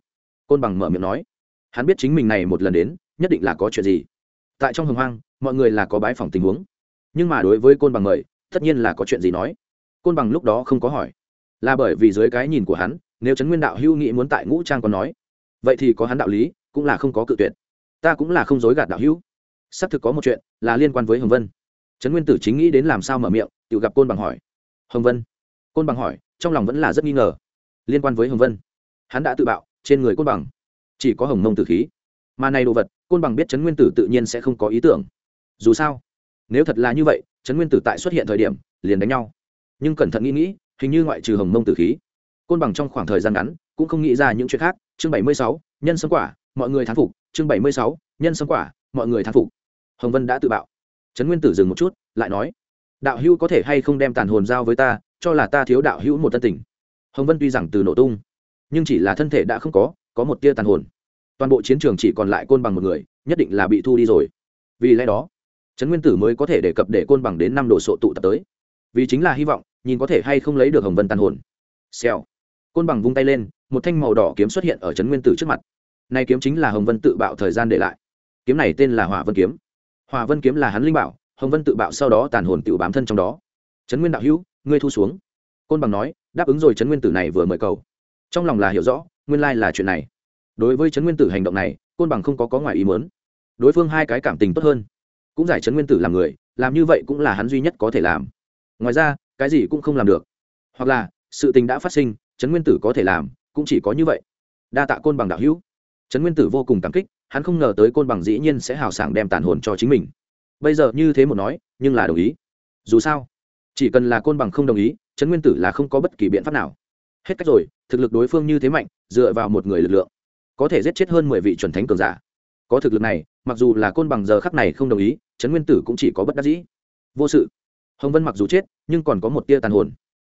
Côn bằng mở miệng nói. Hắn biết chính mình này một lần đến, nhất định là có chuyện gì. Tại trong hồng hoang, mọi người là có bái phỏng tình huống. Nhưng mà đối với côn bằng mời, tất nhiên là có chuyện gì nói. Côn bằng lúc đó không có hỏi. Là bởi vì dưới cái nhìn của hắn nếu trấn nguyên đạo hữu nghĩ muốn tại ngũ trang còn nói, vậy thì có hắn đạo lý, cũng là không có cự tuyệt. Ta cũng là không dối gạt đạo hữu. Xác thực có một chuyện là liên quan với hồng vân. Trấn nguyên tử chính nghĩ đến làm sao mở miệng, tự gặp côn bằng hỏi. Hồng vân. Côn bằng hỏi, trong lòng vẫn là rất nghi ngờ. Liên quan với hồng vân, hắn đã tự bạo, trên người côn bằng chỉ có hồng mông tử khí. Mà này đồ vật, côn bằng biết trấn nguyên tử tự nhiên sẽ không có ý tưởng. Dù sao, nếu thật là như vậy trấn nguyên tử tại xuất hiện thời điểm, liền đánh nhau. Nhưng cẩn thận nghĩ nghĩ, hình như ngoại trừ hồng mông tử khí côn bằng trong khoảng thời gian ngắn, cũng không nghĩ ra những chuyện khác. Chương bảy mươi sáu, nhân sâm quả, mọi người thán phục. Chương bảy mươi sáu, nhân sâm quả, mọi người thán phục. Hồng vân đã tự bạo. Trấn nguyên tử dừng một chút, lại nói, đạo hữu có thể hay không đem tàn hồn giao với ta, cho là ta thiếu đạo hữu một tân tình? Hồng vân tuy rằng từ nổ tung, nhưng chỉ là thân thể đã không có có một tia tàn hồn. Toàn bộ chiến trường chỉ còn lại côn bằng một người, nhất định là bị thu đi rồi. Vì lẽ đó, trấn nguyên tử mới có thể đề cập để côn bằng đến năm đồ sộ tụ tập tới. Vì chính là hy vọng, nhìn có thể hay không lấy được hồng vân tàn hồn. Xèo côn bằng vung tay lên, một thanh màu đỏ kiếm xuất hiện ở trấn nguyên tử trước mặt. Nay kiếm chính là hồng vân tự bạo thời gian để lại. Kiếm này tên là hỏa vân kiếm. Hỏa vân kiếm là hắn linh bảo, hồng vân tự bạo sau đó tàn hồn tự bám thân trong đó. Trấn nguyên đạo hữu, ngươi thu xuống. Côn bằng nói, đáp ứng rồi trấn nguyên tử này vừa mời cầu. Trong lòng là hiểu rõ, nguyên lai là chuyện này. Đối với trấn nguyên tử hành động này, côn bằng không có có ngoài ý muốn. Đối phương hai cái cảm tình tốt hơn. Cũng giải trấn nguyên tử làm người, làm như vậy cũng là hắn duy nhất có thể làm. Ngoài ra, cái gì cũng không làm được. Hoặc là, sự tình đã phát sinh trấn nguyên tử có thể làm, cũng chỉ có như vậy. Đa tạ côn bằng đạo hữu. Trấn nguyên tử vô cùng cảm kích, hắn không ngờ tới côn bằng dĩ nhiên sẽ hào sảng đem tàn hồn cho chính mình. Bây giờ như thế một nói, nhưng là đồng ý. Dù sao, chỉ cần là côn bằng không đồng ý, trấn nguyên tử là không có bất kỳ biện pháp nào. Hết cách rồi, thực lực đối phương như thế mạnh, dựa vào một người lực lượng, có thể giết chết hơn mười vị chuẩn thánh cường giả. Có thực lực này, mặc dù là côn bằng giờ khắc này không đồng ý, trấn nguyên tử cũng chỉ có bất đắc dĩ. Vô sự. Hồng vân mặc dù chết, nhưng còn có một tia tàn hồn.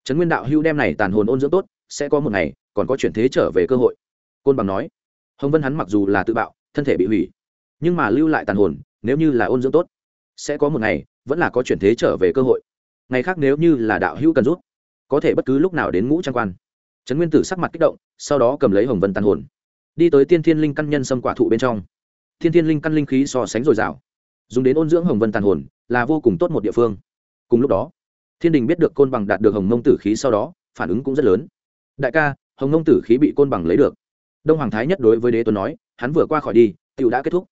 Trấn nguyên đạo hưu đem này tàn hồn ôn dưỡng tốt sẽ có một ngày, còn có chuyển thế trở về cơ hội. Côn bằng nói, hồng vân hắn mặc dù là tự bạo, thân thể bị hủy, nhưng mà lưu lại tàn hồn, nếu như là ôn dưỡng tốt, sẽ có một ngày, vẫn là có chuyển thế trở về cơ hội. Ngày khác nếu như là đạo hữu cần rút, có thể bất cứ lúc nào đến ngũ trang quan. Trấn nguyên tử sắc mặt kích động, sau đó cầm lấy hồng vân tàn hồn, đi tới tiên thiên linh căn nhân xâm quả thụ bên trong. Thiên thiên linh căn linh khí so sánh dồi dào, dùng đến ôn dưỡng hồng vân tàn hồn, là vô cùng tốt một địa phương. Cùng lúc đó, thiên đình biết được côn bằng đạt được hồng mông tử khí sau đó, phản ứng cũng rất lớn đại ca, hồng Nông tử khí bị côn bằng lấy được. Đông hoàng thái nhất đối với đế tuấn nói, hắn vừa qua khỏi đi tựu đã kết thúc.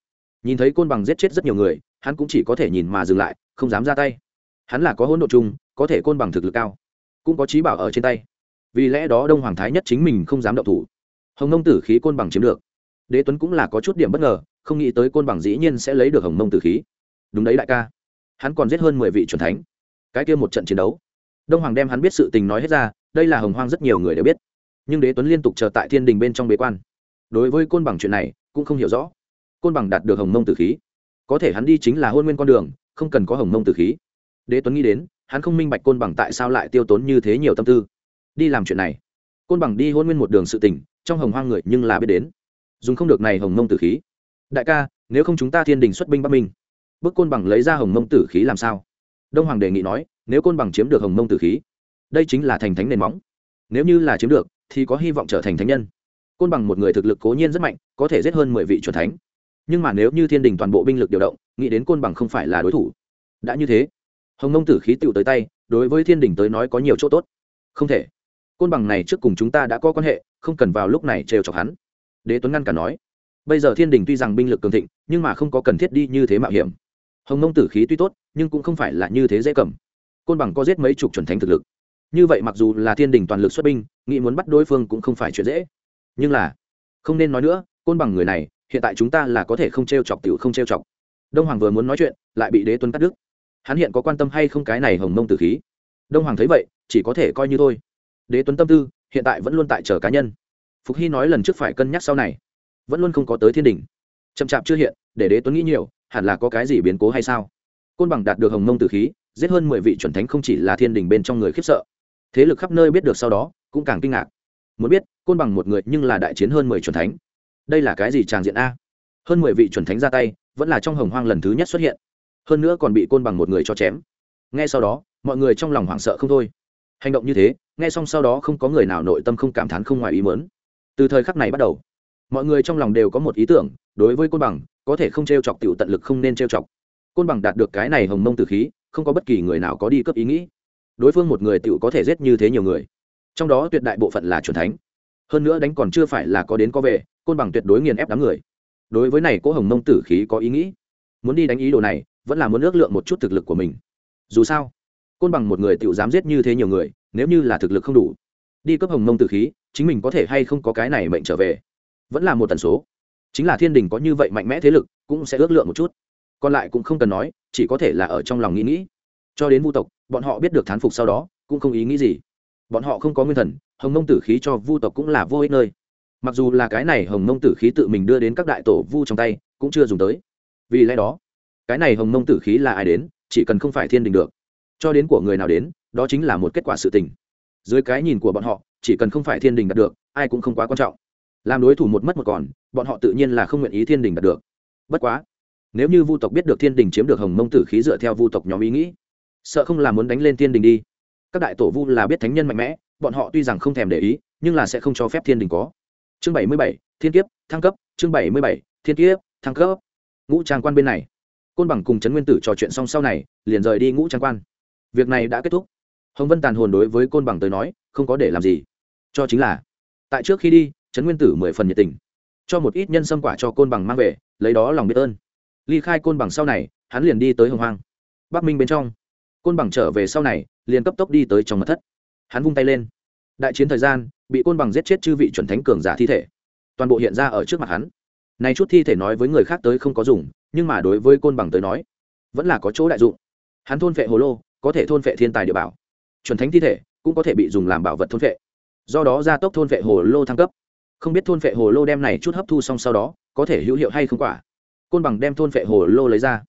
Nhìn thấy côn bằng giết chết rất nhiều người, hắn cũng chỉ có thể nhìn mà dừng lại, không dám ra tay. Hắn là có hỗn độ chung, có thể côn bằng thực lực cao, cũng có trí bảo ở trên tay. Vì lẽ đó đông hoàng thái nhất chính mình không dám động thủ. Hồng nông tử khí côn bằng chiếm được. Đế tuấn cũng là có chút điểm bất ngờ, không nghĩ tới côn bằng dĩ nhiên sẽ lấy được hồng nông tử khí. Đúng đấy đại ca. Hắn còn giết hơn mười vị c thánh. Cái kia một trận chiến đấu. Đông hoàng đem hắn biết sự tình nói hết ra đây là hồng hoang rất nhiều người đều biết. Nhưng đế tuấn liên tục chờ tại thiên đình bên trong bế quan. Đối với côn bằng chuyện này, cũng không hiểu rõ. Côn bằng đạt được hồng mông tử khí. Có thể hắn đi chính là hôn nguyên con đường, không cần có hồng mông tử khí. Đế tuấn nghĩ đến, hắn không minh bạch côn bằng tại sao lại tiêu tốn như thế nhiều tâm tư. Đi làm chuyện này. Côn bằng đi hôn nguyên một đường sự tình, trong hồng hoang người nhưng là biết đến. Dùng không được này hồng mông tử khí. Đại ca, nếu không chúng ta thiên đình xuất binh bắc minh, bức côn bằng lấy ra hồng mông tử khí làm sao? Đông hoàng đề nghị nói, nếu côn bằng chiếm được hồng mông tử khí đây chính là thành thánh nền móng. Nếu như là chiếm được, thì có hy vọng trở thành thánh nhân. Côn bằng một người thực lực cố nhiên rất mạnh, có thể giết hơn mười vị c thánh. Nhưng mà nếu như thiên đình toàn bộ binh lực điều động, nghĩ đến côn bằng không phải là đối thủ. Đã như thế, hồng nông tử khí tựu tới tay, đối với thiên đình tới nói có nhiều chỗ tốt. Không thể. Côn bằng này trước cùng chúng ta đã có quan hệ, không cần vào lúc này trêu chọc hắn. Đế tuấn ngăn cả nói. Bây giờ thiên đình tuy rằng binh lực cường thịnh, nhưng mà không có cần thiết đi như thế mạo hiểm. Hồng nông tử khí tuy tốt, nhưng cũng không phải là như thế dễ cầm. Côn bằng có giết mấy chục chuẩn thánh thực lực như vậy mặc dù là thiên đình toàn lực xuất binh, nghĩ muốn bắt đối phương cũng không phải chuyện dễ. Nhưng là, không nên nói nữa, côn bằng người này, hiện tại chúng ta là có thể không t r e o chọc t i ể u không t r e o chọc. Đông hoàng vừa muốn nói chuyện, lại bị đế tuấn cắt đứt. Hắn hiện có quan tâm hay không cái này hồng mông tử khí? Đông hoàng thấy vậy, chỉ có thể coi như thôi. Đế tuấn tâm tư, hiện tại vẫn luôn tại chờ cá nhân. Phục hy nói lần trước phải cân nhắc sau này. Vẫn luôn không có tới thiên đình. Chậm chạp chưa hiện, để đế tuấn nghĩ nhiều, hẳn là có cái gì biến cố hay sao? Côn bằng đạt được hồng mông tử khí, giết hơn mười vị chuẩn thánh không chỉ là thiên đình bên trong người khiếp sợ thế lực khắp nơi biết được sau đó, cũng càng kinh ngạc. Muốn biết, côn bằng một người nhưng là đại chiến hơn mười chuẩn thánh. Đây là cái gì tràng diện a? Hơn mười vị chuẩn thánh ra tay, vẫn là trong hồng hoang lần thứ nhất xuất hiện. Hơn nữa còn bị côn bằng một người cho chém. Ngay sau đó, mọi người trong lòng hoảng sợ không thôi. Hành động như thế, nghe xong sau đó không có người nào nội tâm không cảm thán không ngoài ý mớn từ thời khắc này bắt đầu, mọi người trong lòng đều có một ý tưởng, đối với côn bằng, có thể không t r e o chọc t i ể u tận lực không nên t r e o chọc. Côn bằng đạt được cái này hồng mông từ khí, không có bất kỳ người nào có đi cấp ý nghĩ đối phương một người tựu có thể giết như thế nhiều người. Trong đó tuyệt đại bộ phận là c thánh. Hơn nữa đánh còn chưa phải là có đến có về, côn bằng tuyệt đối nghiền ép đám người. Đối với này, cố hồng mông tử khí có ý nghĩ. Muốn đi đánh ý đồ này, vẫn là muốn ước lượng một chút thực lực của mình. Dù sao, côn bằng một người tựu dám giết như thế nhiều người, nếu như là thực lực không đủ. Đi cấp hồng mông tử khí, chính mình có thể hay không có cái này mệnh trở về? Vẫn là một tần số. Chính là thiên đình có như vậy mạnh mẽ thế lực, cũng sẽ ước lượng một chút. Còn lại cũng không cần nói, chỉ có thể là ở trong lòng nghĩ nghĩ cho đến vu tộc, bọn họ biết được thán phục sau đó, cũng không ý nghĩ gì. Bọn họ không có nguyên thần, hồng mông tử khí cho vu tộc cũng là vô ích nơi. Mặc dù là cái này hồng mông tử khí tự mình đưa đến các đại tổ vu trong tay, cũng chưa dùng tới. Vì lẽ đó, cái này hồng mông tử khí là ai đến, chỉ cần không phải thiên đình được. Cho đến của người nào đến, đó chính là một kết quả sự tình. Dưới cái nhìn của bọn họ, chỉ cần không phải thiên đình đạt được, ai cũng không quá quan trọng. Làm đối thủ một mất một còn, bọn họ tự nhiên là không nguyện ý thiên đình đạt được. Bất quá, nếu như vu tộc biết được thiên đình chiếm được hồng mông tử khí dựa theo vu tộc nhóm ý nghĩ sợ không là muốn đánh lên thiên đình đi. Các đại tổ vu là biết thánh nhân mạnh mẽ, bọn họ tuy rằng không thèm để ý, nhưng là sẽ không cho phép thiên đình có. Chương bảy mươi bảy, thiên kiếp, thăng cấp. Chương bảy mươi bảy, thiên kiếp, thăng cấp. Ngũ trang quan bên này. Côn bằng cùng trấn nguyên tử trò chuyện xong sau này, liền rời đi ngũ trang quan. Việc này đã kết thúc. Hồng vân tàn hồn đối với côn bằng tới nói, không có để làm gì. Cho chính là, tại trước khi đi, trấn nguyên tử mười phần nhiệt tình. Cho một ít nhân sâm quả cho côn bằng mang về, lấy đó lòng biết ơn. Ly khai côn bằng sau này, hắn liền đi tới hồng hoang. Bắc minh bên trong côn bằng trở về sau này, liền cấp tốc đi tới trong mật thất. Hắn vung tay lên. Đại chiến thời gian, bị côn bằng giết chết chư vị chuẩn thánh cường giả thi thể. Toàn bộ hiện ra ở trước mặt hắn. Này chút thi thể nói với người khác tới không có dùng, nhưng mà đối với côn bằng tới nói, vẫn là có chỗ đại dụng. Hắn thôn vệ hồ lô, có thể thôn vệ thiên tài địa bảo. Chuẩn thánh thi thể cũng có thể bị dùng làm bảo vật thôn vệ do đó gia tốc thôn vệ hồ lô thăng cấp. Không biết thôn vệ hồ lô đem này chút hấp thu xong sau đó, có thể hữu hiệu hay không quả. Côn bằng đem thôn vệ hồ lô lấy ra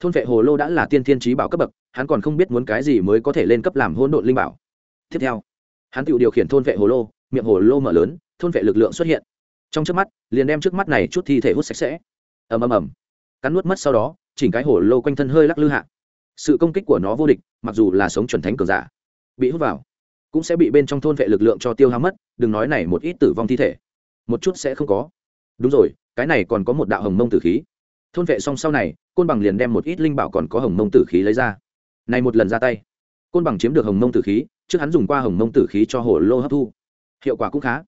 thôn vệ hồ lô đã là tiên thiên trí bảo cấp bậc, hắn còn không biết muốn cái gì mới có thể lên cấp làm hỗn độn linh bảo. Tiếp theo, hắn tự điều khiển thôn vệ hồ lô, miệng hồ lô mở lớn, thôn vệ lực lượng xuất hiện. Trong trước mắt, liền đem trước mắt này chút thi thể hút sạch sẽ. Ầm ầm ầm. Cắn nuốt mất sau đó, chỉnh cái hồ lô quanh thân hơi lắc lư hạ. Sự công kích của nó vô địch, mặc dù là sống chuẩn thánh cường giả, bị hút vào, cũng sẽ bị bên trong thôn vệ lực lượng cho tiêu hao mất, đừng nói này một ít tử vong thi thể. Một chút sẽ không có. Đúng rồi, cái này còn có một đạo hồng mông tử khí thôn vệ xong sau này, côn bằng liền đem một ít linh bảo còn có hồng mông tử khí lấy ra. Này một lần ra tay, côn bằng chiếm được hồng mông tử khí, trước hắn dùng qua hồng mông tử khí cho hồ lô hấp thu. Hiệu quả cũng khá.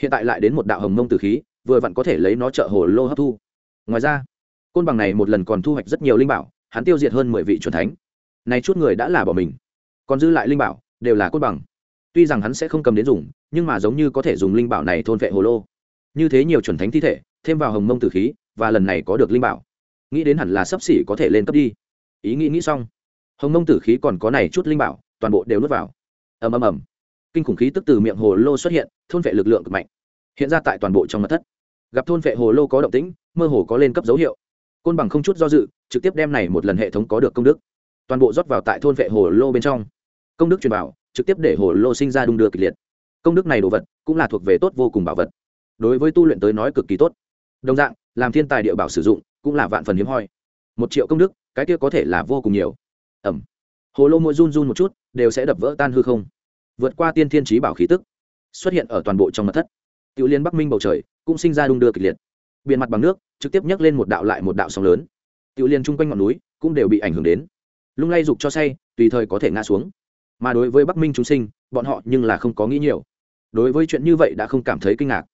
Hiện tại lại đến một đạo hồng mông tử khí, vừa vặn có thể lấy nó trợ hồ lô hấp thu. Ngoài ra, côn bằng này một lần còn thu hoạch rất nhiều linh bảo, hắn tiêu diệt hơn mười vị c thánh. Này chút người đã là bỏ mình, còn dư lại linh bảo, đều là côn bằng. Tuy rằng hắn sẽ không cầm đến dùng, nhưng mà giống như có thể dùng linh bảo này thôn vệ hồ lô. Như thế nhiều chuẩn thánh thi thể, thêm vào hồng mông tử khí và lần này có được linh bảo. Nghĩ đến hẳn là sắp xỉ có thể lên cấp đi. Ý nghĩ nghĩ xong, hồng mông tử khí còn có này chút linh bảo, toàn bộ đều nuốt vào. Ầm ầm ầm. Kinh khủng khí tức từ miệng hồ lô xuất hiện, thôn vệ lực lượng cực mạnh. Hiện ra tại toàn bộ trong mặt thất. Gặp thôn vệ hồ lô có động tĩnh, mơ hồ có lên cấp dấu hiệu. Côn bằng không chút do dự, trực tiếp đem này một lần hệ thống có được công đức. Toàn bộ rót vào tại thôn vệ hồ lô bên trong. Công đức truyền vào, trực tiếp để hồ lô sinh ra đung đưa kịch liệt. Công đức này đồ vật, cũng là thuộc về tốt vô cùng bảo vật. Đối với tu luyện tới nói cực kỳ tốt đồng dạng, làm thiên tài địa bảo sử dụng cũng là vạn phần hiếm hoi. Một triệu công đức, cái kia có thể là vô cùng nhiều. Ẩm. Hồ lô mỗi run run một chút, đều sẽ đập vỡ tan hư không. Vượt qua tiên thiên trí bảo khí tức, xuất hiện ở toàn bộ trong mặt thất. Tiểu liên bắc minh bầu trời cũng sinh ra đung đưa kịch liệt. Biển mặt bằng nước trực tiếp nhấc lên một đạo lại một đạo sóng lớn. Tiểu liên chung quanh ngọn núi cũng đều bị ảnh hưởng đến. Lung lay dục cho say, tùy thời có thể ngã xuống. Mà đối với bắc minh chúng sinh, bọn họ nhưng là không có nghĩ nhiều. Đối với chuyện như vậy đã không cảm thấy kinh ngạc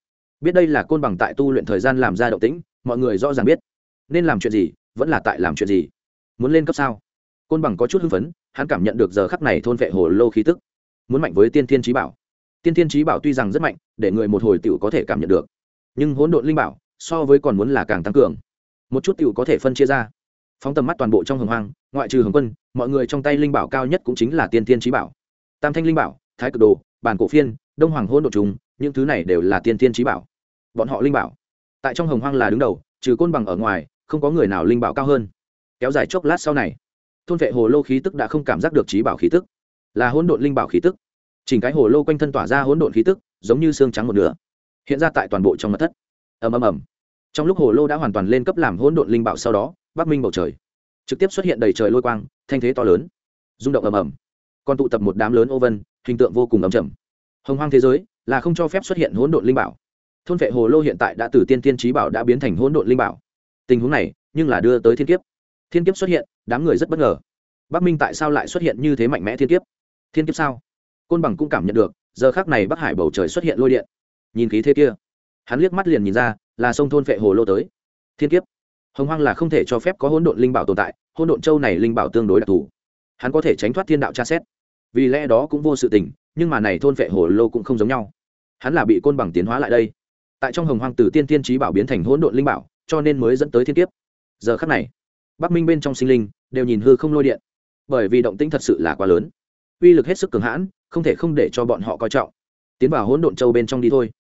biết đây là côn bằng tại tu luyện thời gian làm ra động tĩnh, mọi người rõ ràng biết. Nên làm chuyện gì, vẫn là tại làm chuyện gì. Muốn lên cấp sao? Côn bằng có chút hưng phấn, hắn cảm nhận được giờ khắc này thôn vệ hồ lô khí tức. Muốn mạnh với tiên thiên trí bảo. Tiên thiên trí bảo tuy rằng rất mạnh, để người một hồi t i ể u có thể cảm nhận được. Nhưng hỗn độn linh bảo, so với còn muốn là càng tăng cường. Một chút t i ể u có thể phân chia ra. Phóng tầm mắt toàn bộ trong hồng hoang, ngoại trừ hồng quân, mọi người trong tay linh bảo cao nhất cũng chính là tiên thiên trí bảo. Tam thanh linh bảo, thái cực đồ, bản cổ phiên, đông hoàng hôn đ ộ chúng những thứ này đều là tiên thiên trí bảo. Bọn họ linh bảo. Tại trong hồng hoang là đứng đầu, trừ côn bằng ở ngoài, không có người nào linh bảo cao hơn. Kéo dài chốc lát sau này, thôn vệ hồ lô khí tức đã không cảm giác được trí bảo khí tức. Là hỗn độn linh bảo khí tức. Chỉnh cái hồ lô quanh thân tỏa ra hỗn độn khí tức, giống như xương trắng một nửa. Hiện ra tại toàn bộ trong mặt thất. Ầm ầm ầm. Trong lúc hồ lô đã hoàn toàn lên cấp làm hỗn độn linh bảo sau đó, bắc minh bầu trời trực tiếp xuất hiện đầy trời lôi quang, thanh thế to lớn. Rung động ầm ầm. Còn tụ tập một đám lớn ô vân, hình tượng vô cùng ầm chầm hồng hoang thế giới là không cho phép xuất hiện hỗn độn linh bảo. Thôn vệ hồ lô hiện tại đã từ tiên tiên trí bảo đã biến thành hỗn độn linh bảo. Tình huống này, nhưng là đưa tới thiên kiếp. Thiên kiếp xuất hiện, đám người rất bất ngờ. Bắc minh tại sao lại xuất hiện như thế mạnh mẽ thiên kiếp? Thiên kiếp sao? Côn bằng cũng cảm nhận được, giờ khác này bắc hải bầu trời xuất hiện lôi điện. Nhìn khí thế kia, hắn liếc mắt liền nhìn ra, là sông thôn vệ hồ lô tới. Thiên kiếp. Hồng hoang là không thể cho phép có hỗn độn linh bảo tồn tại, hỗn độn châu này linh bảo tương đối đặc thù. Hắn có thể tránh thoát thiên đạo tra xét. Vì lẽ đó cũng vô sự tình, nhưng mà này thôn vệ hồ lô cũng không giống nhau hắn là bị côn bằng tiến hóa lại đây. Tại trong hồng hoang từ tiên tiên trí bảo biến thành hỗn độn linh bảo, cho nên mới dẫn tới thiên kiếp. Giờ khắc này, bắc minh bên trong sinh linh đều nhìn hư không lôi điện, bởi vì động tĩnh thật sự là quá lớn. Uy lực hết sức cường hãn, không thể không để cho bọn họ coi trọng. Tiến vào hỗn độn châu bên trong đi thôi.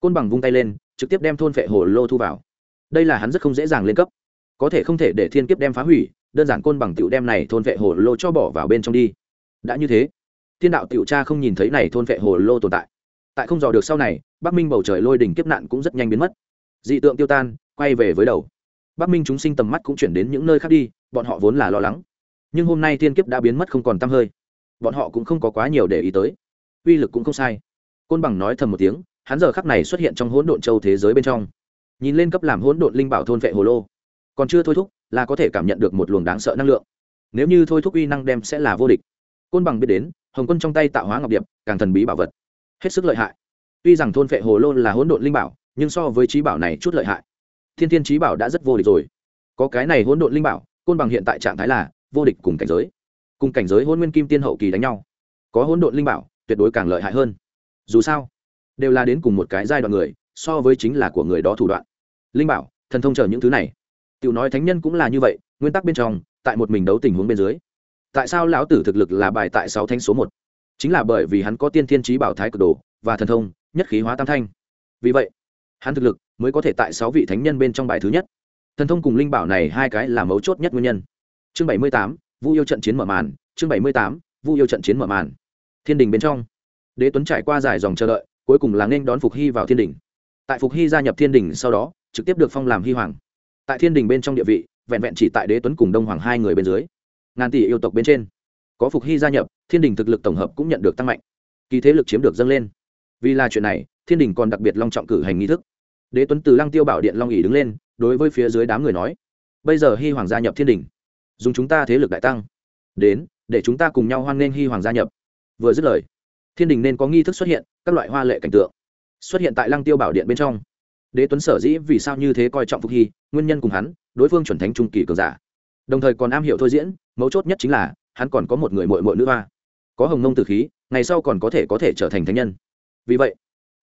Côn bằng vung tay lên, trực tiếp đem thôn phệ hồ lô thu vào. Đây là hắn rất không dễ dàng lên cấp. Có thể không thể để thiên kiếp đem phá hủy, đơn giản côn bằng tiểu đem này thôn vệ hồ lô cho bỏ vào bên trong đi. Đã như thế, thiên đạo tiểu cha không nhìn thấy này thôn vệ hồ lô tồn tại tại không dò được sau này, bắc minh bầu trời lôi đỉnh kiếp nạn cũng rất nhanh biến mất. Dị tượng tiêu tan, quay về với đầu. Bắc minh chúng sinh tầm mắt cũng chuyển đến những nơi khác đi, bọn họ vốn là lo lắng. Nhưng hôm nay thiên kiếp đã biến mất không còn t hơi. Bọn họ cũng không có quá nhiều để ý tới. Uy lực cũng không sai. Côn bằng nói thầm một tiếng, hắn giờ khắc này xuất hiện trong hỗn độn châu thế giới bên trong. Nhìn lên cấp làm hỗn độn linh bảo thôn vệ hồ lô. Còn chưa thôi thúc, là có thể cảm nhận được một luồng đáng sợ năng lượng. Nếu như thôi thúc uy năng đem sẽ là vô địch. Côn bằng biết đến, hồng quân trong tay tạo hóa ngọc điệp, càng thần bí bảo vật hết sức lợi hại. Tuy rằng thôn vệ hồ lô là hỗn độn linh bảo, nhưng so với trí bảo này chút lợi hại. Thiên thiên trí bảo đã rất vô địch rồi. Có cái này hỗn độn linh bảo, côn bằng hiện tại trạng thái là vô địch cùng cảnh giới. Cùng cảnh giới hôn nguyên kim tiên hậu kỳ đánh nhau, có hỗn độn linh bảo, tuyệt đối càng lợi hại hơn. Dù sao, đều là đến cùng một cái giai đoạn người, so với chính là của người đó thủ đoạn. Linh bảo, thần thông chờ những thứ này. Tiểu nói thánh nhân cũng là như vậy, nguyên tắc bên trong, tại một mình đấu tình huống bên dưới. Tại sao lão tử thực lực là bài tại sáu thánh số một? Chính là bởi vì hắn có tiên thiên trí bảo thái cực đồ và thần thông, nhất khí hóa tam thanh. Vì vậy, hắn thực lực mới có thể tại sáu vị thánh nhân bên trong bài thứ nhất. Thần thông cùng linh bảo này hai cái là mấu chốt nhất nguyên nhân. Chương bảy mươi tám, vu yêu trận chiến mở màn, chương bảy mươi tám, vu yêu trận chiến mở màn. Thiên đình bên trong, đế tuấn trải qua dài dòng chờ đợi, cuối cùng là nên đón phục hy vào thiên đình. Tại phục hy gia nhập thiên đình sau đó, trực tiếp được phong làm hy hoàng. Tại thiên đình bên trong địa vị, vẹn vẹn chỉ tại đế tuấn cùng đông hoàng hai người bên dưới, ngàn tỷ yêu tộc bên trên có phục hy gia nhập, thiên đình thực lực tổng hợp cũng nhận được tăng mạnh. Kỳ thế lực chiếm được dâng lên. Vì là chuyện này, thiên đình còn đặc biệt long trọng cử hành nghi thức. Đế tuấn từ lăng tiêu bảo điện long ỉ đứng lên, đối với phía dưới đám người nói, bây giờ hy hoàng gia nhập thiên đình, dùng chúng ta thế lực đại tăng. Đến, để chúng ta cùng nhau hoan nghênh hy hoàng gia nhập. Vừa dứt lời, thiên đình nên có nghi thức xuất hiện, các loại hoa lệ cảnh tượng xuất hiện tại lăng tiêu bảo điện bên trong. Đế tuấn sở dĩ vì sao như thế coi trọng phục hy, nguyên nhân cùng hắn, đối phương chuẩn thánh trung kỳ cường giả. Đồng thời còn am hiểu thôi diễn, mấu chốt nhất chính là hắn còn có một người mội mội nữ hoa. Có hồng nông từ khí, ngày sau còn có thể có thể trở thành thánh nhân. Vì vậy,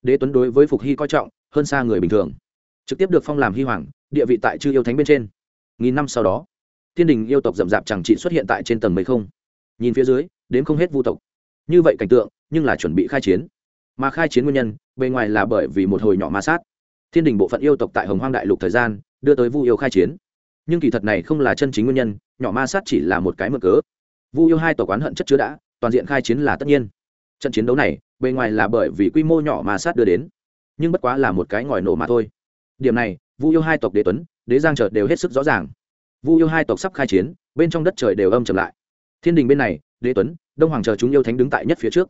đế tuấn đối với phục hy coi trọng, hơn xa người bình thường. Trực tiếp được phong làm hy hoàng, địa vị tại chư yêu thánh bên trên. Nghìn năm sau đó, thiên đình yêu tộc rậm rạp chẳng trị xuất hiện tại trên tầng mấy không. Nhìn phía dưới, đến không hết vu tộc. Như vậy cảnh tượng, nhưng là chuẩn bị khai chiến. Mà khai chiến nguyên nhân, bề ngoài là bởi vì một hồi nhỏ ma sát. Thiên đình bộ phận yêu tộc tại hồng hoang đại lục thời gian, đưa tới vu yêu khai chiến. Nhưng kỳ thật này không là chân chính nguyên nhân, nhỏ ma sát chỉ là một cái mở cớ vu yêu hai tổ quán hận chất chứa đã, toàn diện khai chiến là tất nhiên. Trận chiến đấu này, bề ngoài là bởi vì quy mô nhỏ mà sát đưa đến, nhưng bất quá là một cái ngòi nổ mà thôi. Điểm này, vu yêu hai tộc đế tuấn, đế giang chợt đều hết sức rõ ràng. Vu yêu hai tộc sắp khai chiến, bên trong đất trời đều âm chậm lại. Thiên đình bên này, đế tuấn, đông hoàng chờ chúng yêu thánh đứng tại nhất phía trước.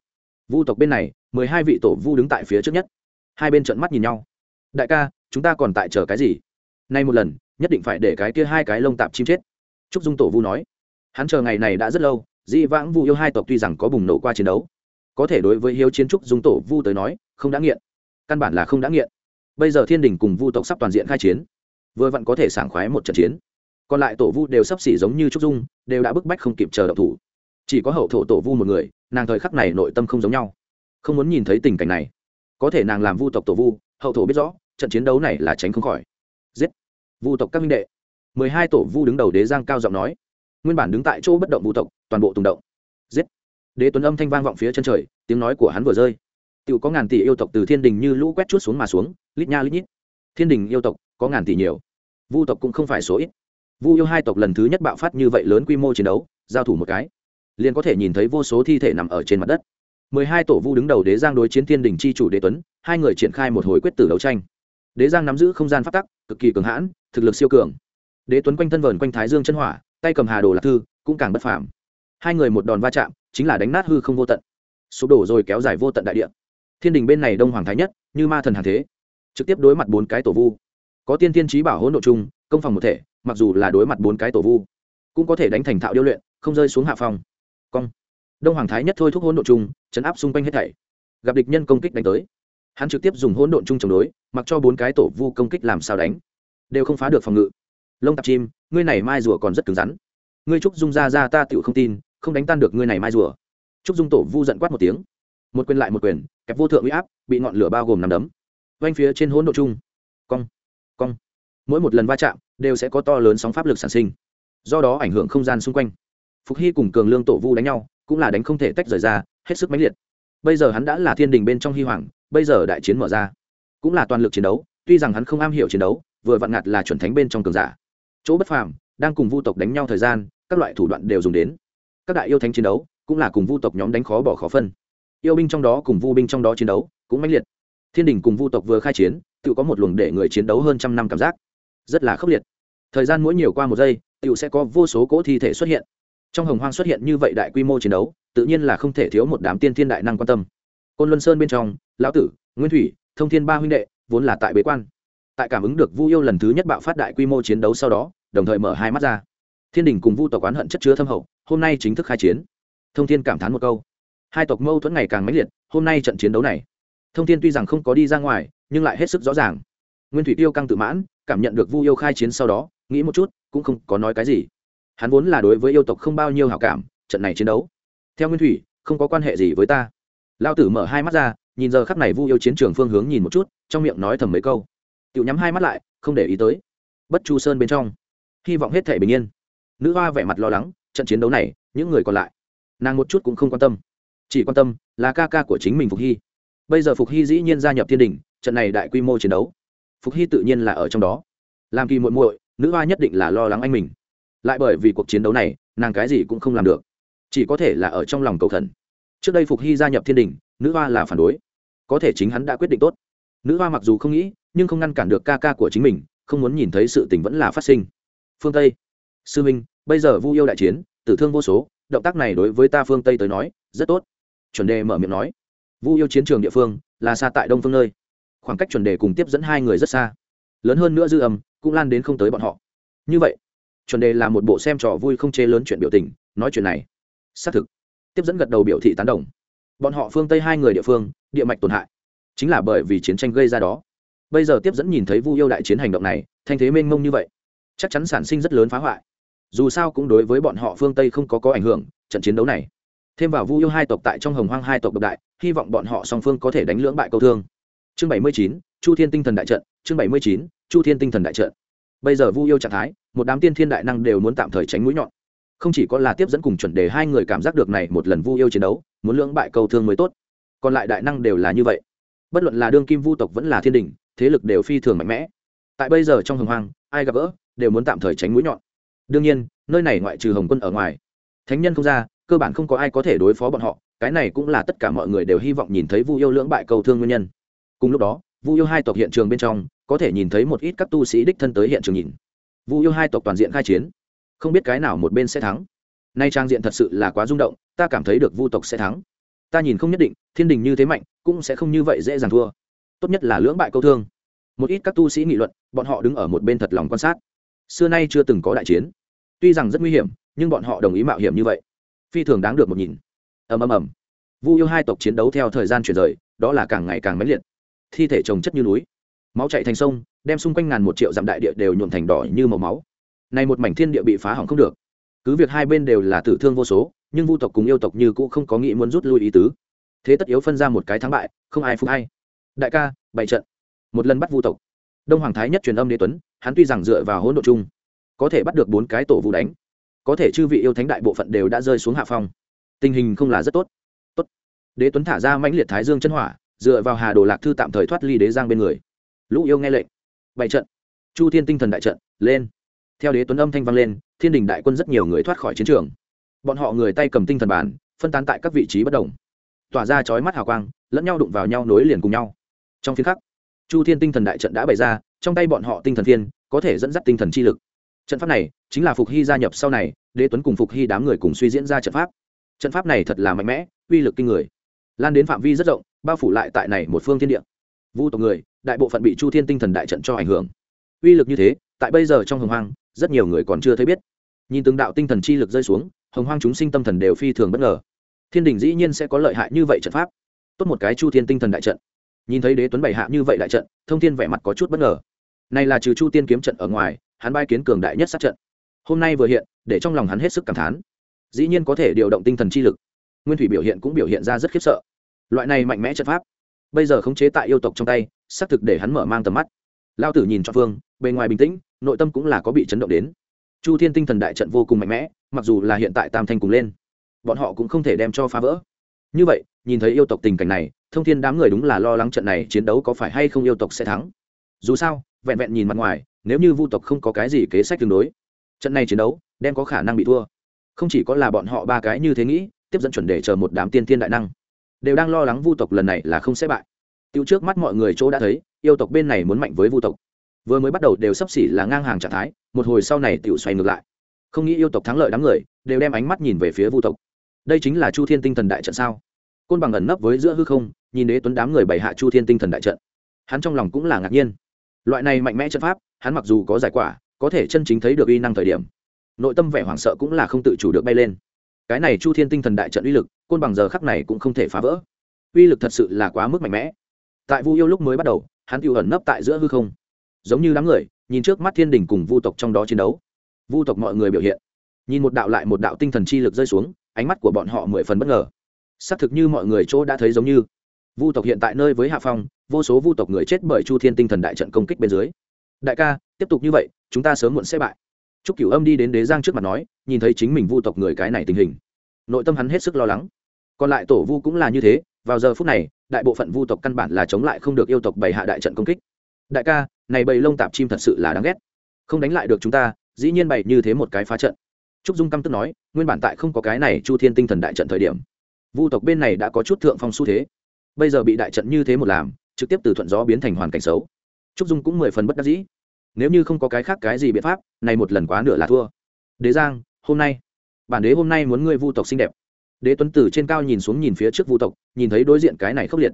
Vu tộc bên này, mười hai vị tổ vu đứng tại phía trước nhất. Hai bên trận mắt nhìn nhau. Đại ca, chúng ta còn tại chờ cái gì? Nay một lần, nhất định phải để cái kia hai cái lông tạp chim chết. Trúc dung tổ vu nói hắn chờ ngày này đã rất lâu dĩ vãng vu yêu hai tộc tuy rằng có bùng nổ qua chiến đấu, có thể đối với hiếu chiến trúc dung tổ vu tới nói, không đã nghiện. Căn bản là không đã nghiện. Bây giờ thiên đình cùng vu tộc sắp toàn diện khai chiến, vừa vặn có thể sảng khoái một trận chiến. Còn lại tổ vu đều sắp xỉ giống như trúc dung, đều đã bức bách không kịp chờ đậu thủ. Chỉ có hậu thổ tổ vu một người, nàng thời khắc này nội tâm không giống nhau. Không muốn nhìn thấy tình cảnh này. Có thể nàng làm vu tộc tổ vu, hậu thổ biết rõ, trận chiến đấu này là tránh không khỏi. Giết. Vu tộc các minh đệ. Mười hai tổ vu đứng đầu đế giang cao giọng nói nguyên bản đứng tại chỗ bất động vũ tộc, toàn bộ tùng động. Giết! Đế tuấn âm thanh vang vọng phía chân trời, tiếng nói của hắn vừa rơi. Tự có ngàn tỷ yêu tộc từ thiên đình như lũ quét chút xuống mà xuống, lít nha lít nhít. Thiên đình yêu tộc, có ngàn tỷ nhiều. Vu tộc cũng không phải số ít. Vu yêu hai tộc lần thứ nhất bạo phát như vậy lớn quy mô chiến đấu, giao thủ một cái, liền có thể nhìn thấy vô số thi thể nằm ở trên mặt đất. Mười hai tổ vu đứng đầu đế giang đối chiến thiên đình c h i chủ đế tuấn, hai người triển khai một hồi quyết tử đấu tranh. Đế giang nắm giữ không gian phát tắc, cực kỳ cường hãn, thực lực siêu cường. Đế tuấn quanh thân vờn quanh thái dương chân hỏa tay cầm hà đồ lạc thư, cũng càng bất phàm. Hai người một đòn va chạm, chính là đánh nát hư không vô tận. Sụp đổ rồi kéo dài vô tận đại địa. Thiên đình bên này đông hoàng thái nhất, như ma thần hàng thế. Trực tiếp đối mặt bốn cái tổ vu. Có tiên tiên trí bảo hỗn độ chung, công phòng một thể, mặc dù là đối mặt bốn cái tổ vu, cũng có thể đánh thành thạo điêu luyện, không rơi xuống hạ phòng cong. Đông hoàng thái nhất thôi thúc hỗn độ chung, chấn áp xung quanh hết thảy. Gặp địch nhân công kích đánh tới, hắn trực tiếp dùng hỗn độn chung chống đối, mặc cho bốn cái tổ vu công kích làm sao đánh. Đều không phá được phòng ngự. Lông tạp chim ngươi này mai rùa còn rất cứng rắn. Ngươi trúc dung ra ra ta tựu không tin, không đánh tan được ngươi này mai rùa. Trúc dung tổ vu giận quát một tiếng. Một quyền lại một quyền, kẹp vô thượng uy áp, bị ngọn lửa bao gồm nằm đấm. Quanh phía trên hỗn độ chung cong cong. Mỗi một lần va chạm đều sẽ có to lớn sóng pháp lực sản sinh. Do đó ảnh hưởng không gian xung quanh. Phục hy cùng cường lương tổ vu đánh nhau, cũng là đánh không thể tách rời ra, hết sức mãnh liệt. Bây giờ hắn đã là thiên đình bên trong hy hoàng, bây giờ đại chiến mở ra. Cũng là toàn lực chiến đấu, tuy rằng hắn không am hiểu chiến đấu, vừa vặn ngặt là chuẩn thánh bên trong cường giả chỗ bất phàm, đang cùng vu tộc đánh nhau thời gian, các loại thủ đoạn đều dùng đến. Các đại yêu thánh chiến đấu, cũng là cùng vu tộc nhóm đánh khó bỏ khó phân. Yêu binh trong đó cùng vu binh trong đó chiến đấu, cũng mãnh liệt. Thiên đình cùng vu tộc vừa khai chiến, tự có một luồng để người chiến đấu hơn trăm năm cảm giác. Rất là khốc liệt. Thời gian mỗi nhiều qua một giây, tự sẽ có vô số cỗ thi thể xuất hiện. Trong hồng hoang xuất hiện như vậy đại quy mô chiến đấu, tự nhiên là không thể thiếu một đám tiên thiên đại năng quan tâm. Côn luân sơn bên trong, lão tử, nguyên thủy, thông thiên ba huynh đệ, vốn là tại bế quan. Tại cảm ứng được vu yêu lần thứ nhất bạo phát đại quy mô chiến đấu sau đó đồng thời mở hai mắt ra. Thiên đình cùng vu tộc oán hận chất chứa thâm hậu, hôm nay chính thức khai chiến. Thông thiên cảm thán một câu. Hai tộc mâu thuẫn ngày càng mãnh liệt, hôm nay trận chiến đấu này. Thông thiên tuy rằng không có đi ra ngoài, nhưng lại hết sức rõ ràng. Nguyên thủy tiêu căng tự mãn, cảm nhận được vu yêu khai chiến sau đó, nghĩ một chút, cũng không có nói cái gì. Hắn vốn là đối với yêu tộc không bao nhiêu hảo cảm, trận này chiến đấu. Theo nguyên thủy, không có quan hệ gì với ta. Lao tử mở hai mắt ra, nhìn giờ khắp này vu yêu chiến trường phương hướng nhìn một chút, trong miệng nói thầm mấy câu. Tự nhắm hai mắt lại, không để ý tới. Bất chu sơn bên trong hy vọng hết thể bình yên. Nữ hoa vẻ mặt lo lắng, trận chiến đấu này, những người còn lại, nàng một chút cũng không quan tâm. Chỉ quan tâm là ca ca của chính mình phục hy. Bây giờ phục hy dĩ nhiên gia nhập thiên đình, trận này đại quy mô chiến đấu. Phục hy tự nhiên là ở trong đó. Làm kỳ muội muội, nữ hoa nhất định là lo lắng anh mình. Lại bởi vì cuộc chiến đấu này, nàng cái gì cũng không làm được. Chỉ có thể là ở trong lòng cầu thần trước đây phục hy gia nhập thiên đình, nữ hoa là phản đối. Có thể chính hắn đã quyết định tốt. Nữ hoa mặc dù không nghĩ, nhưng không ngăn cản được ca ca của chính mình, không muốn nhìn thấy sự tình vẫn là phát sinh phương tây. Sư minh, bây giờ vu yêu đại chiến, tử thương vô số, động tác này đối với ta phương tây tới nói, rất tốt. Chuẩn đề mở miệng nói. Vu yêu chiến trường địa phương, là xa tại đông phương nơi. Khoảng cách chuẩn đề cùng tiếp dẫn hai người rất xa. Lớn hơn nữa dư âm, cũng lan đến không tới bọn họ. Như vậy, chuẩn đề là một bộ xem trò vui không chê lớn chuyện biểu tình, nói chuyện này. Xác thực. Tiếp dẫn gật đầu biểu thị tán đồng. Bọn họ phương tây hai người địa phương, địa mạch tổn hại. Chính là bởi vì chiến tranh gây ra đó. Bây giờ tiếp dẫn nhìn thấy vu yêu đại chiến hành động này, thanh thế mênh mông như vậy chắc chắn sản sinh rất lớn phá hoại. Dù sao cũng đối với bọn họ phương tây không có có ảnh hưởng, trận chiến đấu này. Thêm vào vu yêu hai tộc tại trong hồng hoang hai tộc độc đại, hy vọng bọn họ song phương có thể đánh lưỡng bại câu thương. Chương bảy mươi chín, chu thiên tinh thần đại trận, chương bảy mươi chín, chu thiên tinh thần đại trận. Bây giờ vu yêu trạng thái, một đám tiên thiên đại năng đều muốn tạm thời tránh mũi nhọn. Không chỉ có là tiếp dẫn cùng chuẩn đề hai người cảm giác được này một lần vu yêu chiến đấu, muốn lưỡng bại câu thương mới tốt. Còn lại đại năng đều là như vậy. Bất luận là đương kim vu tộc vẫn là thiên đình thế lực đều phi thường mạnh mẽ. Tại bây giờ trong hồng hoang, ai gặp gỡ đều muốn tạm thời tránh mũi nhọn. Đương nhiên, nơi này ngoại trừ hồng quân ở ngoài, thánh nhân không ra, cơ bản không có ai có thể đối phó bọn họ, cái này cũng là tất cả mọi người đều hy vọng nhìn thấy vu yêu lưỡng bại cầu thương nguyên nhân. Cùng lúc đó, vu yêu hai tộc hiện trường bên trong, có thể nhìn thấy một ít các tu sĩ đích thân tới hiện trường nhìn. Vu yêu hai tộc toàn diện khai chiến, không biết cái nào một bên sẽ thắng. Nay trang diện thật sự là quá rung động, ta cảm thấy được vu tộc sẽ thắng. Ta nhìn không nhất định, thiên đình như thế mạnh, cũng sẽ không như vậy dễ dàng thua. Tốt nhất là lưỡng bại câu thương. Một ít các tu sĩ nghị luận, bọn họ đứng ở một bên thật lòng quan sát xưa nay chưa từng có đại chiến. Tuy rằng rất nguy hiểm, nhưng bọn họ đồng ý mạo hiểm như vậy. Phi thường đáng được một nhìn. Ầm ầm ầm. Vu yêu hai tộc chiến đấu theo thời gian chuyển rời, đó là càng ngày càng mãnh liệt. Thi thể trồng chất như núi. Máu chạy thành sông, đem xung quanh ngàn một triệu dặm đại địa đều nhuộm thành đỏ như màu máu. Này một mảnh thiên địa bị phá hỏng không được. Cứ việc hai bên đều là tử thương vô số, nhưng vu tộc cùng yêu tộc như cũ không có nghĩ muốn rút lui ý tứ. Thế tất yếu phân ra một cái thắng bại, không ai phục hay đại ca, bày trận. Một lần bắt vu tộc đông hoàng thái nhất truyền âm đế tuấn, hắn tuy rằng dựa vào hỗn độ chung, có thể bắt được bốn cái tổ vu đánh, có thể chư vị yêu thánh đại bộ phận đều đã rơi xuống hạ phong. Tình hình không là rất tốt. Tốt. Đế tuấn thả ra mãnh liệt thái dương chân hỏa, dựa vào hà đồ lạc thư tạm thời thoát ly đế giang bên người. Lũ yêu nghe lệnh. Bảy trận. Chu thiên tinh thần đại trận, lên. Theo đế tuấn âm thanh vang lên, thiên đình đại quân rất nhiều người thoát khỏi chiến trường. Bọn họ người tay cầm tinh thần bản, phân tán tại các vị trí bất đồng. Tỏa ra chói mắt hào quang, lẫn nhau đụng vào nhau nối liền cùng nhau. Trong phiên khắc chu thiên tinh thần đại trận đã bày ra, trong tay bọn họ tinh thần thiên có thể dẫn dắt tinh thần chi lực. Trận pháp này chính là phục hy gia nhập sau này, đế tuấn cùng phục hy đám người cùng suy diễn ra trận pháp. Trận pháp này thật là mạnh mẽ, uy lực kinh người. Lan đến phạm vi rất rộng, bao phủ lại tại này một phương thiên địa. Vu tộc người, đại bộ phận bị chu thiên tinh thần đại trận cho ảnh hưởng. Uy lực như thế, tại bây giờ trong hồng hoang, rất nhiều người còn chưa thấy biết. Nhìn từng đạo tinh thần chi lực rơi xuống, hồng hoang chúng sinh tâm thần đều phi thường bất ngờ. Thiên đình dĩ nhiên sẽ có lợi hại như vậy trận pháp. Tốt một cái chu thiên tinh thần đại trận nhìn thấy đế tuấn bày hạ như vậy đại trận, thông thiên vẻ mặt có chút bất ngờ. Này là trừ chu tiên kiếm trận ở ngoài, hắn bai kiến cường đại nhất sát trận. Hôm nay vừa hiện, để trong lòng hắn hết sức cảm thán. Dĩ nhiên có thể điều động tinh thần chi lực. Nguyên thủy biểu hiện cũng biểu hiện ra rất khiếp sợ. Loại này mạnh mẽ trận pháp, bây giờ khống chế tại yêu tộc trong tay, xác thực để hắn mở mang tầm mắt. Lao tử nhìn cho phương, bề ngoài bình tĩnh, nội tâm cũng là có bị chấn động đến. Chu thiên tinh thần đại trận vô cùng mạnh mẽ, mặc dù là hiện tại tam thanh cùng lên, bọn họ cũng không thể đem cho phá vỡ. Như vậy, nhìn thấy yêu tộc tình cảnh này thông thiên đám người đúng là lo lắng trận này chiến đấu có phải hay không yêu tộc sẽ thắng. Dù sao, vẹn vẹn nhìn mặt ngoài, nếu như vu tộc không có cái gì kế sách tương đối, trận này chiến đấu đem có khả năng bị thua. Không chỉ có là bọn họ ba cái như thế nghĩ, tiếp dẫn chuẩn để chờ một đám tiên thiên đại năng, đều đang lo lắng vu tộc lần này là không sẽ bại. Tiêu trước mắt mọi người chỗ đã thấy, yêu tộc bên này muốn mạnh với vu tộc. Vừa mới bắt đầu đều sắp xỉ là ngang hàng trạng thái, một hồi sau này tiểu xoay ngược lại. Không nghĩ yêu tộc thắng lợi đám người, đều đem ánh mắt nhìn về phía vu tộc. Đây chính là chu thiên tinh thần đại trận sao? Côn bằng ẩn nấp với giữa hư không, nhìn đế tuấn đám người bày hạ chu thiên tinh thần đại trận. Hắn trong lòng cũng là ngạc nhiên. Loại này mạnh mẽ trận pháp, hắn mặc dù có giải quả, có thể chân chính thấy được uy năng thời điểm, nội tâm vẻ hoảng sợ cũng là không tự chủ được bay lên. Cái này chu thiên tinh thần đại trận uy lực, côn bằng giờ khắc này cũng không thể phá vỡ. Uy lực thật sự là quá mức mạnh mẽ. Tại vu yêu lúc mới bắt đầu, hắn tự ẩn nấp tại giữa hư không. Giống như đám người, nhìn trước mắt thiên đình cùng vu tộc trong đó chiến đấu. Vu tộc mọi người biểu hiện. Nhìn một đạo lại một đạo tinh thần chi lực rơi xuống, ánh mắt của bọn họ mười phần bất ngờ xác thực như mọi người chỗ đã thấy giống như vu tộc hiện tại nơi với hạ phong vô số vu tộc người chết bởi chu thiên tinh thần đại trận công kích bên dưới đại ca tiếp tục như vậy chúng ta sớm muộn sẽ bại Trúc Cửu Âm đi đến Đế Giang trước mặt nói, nhìn thấy chính mình vu tộc người cái này tình hình, nội tâm hắn hết sức lo lắng. Còn lại tổ vu cũng là như thế, vào giờ phút này, đại bộ phận vu tộc căn bản là chống lại không được yêu tộc bày hạ đại trận công kích. Đại ca, này bầy lông tạp chim thật sự là đáng ghét. không đánh lại được chúng ta dĩ nhiên bày như thế một cái phá trận trúc dung căm tức nói nguyên bản tại không có cái này chu thiên tinh thần đại trận thời điểm vu tộc bên này đã có chút thượng phong xu thế. Bây giờ bị đại trận như thế một làm, trực tiếp từ thuận gió biến thành hoàn cảnh xấu. Trúc dung cũng mười phần bất đắc dĩ. Nếu như không có cái khác cái gì biện pháp, này một lần quá nửa là thua. Đế giang, hôm nay. Bản đế hôm nay muốn ngươi vu tộc xinh đẹp. Đế tuấn tử trên cao nhìn xuống nhìn phía trước vu tộc, nhìn thấy đối diện cái này khốc liệt.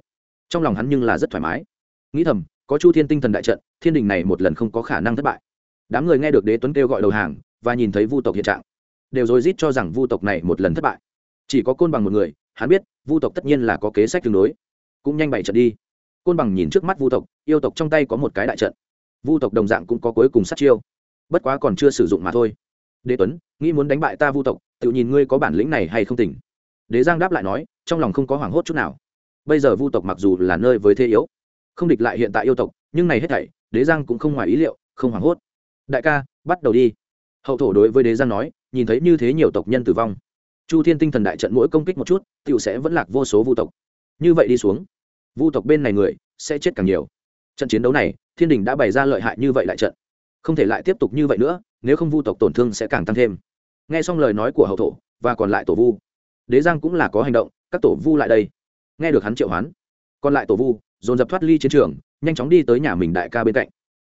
Trong lòng hắn nhưng là rất thoải mái. Nghĩ thầm, có chu thiên tinh thần đại trận, thiên đình này một lần không có khả năng thất bại. Đám người nghe được đế tuấn kêu gọi đầu hàng, và nhìn thấy vu tộc hiện trạng, đều rối rít cho rằng vu tộc này một lần thất bại. Chỉ có côn bằng một người hắn biết, vu tộc tất nhiên là có kế sách tương đối. Cũng nhanh bày trận đi. Côn bằng nhìn trước mắt vu tộc, yêu tộc trong tay có một cái đại trận. Vu tộc đồng dạng cũng có cuối cùng sát chiêu. Bất quá còn chưa sử dụng mà thôi. Đế tuấn, nghĩ muốn đánh bại ta vu tộc, tự nhìn ngươi có bản lĩnh này hay không tỉnh. Đế giang đáp lại nói, trong lòng không có hoảng hốt chút nào. Bây giờ vu tộc mặc dù là nơi với thế yếu, không địch lại hiện tại yêu tộc, nhưng này hết thảy, đế giang cũng không ngoài ý liệu, không hoảng hốt. Đại ca, bắt đầu đi. Hậu thổ đối với đế giang nói, nhìn thấy như thế nhiều tộc nhân tử vong chu thiên tinh thần đại trận mỗi công kích một chút t i ể u sẽ vẫn lạc vô số vu tộc. Như vậy đi xuống, vu tộc bên này người sẽ chết càng nhiều. Trận chiến đấu này, thiên đình đã bày ra lợi hại như vậy lại trận. Không thể lại tiếp tục như vậy nữa, nếu không vu tộc tổn thương sẽ càng tăng thêm. N g h e xong lời nói của hậu thổ và còn lại tổ vu, đế giang cũng là có hành động, các tổ vu lại đây. Nghe được hắn triệu hoán, còn lại tổ vu dồn dập thoát ly chiến trường, nhanh chóng đi tới nhà mình đại ca bên cạnh.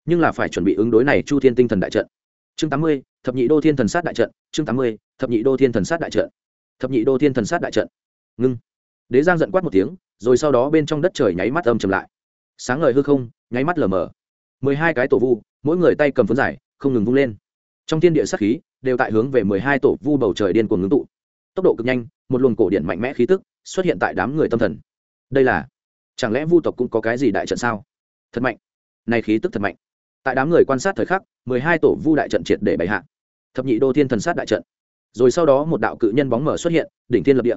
Nhưng là phải chuẩn bị ứng đối này chu thiên tinh thần đại trận. Chương tám mươi, thập nhị đô thiên thần sát đại trận, chương tám mươi thập nhị đô thiên thần sát đại trận. Thập nhị đô thiên thần sát đại trận. Ngưng. Đế giang giận quát một tiếng, rồi sau đó bên trong đất trời nháy mắt âm chầm lại. Sáng ngời hư không, nháy mắt lờ mờ. Mười hai cái tổ vu, mỗi người tay cầm phấn giải, không ngừng vung lên. Trong thiên địa sát khí, đều tại hướng về mười hai tổ vu bầu trời điên cuồng ngưng tụ. Tốc độ cực nhanh, một luồng cổ điện mạnh mẽ khí tức xuất hiện tại đám người tâm thần. Đây là, chẳng lẽ vu tộc cũng có cái gì đại trận sao? Thật mạnh. Này khí tức thật mạnh. Tại đám người quan sát thời khắc, mười hai tổ vu đại trận triệt để bày hạ. Thập nhị đô thiên thần sát đại trận rồi sau đó một đạo cự nhân bóng mở xuất hiện, đỉnh thiên lập địa.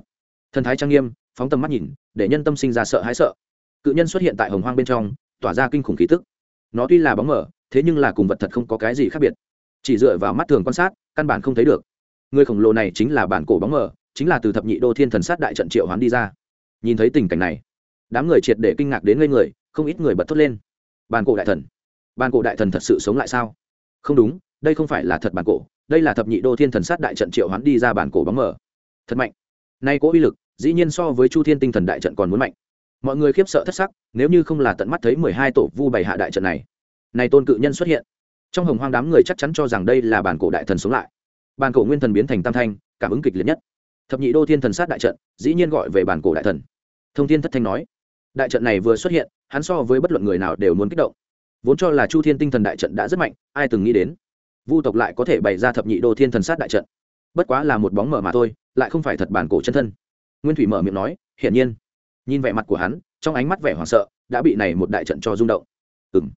Thần thái trang nghiêm, phóng tầm mắt nhìn, để nhân tâm sinh ra sợ hãi sợ. Cự nhân xuất hiện tại hồng hoang bên trong, tỏa ra kinh khủng khí tức. Nó tuy là bóng mở, thế nhưng là cùng vật thật không có cái gì khác biệt. Chỉ dựa vào mắt thường quan sát, căn bản không thấy được. Người khổng lồ này chính là bản cổ bóng mở, chính là từ thập nhị đô thiên thần sát đại trận triệu hoán đi ra. Nhìn thấy tình cảnh này, đám người triệt để kinh ngạc đến ngây người, không ít người bật thốt lên. Bản cổ đại thần. Bản cổ đại thần thật sự sống lại sao? Không đúng, đây không phải là thật bản cổ đây là thập nhị đô thiên thần sát đại trận triệu hoán đi ra bản cổ bóng mở thật mạnh. Nay có uy lực, dĩ nhiên so với chu thiên tinh thần đại trận còn muốn mạnh. Mọi người khiếp sợ thất sắc, nếu như không là tận mắt thấy mười hai tổ vu bày hạ đại trận này. Này tôn cự nhân xuất hiện. Trong hồng hoang đám người chắc chắn cho rằng đây là bản cổ đại thần sống lại. Bản cổ nguyên thần biến thành tam thanh, cảm ứng kịch liệt nhất. Thập nhị đô thiên thần sát đại trận, dĩ nhiên gọi về bản cổ đại thần. Thông thiên thất thanh nói, đại trận này vừa xuất hiện, hắn so với bất luận người nào đều muốn kích động. Vốn cho là chu thiên tinh thần đại trận đã rất mạnh, ai từng nghĩ đến? Vu tộc lại có thể bày ra thập nhị đô thiên thần sát đại trận. Bất quá là một bóng mở mà thôi, lại không phải thật bản cổ chân thân. Nguyên thủy mở miệng nói, hiển nhiên. Nhìn vẻ mặt của hắn, trong ánh mắt vẻ hoảng sợ, đã bị này một đại trận cho rung động. Ừng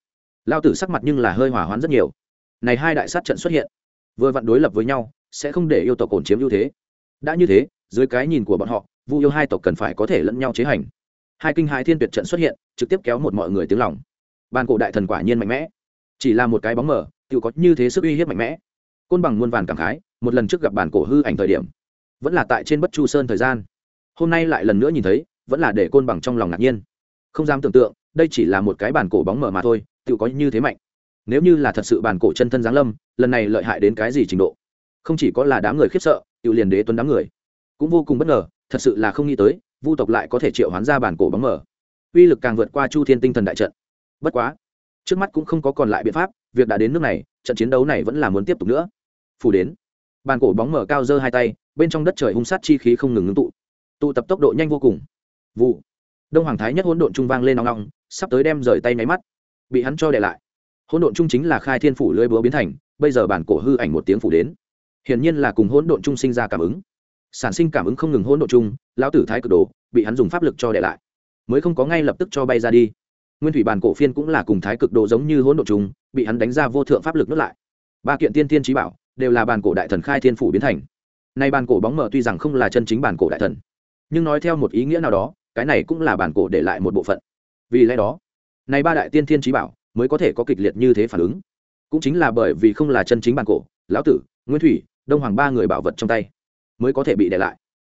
lao tử sắc mặt nhưng là hơi hỏa hoãn rất nhiều. Này hai đại sát trận xuất hiện, vừa vặn đối lập với nhau, sẽ không để yêu tộc ổn chiếm ưu thế. Đã như thế, dưới cái nhìn của bọn họ, vu yêu hai tộc cần phải có thể lẫn nhau chế hành. Hai kinh hai thiên tuyệt trận xuất hiện, trực tiếp kéo một mọi người tiếng lòng. Ban cổ đại thần quả nhiên mạnh mẽ. Chỉ là một cái bóng mở tự có như thế sức uy hiếp mạnh mẽ. Côn bằng muôn vàn cảm khái, một lần trước gặp bản cổ hư ảnh thời điểm, vẫn là tại trên bất chu sơn thời gian. Hôm nay lại lần nữa nhìn thấy, vẫn là để côn bằng trong lòng ngạc nhiên. Không dám tưởng tượng, đây chỉ là một cái bản cổ bóng mở mà thôi tự có như thế mạnh. Nếu như là thật sự bản cổ chân thân giáng lâm, lần này lợi hại đến cái gì trình độ? Không chỉ có là đám người khiếp sợ tự liền đế tuấn đám người. Cũng vô cùng bất ngờ, thật sự là không nghĩ tới, vu tộc lại có thể triệu hoán ra bản cổ bóng mở uy lực càng vượt qua chu thiên tinh thần đại trận. Bất quá, trước mắt cũng không có còn lại biện pháp việc đã đến nước này, trận chiến đấu này vẫn là muốn tiếp tục nữa. Phủ đến. Bàn cổ bóng mở cao dơ hai tay, bên trong đất trời hung sát chi khí không ngừng ngưng tụ. Tụ tập tốc độ nhanh vô cùng. Vụ. Đông hoàng thái nhất hỗn độn trung vang lên nóng nóng sắp tới đem rời tay máy mắt. Bị hắn cho để lại. Hỗn độn trung chính là khai thiên phủ lưới búa biến thành, bây giờ bản cổ hư ảnh một tiếng phủ đến. Hiển nhiên là cùng hỗn độn trung sinh ra cảm ứng. Sản sinh cảm ứng không ngừng hỗn độn trung, lão tử thái cực đồ, bị hắn dùng pháp lực cho để lại. Mới không có ngay lập tức cho bay ra đi nguyên thủy bản cổ phiên cũng là cùng thái cực độ giống như hỗn độn trùng bị hắn đánh ra vô thượng pháp lực nuốt lại. Ba kiện tiên tiên trí bảo, đều là bản cổ đại thần khai thiên phủ biến thành. Nay bản cổ bóng mở tuy rằng không là chân chính bản cổ đại thần, nhưng nói theo một ý nghĩa nào đó, cái này cũng là bản cổ để lại một bộ phận. Vì lẽ đó, nay ba đại tiên tiên trí bảo mới có thể có kịch liệt như thế phản ứng. Cũng chính là bởi vì không là chân chính bản cổ, lão tử, nguyên thủy, đông hoàng ba người bảo vật trong tay, mới có thể bị để lại.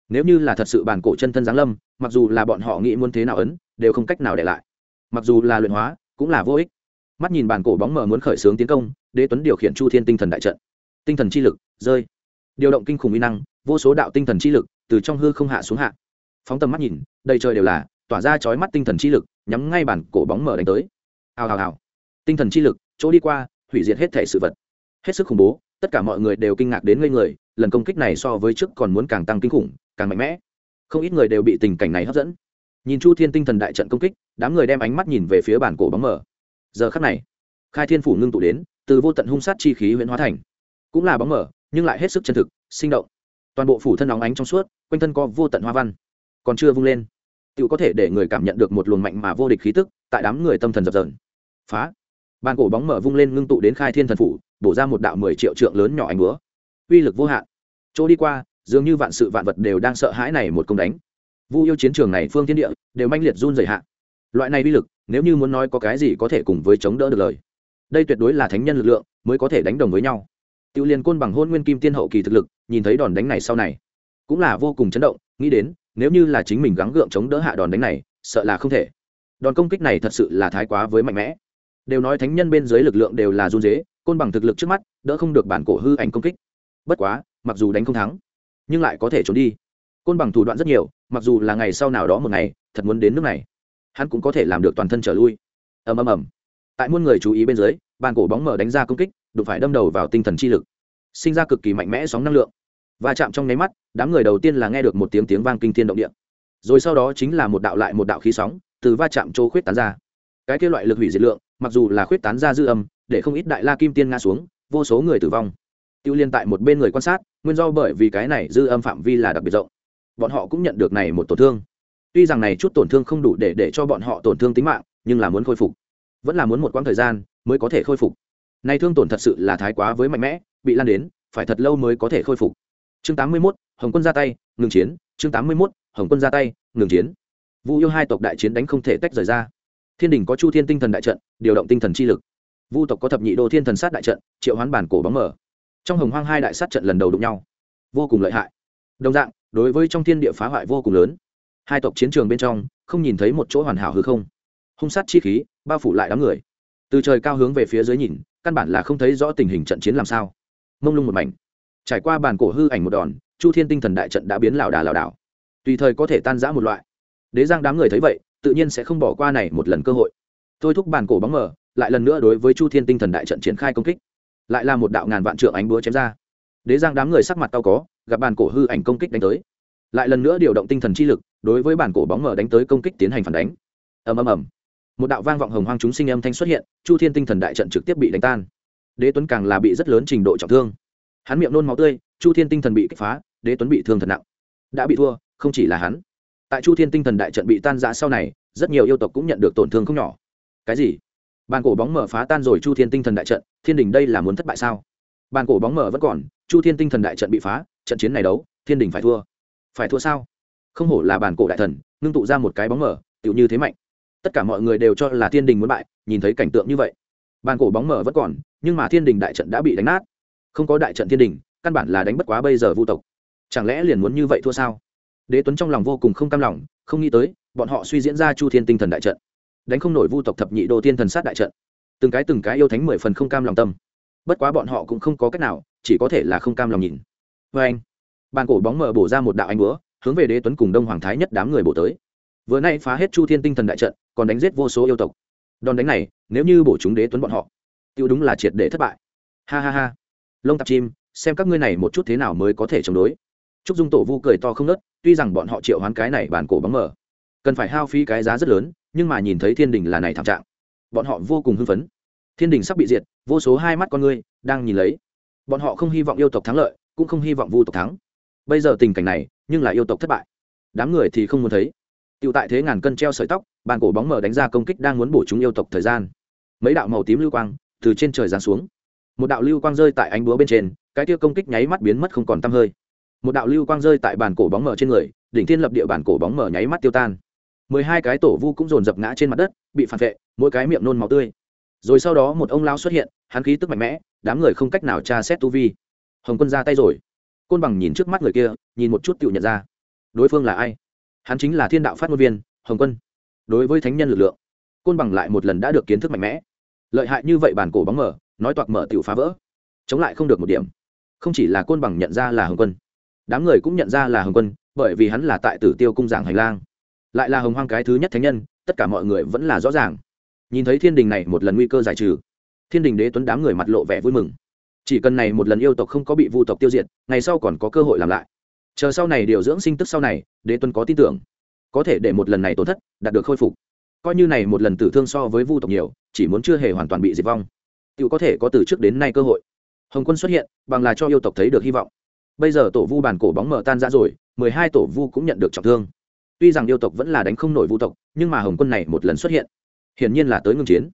Nếu như là thật sự bản cổ chân thân giáng lâm, mặc dù là bọn họ nghĩ muốn thế nào ấn, đều không cách nào để lại mặc dù là luyện hóa, cũng là vô ích. Mắt nhìn bàn cổ bóng mờ muốn khởi xướng tiến công, đế tuấn điều khiển chu thiên tinh thần đại trận. Tinh thần chi lực, rơi. Điều động kinh khủng uy năng, vô số đạo tinh thần chi lực từ trong hư không hạ xuống hạ. Phóng tầm mắt nhìn, đầy trời đều là, tỏa ra chói mắt tinh thần chi lực, nhắm ngay bản cổ bóng mở đánh tới. Hào hào hào. Tinh thần chi lực, chỗ đi qua, hủy diệt hết thể sự vật. Hết sức khủng bố, tất cả mọi người đều kinh ngạc đến ngây người, lần công kích này so với trước còn muốn càng tăng kinh khủng, càng mạnh mẽ. Không ít người đều bị tình cảnh này hấp dẫn nhìn chu thiên tinh thần đại trận công kích, đám người đem ánh mắt nhìn về phía bản cổ bóng mở giờ khắc này, khai thiên phủ ngưng tụ đến, từ vô tận hung sát chi khí huyện hóa thành. Cũng là bóng mở nhưng lại hết sức chân thực, sinh động. Toàn bộ phủ thân óng ánh trong suốt, quanh thân có vô tận hoa văn, còn chưa vung lên. Tự có thể để người cảm nhận được một luồng mạnh mà vô địch khí tức, tại đám người tâm thần dập dờn. Phá! Bàn cổ bóng mở vung lên ngưng tụ đến khai thiên thần phủ, bổ ra một đạo mười triệu trượng lớn nhỏ ánh búa. Uy lực vô hạn. Chỗ đi qua, dường như vạn sự vạn vật đều đang sợ hãi này một công đánh vu yêu chiến trường này phương thiên địa, đều manh liệt run dày hạ. Loại này uy lực, nếu như muốn nói có cái gì có thể cùng với chống đỡ được lời, đây tuyệt đối là thánh nhân lực lượng, mới có thể đánh đồng với nhau. Tiêu liên côn bằng hôn nguyên kim tiên hậu kỳ thực lực, nhìn thấy đòn đánh này sau này, cũng là vô cùng chấn động, nghĩ đến, nếu như là chính mình gắng gượng chống đỡ hạ đòn đánh này, sợ là không thể. Đòn công kích này thật sự là thái quá với mạnh mẽ. Đều nói thánh nhân bên dưới lực lượng đều là run dế côn bằng thực lực trước mắt, đỡ không được bản cổ hư ảnh công kích. Bất quá, mặc dù đánh không thắng, nhưng lại có thể trốn đi côn bằng thủ đoạn rất nhiều, mặc dù là ngày sau nào đó một ngày, thật muốn đến nước này, hắn cũng có thể làm được toàn thân trở lui. Ầm ầm ầm. Tại muôn người chú ý bên dưới, bàn cổ bóng mở đánh ra công kích, đụng phải đâm đầu vào tinh thần chi lực, sinh ra cực kỳ mạnh mẽ sóng năng lượng. Và chạm trong nháy mắt, đám người đầu tiên là nghe được một tiếng tiếng vang kinh thiên động địa. Rồi sau đó chính là một đạo lại một đạo khí sóng, từ va chạm chỗ khuyết tán ra. Cái kia loại lực hủy diệt lượng, mặc dù là khuyết tán ra dư âm, để không ít đại la kim tiên ngã xuống, vô số người tử vong. Tiêu liên tại một bên người quan sát, nguyên do bởi vì cái này dư âm phạm vi là đặc biệt rộng bọn họ cũng nhận được này một tổn thương. Tuy rằng này chút tổn thương không đủ để để cho bọn họ tổn thương tính mạng nhưng là muốn khôi phục. Vẫn là muốn một quãng thời gian mới có thể khôi phục. Này thương tổn thật sự là thái quá với mạnh mẽ bị lan đến phải thật lâu mới có thể khôi phục. Chương 81, hồng quân ra tay ngừng chiến. Chương 81, hồng quân ra tay ngừng chiến. Vu yêu hai tộc đại chiến đánh không thể tách rời ra. Thiên đình có chu thiên tinh thần đại trận điều động tinh thần chi lực. Vu tộc có thập nhị đô thiên thần sát đại trận triệu hoán bản cổ bóng mở trong hồng hoang hai đại sát trận lần đầu đụng nhau. Vô cùng lợi hại. Đồng dạng đối với trong thiên địa phá hoại vô cùng lớn. Hai tộc chiến trường bên trong, không nhìn thấy một chỗ hoàn hảo hư không. Hung sát chi khí, bao phủ lại đám người. Từ trời cao hướng về phía dưới nhìn, căn bản là không thấy rõ tình hình trận chiến làm sao. Mông lung một mảnh. Trải qua bàn cổ hư ảnh một đòn, chu thiên tinh thần đại trận đã biến lảo đà lảo đảo. Tùy thời có thể tan rã một loại. Đế giang đám người thấy vậy, tự nhiên sẽ không bỏ qua này một lần cơ hội. Thôi thúc bàn cổ bóng mở lại lần nữa đối với chu thiên tinh thần đại trận triển khai công kích. Lại là một đạo ngàn vạn trượng ánh búa chém ra. Đế giang đám người sắc mặt tao có gặp bàn cổ hư ảnh công kích đánh tới. Lại lần nữa điều động tinh thần chi lực, đối với bản cổ bóng mở đánh tới công kích tiến hành phản đánh. Ầm ầm ầm. Một đạo vang vọng hồng hoang chúng sinh âm thanh xuất hiện, chu thiên tinh thần đại trận trực tiếp bị đánh tan. Đế tuấn càng là bị rất lớn trình độ trọng thương. Hắn miệng nôn máu tươi, chu thiên tinh thần bị kích phá, đế tuấn bị thương thật nặng. Đã bị thua, không chỉ là hắn. Tại chu thiên tinh thần đại trận bị tan giã sau này, rất nhiều yêu tộc cũng nhận được tổn thương không nhỏ. Cái gì? Bàn cổ bóng mở phá tan rồi chu thiên tinh thần đại trận, thiên đình đây là muốn thất bại sao? Bàn cổ bóng mở vẫn còn, chu thiên tinh thần đại trận bị phá trận chiến này đấu, thiên đình phải thua. Phải thua sao? Không hổ là bàn cổ đại thần, ngưng tụ ra một cái bóng mở, tựu như thế mạnh. Tất cả mọi người đều cho là thiên đình muốn bại, nhìn thấy cảnh tượng như vậy. Bàn cổ bóng mở vẫn còn, nhưng mà thiên đình đại trận đã bị đánh nát. Không có đại trận thiên đình, căn bản là đánh bất quá bây giờ vu tộc. Chẳng lẽ liền muốn như vậy thua sao? Đế tuấn trong lòng vô cùng không cam lòng, không nghĩ tới, bọn họ suy diễn ra chu thiên tinh thần đại trận. Đánh không nổi vu tộc thập nhị đô thiên thần sát đại trận. Từng cái từng cái yêu thánh mười phần không cam lòng tâm. Bất quá bọn họ cũng không có cách nào, chỉ có thể là không cam lòng nhìn vê anh, bàn cổ bóng mở bổ ra một đạo anh búa, hướng về đế tuấn cùng đông hoàng thái nhất đám người bổ tới. Vừa nay phá hết chu thiên tinh thần đại trận, còn đánh giết vô số yêu tộc. Đòn đánh này, nếu như bổ chúng đế tuấn bọn họ, tiêu đúng là triệt để thất bại. Ha ha ha. Lông tạp chim, xem các ngươi này một chút thế nào mới có thể chống đối. Trúc dung tổ vu cười to không nớt, tuy rằng bọn họ triệu hoán cái này bản cổ bóng mở, cần phải hao phí cái giá rất lớn, nhưng mà nhìn thấy thiên đình là này thảm trạng, bọn họ vô cùng hưng phấn. Thiên đình sắp bị diệt, vô số hai mắt con ngươi đang nhìn lấy. Bọn họ không hy vọng yêu tộc thắng lợi cũng không hy vọng vu tộc thắng. Bây giờ tình cảnh này, nhưng là yêu tộc thất bại. Đám người thì không muốn thấy. Tựu tại thế ngàn cân treo sợi tóc, bàn cổ bóng mở đánh ra công kích đang muốn bổ chúng yêu tộc thời gian. Mấy đạo màu tím lưu quang từ trên trời giáng xuống. Một đạo lưu quang rơi tại ánh búa bên trên, cái tiêu công kích nháy mắt biến mất không còn tăm hơi. Một đạo lưu quang rơi tại bàn cổ bóng mở trên người, đỉnh thiên lập địa bàn cổ bóng mở nháy mắt tiêu tan. Mười hai cái tổ vu cũng dồn dập ngã trên mặt đất, bị phản vệ, mỗi cái miệng nôn máu tươi. Rồi sau đó một ông lao xuất hiện, hắn khí tức mạnh mẽ, đám người không cách nào tra xét tu vi hồng quân ra tay rồi. Côn bằng nhìn trước mắt người kia, nhìn một chút tự nhận ra. Đối phương là ai? Hắn chính là thiên đạo phát ngôn viên, hồng quân. Đối với thánh nhân lực lượng, côn bằng lại một lần đã được kiến thức mạnh mẽ. Lợi hại như vậy bản cổ bóng mở, nói toạc mở tiểu phá vỡ. Chống lại không được một điểm. Không chỉ là côn bằng nhận ra là hồng quân, đám người cũng nhận ra là hồng quân, bởi vì hắn là tại tử tiêu cung giảng hành lang. Lại là hồng hoang cái thứ nhất thánh nhân, tất cả mọi người vẫn là rõ ràng. Nhìn thấy thiên đình này một lần nguy cơ giải trừ, thiên đình đế tuấn đám người mặt lộ vẻ vui mừng chỉ cần này một lần yêu tộc không có bị vu tộc tiêu diệt, ngày sau còn có cơ hội làm lại. Chờ sau này điều dưỡng sinh tức sau này, đế tuân có tin tưởng. Có thể để một lần này tổn thất, đạt được khôi phục. Coi như này một lần tử thương so với vu tộc nhiều, chỉ muốn chưa hề hoàn toàn bị diệt vong. Tự có thể có từ trước đến nay cơ hội. Hồng quân xuất hiện, bằng là cho yêu tộc thấy được hy vọng. Bây giờ tổ vu bản cổ bóng mở tan ra rồi, mười hai tổ vu cũng nhận được trọng thương. Tuy rằng yêu tộc vẫn là đánh không nổi vu tộc, nhưng mà hồng quân này một lần xuất hiện, hiển nhiên là tới ngưng chiến.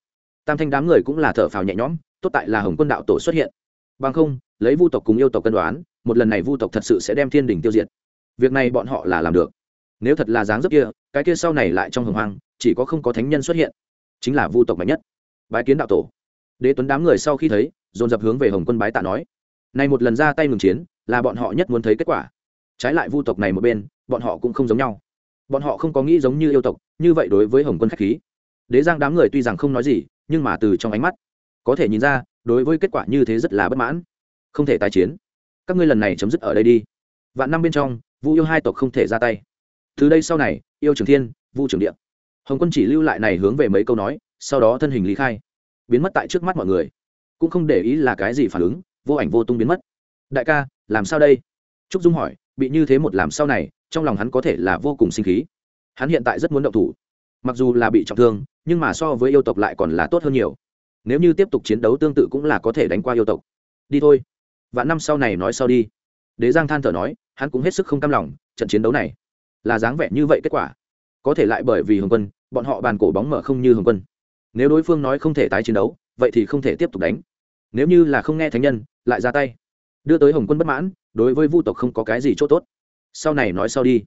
Tam thanh đám người cũng là thở phào nhẹ nhõm, tốt tại là hồng quân đạo tổ xuất hiện bằng không, lấy vu tộc cùng yêu tộc cân đoán, một lần này vu tộc thật sự sẽ đem thiên đình tiêu diệt. Việc này bọn họ là làm được. Nếu thật là dáng dấp kia, cái kia sau này lại trong hồng hoang, chỉ có không có thánh nhân xuất hiện. Chính là vu tộc mạnh nhất. Bái kiến đạo tổ. Đế tuấn đám người sau khi thấy, dồn dập hướng về hồng quân bái tạ nói. Này một lần ra tay ngừng chiến, là bọn họ nhất muốn thấy kết quả. Trái lại vu tộc này một bên, bọn họ cũng không giống nhau. Bọn họ không có nghĩ giống như yêu tộc, như vậy đối với hồng quân khách khí. Đế giang đám người tuy rằng không nói gì, nhưng mà từ trong ánh mắt, có thể nhìn ra đối với kết quả như thế rất là bất mãn. Không thể tái chiến. Các ngươi lần này chấm dứt ở đây đi. Vạn năm bên trong vu yêu hai tộc không thể ra tay. Từ đây sau này yêu trường thiên vu trường điện, hồng quân chỉ lưu lại này hướng về mấy câu nói sau đó thân hình lý khai. Biến mất tại trước mắt mọi người. Cũng không để ý là cái gì phản ứng vô ảnh vô tung biến mất. Đại ca làm sao đây? Trúc dung hỏi bị như thế một làm sau này trong lòng hắn có thể là vô cùng sinh khí. Hắn hiện tại rất muốn động thủ. Mặc dù là bị trọng thương nhưng mà so với yêu tộc lại còn là tốt hơn nhiều nếu như tiếp tục chiến đấu tương tự cũng là có thể đánh qua yêu tộc. Đi thôi. Và năm sau này nói sau đi. Đế giang than thở nói, hắn cũng hết sức không cam lòng, trận chiến đấu này là dáng vẻ như vậy kết quả. Có thể lại bởi vì hồng quân, bọn họ bàn cổ bóng mở không như hồng quân. Nếu đối phương nói không thể tái chiến đấu, vậy thì không thể tiếp tục đánh. Nếu như là không nghe thánh nhân, lại ra tay. Đưa tới hồng quân bất mãn, đối với vu tộc không có cái gì c h ỗ t ố t sau này nói sau đi.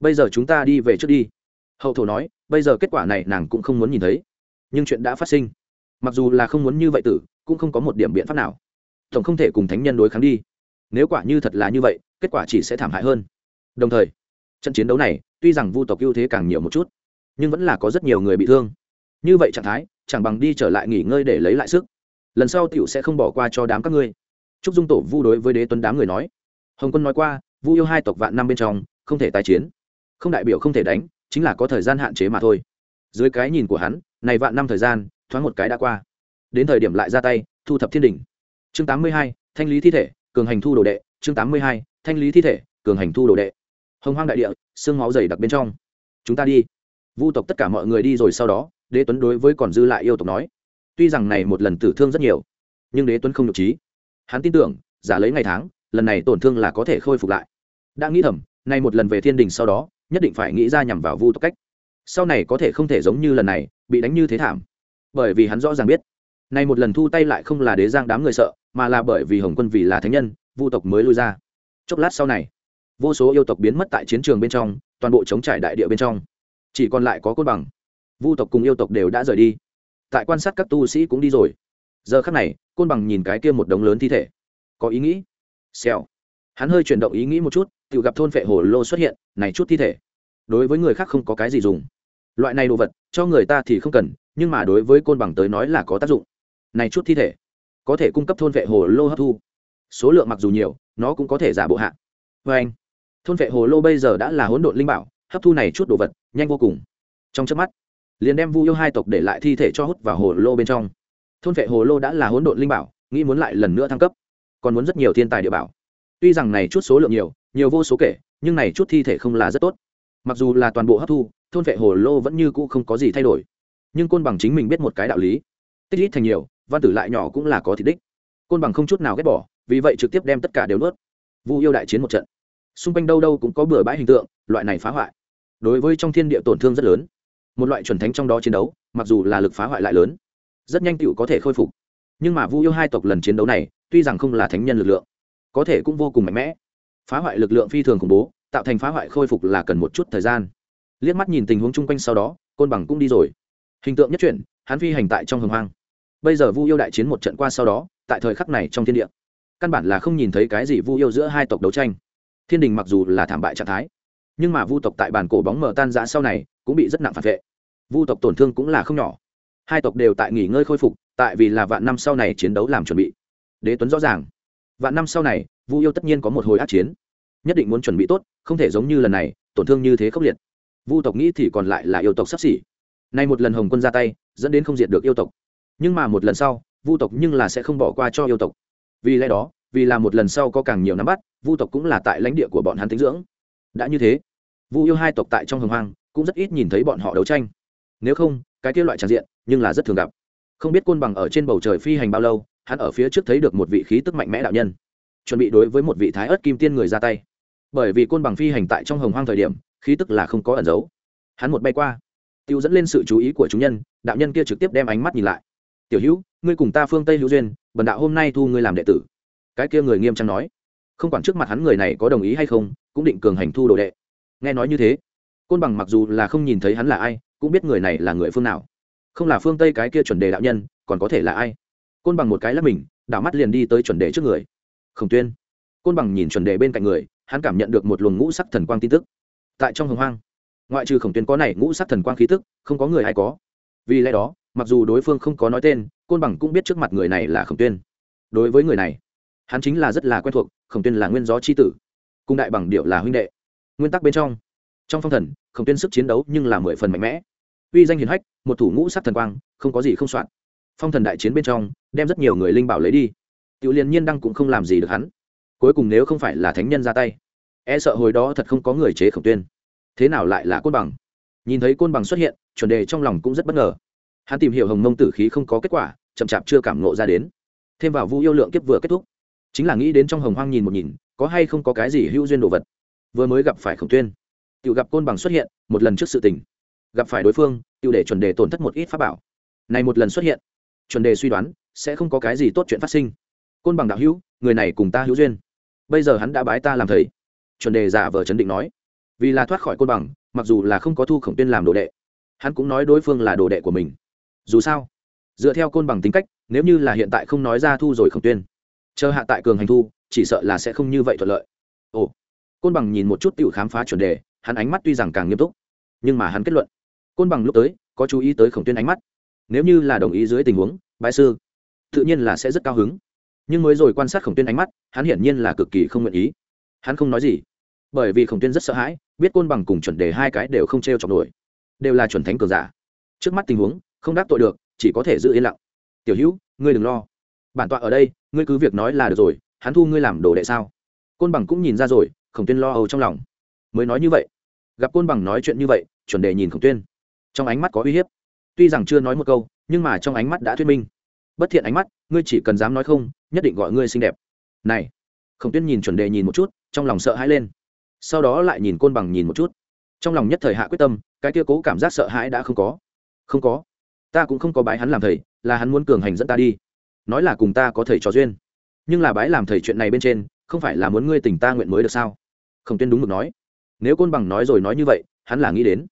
Bây giờ chúng ta đi về trước đi. Hậu thổ nói, bây giờ kết quả này nàng cũng không muốn nhìn thấy. Nhưng chuyện đã phát sinh mặc dù là không muốn như vậy tử, cũng không có một điểm biện pháp nào. Tổng không thể cùng thánh nhân đối kháng đi. Nếu quả như thật là như vậy, kết quả chỉ sẽ thảm hại hơn. Đồng thời, trận chiến đấu này, tuy rằng vu tộc ưu thế càng nhiều một chút, nhưng vẫn là có rất nhiều người bị thương. Như vậy trạng thái, chẳng bằng đi trở lại nghỉ ngơi để lấy lại sức. Lần sau t i ể u sẽ không bỏ qua cho đám các ngươi. Trúc dung tổ vu đối với đế tuấn đám người nói. Hồng quân nói qua, vu yêu hai tộc vạn năm bên trong, không thể tái chiến. Không đại biểu không thể đánh, chính là có thời gian hạn chế mà thôi. Dưới cái nhìn của hắn, này vạn năm thời gian thoáng một cái đã qua. Đến thời điểm lại ra tay, thu thập thiên đình chương tám mươi hai, thanh lý thi thể, cường hành thu đồ đệ. Chương tám mươi hai, thanh lý thi thể, cường hành thu đồ đệ. Hồng hoang đại địa xương máu dày đặc bên trong. Chúng ta đi. Vu tộc tất cả mọi người đi rồi sau đó, đế tuấn đối với còn dư lại yêu tộc nói. Tuy rằng này một lần tử thương rất nhiều, nhưng đế tuấn không nhục trí hắn tin tưởng, giả lấy ngày tháng, lần này tổn thương là có thể khôi phục lại. Đã nghĩ thầm, nay một lần về thiên đình sau đó, nhất định phải nghĩ ra nhằm vào vu tộc cách. Sau này có thể không thể giống như lần này, bị đánh như thế thảm bởi vì hắn rõ ràng biết. Nay một lần thu tay lại không là đế giang đám người sợ, mà là bởi vì hồng quân vì là thánh nhân, vu tộc mới lui ra. Chốc lát sau này, vô số yêu tộc biến mất tại chiến trường bên trong, toàn bộ chống trải đại địa bên trong. Chỉ còn lại có côn bằng. Vu tộc cùng yêu tộc đều đã rời đi. Tại quan sát các tu sĩ cũng đi rồi. Giờ khắc này, côn bằng nhìn cái kia một đống lớn thi thể. Có ý nghĩ? Xèo. Hắn hơi chuyển động ý nghĩ một chút, tự gặp thôn phệ hồ lô xuất hiện, này chút thi thể. Đối với người khác không có cái gì dùng. Loại này đồ vật, cho người ta thì không cần nhưng mà đối với côn bằng tới nói là có tác dụng. Này chút thi thể, có thể cung cấp thôn vệ hồ lô hấp thu. Số lượng mặc dù nhiều, nó cũng có thể giả bộ hạ. Vê anh, thôn vệ hồ lô bây giờ đã là hỗn độn linh bảo, hấp thu này chút đồ vật, nhanh vô cùng. Trong chớp mắt, liền đem vu yêu hai tộc để lại thi thể cho hút vào hồ lô bên trong. Thôn vệ hồ lô đã là hỗn độn linh bảo, nghĩ muốn lại lần nữa thăng cấp, còn muốn rất nhiều thiên tài địa bảo. Tuy rằng này chút số lượng nhiều nhiều vô số kể, nhưng này chút thi thể không là rất tốt. Mặc dù là toàn bộ hấp thu, thôn vệ hồ lô vẫn như cũ không có gì thay đổi nhưng côn bằng chính mình biết một cái đạo lý. Tích ít thành nhiều, văn tử lại nhỏ cũng là có thị đích. Côn bằng không chút nào ghét bỏ, vì vậy trực tiếp đem tất cả đều nuốt. Vu yêu đại chiến một trận. Xung quanh đâu đâu cũng có bừa bãi hình tượng, loại này phá hoại. Đối với trong thiên địa tổn thương rất lớn. Một loại chuẩn thánh trong đó chiến đấu, mặc dù là lực phá hoại lại lớn, rất nhanh tựu có thể khôi phục. Nhưng mà vu yêu hai tộc lần chiến đấu này, tuy rằng không là thánh nhân lực lượng, có thể cũng vô cùng mạnh mẽ. Phá hoại lực lượng phi thường khủng bố, tạo thành phá hoại khôi phục là cần một chút thời gian. Liếc mắt nhìn tình huống chung quanh sau đó, côn bằng cũng đi rồi hình tượng nhất chuyển, hắn phi hành tại trong hồng hoang. Bây giờ vu yêu đại chiến một trận qua sau đó, tại thời khắc này trong thiên địa, căn bản là không nhìn thấy cái gì vu yêu giữa hai tộc đấu tranh. Thiên đình mặc dù là thảm bại trạng thái, nhưng mà vu tộc tại bản cổ bóng mở tan giã sau này cũng bị rất nặng phản vệ. Vu tộc tổn thương cũng là không nhỏ. Hai tộc đều tại nghỉ ngơi khôi phục, tại vì là vạn năm sau này chiến đấu làm chuẩn bị. Đế tuấn rõ ràng, vạn năm sau này, vu yêu tất nhiên có một hồi át chiến. Nhất định muốn chuẩn bị tốt, không thể giống như lần này, tổn thương như thế khốc liệt. Vu tộc nghĩ thì còn lại là yêu tộc sắp xỉ nay một lần hồng quân ra tay, dẫn đến không diệt được yêu tộc. Nhưng mà một lần sau, vu tộc nhưng là sẽ không bỏ qua cho yêu tộc. Vì lẽ đó, vì là một lần sau có càng nhiều nắm bắt, vu tộc cũng là tại lãnh địa của bọn hắn tính dưỡng. Đã như thế, vu yêu hai tộc tại trong hồng hoang cũng rất ít nhìn thấy bọn họ đấu tranh. Nếu không, cái kia loại tràn diện nhưng là rất thường gặp. Không biết côn bằng ở trên bầu trời phi hành bao lâu, hắn ở phía trước thấy được một vị khí tức mạnh mẽ đạo nhân, chuẩn bị đối với một vị thái ớt kim tiên người ra tay. Bởi vì côn bằng phi hành tại trong hồng hoang thời điểm, khí tức là không có ẩn giấu hắn một bay qua tiêu dẫn lên sự chú ý của chúng nhân, đạo nhân kia trực tiếp đem ánh mắt nhìn lại. Tiểu hữu, ngươi cùng ta phương tây hữu duyên, bần đạo hôm nay thu ngươi làm đệ tử. Cái kia người nghiêm trang nói. Không quản trước mặt hắn người này có đồng ý hay không, cũng định cường hành thu đồ đệ. Nghe nói như thế, côn bằng mặc dù là không nhìn thấy hắn là ai, cũng biết người này là người phương nào. Không là phương tây cái kia chuẩn đề đạo nhân, còn có thể là ai? Côn bằng một cái lắp mình, đảo mắt liền đi tới chuẩn đề trước người. Khổng tuyên. Côn bằng nhìn chuẩn đề bên cạnh người, hắn cảm nhận được một luồng ngũ sắc thần quang tin tức. Tại trong hồng hoang ngoại trừ khổng tuyến có này ngũ sát thần quang khí tức, không có người hay có. Vì lẽ đó, mặc dù đối phương không có nói tên, côn bằng cũng biết trước mặt người này là khổng tuyên. Đối với người này, hắn chính là rất là quen thuộc, khổng tuyên là nguyên gió c h i tử cung đại bằng điệu là huynh đệ. Nguyên tắc bên trong trong phong thần, khổng tuyên sức chiến đấu nhưng là mười phần mạnh mẽ. Uy danh hiền hách, một thủ ngũ sắc thần quang, không có gì không soạn. Phong thần đại chiến bên trong, đem rất nhiều người linh bảo lấy đi. Tiểu liên nhiên đăng cũng không làm gì được hắn. Cuối cùng nếu không phải là thánh nhân ra tay e sợ hồi đó thật không có người chế khổng tuyên thế nào lại là côn bằng? Nhìn thấy côn bằng xuất hiện, chuẩn đề trong lòng cũng rất bất ngờ. Hắn tìm hiểu hồng mông tử khí không có kết quả, chậm chạp chưa cảm ngộ ra đến. Thêm vào vu yêu lượng kiếp vừa kết thúc. Chính là nghĩ đến trong hồng hoang nhìn một nhìn, có hay không có cái gì hữu duyên đồ vật. Vừa mới gặp phải khổng tuyên. Tự gặp côn bằng xuất hiện, một lần trước sự tình. Gặp phải đối phương tự để chuẩn đề tổn thất một ít pháp bảo. Này một lần xuất hiện, chuẩn đề suy đoán, sẽ không có cái gì tốt chuyện phát sinh. Côn bằng đạo hữu, người này cùng ta hữu duyên. Bây giờ hắn đã bái ta làm thầy. Chuẩn đề giả vờ chấn định nói vì là thoát khỏi côn bằng, mặc dù là không có thu khổng tuyên làm đồ đệ, hắn cũng nói đối phương là đồ đệ của mình. Dù sao, dựa theo côn bằng tính cách, nếu như là hiện tại không nói ra thu rồi khổng tuyên, chờ hạ tại cường hành thu, chỉ sợ là sẽ không như vậy thuận lợi. Ồ, côn bằng nhìn một chút tự khám phá chuẩn đề, hắn ánh mắt tuy rằng càng nghiêm túc, nhưng mà hắn kết luận, côn bằng lúc tới, có chú ý tới khổng tuyên ánh mắt. Nếu như là đồng ý dưới tình huống bãi sư, tự nhiên là sẽ rất cao hứng. Nhưng mới rồi quan sát khổng tuyên ánh mắt, hắn hiển nhiên là cực kỳ không nguyện ý. Hắn không nói gì, bởi vì khổng tuyên rất sợ hãi biết côn bằng cùng chuẩn đề hai cái đều không t r e o chọc nổi. Đều là chuẩn thánh cường giả. Trước mắt tình huống, không đáp tội được, chỉ có thể giữ yên lặng. Tiểu hữu, ngươi đừng lo. Bản tọa ở đây, ngươi cứ việc nói là được rồi, hắn thu ngươi làm đồ đệ sao? Côn bằng cũng nhìn ra rồi, khổng tuyên lo âu trong lòng. Mới nói như vậy. Gặp côn bằng nói chuyện như vậy, chuẩn đề nhìn khổng tuyên. Trong ánh mắt có uy hiếp. Tuy rằng chưa nói một câu, nhưng mà trong ánh mắt đã thuyết minh. Bất thiện ánh mắt, ngươi chỉ cần dám nói không, nhất định gọi ngươi xinh đẹp. Này. Khổng tuyên nhìn chuẩn đề nhìn một chút, trong lòng sợ hãi lên sau đó lại nhìn côn bằng nhìn một chút. Trong lòng nhất thời hạ quyết tâm, cái kia cố cảm giác sợ hãi đã không có. Không có. Ta cũng không có bái hắn làm thầy, là hắn muốn cường hành dẫn ta đi. Nói là cùng ta có thầy trò duyên. Nhưng là bái làm thầy chuyện này bên trên, không phải là muốn ngươi tỉnh ta nguyện mới được sao? Khổng tuyên đúng được nói. Nếu côn bằng nói rồi nói như vậy, hắn là nghĩ đến.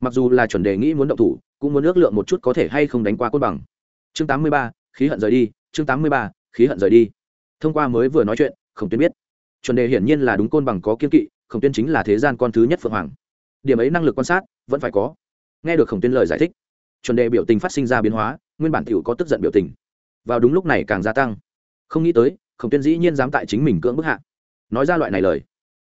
Mặc dù là chuẩn đề nghĩ muốn động thủ, cũng muốn ước lượng một chút có thể hay không đánh qua côn bằng. Chương tám mươi ba, khí hận rời đi. Chương tám mươi ba, khí hận rời đi. Thông qua mới vừa nói chuyện khổng tuyên biết. Chuẩn đề hiển nhiên là đúng côn bằng có kiên kỵ khổng tuyên chính là thế gian con thứ nhất phượng hoàng. Điểm ấy năng lực quan sát, vẫn phải có. Nghe được khổng tuyên lời giải thích, chuẩn đề biểu tình phát sinh ra biến hóa, nguyên bản t có tức giận biểu tình. Vào đúng lúc này càng gia tăng. Không nghĩ tới, khổng tuyên dĩ nhiên dám tại chính mình cưỡng bức hạ. Nói ra loại này lời,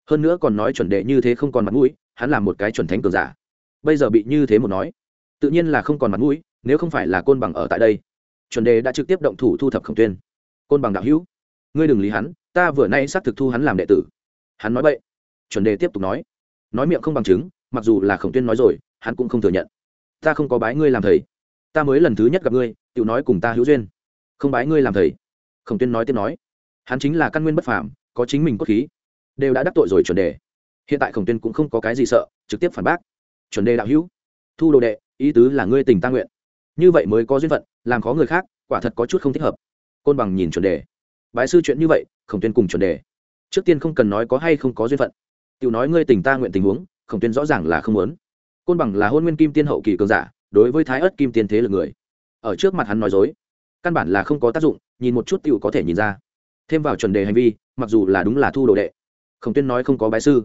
hơn nữa còn nói chuẩn đệ như thế không còn mặt mũi, hắn là một cái chuẩn thánh cường giả. Bây giờ bị như thế một nói, tự nhiên là không còn mặt mũi, nếu không phải là côn bằng ở tại đây. Chuẩn đề đã trực tiếp động thủ thu thập khổng tuyên. Côn bằng đạo hữu, ngươi đừng lý hắn, ta vừa nay xác thực thu hắn làm đệ tử. Hắn nói vậy chuẩn đề tiếp tục nói nói miệng không bằng chứng, mặc dù là khổng tuyên nói rồi, hắn cũng không thừa nhận. Ta không có bái ngươi làm thầy. Ta mới lần thứ nhất gặp ngươi tự nói cùng ta hữu duyên. Không bái ngươi làm thầy. Khổng tuyên nói tiếp nói, hắn chính là căn nguyên bất phàm, có chính mình cốt khí, đều đã đắc tội rồi chuẩn đề. Hiện tại khổng tuyên cũng không có cái gì sợ, trực tiếp phản bác. Chuẩn đề đạo hữu, thu đồ đệ, ý tứ là ngươi tình ta nguyện. Như vậy mới có duyên phận, làm khó người khác, quả thật có chút không thích hợp. Côn bằng nhìn chuẩn đề. Bái sư chuyện như vậy, khổng tuyên cùng chuẩn đề. Trước tiên không cần nói có hay không có duyên phận tiểu nói ngươi tình ta nguyện tình huống, khổng tuyên rõ ràng là không muốn. Côn bằng là hôn nguyên kim tiên hậu kỳ cường giả, đối với thái ớt kim tiên thế lực người. Ở trước mặt hắn nói dối, căn bản là không có tác dụng, nhìn một chút tiểu có thể nhìn ra. Thêm vào chuẩn đề hành vi, mặc dù là đúng là thu đồ đệ. Khổng tuyên nói không có bái sư.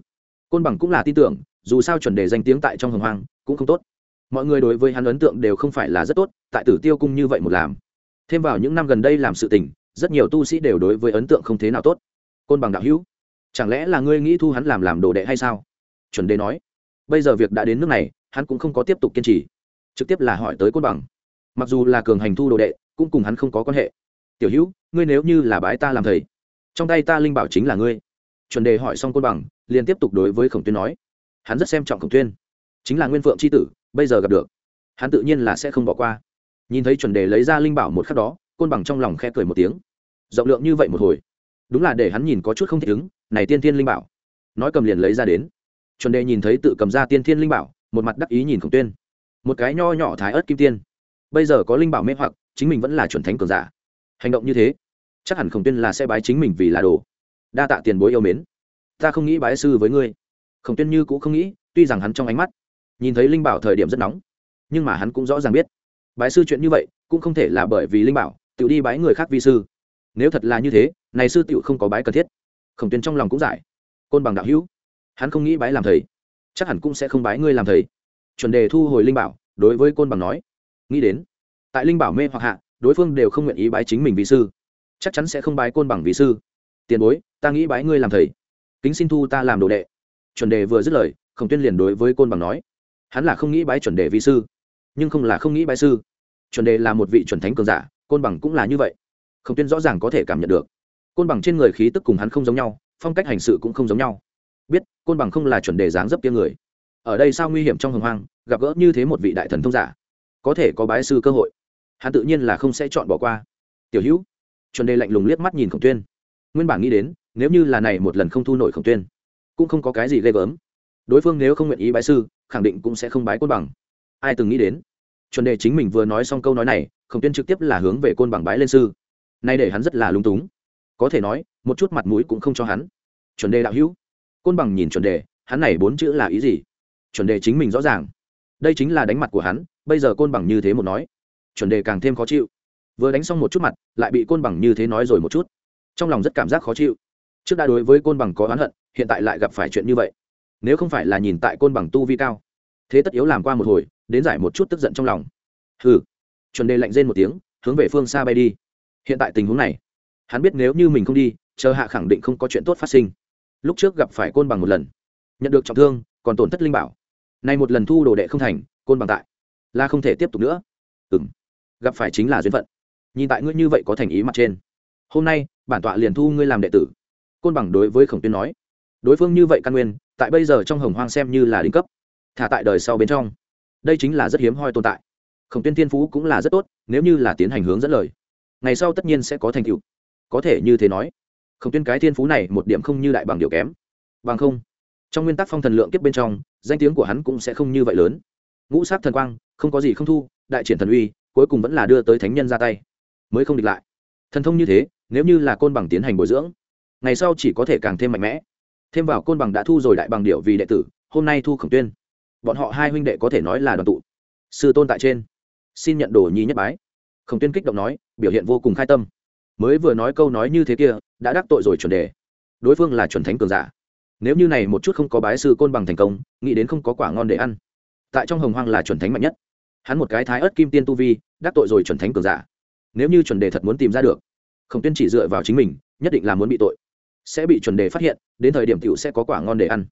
Côn bằng cũng là tin tưởng, dù sao chuẩn đề danh tiếng tại trong hồng hoang cũng không tốt. Mọi người đối với hắn ấn tượng đều không phải là rất tốt, tại tử tiêu cung như vậy một làm. Thêm vào những năm gần đây làm sự tình, rất nhiều tu sĩ đều đối với ấn tượng không thế nào tốt. Côn bằng đạo hữu chẳng lẽ là ngươi nghĩ thu hắn làm làm đồ đệ hay sao? Chuẩn đề nói. Bây giờ việc đã đến nước này, hắn cũng không có tiếp tục kiên trì. Trực tiếp là hỏi tới côn bằng. Mặc dù là cường hành thu đồ đệ, cũng cùng hắn không có quan hệ. Tiểu hữu, ngươi nếu như là bái ta làm thầy, trong tay ta linh bảo chính là ngươi. Chuẩn đề hỏi xong côn bằng, liền tiếp tục đối với khổng tuyên nói. Hắn rất xem trọng khổng tuyên. Chính là nguyên phượng c h i tử, bây giờ gặp được, hắn tự nhiên là sẽ không bỏ qua. Nhìn thấy chuẩn đề lấy ra linh bảo một khắc đó, côn bằng trong lòng khe cười một tiếng. Rộng lượng như vậy một hồi. Đúng là để hắn nhìn có chút không thể ứng này tiên thiên linh bảo. Nói cầm liền lấy ra đến. Chuẩn đệ nhìn thấy tự cầm ra tiên thiên linh bảo, một mặt đắc ý nhìn khổng tuyên. Một cái nho nhỏ thái ớt kim tiên. Bây giờ có linh bảo mê hoặc, chính mình vẫn là chuẩn thánh cường giả. Hành động như thế, chắc hẳn khổng tuyên là sẽ bái chính mình vì là đồ. Đa tạ tiền bối yêu mến. Ta không nghĩ bái sư với ngươi. Khổng tuyên như cũng không nghĩ, tuy rằng hắn trong ánh mắt, nhìn thấy linh bảo thời điểm rất nóng, nhưng mà hắn cũng rõ ràng biết, bái sư chuyện như vậy, cũng không thể là bởi vì linh bảo tự đi bái người khác vi sư. Nếu thật là như thế, này sư tự không có bái cần thiết khổng tuyên trong lòng cũng giải. Côn bằng đạo hữu, hắn không nghĩ bái làm thầy. Chắc hẳn cũng sẽ không bái ngươi làm thầy. Chuẩn đề thu hồi linh bảo, đối với côn bằng nói. Nghĩ đến, tại linh bảo mê hoặc hạ, đối phương đều không nguyện ý bái chính mình vị sư. Chắc chắn sẽ không bái côn bằng vị sư. Tiền bối, ta nghĩ bái ngươi làm thầy. Kính xin thu ta làm đồ đệ. Chuẩn đề vừa dứt lời, khổng tuyên liền đối với côn bằng nói. Hắn là không nghĩ bái chuẩn đề vị sư, nhưng không là không nghĩ bái sư. Chuẩn đề là một vị chuẩn thánh cường giả, côn bằng cũng là như vậy. Khổng tuyên rõ ràng có thể cảm nhận được côn bằng trên người khí tức cùng hắn không giống nhau, phong cách hành sự cũng không giống nhau. Biết, côn bằng không là chuẩn đề dáng dấp kia người. Ở đây sao nguy hiểm trong hồng hoang, gặp gỡ như thế một vị đại thần thông giả. Có thể có bái sư cơ hội. Hắn tự nhiên là không sẽ chọn bỏ qua. Tiểu hữu, chuẩn đề lạnh lùng liếc mắt nhìn khổng tuyên. Nguyên bản nghĩ đến, nếu như là này một lần không thu nổi khổng tuyên, cũng không có cái gì ghê gớm. Đối phương nếu không nguyện ý bái sư, khẳng định cũng sẽ không bái côn bằng. Ai từng nghĩ đến, chuẩn đề chính mình vừa nói xong câu nói này, khổng tuyên trực tiếp là hướng về côn bằng bái lên sư. Nay để hắn rất là lung túng có thể nói, một chút mặt mũi cũng không cho hắn. Chuẩn đề đạo hữu. Côn bằng nhìn chuẩn đề, hắn này bốn chữ là ý gì? Chuẩn đề chính mình rõ ràng. Đây chính là đánh mặt của hắn, bây giờ côn bằng như thế một nói. Chuẩn đề càng thêm khó chịu. Vừa đánh xong một chút mặt, lại bị côn bằng như thế nói rồi một chút. Trong lòng rất cảm giác khó chịu. Trước đã đối với côn bằng có oán hận, hiện tại lại gặp phải chuyện như vậy. Nếu không phải là nhìn tại côn bằng tu vi cao, thế tất yếu làm qua một hồi, đến giải một chút tức giận trong lòng. Hừ. Chuẩn đề lạnh rên một tiếng, hướng về phương xa bay đi. Hiện tại tình huống này hắn biết nếu như mình không đi, chờ hạ khẳng định không có chuyện tốt phát sinh. Lúc trước gặp phải côn bằng một lần. Nhận được trọng thương, còn tổn thất linh bảo. Nay một lần thu đồ đệ không thành, côn bằng tại. Là không thể tiếp tục nữa. Ừ m gặp phải chính là duyên phận. Nhìn tại ngươi như vậy có thành ý mặt trên. Hôm nay, bản tọa liền thu ngươi làm đệ tử. Côn bằng đối với khổng tuyên nói. Đối phương như vậy căn nguyên, tại bây giờ trong hồng hoang xem như là đỉnh cấp. Thả tại đời sau bên trong. Đây chính là rất hiếm hoi tồn tại. Khổng tuyên thiên phú cũng là rất tốt, nếu như là tiến hành hướng dẫn lời. Ngày sau tất nhiên sẽ có thành tựu có thể như thế nói. Khổng tuyên cái thiên phú này một điểm không như đại bằng điều kém. Bằng không, trong nguyên tắc phong thần lượng kiếp bên trong, danh tiếng của hắn cũng sẽ không như vậy lớn. Ngũ sát thần quang, không có gì không thu, đại triển thần uy, cuối cùng vẫn là đưa tới thánh nhân ra tay. Mới không địch lại. Thần thông như thế, nếu như là côn bằng tiến hành bồi dưỡng, ngày sau chỉ có thể càng thêm mạnh mẽ. Thêm vào côn bằng đã thu rồi đại bằng điệu vì đệ tử, hôm nay thu khổng tuyên. Bọn họ hai huynh đệ có thể nói là đoàn tụ. Sư tôn tại trên. Xin nhận đồ nhi nhất bái. Khổng tuyên kích động nói, biểu hiện vô cùng khai tâm mới vừa nói câu nói như thế kia, đã đắc tội rồi chuẩn đề. Đối phương là chuẩn thánh cường giả. Nếu như này một chút không có bái sư côn bằng thành công, nghĩ đến không có quả ngon để ăn. Tại trong hồng hoang là chuẩn thánh mạnh nhất. Hắn một cái thái ớt kim tiên tu vi, đắc tội rồi chuẩn thánh cường giả. Nếu như chuẩn đề thật muốn tìm ra được, khổng tiên chỉ dựa vào chính mình, nhất định là muốn bị tội. Sẽ bị chuẩn đề phát hiện, đến thời điểm t sẽ có quả ngon để ăn.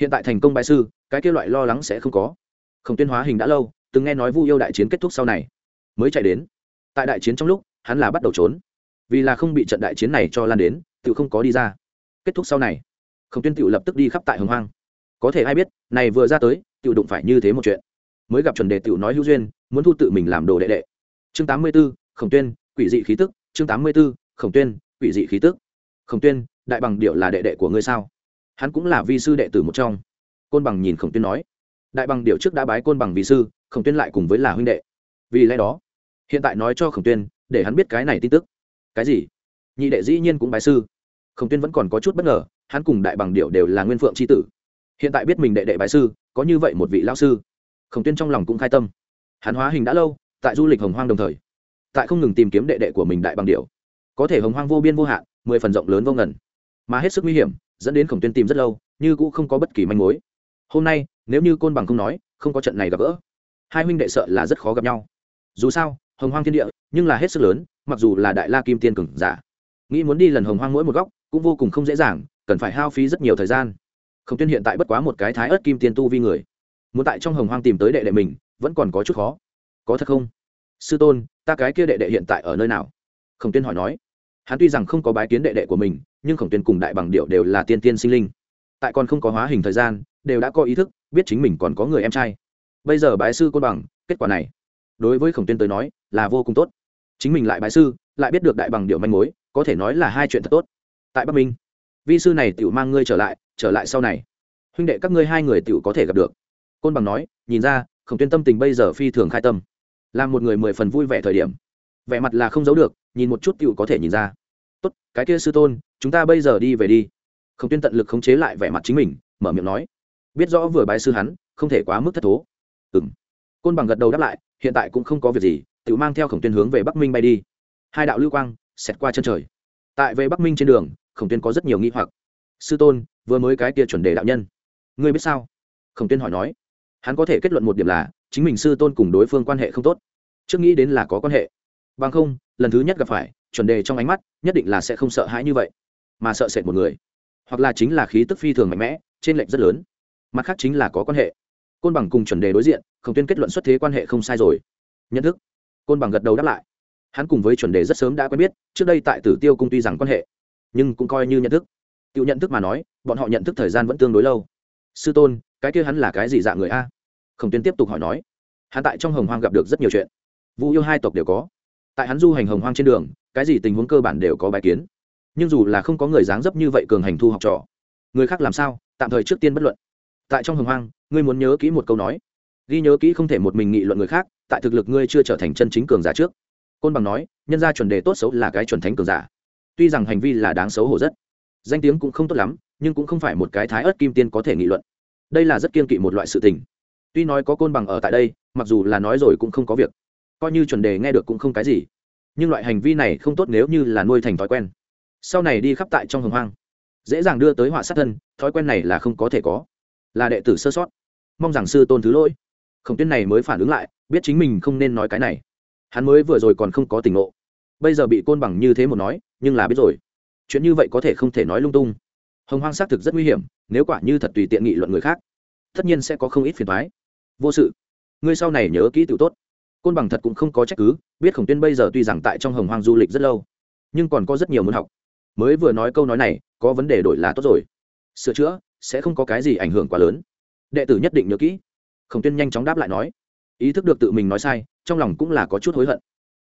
Hiện tại thành công bái sư, cái kêu loại lo lắng sẽ không có. Khổng tiên hóa hình đã lâu, từng nghe nói vu yêu đại chiến kết thúc sau này, mới chạy đến. Tại đại chiến trong lúc, hắn là bắt đầu trốn vì là không bị trận đại chiến này cho lan đến tự không có đi ra. Kết thúc sau này, khổng tuyên tự lập tức đi khắp tại hồng hoang. Có thể ai biết, này vừa ra tới tự đụng phải như thế một chuyện. Mới gặp chuẩn đề tự nói hữu duyên, muốn thu tự mình làm đồ đệ đệ. Chương tám mươi b ố khổng tuyên, quỷ dị khí tức. Chương tám mươi b ố khổng tuyên, quỷ dị khí tức. Khổng tuyên, đại bằng điệu là đệ đệ của ngươi sao? Hắn cũng là vi sư đệ tử một trong. Côn bằng nhìn khổng tuyên nói. Đại bằng điệu trước đã bái côn bằng vi sư, khổng tuyên lại cùng với là huynh đệ. Vì lẽ đó, hiện tại nói cho khổng tuyên, để hắn biết cái này tin tức cái gì? Nhị đệ dĩ nhiên cũng bái sư. Khổng tuyên vẫn còn có chút bất ngờ, hắn cùng đại bằng điệu đều là nguyên phượng c h i tử. Hiện tại biết mình đệ đệ bái sư, có như vậy một vị lao sư. Khổng tuyên trong lòng cũng khai tâm. Hắn hóa hình đã lâu, tại du lịch hồng hoang đồng thời, tại không ngừng tìm kiếm đệ đệ của mình đại bằng điệu có thể hồng hoang vô biên vô hạn, mười phần rộng lớn vô ngần. Mà hết sức nguy hiểm, dẫn đến khổng tuyên tìm rất lâu, như cũng không có bất kỳ manh mối. Hôm nay, nếu như côn bằng không nói, không có trận này gặp gỡ. Hai huynh đệ sợ là rất khó gặp nhau. Dù sao hồng hoang thiên địa, nhưng là hết sức lớn, mặc dù là đại la kim tiên cường giả. Nghĩ muốn đi lần hồng hoang mỗi một góc, cũng vô cùng không dễ dàng, cần phải hao phí rất nhiều thời gian. Khổng tuyên hiện tại bất quá một cái thái ớt kim tiên tu vi người. Muốn tại trong hồng hoang tìm tới đệ đệ mình, vẫn còn có chút khó. Có thật không? Sư tôn, ta cái kia đệ đệ hiện tại ở nơi nào? Khổng tuyên hỏi nói. Hắn tuy rằng không có bái kiến đệ đệ của mình, nhưng khổng tuyên cùng đại bằng điệu đều là tiên tiên sinh linh. Tại còn không có hóa hình thời gian, đều đã có ý thức, biết chính mình còn có người em trai. Bây giờ bái sư côn bằng, kết quả này đối với khổng tuyên tới nói là vô cùng tốt. Chính mình lại bái sư, lại biết được đại bằng điệu manh mối, có thể nói là hai chuyện thật tốt. Tại bắc minh, vi sư này tự mang ngươi trở lại trở lại sau này, huynh đệ các ngươi hai người tự có thể gặp được. Côn bằng nói, nhìn ra, khổng tuyên tâm tình bây giờ phi thường khai tâm. Là một người mười phần vui vẻ thời điểm, vẻ mặt là không giấu được, nhìn một chút tự có thể nhìn ra. Tốt, cái kia sư tôn, chúng ta bây giờ đi về đi. Khổng tuyên tận lực khống chế lại vẻ mặt chính mình, mở miệng nói. Biết rõ vừa bái sư hắn, không thể quá mức thất thố. Ừng côn bằng gật đầu đáp lại hiện tại cũng không có việc gì, tự mang theo khổng tuyên hướng về bắc minh bay đi. Hai đạo lưu quang xẹt qua chân trời. Tại về bắc minh trên đường, khổng tuyên có rất nhiều nghi hoặc. Sư tôn, vừa mới cái kia chuẩn đề đạo nhân. Ngươi biết sao? Khổng tuyên hỏi nói. Hắn có thể kết luận một điểm là, chính mình sư tôn cùng đối phương quan hệ không tốt. Trước nghĩ đến là có quan hệ. Bằng không, lần thứ nhất gặp phải, chuẩn đề trong ánh mắt, nhất định là sẽ không sợ hãi như vậy, mà sợ sệt một người. Hoặc là chính là khí tức phi thường mạnh mẽ, trên lệnh rất lớn. Mặt khác chính là có quan hệ. Côn bằng cùng chuẩn đề đối diện khổng tuyên kết luận xuất thế quan hệ không sai rồi. Nhận thức. Côn bằng gật đầu đáp lại. Hắn cùng với chuẩn đề rất sớm đã quen biết, trước đây tại tử tiêu cung tuy rằng quan hệ, nhưng cũng coi như nhận thức. Tự nhận thức mà nói, bọn họ nhận thức thời gian vẫn tương đối lâu. Sư tôn, cái kia hắn là cái gì dạng người a? Khổng tuyên tiếp tục hỏi nói. Hắn tại trong hồng hoang gặp được rất nhiều chuyện. Vũ yêu hai tộc đều có. Tại hắn du hành hồng hoang trên đường, cái gì tình huống cơ bản đều có bài kiến. Nhưng dù là không có người dáng dấp như vậy cường hành thu học trò, người khác làm sao? Tạm thời trước tiên bất luận. Tại trong hồng hoang, ngươi muốn nhớ kỹ một câu nói ghi nhớ kỹ không thể một mình nghị luận người khác, tại thực lực ngươi chưa trở thành chân chính cường giả trước. Côn bằng nói, nhân ra chuẩn đề tốt xấu là cái chuẩn thánh cường giả. Tuy rằng hành vi là đáng xấu hổ rất, danh tiếng cũng không tốt lắm, nhưng cũng không phải một cái thái ớt kim tiên có thể nghị luận. Đây là rất kiên kỵ một loại sự tình. Tuy nói có côn bằng ở tại đây, mặc dù là nói rồi cũng không có việc, coi như chuẩn đề nghe được cũng không cái gì. Nhưng loại hành vi này không tốt nếu như là nuôi thành thói quen. Sau này đi khắp tại trong hồng hoang, dễ dàng đưa tới họa sát thân, thói quen này là không có thể có. Là đệ tử sơ sót. Mong rằng sư tôn thứ lỗi khổng tuyên này mới phản ứng lại, biết chính mình không nên nói cái này. Hắn mới vừa rồi còn không có tình ngộ. Bây giờ bị côn bằng như thế một nói, nhưng là biết rồi. Chuyện như vậy có thể không thể nói lung tung. Hồng hoang xác thực rất nguy hiểm, nếu quả như thật tùy tiện nghị luận người khác, tất nhiên sẽ có không ít phiền thoái vô sự. Ngươi sau này nhớ kỹ tự tốt. Côn bằng thật cũng không có trách cứ, biết khổng tuyên bây giờ tuy rằng tại trong hồng hoang du lịch rất lâu, nhưng còn có rất nhiều muốn học. Mới vừa nói câu nói này, có vấn đề đổi là tốt rồi. Sửa chữa, sẽ không có cái gì ảnh hưởng quá lớn. Đệ tử nhất định nhớ kỹ khổng tuyên nhanh chóng đáp lại nói, ý thức được tự mình nói sai, trong lòng cũng là có chút hối hận.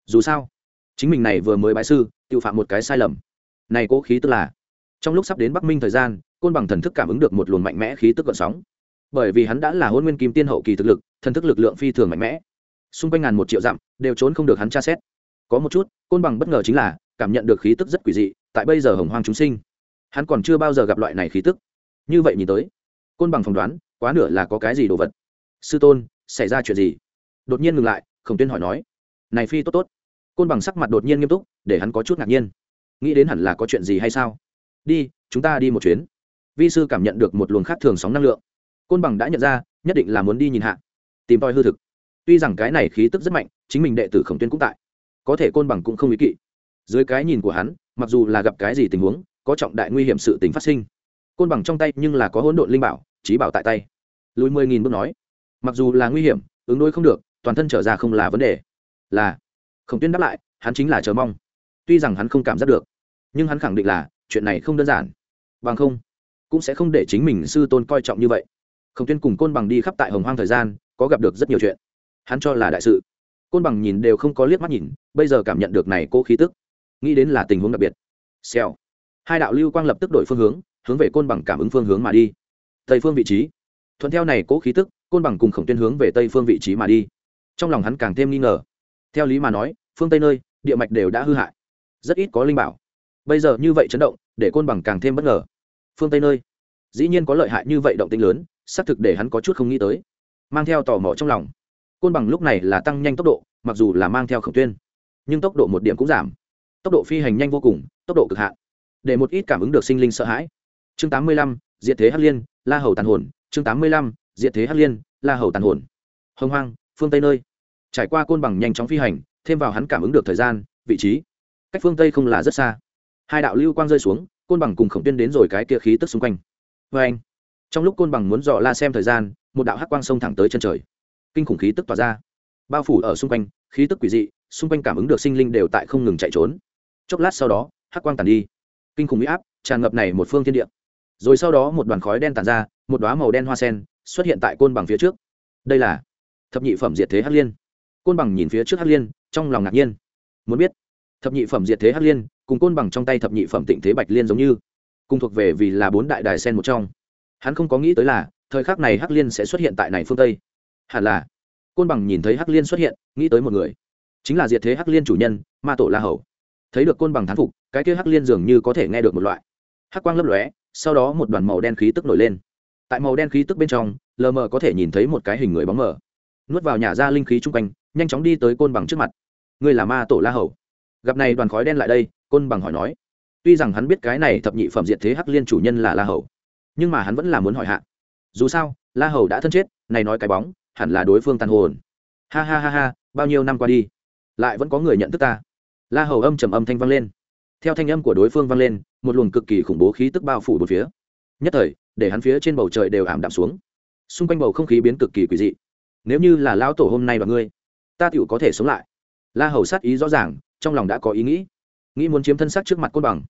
Dù sao, chính mình này vừa mới bái sư tự phạm một cái sai lầm. Này cố khí tức là, trong lúc sắp đến bắc minh thời gian, côn bằng thần thức cảm ứng được một luồng mạnh mẽ khí tức gợn sóng. Bởi vì hắn đã là hôn nguyên kim tiên hậu kỳ thực lực, thần thức lực lượng phi thường mạnh mẽ. Xung quanh ngàn một triệu dặm, đều trốn không được hắn tra xét. Có một chút, côn bằng bất ngờ chính là, cảm nhận được khí tức rất quỷ dị, tại bây giờ hồng hoang chúng sinh. Hắn còn chưa bao giờ gặp loại này khí tức. Như vậy nhìn tới, côn bằng phỏng đoán, quá nửa là có cái gì đồ vật sư tôn, xảy ra chuyện gì? Đột nhiên ngừng lại, khổng tuyên hỏi nói, này phi tốt tốt. Côn bằng sắc mặt đột nhiên nghiêm túc, để hắn có chút ngạc nhiên. Nghĩ đến hẳn là có chuyện gì hay sao? Đi, chúng ta đi một chuyến. Vi sư cảm nhận được một luồng khác thường sóng năng lượng. Côn bằng đã nhận ra, nhất định là muốn đi nhìn hạ. Tìm tòi hư thực. Tuy rằng cái này khí tức rất mạnh, chính mình đệ tử khổng tuyên cũng tại. Có thể côn bằng cũng không ý kỵ. Dưới cái nhìn của hắn, mặc dù là gặp cái gì tình huống, có trọng đại nguy hiểm sự tình phát sinh, côn bằng trong tay nhưng là có hỗn độn linh bảo trí bảo tại tay. Lùi mười nghìn bước nói mặc dù là nguy hiểm, ứng đối không được, toàn thân trở ra không là vấn đề. Là, khổng tuyên đáp lại, hắn chính là chờ mong. Tuy rằng hắn không cảm giác được, nhưng hắn khẳng định là, chuyện này không đơn giản. Bằng không, cũng sẽ không để chính mình sư tôn coi trọng như vậy. Khổng tuyên cùng côn bằng đi khắp tại hồng hoang thời gian, có gặp được rất nhiều chuyện. Hắn cho là đại sự. Côn bằng nhìn đều không có liếc mắt nhìn, bây giờ cảm nhận được này cố khí tức. Nghĩ đến là tình huống đặc biệt. Xèo. Hai đạo lưu quang lập tức đổi phương hướng hướng về côn bằng cảm ứng phương hướng mà đi. Tây phương vị trí. Thuận theo này cố khí tức côn bằng cùng khổng tuyên hướng về tây phương vị trí mà đi. Trong lòng hắn càng thêm nghi ngờ. Theo lý mà nói, phương tây nơi, địa mạch đều đã hư hại. Rất ít có linh bảo. Bây giờ như vậy chấn động, để côn bằng càng thêm bất ngờ. Phương tây nơi, dĩ nhiên có lợi hại như vậy động tinh lớn, xác thực để hắn có chút không nghĩ tới. Mang theo tò mò trong lòng, côn bằng lúc này là tăng nhanh tốc độ, mặc dù là mang theo khổng tuyên, nhưng tốc độ một điểm cũng giảm. Tốc độ phi hành nhanh vô cùng, tốc độ cực hạn. Để một ít cảm ứng được sinh linh sợ hãi. Chương tám mươi lăm, diệt thế hắc liên, la hầu tàn hồn, chương tám mươi lăm diệt thế hắc liên, la hầu tàn hồn. Hồng hoang, phương tây nơi. Trải qua côn bằng nhanh chóng phi hành, thêm vào hắn cảm ứng được thời gian, vị trí. Cách phương tây không là rất xa. Hai đạo lưu quang rơi xuống, côn bằng cùng khổng tuyên đến rồi cái kia khí tức xung quanh. Vê anh, trong lúc côn bằng muốn dò la xem thời gian, một đạo hắc quang xông thẳng tới chân trời. Kinh khủng khí tức tỏa ra. Bao phủ ở xung quanh, khí tức quỷ dị, xung quanh cảm ứng được sinh linh đều tại không ngừng chạy trốn. Chốc lát sau đó, hắc quang tàn đi. Kinh khủng huy áp, tràn ngập này một phương thiên địa. Rồi sau đó một đoàn khói đen tàn ra, một đoá màu đen hoa sen xuất hiện tại côn bằng phía trước. Đây là thập nhị phẩm diệt thế hắc liên. Côn bằng nhìn phía trước hắc liên, trong lòng ngạc nhiên. Muốn biết, thập nhị phẩm diệt thế hắc liên cùng côn bằng trong tay thập nhị phẩm tịnh thế bạch liên giống như, cùng thuộc về vì là bốn đại đài sen một trong. Hắn không có nghĩ tới là, thời khắc này hắc liên sẽ xuất hiện tại này phương tây. Hẳn là, côn bằng nhìn thấy hắc liên xuất hiện, nghĩ tới một người. Chính là diệt thế hắc liên chủ nhân, ma tổ la hầu. Thấy được côn bằng thán phục, cái kia hắc liên dường như có thể nghe được một loại. Hắc quang lấp lóe, sau đó một đoàn màu đen khí tức nổi lên tại màu đen khí tức bên trong, lờ mờ có thể nhìn thấy một cái hình người bóng mờ. Nuốt vào nhà ra linh khí chung quanh, nhanh chóng đi tới côn bằng trước mặt. Ngươi là ma tổ la hầu. Gặp này đoàn khói đen lại đây, côn bằng hỏi nói. Tuy rằng hắn biết cái này thập nhị phẩm diện thế hắc liên chủ nhân là la hầu, nhưng mà hắn vẫn là muốn hỏi hạ. Dù sao, la hầu đã thân chết, này nói cái bóng, hẳn là đối phương tàn hồn. Ha ha ha ha, bao nhiêu năm qua đi, lại vẫn có người nhận thức ta. La hầu âm trầm âm thanh vang lên. Theo thanh âm của đối phương vang lên, một luồng cực kỳ khủng bố khí tức bao phủ một phía. Nhất thời để hắn phía trên bầu trời đều ảm đạm xuống. Xung quanh bầu không khí biến cực kỳ quỷ dị. Nếu như là lão tổ hôm nay và ngươi, ta tựu có thể sống lại. La hầu sát ý rõ ràng, trong lòng đã có ý nghĩ. Nghĩ muốn chiếm thân xác trước mặt côn bằng.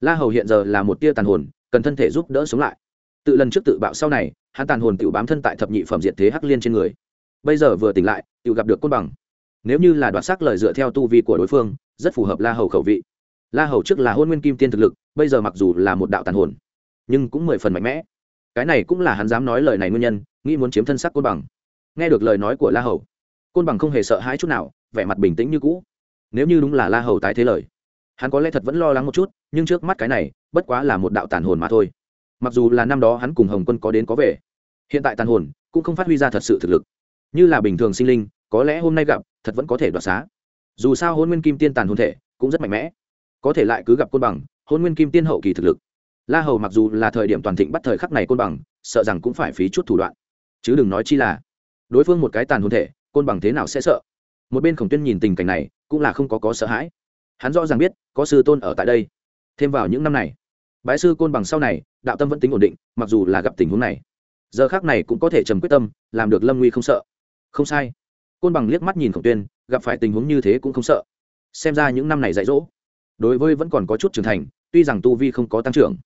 La hầu hiện giờ là một tia tàn hồn, cần thân thể giúp đỡ sống lại. Tự lần trước tự bạo sau này, hắn tàn hồn tự bám thân tại thập nhị phẩm diệt thế hắc liên trên người. Bây giờ vừa tỉnh lại tự gặp được côn bằng. Nếu như là đoạt xác lời dựa theo tu vi của đối phương, rất phù hợp la hầu khẩu vị. La hầu trước là hôn nguyên kim tiên thực lực, bây giờ mặc dù là một đạo tàn hồn, nhưng cũng mười phần mạnh mẽ cái này cũng là hắn dám nói lời này nguyên nhân, nghĩ muốn chiếm thân xác côn bằng. Nghe được lời nói của la hầu, côn bằng không hề sợ hãi chút nào, vẻ mặt bình tĩnh như cũ. Nếu như đúng là la hầu tái thế lời, hắn có lẽ thật vẫn lo lắng một chút, nhưng trước mắt cái này, bất quá là một đạo tàn hồn mà thôi. Mặc dù là năm đó hắn cùng hồng quân có đến có về, hiện tại tàn hồn cũng không phát huy ra thật sự thực lực. Như là bình thường sinh linh, có lẽ hôm nay gặp, thật vẫn có thể đoạt xá. Dù sao hôn nguyên kim tiên tàn hồn thể cũng rất mạnh mẽ. Có thể lại cứ gặp côn bằng hôn nguyên kim tiên hậu kỳ thực lực la hầu mặc dù là thời điểm toàn thịnh bắt thời khắc này côn bằng, sợ rằng cũng phải phí chút thủ đoạn. Chứ đừng nói chi là, đối phương một cái tàn hôn thể, côn bằng thế nào sẽ sợ? Một bên khổng tuyên nhìn tình cảnh này, cũng là không có có sợ hãi. Hắn rõ ràng biết, có sư tôn ở tại đây. Thêm vào những năm này, bái sư côn bằng sau này, đạo tâm vẫn tính ổn định, mặc dù là gặp tình huống này. Giờ khác này cũng có thể trầm quyết tâm, làm được lâm nguy không sợ. Không sai. Côn bằng liếc mắt nhìn khổng tuyên, gặp phải tình huống như thế cũng không sợ. Xem ra những năm này dạy dỗ, đối với vẫn còn có chút trưởng thành, tuy rằng tu vi không có tăng trưởng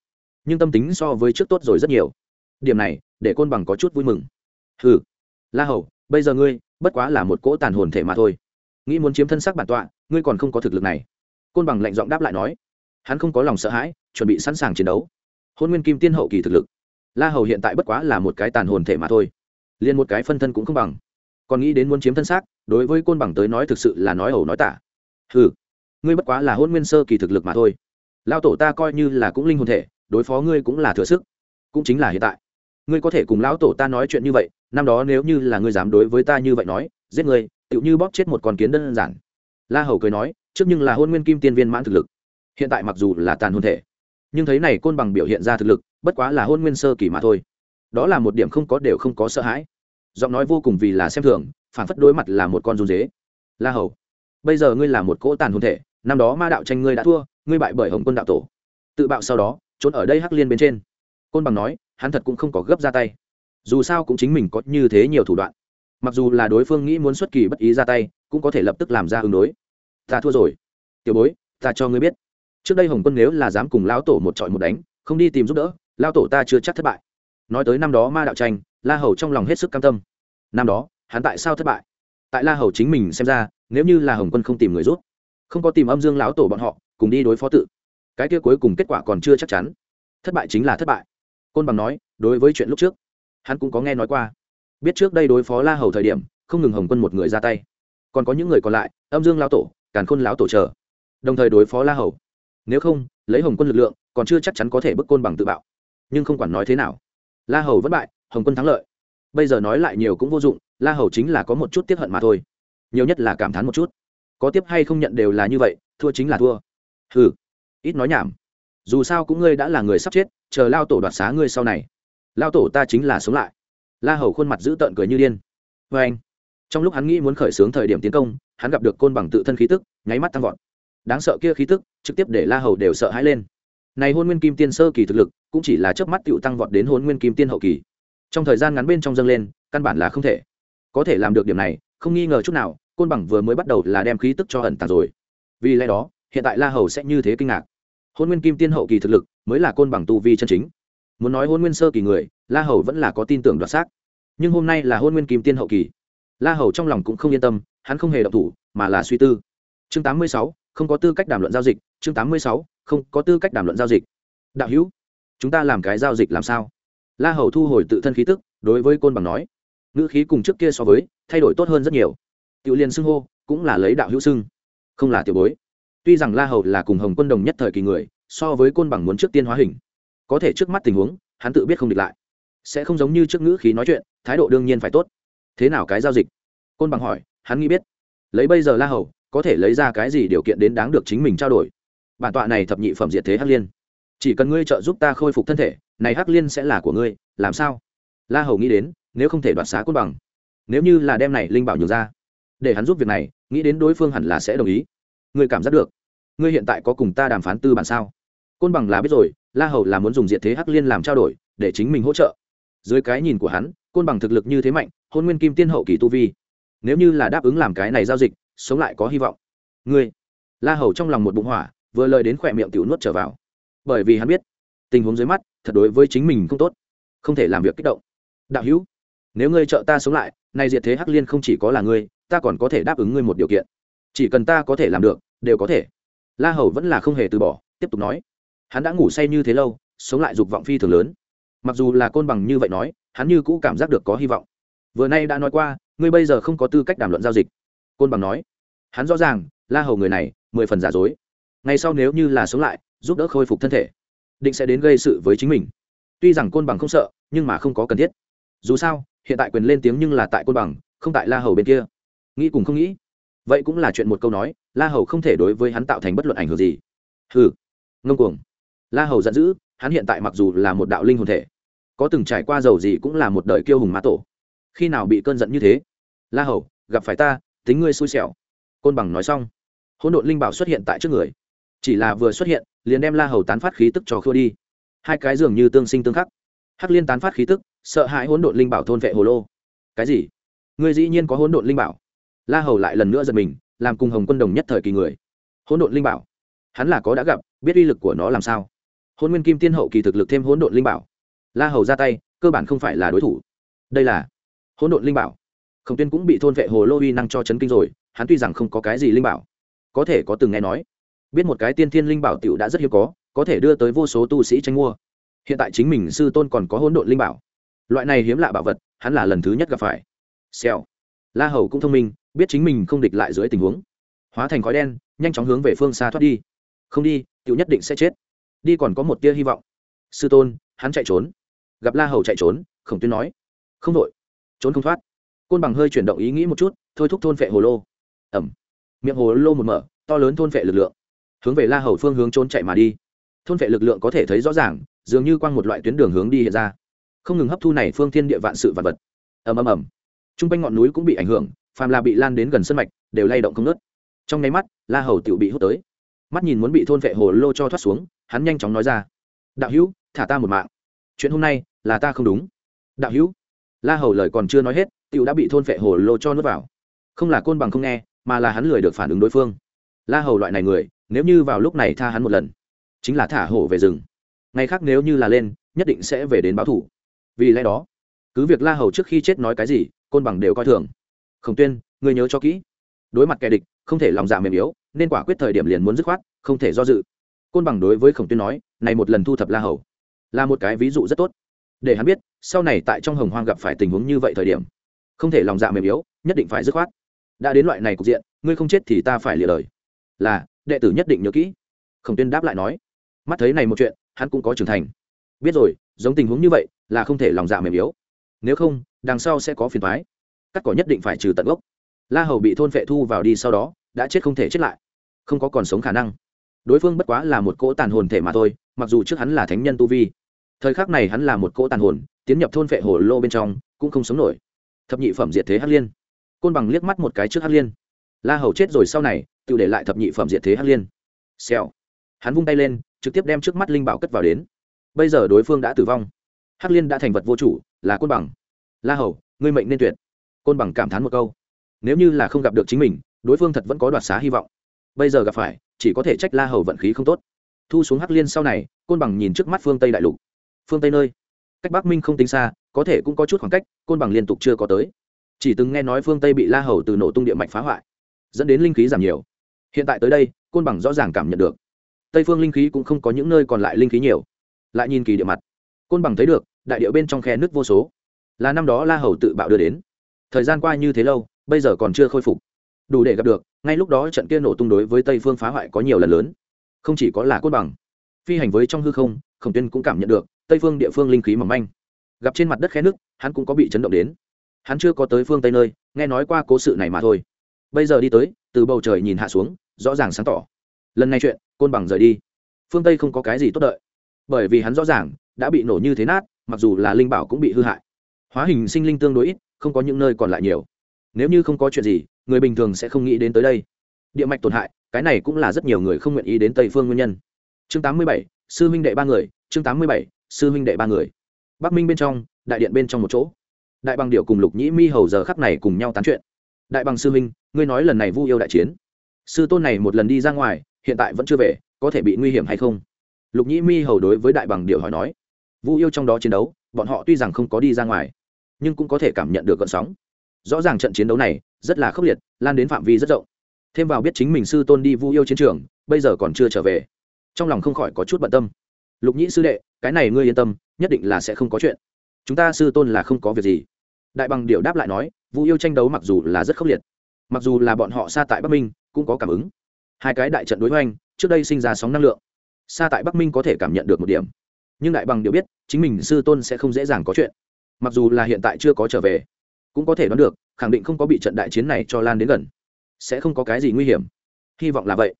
nhưng tâm tính so với trước tốt rồi rất nhiều. Điểm này, để côn bằng có chút vui mừng. Hừ, la hầu, bây giờ ngươi, bất quá là một cỗ tàn hồn thể mà thôi. Nghĩ muốn chiếm thân xác bản tọa, ngươi còn không có thực lực này. Côn bằng lạnh giọng đáp lại nói. Hắn không có lòng sợ hãi, chuẩn bị sẵn sàng chiến đấu. Hôn nguyên kim tiên hậu kỳ thực lực. La hầu hiện tại bất quá là một cái tàn hồn thể mà thôi. Liền một cái phân thân cũng không bằng. Còn nghĩ đến muốn chiếm thân xác, đối với côn bằng tới nói thực sự là nói ẩu nói tả. Ừ ngươi bất quá là hôn nguyên sơ kỳ thực lực mà thôi. Lao tổ ta coi như là cũng linh hồn thể đối phó ngươi cũng là thừa sức, cũng chính là hiện tại. Ngươi có thể cùng lão tổ ta nói chuyện như vậy, năm đó nếu như là ngươi dám đối với ta như vậy nói, giết ngươi, tựu như bóp chết một con kiến đơn giản. La hầu cười nói, trước nhưng là hôn nguyên kim tiên viên mãn thực lực. Hiện tại mặc dù là tàn hôn thể, nhưng thấy này côn bằng biểu hiện ra thực lực, bất quá là hôn nguyên sơ kỳ mà thôi. Đó là một điểm không có đều không có sợ hãi. Giọng nói vô cùng vì là xem thường, phản phất đối mặt là một con run dế. La hầu, bây giờ ngươi là một cỗ tàn hôn thể, năm đó ma đạo tranh ngươi đã thua, ngươi bại bởi hồng quân đạo tổ. Tự bạo sau đó trốn ở đây hắc liên bên trên. Côn bằng nói, hắn thật cũng không có gấp ra tay. Dù sao cũng chính mình có như thế nhiều thủ đoạn. Mặc dù là đối phương nghĩ muốn xuất kỳ bất ý ra tay, cũng có thể lập tức làm ra ứng đối. Ta thua rồi. Tiểu bối, ta cho ngươi biết. Trước đây hồng quân nếu là dám cùng lão tổ một trọi một đánh, không đi tìm giúp đỡ, lão tổ ta chưa chắc thất bại. Nói tới năm đó ma đạo tranh, la hầu trong lòng hết sức cam tâm. Năm đó, hắn tại sao thất bại? Tại la hầu chính mình xem ra, nếu như là hồng quân không tìm người rút không có tìm âm dương lão tổ bọn họ, cùng đi đối phó tự cái kia cuối cùng kết quả còn chưa chắc chắn. Thất bại chính là thất bại. Côn bằng nói, đối với chuyện lúc trước, hắn cũng có nghe nói qua. Biết trước đây đối phó la hầu thời điểm, không ngừng hồng quân một người ra tay. Còn có những người còn lại, âm dương lão tổ, càn khôn lão tổ chờ. Đồng thời đối phó la hầu. Nếu không, lấy hồng quân lực lượng, còn chưa chắc chắn có thể bức côn bằng tự bạo. Nhưng không quản nói thế nào. La hầu vẫn bại, hồng quân thắng lợi. Bây giờ nói lại nhiều cũng vô dụng, la hầu chính là có một chút tiếp hận mà thôi. Nhiều nhất là cảm thán một chút. Có tiếp hay không nhận đều là như vậy, thua chính là thua. Ừ ít nói nhảm. Dù sao cũng ngươi đã là người sắp chết, chờ lao tổ đoạt xá ngươi sau này. Lao tổ ta chính là sống lại. La hầu khuôn mặt giữ tợn cười như điên. Vê anh, trong lúc hắn nghĩ muốn khởi xướng thời điểm tiến công, hắn gặp được côn bằng tự thân khí tức, nháy mắt tăng vọt. Đáng sợ kia khí tức, trực tiếp để la hầu đều sợ hãi lên. Này hôn nguyên kim tiên sơ kỳ thực lực, cũng chỉ là chớp mắt tựu tăng vọt đến hôn nguyên kim tiên hậu kỳ. Trong thời gian ngắn bên trong dâng lên, căn bản là không thể. Có thể làm được điểm này, không nghi ngờ chút nào, côn bằng vừa mới bắt đầu là đem khí tức cho ẩn tàng rồi. Vì lẽ đó hiện tại la hầu sẽ như thế kinh ngạc. Hôn nguyên kim tiên hậu kỳ thực lực mới là côn bằng tu vi chân chính. Muốn nói hôn nguyên sơ kỳ người la hầu vẫn là có tin tưởng đoạt xác. Nhưng hôm nay là hôn nguyên kim tiên hậu kỳ. La hầu trong lòng cũng không yên tâm hắn không hề động thủ mà là suy tư. Chương 86, không có tư cách đàm luận giao dịch. Chương 86, không có tư cách đàm luận giao dịch. Đạo hữu chúng ta làm cái giao dịch làm sao? La hầu thu hồi tự thân khí tức đối với côn bằng nói. Ngữ khí cùng trước kia so với thay đổi tốt hơn rất nhiều. Tiểu liên xưng hô cũng là lấy đạo hữu xưng. Không là tiểu bối tuy rằng la hầu là cùng hồng quân đồng nhất thời kỳ người, so với côn bằng muốn trước tiên hóa hình. Có thể trước mắt tình huống, hắn tự biết không địch lại. Sẽ không giống như trước ngữ khí nói chuyện, thái độ đương nhiên phải tốt. Thế nào cái giao dịch? Côn bằng hỏi, hắn nghĩ biết. Lấy bây giờ la hầu, có thể lấy ra cái gì điều kiện đến đáng được chính mình trao đổi? Bản tọa này thập nhị phẩm diệt thế hắc liên. Chỉ cần ngươi trợ giúp ta khôi phục thân thể, này hắc liên sẽ là của ngươi, làm sao? La hầu nghĩ đến, nếu không thể đoạt xá côn bằng. Nếu như là đem này linh bảo nhường ra, để hắn giúp việc này, nghĩ đến đối phương hẳn là sẽ đồng ý ngươi cảm giác được. Ngươi hiện tại có cùng ta đàm phán tư bản sao? Côn bằng là biết rồi, la hầu là muốn dùng diệt thế hắc liên làm trao đổi, để chính mình hỗ trợ. Dưới cái nhìn của hắn, côn bằng thực lực như thế mạnh, hôn nguyên kim tiên hậu kỳ tu vi. Nếu như là đáp ứng làm cái này giao dịch, sống lại có hy vọng. Ngươi. La hầu trong lòng một bụng hỏa, vừa lời đến khỏe miệng tiểu nuốt trở vào. Bởi vì hắn biết, tình huống dưới mắt, thật đối với chính mình không tốt, không thể làm việc kích động. Đạo hữu, nếu ngươi trợ ta sống lại, nay diệt thế hắc liên không chỉ có là ngươi, ta còn có thể đáp ứng ngươi một điều kiện chỉ cần ta có thể làm được, đều có thể. La hầu vẫn là không hề từ bỏ, tiếp tục nói. Hắn đã ngủ say như thế lâu, sống lại dục vọng phi thường lớn. Mặc dù là côn bằng như vậy nói, hắn như cũ cảm giác được có hy vọng. Vừa nay đã nói qua, ngươi bây giờ không có tư cách đàm luận giao dịch. Côn bằng nói. Hắn rõ ràng, la hầu người này, mười phần giả dối. Ngay sau nếu như là sống lại, giúp đỡ khôi phục thân thể, định sẽ đến gây sự với chính mình. Tuy rằng côn bằng không sợ, nhưng mà không có cần thiết. Dù sao, hiện tại quyền lên tiếng nhưng là tại côn bằng, không tại la hầu bên kia. Nghĩ cùng không nghĩ vậy cũng là chuyện một câu nói, la hầu không thể đối với hắn tạo thành bất luận ảnh hưởng gì. Hừ, ngông cuồng. La hầu giận dữ, hắn hiện tại mặc dù là một đạo linh hồn thể, có từng trải qua giàu gì cũng là một đời kiêu hùng mã tổ. Khi nào bị cơn giận như thế? La hầu, gặp phải ta, tính ngươi xui xẻo. Côn bằng nói xong, hỗn độn linh bảo xuất hiện tại trước người. Chỉ là vừa xuất hiện, liền đem la hầu tán phát khí tức cho khua đi. Hai cái dường như tương sinh tương khắc. Hắc liên tán phát khí tức, sợ hãi hỗn độn linh bảo thôn vệ hồ lô. Cái gì? Ngươi dĩ nhiên có hỗn độn linh bảo? La hầu lại lần nữa giật mình, làm cùng hồng quân đồng nhất thời kỳ người. Hỗn độn linh bảo. Hắn là có đã gặp, biết uy lực của nó làm sao. Hôn nguyên kim tiên hậu kỳ thực lực thêm hỗn độn linh bảo. La hầu ra tay, cơ bản không phải là đối thủ. Đây là hỗn độn linh bảo. Khổng tuyên cũng bị thôn vệ hồ lô uy năng cho chấn kinh rồi, hắn tuy rằng không có cái gì linh bảo, có thể có từng nghe nói. Biết một cái tiên thiên linh bảo tiểu đã rất hiếm có có thể đưa tới vô số tu sĩ tranh mua. Hiện tại chính mình sư tôn còn có hỗn độn linh bảo. Loại này hiếm lạ bảo vật, hắn là lần thứ nhất gặp phải. Xèo. La hầu cũng thông minh biết chính mình không địch lại dưới tình huống. Hóa thành khói đen, nhanh chóng hướng về phương xa thoát đi. Không đi, tiểu nhất định sẽ chết. Đi còn có một tia hy vọng. Sư tôn, hắn chạy trốn. Gặp la hầu chạy trốn, khổng tuyên nói. Không đội. Trốn không thoát. Côn bằng hơi chuyển động ý nghĩ một chút, thôi thúc thôn vệ hồ lô. Ẩm. Miệng hồ lô một mở, to lớn thôn vệ lực lượng. Hướng về la hầu phương hướng trốn chạy mà đi. Thôn vệ lực lượng có thể thấy rõ ràng, dường như quang một loại tuyến đường hướng đi hiện ra. Không ngừng hấp thu này phương thiên địa vạn sự vật vật. Ầm ầm ầm t r u n g quanh ngọn núi cũng bị ảnh hưởng phàm là bị lan đến gần sân mạch, đều lay động không nớt trong nháy mắt, la hầu tự bị hút tới. Mắt nhìn muốn bị thôn vệ hồ lô cho thoát xuống, hắn nhanh chóng nói ra, đạo hữu, thả ta một mạng. Chuyện hôm nay là ta không đúng. Đạo hữu? La hầu lời còn chưa nói hết tựu đã bị thôn vệ hồ lô cho nuốt vào. Không là côn bằng không nghe, mà là hắn lười được phản ứng đối phương. La hầu loại này người, nếu như vào lúc này tha hắn một lần, chính là thả hổ về rừng. Ngày khác nếu như là lên, nhất định sẽ về đến báo thủ. Vì lẽ đó, cứ việc la hầu trước khi chết nói cái gì, côn bằng đều coi thường khổng tuyên người nhớ cho kỹ. Đối mặt kẻ địch, không thể lòng dạ mềm yếu, nên quả quyết thời điểm liền muốn dứt khoát, không thể do dự. Côn bằng đối với khổng tuyên nói, này một lần thu thập la hầu, là một cái ví dụ rất tốt. Để hắn biết, sau này tại trong hồng hoang gặp phải tình huống như vậy thời điểm, không thể lòng dạ mềm yếu, nhất định phải dứt khoát. Đã đến loại này cục diện, ngươi không chết thì ta phải lìa lời là, đệ tử nhất định nhớ kỹ. Khổng tuyên đáp lại nói, mắt thấy này một chuyện, hắn cũng có trưởng thành. Biết rồi, giống tình huống như vậy, là không thể lòng dạ mềm yếu. Nếu không, đằng sau sẽ có phiền thoái cắt cỏ nhất định phải trừ tận gốc. La hầu bị thôn vệ thu vào đi sau đó, đã chết không thể chết lại. Không có còn sống khả năng. Đối phương bất quá là một cỗ tàn hồn thể mà thôi, mặc dù trước hắn là thánh nhân tu vi, thời khắc này hắn là một cỗ tàn hồn, tiến nhập thôn vệ hồ lô bên trong, cũng không sống nổi. Thập nhị phẩm diệt thế hắc liên. Côn bằng liếc mắt một cái trước hắc liên. La hầu chết rồi sau này, tự để lại thập nhị phẩm diệt thế hắc liên. Xèo. Hắn vung tay lên, trực tiếp đem trước mắt linh bảo cất vào đến. Bây giờ đối phương đã tử vong. Hắc liên đã thành vật vô chủ, là côn bằng. La hầu, ngươi mệnh nên tuyệt côn bằng cảm thán một câu. Nếu như là không gặp được chính mình, đối phương thật vẫn có đoạt xá hy vọng. Bây giờ gặp phải, chỉ có thể trách la hầu vận khí không tốt. Thu xuống hắc liên sau này, côn bằng nhìn trước mắt phương tây đại lục. Phương tây nơi? Cách bắc minh không tính xa, có thể cũng có chút khoảng cách, côn bằng liên tục chưa có tới. Chỉ từng nghe nói phương tây bị la hầu từ nổ tung địa mạch phá hoại, dẫn đến linh khí giảm nhiều. Hiện tại tới đây, côn bằng rõ ràng cảm nhận được. Tây phương linh khí cũng không có những nơi còn lại linh khí nhiều. Lại nhìn kỳ địa mặt, côn bằng thấy được, đại điệu bên trong khe nước vô số. Là năm đó la hầu tự bạo đưa đến thời gian qua như thế lâu, bây giờ còn chưa khôi phục. Đủ để gặp được, ngay lúc đó trận kia nổ tung đối với tây phương phá hoại có nhiều lần lớn. Không chỉ có là côn bằng, phi hành với trong hư không, khổng tuyên cũng cảm nhận được, tây phương địa phương linh khí mỏng manh. Gặp trên mặt đất khe nước hắn cũng có bị chấn động đến. Hắn chưa có tới phương tây nơi, nghe nói qua cố sự này mà thôi. Bây giờ đi tới, từ bầu trời nhìn hạ xuống, rõ ràng sáng tỏ. Lần này chuyện, côn bằng rời đi. Phương tây không có cái gì tốt đợi. Bởi vì hắn rõ ràng, đã bị nổ như thế nát, mặc dù là linh bảo cũng bị hư hại. Hóa hình sinh linh tương đối ít không có những nơi còn lại nhiều. Nếu như không có chuyện gì người bình thường sẽ không nghĩ đến tới đây. Địa mạch tổn hại cái này cũng là rất nhiều người không nguyện ý đến tây phương nguyên nhân. Chương 87, sư huynh đệ ba người chương 87, sư huynh đệ ba người. Bắc minh bên trong đại điện bên trong một chỗ. Đại bằng điệu cùng lục nhĩ mi hầu giờ khắc này cùng nhau tán chuyện. Đại bằng sư huynh ngươi nói lần này vu yêu đại chiến. Sư tôn này một lần đi ra ngoài hiện tại vẫn chưa về có thể bị nguy hiểm hay không? Lục nhĩ mi hầu đối với đại bằng điệu hỏi nói. Vu yêu trong đó chiến đấu bọn họ tuy rằng không có đi ra ngoài nhưng cũng có thể cảm nhận được gợn sóng. Rõ ràng trận chiến đấu này rất là khốc liệt, lan đến phạm vi rất rộng. Thêm vào biết chính mình sư tôn đi vu yêu chiến trường, bây giờ còn chưa trở về. Trong lòng không khỏi có chút bận tâm. Lục nhĩ sư đệ, cái này ngươi yên tâm, nhất định là sẽ không có chuyện. Chúng ta sư tôn là không có việc gì. Đại bằng điệu đáp lại nói, vu yêu tranh đấu mặc dù là rất khốc liệt, mặc dù là bọn họ xa tại bắc minh, cũng có cảm ứng. Hai cái đại trận đối hoành, trước đây sinh ra sóng năng lượng, xa tại bắc minh có thể cảm nhận được một điểm. Nhưng đại bằng điệu biết, chính mình sư tôn sẽ không dễ dàng có chuyện mặc dù là hiện tại chưa có trở về, cũng có thể đoán được, khẳng định không có bị trận đại chiến này cho lan đến gần. Sẽ không có cái gì nguy hiểm. Hy vọng là vậy.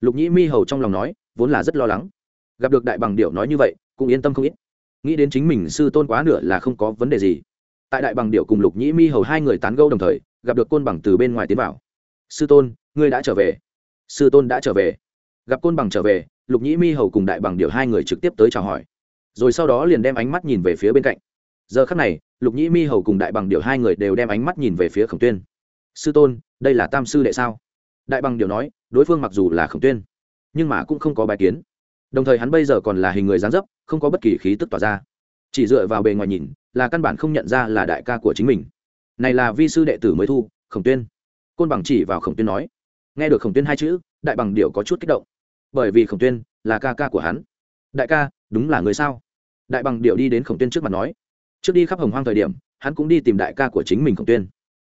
Lục nhĩ mi hầu trong lòng nói, vốn là rất lo lắng. Gặp được đại bằng điệu nói như vậy, cũng yên tâm không ít. Nghĩ đến chính mình sư tôn quá nửa là không có vấn đề gì. Tại đại bằng điệu cùng lục nhĩ mi hầu hai người tán gâu đồng thời, gặp được côn bằng từ bên ngoài tiến vào. Sư tôn, ngươi đã trở về. Sư tôn đã trở về. Gặp côn bằng trở về, lục nhĩ mi hầu cùng đại bằng điệu hai người trực tiếp tới chào hỏi. Rồi sau đó liền đem ánh mắt nhìn về phía bên cạnh giờ khắc này, lục nhĩ mi hầu cùng đại bằng điệu hai người đều đem ánh mắt nhìn về phía khổng tuyên. Sư tôn, đây là tam sư đệ sao? Đại bằng điệu nói, đối phương mặc dù là khổng tuyên, nhưng mà cũng không có bài kiến. Đồng thời hắn bây giờ còn là hình người gián dấp, không có bất kỳ khí tức tỏa ra. Chỉ dựa vào bề ngoài nhìn, là căn bản không nhận ra là đại ca của chính mình. Này là vi sư đệ tử mới thu, khổng tuyên. Côn bằng chỉ vào khổng tuyên nói. Nghe được khổng tuyên hai chữ, đại bằng điệu có chút kích động. Bởi vì khổng tuyên là ca ca của hắn. Đại ca, đúng là người sao? Đại bằng điệu đi đến khổng tuyên trước mặt nói trước đi khắp hồng hoang thời điểm, hắn cũng đi tìm đại ca của chính mình khổng tuyên.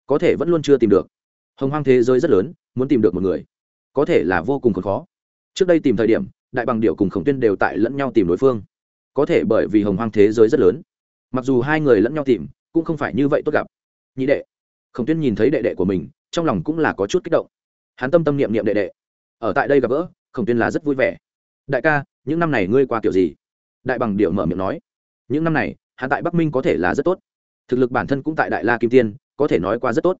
Có thể vẫn luôn chưa tìm được. Hồng hoang thế giới rất lớn, muốn tìm được một người, có thể là vô cùng còn khó. Trước đây tìm thời điểm, đại bằng điệu cùng khổng tuyên đều tại lẫn nhau tìm đối phương. Có thể bởi vì hồng hoang thế giới rất lớn. Mặc dù hai người lẫn nhau tìm, cũng không phải như vậy tốt gặp. Nhị đệ. Khổng tuyên nhìn thấy đệ đệ của mình, trong lòng cũng là có chút kích động. Hắn tâm tâm niệm niệm đệ đệ. Ở tại đây gặp gỡ, khổng tuyên là rất vui vẻ. Đại ca, những năm này ngươi qua kiểu gì? Đại bằng điệu mở miệng nói. Những năm này hắn tại bắc minh có thể là rất tốt. Thực lực bản thân cũng tại đại la kim tiên, có thể nói qua rất tốt.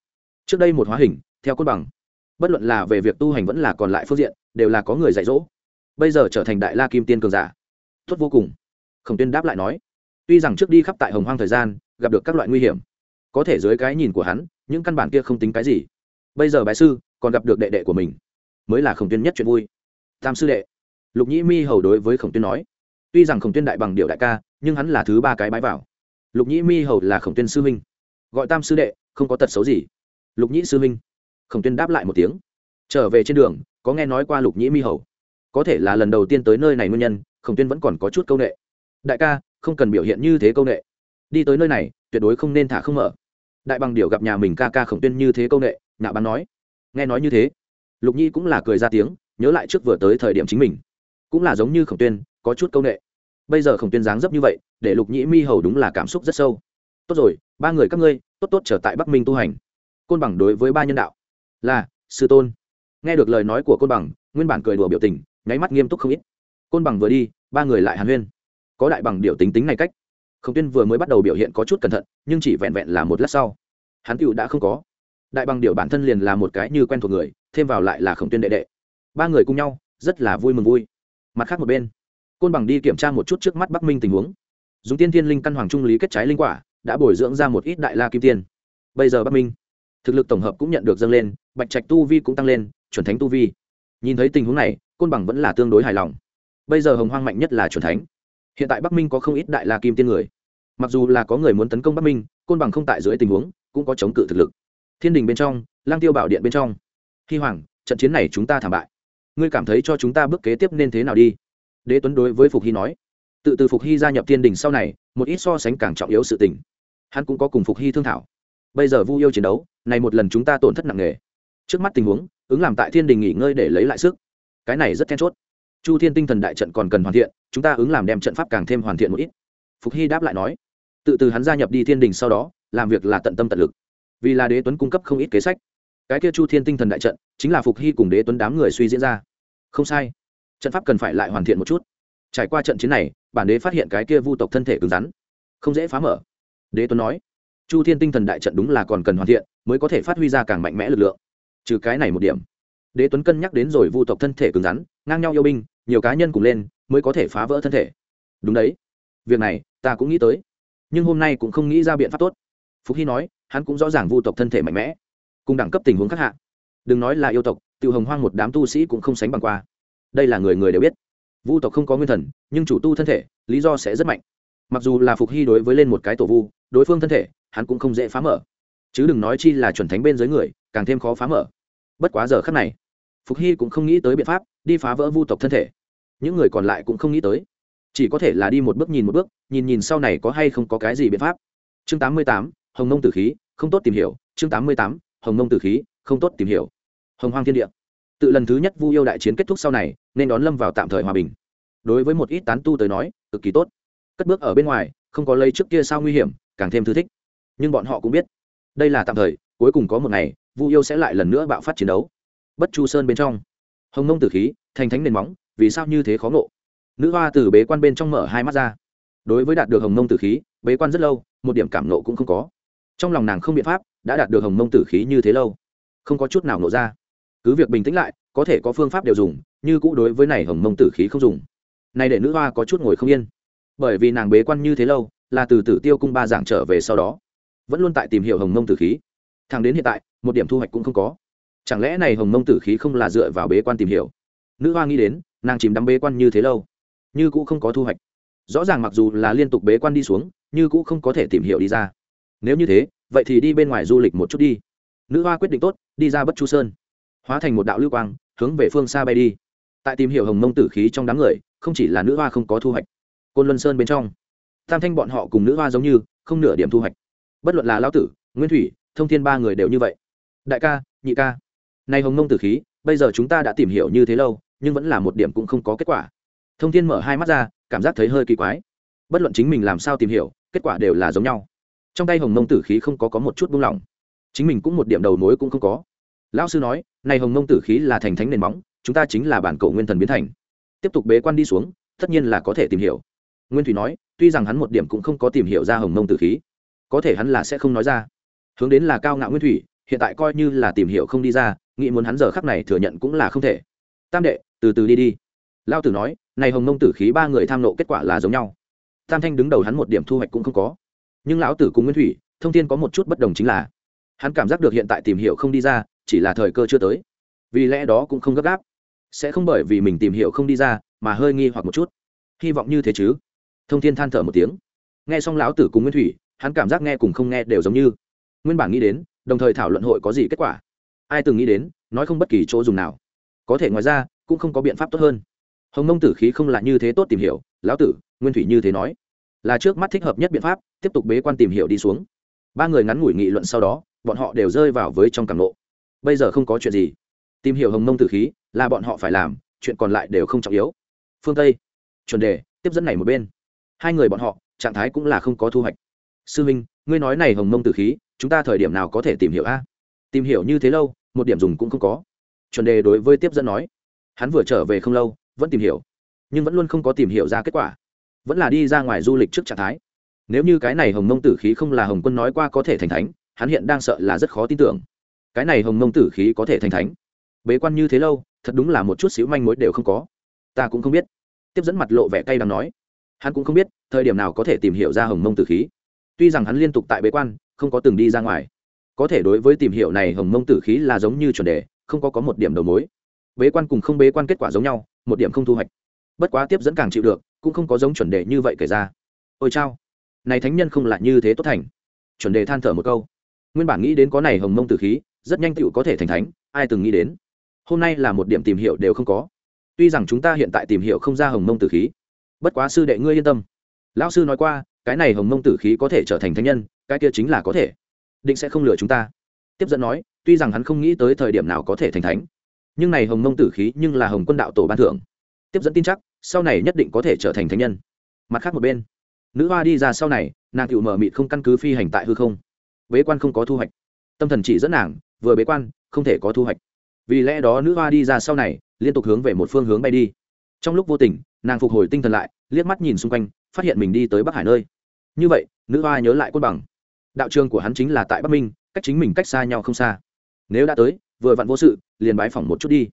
Trước đây một hóa hình, theo cốt bằng. Bất luận là về việc tu hành vẫn là còn lại phương diện, đều là có người dạy dỗ. Bây giờ trở thành đại la kim tiên cường giả. Tốt vô cùng. Khổng tuyên đáp lại nói, tuy rằng trước đi khắp tại hồng hoang thời gian, gặp được các loại nguy hiểm, có thể dưới cái nhìn của hắn, những căn bản kia không tính cái gì. Bây giờ bái sư, còn gặp được đệ đệ của mình. Mới là khổng tuyên nhất chuyện vui. Tam sư đệ. Lục nhĩ mi hầu đối với khổng tuyên nói tuy rằng khổng tuyên đại bằng điệu đại ca, nhưng hắn là thứ ba cái bái vào. Lục nhĩ mi hầu là khổng tuyên sư minh. Gọi tam sư đệ, không có tật xấu gì. Lục nhĩ sư minh. Khổng tuyên đáp lại một tiếng. Trở về trên đường, có nghe nói qua lục nhĩ mi hầu. Có thể là lần đầu tiên tới nơi này nguyên nhân, khổng tuyên vẫn còn có chút c â u n ệ đại ca, không cần biểu hiện như thế c â u n ệ đi tới nơi này, tuyệt đối không nên thả không mở. Đại bằng điệu gặp nhà mình ca ca khổng tuyên như thế c â u n ệ nhạ bắn nói. Nghe nói như thế, lục nhi cũng là cười ra tiếng, nhớ lại trước vừa tới thời điểm chính mình. Cũng là giống như khổng tuyên có chút c â u n ệ bây giờ khổng tuyên dáng dấp như vậy, để lục nhĩ mi hầu đúng là cảm xúc rất sâu. Tốt rồi, ba người các ngươi, tốt tốt trở tại bắc minh tu hành. Côn bằng đối với ba nhân đạo. Là, sư tôn. Nghe được lời nói của côn bằng, nguyên bản cười đùa biểu tình, nháy mắt nghiêm túc không ít. Côn bằng vừa đi, ba người lại hàn huyên. Có đại bằng điều tính tính này cách. Khổng tuyên vừa mới bắt đầu biểu hiện có chút cẩn thận, nhưng chỉ vẹn vẹn là một lát sau. Hắn tựu đã không có. Đại bằng điệu bản thân liền là một cái như quen thuộc người, thêm vào lại là khổng tuyên đệ đệ. Ba người cùng nhau, rất là vui mừng vui. Mặt khác một bên côn bằng đi kiểm tra một chút trước mắt bắc minh tình huống. Dùng tiên thiên linh căn hoàng trung lý kết trái linh quả, đã bồi dưỡng ra một ít đại la kim tiên. Bây giờ bắc minh, thực lực tổng hợp cũng nhận được dâng lên, bạch trạch tu vi cũng tăng lên, chuẩn thánh tu vi. Nhìn thấy tình huống này, côn bằng vẫn là tương đối hài lòng. Bây giờ hồng hoang mạnh nhất là chuẩn thánh. Hiện tại bắc minh có không ít đại la kim tiên người. Mặc dù là có người muốn tấn công bắc minh, côn bằng không tại dưới tình huống, cũng có chống cự thực lực. Thiên đình bên trong, lang tiêu bảo điện bên trong. Hy hoàng, trận chiến này chúng ta thảm bại. Ngươi cảm thấy cho chúng ta bước kế tiếp nên thế nào đi? Đế tuấn đối với phục hy nói, tự từ phục hy gia nhập thiên đình sau này, một ít so sánh càng trọng yếu sự tình. Hắn cũng có cùng phục hy thương thảo. Bây giờ vu yêu chiến đấu, này một lần chúng ta tổn thất nặng nề. Trước mắt tình huống, ứng làm tại thiên đình nghỉ ngơi để lấy lại sức. Cái này rất then chốt. Chu thiên tinh thần đại trận còn cần hoàn thiện, chúng ta ứng làm đem trận pháp càng thêm hoàn thiện một ít. Phục hy đáp lại nói, tự từ hắn gia nhập đi thiên đình sau đó, làm việc là tận tâm tận lực. Vì là đế tuấn cung cấp không ít kế sách. Cái kia chu thiên tinh thần đại trận, chính là phục hy cùng đế tuấn đám người suy diễn ra. Không sai trận pháp cần phải lại hoàn thiện một chút. Trải qua trận chiến này, bản đế phát hiện cái kia vu tộc thân thể cứng rắn, không dễ phá mở. Đế tuấn nói, chu thiên tinh thần đại trận đúng là còn cần hoàn thiện, mới có thể phát huy ra càng mạnh mẽ lực lượng. Trừ cái này một điểm, đế tuấn cân nhắc đến rồi vu tộc thân thể cứng rắn, ngang nhau yêu binh, nhiều cá nhân cùng lên, mới có thể phá vỡ thân thể. Đúng đấy, việc này ta cũng nghĩ tới, nhưng hôm nay cũng không nghĩ ra biện pháp tốt. Phúc hy nói, hắn cũng rõ ràng vu tộc thân thể mạnh mẽ, cùng đẳng cấp tình huống khác hạ. Đừng nói là yêu tộc tự hồng hoang một đám tu sĩ cũng không sánh bằng qua đây là người người đều biết. Vu tộc không có nguyên thần, nhưng chủ tu thân thể, lý do sẽ rất mạnh. Mặc dù là phục hy đối với lên một cái tổ vu, đối phương thân thể, hắn cũng không dễ phá mở. Chứ đừng nói chi là chuẩn thánh bên dưới người, càng thêm khó phá mở. Bất quá giờ khắc này, phục hy cũng không nghĩ tới biện pháp đi phá vỡ vu tộc thân thể. Những người còn lại cũng không nghĩ tới. Chỉ có thể là đi một bước nhìn một bước, nhìn nhìn sau này có hay không có cái gì biện pháp. Chương tám mươi tám, hồng nông tử khí, không tốt tìm hiểu. Chương tám mươi tám, hồng nông tử khí, không tốt tìm hiểu. Hồng hoang thiên địa tự lần thứ nhất vu yêu đại chiến kết thúc sau này, nên đón lâm vào tạm thời hòa bình. Đối với một ít tán tu tới nói, cực kỳ tốt. Cất bước ở bên ngoài, không có lấy trước kia sao nguy hiểm, càng thêm thư thích. Nhưng bọn họ cũng biết, đây là tạm thời, cuối cùng có một ngày, vu yêu sẽ lại lần nữa bạo phát chiến đấu. Bất chu sơn bên trong, hồng nông tử khí, thành thánh nền móng, vì sao như thế khó ngộ? Nữ hoa từ bế quan bên trong mở hai mắt ra. Đối với đạt được hồng nông tử khí, bế quan rất lâu, một điểm cảm nộ cũng không có. Trong lòng nàng không biện pháp, đã đạt được hồng Nông tử khí như thế lâu, không có chút nào nộ ra cứ việc bình tĩnh lại, có thể có phương pháp đều dùng, như cũ đối với này hồng mông tử khí không dùng. Này để nữ hoa có chút ngồi không yên. Bởi vì nàng bế quan như thế lâu, là từ tử tiêu cung ba giảng trở về sau đó. Vẫn luôn tại tìm hiểu hồng mông tử khí. Thằng đến hiện tại, một điểm thu hoạch cũng không có. Chẳng lẽ này hồng mông tử khí không là dựa vào bế quan tìm hiểu? Nữ hoa nghĩ đến, nàng chìm đắm bế quan như thế lâu. Như cũ không có thu hoạch. Rõ ràng mặc dù là liên tục bế quan đi xuống, như cũ không có thể tìm hiểu đi ra. Nếu như thế, vậy thì đi bên ngoài du lịch một chút đi. Nữ hoa quyết định tốt, đi ra bất chu sơn hóa thành một đạo lưu quang, hướng về phương xa bay đi. Tại tìm hiểu hồng mông tử khí trong đám người, không chỉ là nữ hoa không có thu hoạch, côn luân sơn bên trong, tam thanh bọn họ cùng nữ hoa giống như, không nửa điểm thu hoạch. Bất luận là lão tử, nguyên thủy, thông thiên ba người đều như vậy. Đại ca, nhị ca. Nay hồng mông tử khí, bây giờ chúng ta đã tìm hiểu như thế lâu, nhưng vẫn là một điểm cũng không có kết quả. Thông thiên mở hai mắt ra, cảm giác thấy hơi kỳ quái. Bất luận chính mình làm sao tìm hiểu, kết quả đều là giống nhau. Trong tay hồng mông tử khí không có có một chút buông lỏng. Chính mình cũng một điểm đầu mối cũng không có. Lão sư nói này hồng mông tử khí là thành thánh nền móng, chúng ta chính là bản cầu nguyên thần biến thành. Tiếp tục bế quan đi xuống, tất nhiên là có thể tìm hiểu. Nguyên thủy nói, tuy rằng hắn một điểm cũng không có tìm hiểu ra hồng mông tử khí, có thể hắn là sẽ không nói ra. Hướng đến là cao ngạo nguyên thủy, hiện tại coi như là tìm hiểu không đi ra, nghĩ muốn hắn giờ khắc này thừa nhận cũng là không thể. Tam đệ, từ từ đi đi. Lao tử nói, này hồng mông tử khí ba người tham nộ kết quả là giống nhau. Tam thanh đứng đầu hắn một điểm thu hoạch cũng không có. Nhưng lão tử cùng nguyên thủy, thông tin có một chút bất đồng chính là, hắn cảm giác được hiện tại tìm hiểu không đi ra chỉ là thời cơ chưa tới. Vì lẽ đó cũng không gấp gáp. Sẽ không bởi vì mình tìm hiểu không đi ra, mà hơi nghi hoặc một chút. Hy vọng như thế chứ? Thông Thiên than thở một tiếng. Nghe xong lão tử cùng nguyên thủy, hắn cảm giác nghe cùng không nghe đều giống như. Nguyên bản nghĩ đến, đồng thời thảo luận hội có gì kết quả. Ai từng nghĩ đến, nói không bất kỳ chỗ dùng nào. Có thể ngoài ra, cũng không có biện pháp tốt hơn. Hồng mông tử khí không là như thế tốt tìm hiểu, lão tử, nguyên thủy như thế nói. Là trước mắt thích hợp nhất biện pháp, tiếp tục bế quan tìm hiểu đi xuống. Ba người ngắn ngủi nghị luận sau đó, bọn họ đều rơi vào với trong cảm lộ bây giờ không có chuyện gì. Tìm hiểu hồng mông tử khí, là bọn họ phải làm, chuyện còn lại đều không trọng yếu. Phương tây, chuẩn đề, tiếp dẫn này một bên. Hai người bọn họ, trạng thái cũng là không có thu hoạch. Sư minh, ngươi nói này hồng mông tử khí, chúng ta thời điểm nào có thể tìm hiểu a? Tìm hiểu như thế lâu, một điểm dùng cũng không có. Chuẩn đề đối với tiếp dẫn nói. Hắn vừa trở về không lâu, vẫn tìm hiểu. Nhưng vẫn luôn không có tìm hiểu ra kết quả. Vẫn là đi ra ngoài du lịch trước trạng thái. Nếu như cái này hồng mông tử khí không là hồng quân nói qua có thể thành thánh, hắn hiện đang sợ là rất khó tin tưởng cái này hồng mông tử khí có thể thành thánh. Bế quan như thế lâu, thật đúng là một chút xíu manh mối đều không có. Ta cũng không biết. Tiếp dẫn mặt lộ vẻ cay đang nói. Hắn cũng không biết, thời điểm nào có thể tìm hiểu ra hồng mông tử khí. Tuy rằng hắn liên tục tại bế quan, không có từng đi ra ngoài. Có thể đối với tìm hiểu này hồng mông tử khí là giống như chuẩn đề, không có có một điểm đầu mối. Bế quan cùng không bế quan kết quả giống nhau, một điểm không thu hoạch. Bất quá tiếp dẫn càng chịu được, cũng không có giống chuẩn đề như vậy kể ra. Ôi chao. Này thánh nhân không lại như thế tốt thành. Chuẩn đề than thở một câu. Nguyên bản nghĩ đến có này hồng mông tử khí rất nhanh tựu có thể thành thánh, ai từng nghĩ đến? Hôm nay là một điểm tìm hiểu đều không có. Tuy rằng chúng ta hiện tại tìm hiểu không ra hồng mông tử khí. Bất quá sư đệ ngươi yên tâm. Lão sư nói qua, cái này hồng mông tử khí có thể trở thành thánh nhân, cái kia chính là có thể. Định sẽ không lừa chúng ta. Tiếp dẫn nói, tuy rằng hắn không nghĩ tới thời điểm nào có thể thành thánh, nhưng này hồng mông tử khí nhưng là hồng quân đạo tổ ban thưởng. Tiếp dẫn tin chắc, sau này nhất định có thể trở thành thánh nhân. Mặt khác một bên, nữ hoa đi ra sau này, nàng cựu mở mịt không căn cứ phi hành tại hư không. Bế quan không có thu hoạch. Tâm thần chỉ dẫn nàng vừa bế quan, không thể có thu hoạch. Vì lẽ đó nữ hoa đi ra sau này, liên tục hướng về một phương hướng bay đi. Trong lúc vô tình, nàng phục hồi tinh thần lại, liếc mắt nhìn xung quanh, phát hiện mình đi tới bắc hải nơi. Như vậy, nữ hoa nhớ lại côn bằng. Đạo trường của hắn chính là tại bắc minh, cách chính mình cách xa nhau không xa. Nếu đã tới, vừa vặn vô sự, liền bái phỏng một chút đi.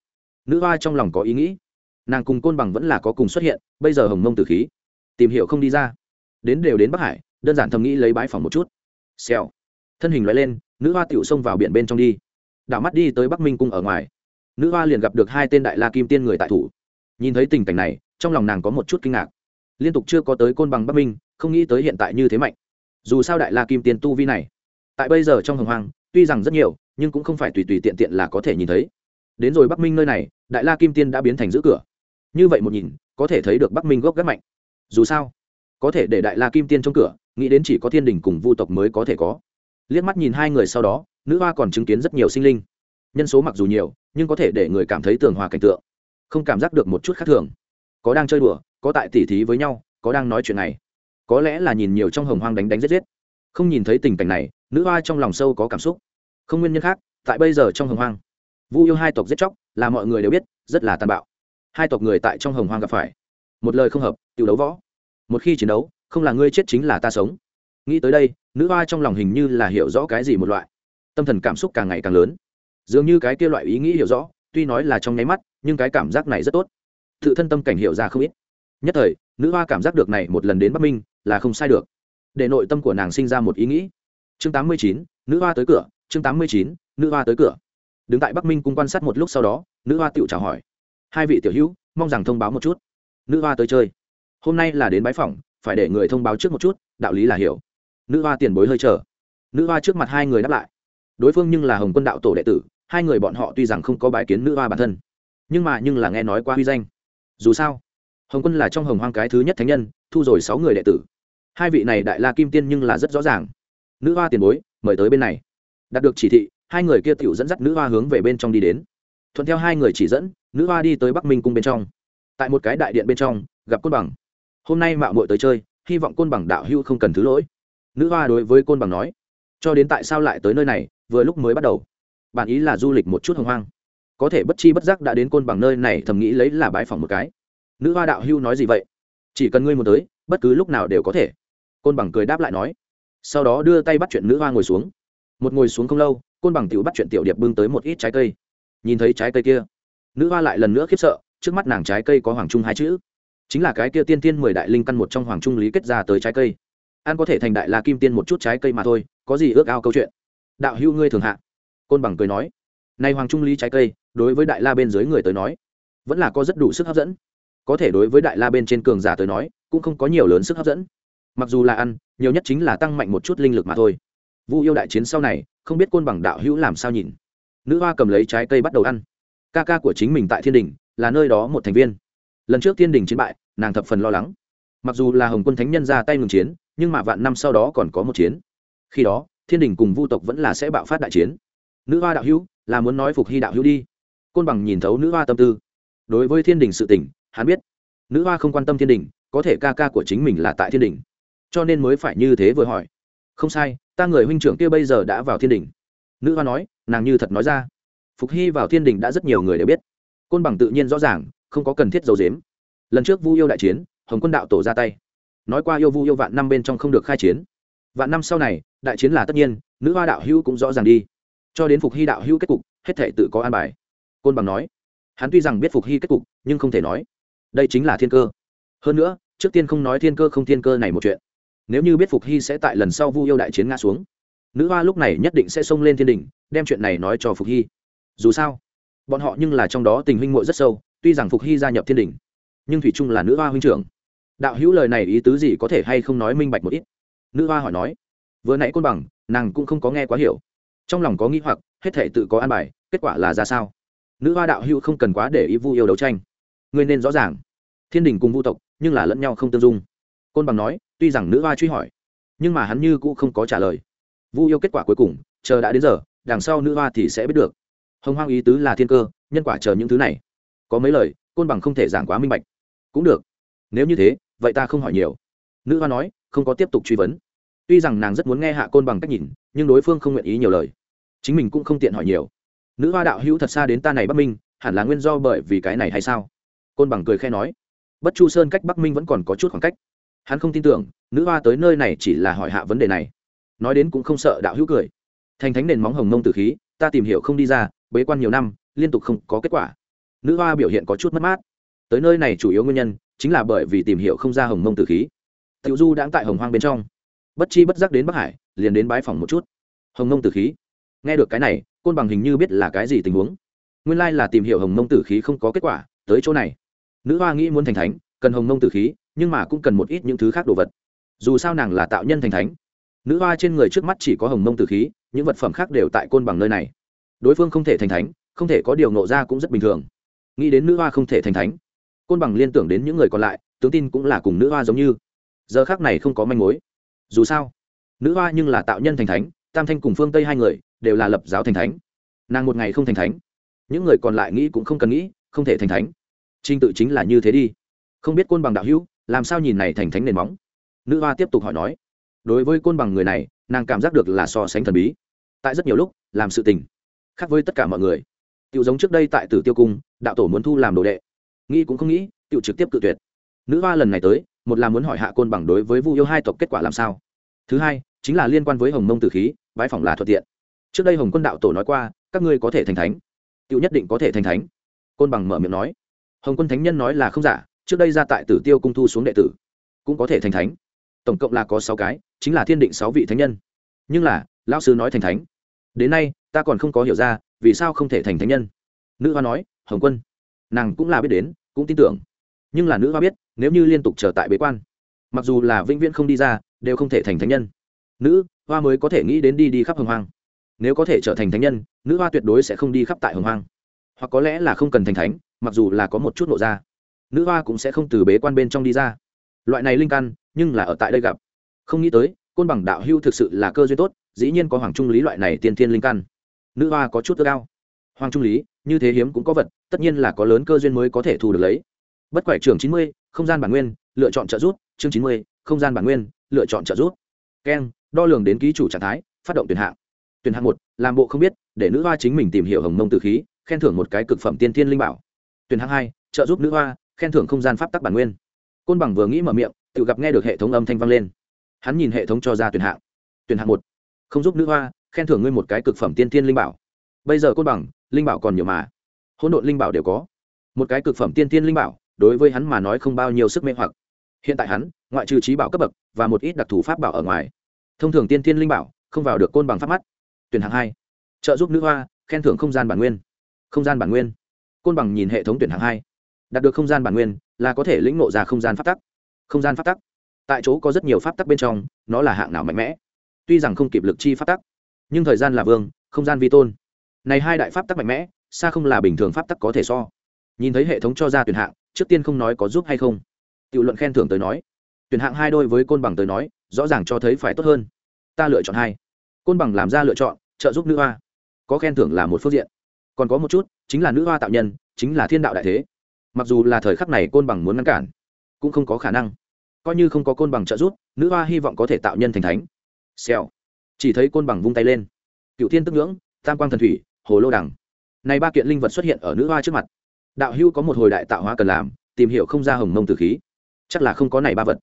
Nữ hoa trong lòng có ý nghĩ. Nàng cùng côn bằng vẫn là có cùng xuất hiện, bây giờ hồng mông tử khí. Tìm hiểu không đi ra. Đến đều đến bắc hải, đơn giản thầm nghĩ lấy bái phỏng một chút. Xèo thân hình loại lên, nữ hoa tựu xông vào biển bên trong đi. Đảo mắt đi tới bắc minh cung ở ngoài. Nữ hoa liền gặp được hai tên đại la kim tiên người tại thủ. Nhìn thấy tình cảnh này, trong lòng nàng có một chút kinh ngạc. Liên tục chưa có tới côn bằng bắc minh, không nghĩ tới hiện tại như thế mạnh. Dù sao đại la kim tiên tu vi này, tại bây giờ trong hồng hoang, tuy rằng rất nhiều, nhưng cũng không phải tùy tùy tiện tiện là có thể nhìn thấy. Đến rồi bắc minh nơi này, đại la kim tiên đã biến thành giữ cửa. Như vậy một nhìn, có thể thấy được bắc minh gốc gác mạnh. Dù sao, có thể để đại la kim tiên trong cửa, nghĩ đến chỉ có thiên đình cùng vu tộc mới có thể có liếc mắt nhìn hai người sau đó, nữ hoa còn chứng kiến rất nhiều sinh linh. Nhân số mặc dù nhiều, nhưng có thể để người cảm thấy tường hòa cảnh tượng. Không cảm giác được một chút khác thường. Có đang chơi đùa, có tại tỉ thí với nhau, có đang nói chuyện này. Có lẽ là nhìn nhiều trong hồng hoang đánh đánh giết giết. Không nhìn thấy tình cảnh này, nữ hoa trong lòng sâu có cảm xúc. Không nguyên nhân khác, tại bây giờ trong hồng hoang, vu yêu hai tộc giết chóc, là mọi người đều biết, rất là tàn bạo. Hai tộc người tại trong hồng hoang gặp phải. Một lời không hợp tự đấu võ. Một khi chiến đấu, không là ngươi chết chính là ta sống nghĩ tới đây, nữ hoa trong lòng hình như là hiểu rõ cái gì một loại. Tâm thần cảm xúc càng ngày càng lớn. Dường như cái kia loại ý nghĩ hiểu rõ, tuy nói là trong nháy mắt, nhưng cái cảm giác này rất tốt. Tự thân tâm cảnh hiểu ra không ít. Nhất thời, nữ hoa cảm giác được này một lần đến bắc minh, là không sai được. Để nội tâm của nàng sinh ra một ý nghĩ. Chương tám mươi chín, nữ hoa tới cửa, chương tám mươi chín, nữ hoa tới cửa. Đứng tại bắc minh cung quan sát một lúc sau đó, nữ hoa tự chào hỏi. Hai vị tiểu hữu, mong rằng thông báo một chút. Nữ hoa tới chơi. Hôm nay là đến bái phỏng, phải để người thông báo trước một chút, đạo lý là hiểu nữ hoa tiền bối hơi chờ. Nữ hoa trước mặt hai người đáp lại. Đối phương nhưng là hồng quân đạo tổ đệ tử, hai người bọn họ tuy rằng không có bài kiến nữ hoa bản thân, nhưng mà nhưng là nghe nói qua huy danh. Dù sao, hồng quân là trong hồng hoang cái thứ nhất thánh nhân, thu rồi sáu người đệ tử. Hai vị này đại la kim tiên nhưng là rất rõ ràng. Nữ hoa tiền bối, mời tới bên này. Đạt được chỉ thị, hai người kia tựu dẫn dắt nữ hoa hướng về bên trong đi đến. Thuận theo hai người chỉ dẫn, nữ hoa đi tới bắc minh cung bên trong. Tại một cái đại điện bên trong, gặp côn bằng. Hôm nay mạo muội tới chơi, hy vọng côn bằng đạo hưu không cần thứ lỗi nữ hoa đối với côn bằng nói, cho đến tại sao lại tới nơi này, vừa lúc mới bắt đầu. Bản ý là du lịch một chút hồng hoang. Có thể bất chi bất giác đã đến côn bằng nơi này thầm nghĩ lấy là bãi phòng một cái. Nữ hoa đạo hưu nói gì vậy? Chỉ cần ngươi muốn tới, bất cứ lúc nào đều có thể. Côn bằng cười đáp lại nói. Sau đó đưa tay bắt chuyện nữ hoa ngồi xuống. Một ngồi xuống không lâu, côn bằng tiểu bắt chuyện tiểu điệp bưng tới một ít trái cây. Nhìn thấy trái cây kia, nữ hoa lại lần nữa khiếp sợ, trước mắt nàng trái cây có hoàng trung hai chữ. Chính là cái kia tiên tiên mười đại linh căn một trong hoàng trung lý kết ra tới trái cây an có thể thành đại la kim tiên một chút trái cây mà thôi, có gì ước ao câu chuyện? Đạo hữu ngươi thường hạ. Côn bằng cười nói. Nay hoàng trung lý trái cây, đối với đại la bên dưới người tới nói, vẫn là có rất đủ sức hấp dẫn. Có thể đối với đại la bên trên cường giả tới nói, cũng không có nhiều lớn sức hấp dẫn. Mặc dù là ăn, nhiều nhất chính là tăng mạnh một chút linh lực mà thôi. Vu yêu đại chiến sau này, không biết côn bằng đạo hữu làm sao nhìn. Nữ hoa cầm lấy trái cây bắt đầu ăn. Ca ca của chính mình tại thiên đình, là nơi đó một thành viên. Lần trước thiên đình chiến bại, nàng thập phần lo lắng mặc dù là hồng quân thánh nhân ra tay ngừng chiến, nhưng mà vạn năm sau đó còn có một chiến. Khi đó, thiên đình cùng vu tộc vẫn là sẽ bạo phát đại chiến. Nữ hoa đạo hữu, là muốn nói phục hy đạo hữu đi. Côn bằng nhìn thấu nữ hoa tâm tư. Đối với thiên đình sự tỉnh hắn biết. Nữ hoa không quan tâm thiên đình, có thể ca ca của chính mình là tại thiên đình. Cho nên mới phải như thế vừa hỏi. Không sai, ta người huynh trưởng kia bây giờ đã vào thiên đình. Nữ hoa nói, nàng như thật nói ra. Phục hy vào thiên đình đã rất nhiều người đều biết. Côn bằng tự nhiên rõ ràng, không có cần thiết dầu dếm lần trước vu yêu đại chiến hồng quân đạo tổ ra tay. Nói qua yêu vu yêu vạn năm bên trong không được khai chiến. Vạn năm sau này, đại chiến là tất nhiên, nữ hoa đạo hữu cũng rõ ràng đi. Cho đến phục hy đạo hữu kết cục, hết thể tự có an bài. Côn bằng nói, hắn tuy rằng biết phục hy kết cục, nhưng không thể nói. Đây chính là thiên cơ. Hơn nữa, trước tiên không nói thiên cơ không thiên cơ này một chuyện. Nếu như biết phục hy sẽ tại lần sau vu yêu đại chiến ngã xuống, nữ hoa lúc này nhất định sẽ xông lên thiên đình đem chuyện này nói cho phục hy. Dù sao, bọn họ nhưng là trong đó tình huynh muội rất sâu, tuy rằng phục hy gia nhập thiên đình nhưng thủy trung là nữ hoa huynh trưởng đạo hữu lời này ý tứ gì có thể hay không nói minh bạch một ít? Nữ hoa hỏi nói. Vừa nãy côn bằng, nàng cũng không có nghe quá hiểu. Trong lòng có nghĩ hoặc, hết thể tự có an bài, kết quả là ra sao? Nữ hoa đạo hữu không cần quá để ý vu yêu đấu tranh. Ngươi nên rõ ràng. Thiên đình cùng vu tộc, nhưng là lẫn nhau không tương dung. Côn bằng nói, tuy rằng nữ hoa truy hỏi, nhưng mà hắn như cũng không có trả lời. Vu yêu kết quả cuối cùng, chờ đã đến giờ, đằng sau nữ hoa thì sẽ biết được. Hồng hoang ý tứ là thiên cơ, nhân quả chờ những thứ này. Có mấy lời, côn bằng không thể giảng quá minh bạch. Cũng được. Nếu như thế vậy ta không hỏi nhiều. Nữ hoa nói, không có tiếp tục truy vấn. Tuy rằng nàng rất muốn nghe hạ côn bằng cách nhìn, nhưng đối phương không nguyện ý nhiều lời. Chính mình cũng không tiện hỏi nhiều. Nữ hoa đạo hữu thật xa đến ta này bắc minh, hẳn là nguyên do bởi vì cái này hay sao? Côn bằng cười khe nói. Bất chu sơn cách bắc minh vẫn còn có chút khoảng cách. Hắn không tin tưởng, nữ hoa tới nơi này chỉ là hỏi hạ vấn đề này. Nói đến cũng không sợ đạo hữu cười. Thành thánh nền móng hồng mông tử khí, ta tìm hiểu không đi ra, bế quan nhiều năm, liên tục không có kết quả. Nữ hoa biểu hiện có chút mất mát tới nơi này chủ yếu nguyên nhân chính là bởi vì tìm hiểu không ra hồng mông tử khí. Tiểu du đang tại hồng hoang bên trong. Bất chi bất giác đến bắc hải, liền đến bái phòng một chút. Hồng mông tử khí. Nghe được cái này, côn bằng hình như biết là cái gì tình huống. Nguyên lai là tìm hiểu hồng mông tử khí không có kết quả, tới chỗ này. Nữ hoa nghĩ muốn thành thánh, cần hồng mông tử khí, nhưng mà cũng cần một ít những thứ khác đồ vật. Dù sao nàng là tạo nhân thành thánh. Nữ hoa trên người trước mắt chỉ có hồng mông tử khí, những vật phẩm khác đều tại côn bằng nơi này. Đối phương không thể thành thánh, không thể có điều nộ ra cũng rất bình thường. Nghĩ đến nữ hoa không thể thành thánh côn bằng liên tưởng đến những người còn lại, tướng tin cũng là cùng nữ hoa giống như. Giờ khác này không có manh mối. Dù sao, nữ hoa nhưng là tạo nhân thành thánh, tam thanh cùng phương tây hai người đều là lập giáo thành thánh. Nàng một ngày không thành thánh, những người còn lại nghĩ cũng không cần nghĩ, không thể thành thánh. Trinh tự chính là như thế đi. Không biết côn bằng đạo hữu, làm sao nhìn này thành thánh nền móng? Nữ hoa tiếp tục hỏi nói. Đối với côn bằng người này, nàng cảm giác được là so sánh thần bí. Tại rất nhiều lúc, làm sự tình khác với tất cả mọi người. Tự giống trước đây tại tử tiêu cung, đạo tổ muốn thu làm đồ đệ nghĩ cũng không nghĩ tự trực tiếp cự tuyệt. Nữ hoa lần này tới, một là muốn hỏi hạ côn bằng đối với vu yêu hai tộc kết quả làm sao. Thứ hai, chính là liên quan với hồng mông tử khí bãi phỏng là thuận tiện. Trước đây hồng quân đạo tổ nói qua, các ngươi có thể thành thánh. Tự nhất định có thể thành thánh. Côn bằng mở miệng nói. Hồng quân thánh nhân nói là không giả, trước đây ra tại tử tiêu cung thu xuống đệ tử, cũng có thể thành thánh. Tổng cộng là có sáu cái, chính là thiên định sáu vị thánh nhân. Nhưng là, lão sư nói thành thánh. Đến nay, ta còn không có hiểu ra, vì sao không thể thành thánh nhân. Nữ hoa nói, hồng quân nàng cũng là biết đến, cũng tin tưởng. Nhưng là nữ hoa biết, nếu như liên tục trở tại bế quan, mặc dù là vĩnh viễn không đi ra, đều không thể thành thánh nhân. Nữ hoa mới có thể nghĩ đến đi đi khắp hồng hoang. Nếu có thể trở thành thánh nhân, nữ hoa tuyệt đối sẽ không đi khắp tại hồng hoang. Hoặc có lẽ là không cần thành thánh, mặc dù là có một chút nộ ra. Nữ hoa cũng sẽ không từ bế quan bên trong đi ra. Loại này linh căn, nhưng là ở tại đây gặp. Không nghĩ tới, côn bằng đạo hưu thực sự là cơ duyên tốt, dĩ nhiên có hoàng trung lý loại này tiên thiên linh căn. Nữ hoa có chút ước cao hoàng trung lý như thế hiếm cũng có vật, tất nhiên là có lớn cơ duyên mới có thể thu được lấy. Bất quải trường chín mươi, không gian bản nguyên, lựa chọn trợ giúp. Chương chín mươi, không gian bản nguyên, lựa chọn trợ giúp. Keng đo lường đến ký chủ trạng thái, phát động tuyển hạng. Tuyển hạng một, làm bộ không biết, để nữ hoa chính mình tìm hiểu hồng mông từ khí, khen thưởng một cái cực phẩm tiên thiên linh bảo. Tuyển hạng hai, trợ giúp nữ hoa, khen thưởng không gian pháp tắc bản nguyên. Côn bằng vừa nghĩ mở miệng, tự gặp nghe được hệ thống âm thanh vang lên. Hắn nhìn hệ thống cho ra tuyển hạng. Tuyển hạng một, không giúp nữ hoa, khen thưởng ngươi một cái cực phẩm tiên thiên linh bảo. Bây giờ côn bằng linh bảo còn nhiều mà. Hỗn độn linh bảo đều có. Một cái cực phẩm tiên thiên linh bảo, đối với hắn mà nói không bao nhiêu sức mê hoặc. Hiện tại hắn, ngoại trừ trí bảo cấp bậc, và một ít đặc thù pháp bảo ở ngoài. Thông thường tiên thiên linh bảo, không vào được côn bằng pháp mắt. Tuyển hạng hai. Trợ giúp nữ hoa, khen thưởng không gian bản nguyên. Không gian bản nguyên. Côn bằng nhìn hệ thống tuyển hạng hai. Đạt được không gian bản nguyên, là có thể lĩnh ngộ ra không gian pháp tắc. Không gian pháp tắc. Tại chỗ có rất nhiều pháp tắc bên trong, nó là hạng nào mạnh mẽ. Tuy rằng không kịp lực chi pháp tắc, nhưng thời gian là vương, không gian vi tôn này hai đại pháp tắc mạnh mẽ, xa không là bình thường pháp tắc có thể so. Nhìn thấy hệ thống cho ra tuyển hạng, trước tiên không nói có giúp hay không. Tự luận khen thưởng tới nói. Tuyển hạng hai đôi với côn bằng tới nói, rõ ràng cho thấy phải tốt hơn. Ta lựa chọn hai. Côn bằng làm ra lựa chọn, trợ giúp nữ hoa. Có khen thưởng là một phương diện. Còn có một chút, chính là nữ hoa tạo nhân, chính là thiên đạo đại thế. Mặc dù là thời khắc này côn bằng muốn ngăn cản, cũng không có khả năng. Coi như không có côn bằng trợ giúp, nữ hoa hy vọng có thể tạo nhân thành thánh. Xèo. Chỉ thấy côn bằng vung tay lên. Cựu thiên tức ngưỡng, tam quang thần thủy hồ lô đằng. Này ba kiện linh vật xuất hiện ở nữ hoa trước mặt. Đạo hưu có một hồi đại tạo hóa cần làm, tìm hiểu không ra hồng mông từ khí. Chắc là không có này ba vật.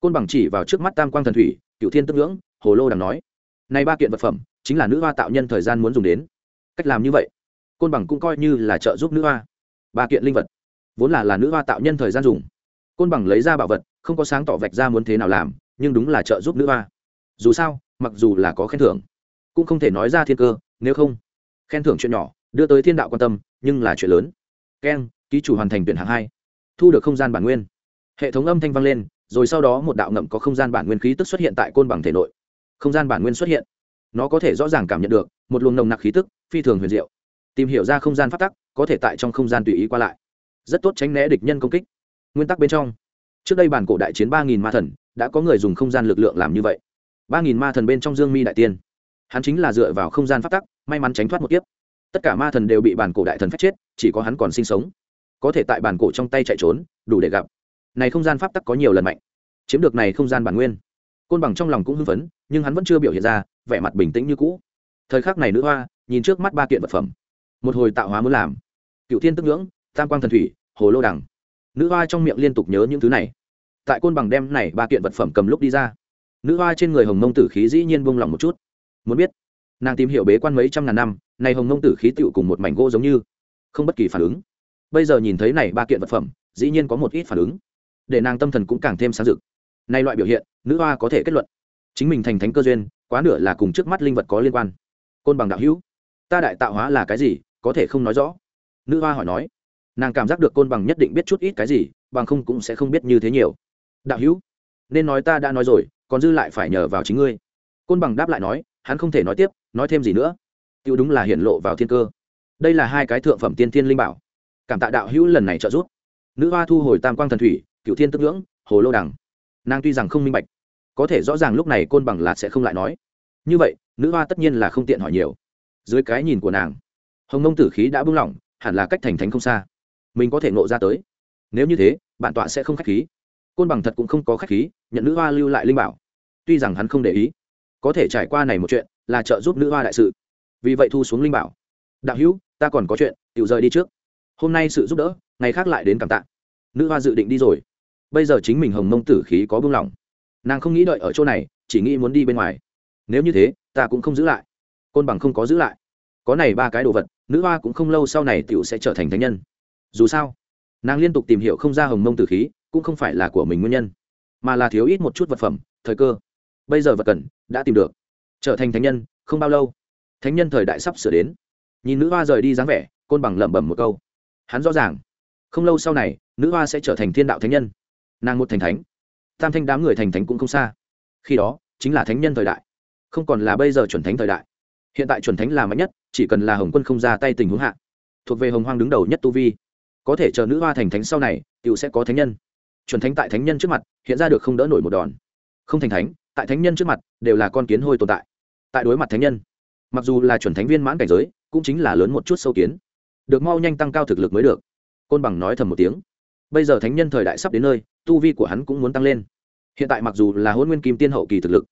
Côn bằng chỉ vào trước mắt tam quang thần thủy cựu thiên tức ngưỡng, hồ lô đằng nói. Này ba kiện vật phẩm, chính là nữ hoa tạo nhân thời gian muốn dùng đến. Cách làm như vậy, côn bằng cũng coi như là trợ giúp nữ hoa. Ba kiện linh vật, vốn là là nữ hoa tạo nhân thời gian dùng. Côn bằng lấy ra bảo vật, không có sáng tỏ vạch ra muốn thế nào làm, nhưng đúng là trợ giúp nữ hoa. Dù sao, mặc dù là có khen thưởng, cũng không thể nói ra thiên cơ, nếu không khen thưởng chuyện nhỏ, đưa tới thiên đạo quan tâm, nhưng là chuyện lớn. Keng, ký chủ hoàn thành tuyển hạng hai, thu được không gian bản nguyên. Hệ thống âm thanh vang lên, rồi sau đó một đạo ngậm có không gian bản nguyên khí tức xuất hiện tại côn bằng thể nội. Không gian bản nguyên xuất hiện. Nó có thể rõ ràng cảm nhận được, một luồng nồng nặc khí tức, phi thường huyền diệu. Tìm hiểu ra không gian phát tắc, có thể tại trong không gian tùy ý qua lại. Rất tốt tránh né địch nhân công kích. Nguyên tắc bên trong. Trước đây bản cổ đại chiến ba nghìn ma thần, đã có người dùng không gian lực lượng làm như vậy. ba nghìn ma thần bên trong dương mi đại tiên hắn chính là dựa vào không gian phát tắc, may mắn tránh thoát một kiếp. Tất cả ma thần đều bị bản cổ đại thần phát chết, chỉ có hắn còn sinh sống. Có thể tại bản cổ trong tay chạy trốn, đủ để gặp. Này không gian pháp tắc có nhiều lần mạnh. Chiếm được này không gian bản nguyên. Côn bằng trong lòng cũng hưng phấn, nhưng hắn vẫn chưa biểu hiện ra, vẻ mặt bình tĩnh như cũ. Thời khắc này nữ hoa, nhìn trước mắt ba kiện vật phẩm. Một hồi tạo hóa muốn làm. Cựu thiên tức ngưỡng, tam quang thần thủy, hồ lô đằng. Nữ hoa trong miệng liên tục nhớ những thứ này. Tại côn bằng đem này ba kiện vật phẩm cầm lúc đi ra. Nữ hoa trên người hồng mông tử khí dĩ nhiên buông lỏng một chút muốn biết. Nàng tìm hiểu bế quan mấy trăm ngàn năm này hồng nông tử khí tựu cùng một mảnh gỗ giống như, không bất kỳ phản ứng. Bây giờ nhìn thấy này ba kiện vật phẩm, dĩ nhiên có một ít phản ứng. Để nàng tâm thần cũng càng thêm sáng rực. Nay loại biểu hiện, nữ hoa có thể kết luận. Chính mình thành thánh cơ duyên, quá nửa là cùng trước mắt linh vật có liên quan. Côn bằng đạo hữu, ta đại tạo hóa là cái gì, có thể không nói rõ. Nữ hoa hỏi nói. Nàng cảm giác được côn bằng nhất định biết chút ít cái gì, bằng không cũng sẽ không biết như thế nhiều. Đạo hữu, nên nói ta đã nói rồi, còn dư lại phải nhờ vào chính ngươi. Côn bằng đáp lại nói hắn không thể nói tiếp, nói thêm gì nữa. Tiêu đúng là hiển lộ vào thiên cơ. Đây là hai cái thượng phẩm tiên thiên linh bảo. Cảm tạ đạo hữu lần này trợ giúp. Nữ hoa thu hồi tam quang thần thủy cựu thiên tức ngưỡng, hồ lô đằng. Nàng tuy rằng không minh bạch, có thể rõ ràng lúc này côn bằng là sẽ không lại nói. Như vậy, nữ hoa tất nhiên là không tiện hỏi nhiều. Dưới cái nhìn của nàng, hồng nông tử khí đã buông lỏng, hẳn là cách thành thánh không xa. Mình có thể nộ ra tới. Nếu như thế, bản tọa sẽ không k h á c h khí. Côn bằng thật cũng không có k h á c h khí, nhận nữ hoa lưu lại linh bảo. Tuy rằng hắn không để ý có thể trải qua này một chuyện, là trợ giúp nữ hoa đại sự. Vì vậy thu xuống linh bảo. Đạo hữu, ta còn có chuyện tự rời đi trước. Hôm nay sự giúp đỡ, ngày khác lại đến cảm tạ. Nữ hoa dự định đi rồi. Bây giờ chính mình hồng mông tử khí có buông lỏng nàng không nghĩ đợi ở chỗ này, chỉ nghĩ muốn đi bên ngoài. Nếu như thế, ta cũng không giữ lại. Côn bằng không có giữ lại. Có này ba cái đồ vật, nữ hoa cũng không lâu sau này t i ể u sẽ trở thành thánh nhân. Dù sao, nàng liên tục tìm hiểu không ra hồng mông tử khí, cũng không phải là của mình nguyên nhân, mà là thiếu ít một chút vật phẩm, thời cơ bây giờ vật cần, đã tìm được. Trở thành thánh nhân, không bao lâu. Thánh nhân thời đại sắp sửa đến. Nhìn nữ hoa rời đi dáng vẻ, côn bằng lẩm bẩm một câu. Hắn rõ ràng, không lâu sau này, nữ hoa sẽ trở thành thiên đạo thánh nhân. Nàng một thành thánh, tam thanh đám người thành thánh cũng không xa. Khi đó, chính là thánh nhân thời đại, không còn là bây giờ chuẩn thánh thời đại. Hiện tại chuẩn thánh là mạnh nhất, chỉ cần là hồng quân không ra tay tình huống hạ, thuộc về hồng hoang đứng đầu nhất tu vi, có thể chờ nữ hoa thành thánh sau này t sẽ có thánh nhân. Chuẩn thánh tại thánh nhân trước mặt, hiện ra được không đỡ nổi một đòn. Không thành thánh tại thánh nhân trước mặt đều là con kiến hôi tồn tại. Tại đối mặt thánh nhân, mặc dù là chuẩn thánh viên mãn cảnh giới, cũng chính là lớn một chút sâu kiến. Được mau nhanh tăng cao thực lực mới được. Côn bằng nói thầm một tiếng. Bây giờ thánh nhân thời đại sắp đến nơi, tu vi của hắn cũng muốn tăng lên. Hiện tại mặc dù là hôn nguyên kim tiên hậu kỳ thực lực,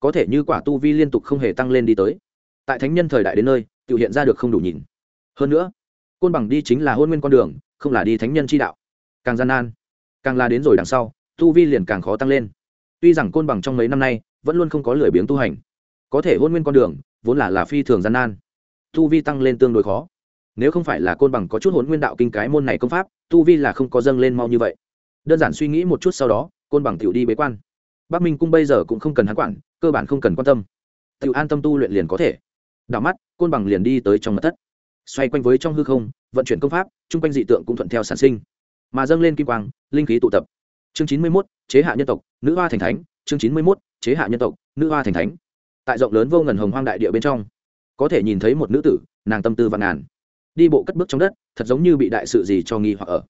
có thể như quả tu vi liên tục không hề tăng lên đi tới, tại thánh nhân thời đại đến nơi, tự hiện ra được không đủ nhìn. Hơn nữa, côn bằng đi chính là hôn nguyên con đường, không là đi thánh nhân chi đạo. Càng gian nan, càng là đến rồi đằng sau, tu vi liền càng khó tăng lên tuy rằng côn bằng trong mấy năm nay vẫn luôn không có lười biếng tu hành, có thể hôn nguyên con đường vốn là là phi thường gian nan, tu vi tăng lên tương đối khó. Nếu không phải là côn bằng có chút hôn nguyên đạo kinh cái môn này công pháp, tu vi là không có dâng lên mau như vậy. Đơn giản suy nghĩ một chút sau đó, côn bằng tiểu đi bế quan. Bắc minh cung bây giờ cũng không cần hắn quản, cơ bản không cần quan tâm. Tiểu an tâm tu luyện liền có thể. Đảo mắt, côn bằng liền đi tới trong mặt thất. Xoay quanh với trong hư không, vận chuyển công pháp, chung quanh dị tượng cũng thuận theo sản sinh. Mà dâng lên kim quang, linh khí tụ tập chương chín mươi mốt, chế hạ nhân tộc, nữ hoa thành thánh. Chương chín mươi mốt, chế hạ nhân tộc, nữ hoa thành thánh. Tại rộng lớn vô ngần hồng hoang đại địa bên trong, có thể nhìn thấy một nữ tử, nàng tâm tư vạn ngàn. Đi bộ cất bước trong đất, thật giống như bị đại sự gì cho nghi hoặc ở.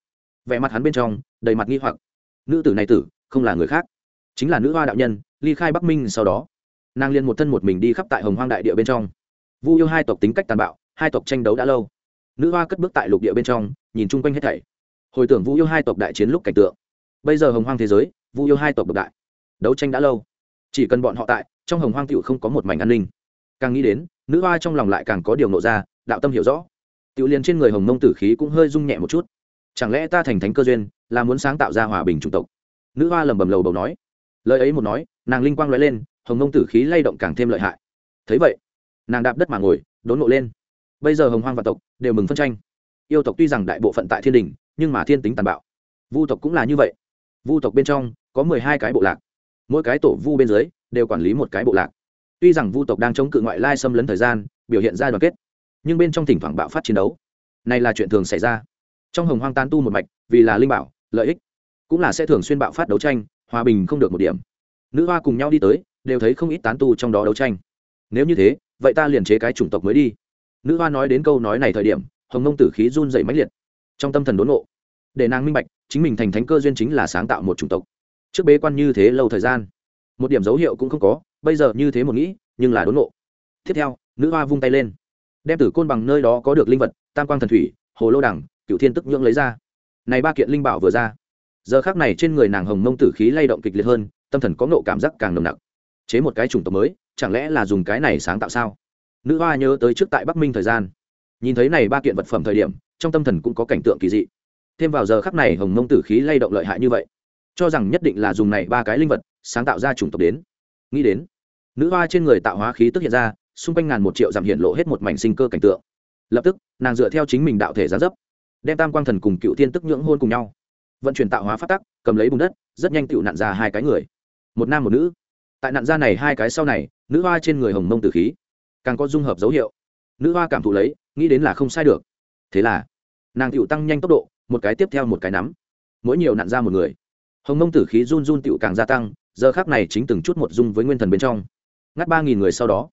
Vẻ mặt hắn bên trong, đầy mặt nghi hoặc. Nữ tử này tử, không là người khác, chính là nữ hoa đạo nhân, ly khai bắc minh sau đó. Nàng liền một thân một mình đi khắp tại hồng hoang đại địa bên trong. Vu yêu hai tộc tính cách tàn bạo, hai tộc tranh đấu đã lâu. Nữ hoa cất bước tại lục địa bên trong, nhìn chung quanh hết thảy. Hồi tưởng vu yêu hai tộc đại chiến lúc cảnh tượng bây giờ hồng hoang thế giới, vu yêu hai tộc độc đại. Đấu tranh đã lâu. Chỉ cần bọn họ tại, trong hồng hoang t không có một mảnh an ninh. Càng nghĩ đến, nữ hoa trong lòng lại càng có điều nộ ra, đạo tâm hiểu rõ. Tiểu liền trên người hồng mông tử khí cũng hơi rung nhẹ một chút. Chẳng lẽ ta thành thánh cơ duyên, là muốn sáng tạo ra hòa bình chủng tộc? Nữ hoa lầm bầm lầu bầu nói. Lời ấy một nói, nàng linh quang l lên, hồng mông tử khí lay động càng thêm lợi hại. Thấy vậy, nàng đạp đất mà ngồi, đốn nộ lên. Bây giờ hồng hoang và tộc đều mừng phân tranh. Yêu tộc tuy rằng đại bộ phận tại thiên đình, nhưng mà thiên tính tàn bạo. Vu tộc cũng là như vậy vu tộc bên trong có mười hai cái bộ lạc. Mỗi cái tổ vu bên dưới đều quản lý một cái bộ lạc. Tuy rằng vu tộc đang chống cự ngoại lai xâm lấn thời gian, biểu hiện ra đoàn kết, nhưng bên trong thỉnh thoảng bạo phát chiến đấu. Này là chuyện thường xảy ra. Trong hồng hoang tán tu một mạch, vì là linh bảo, lợi ích, cũng là sẽ thường xuyên bạo phát đấu tranh, hòa bình không được một điểm. Nữ hoa cùng nhau đi tới, đều thấy không ít tán tu trong đó đấu tranh. Nếu như thế, vậy ta liền chế cái chủng tộc mới đi. Nữ hoa nói đến câu nói này thời điểm, hồng nông tử khí run dậy mãnh liệt. Trong tâm thần đốn ngộ để nàng minh bạch, chính mình thành thánh cơ duyên chính là sáng tạo một chủng tộc. Trước bế quan như thế lâu thời gian, một điểm dấu hiệu cũng không có, bây giờ như thế một nghĩ, nhưng là đốn nộ tiếp theo, nữ hoa vung tay lên, đem tử côn bằng nơi đó có được linh vật, tam quang thần thủy, hồ lô đẳng cựu thiên tức nhưỡng lấy ra. Này ba kiện linh bảo vừa ra, giờ khác này trên người nàng hồng mông tử khí lay động kịch liệt hơn, tâm thần có nộ cảm giác càng nồng nặc. Chế một cái chủng tộc mới, chẳng lẽ là dùng cái này sáng tạo sao? Nữ hoa nhớ tới trước tại bắc minh thời gian, nhìn thấy này ba kiện vật phẩm thời điểm, trong tâm thần cũng có cảnh tượng kỳ dị thêm vào giờ khắc này hồng mông tử khí lay động lợi hại như vậy, cho rằng nhất định là dùng này ba cái linh vật sáng tạo ra chủng tộc đến. Nghĩ đến, nữ hoa trên người tạo hóa khí tức hiện ra, xung quanh ngàn một triệu giảm hiện lộ hết một mảnh sinh cơ cảnh tượng. Lập tức, nàng dựa theo chính mình đạo thể giá dấp, đem tam quang thần cùng cựu thiên tức nhưỡng hôn cùng nhau. Vận chuyển tạo hóa phát tắc, cầm lấy bùn đất, rất nhanh tựu nạn ra hai cái người. Một nam một nữ. Tại nạn ra này hai cái sau này, nữ hoa trên người hồng mông tử khí càng có dung hợp dấu hiệu. Nữ hoa cảm thụ lấy, nghĩ đến là không sai được. Thế là, nàng tựu tăng nhanh tốc độ một cái tiếp theo một cái nắm. Mỗi nhiều nạn ra một người. Hồng mông tử khí run run tựu càng gia tăng, giờ khác này chính từng chút một dung với nguyên thần bên trong. Ngắt ba nghìn người sau đó,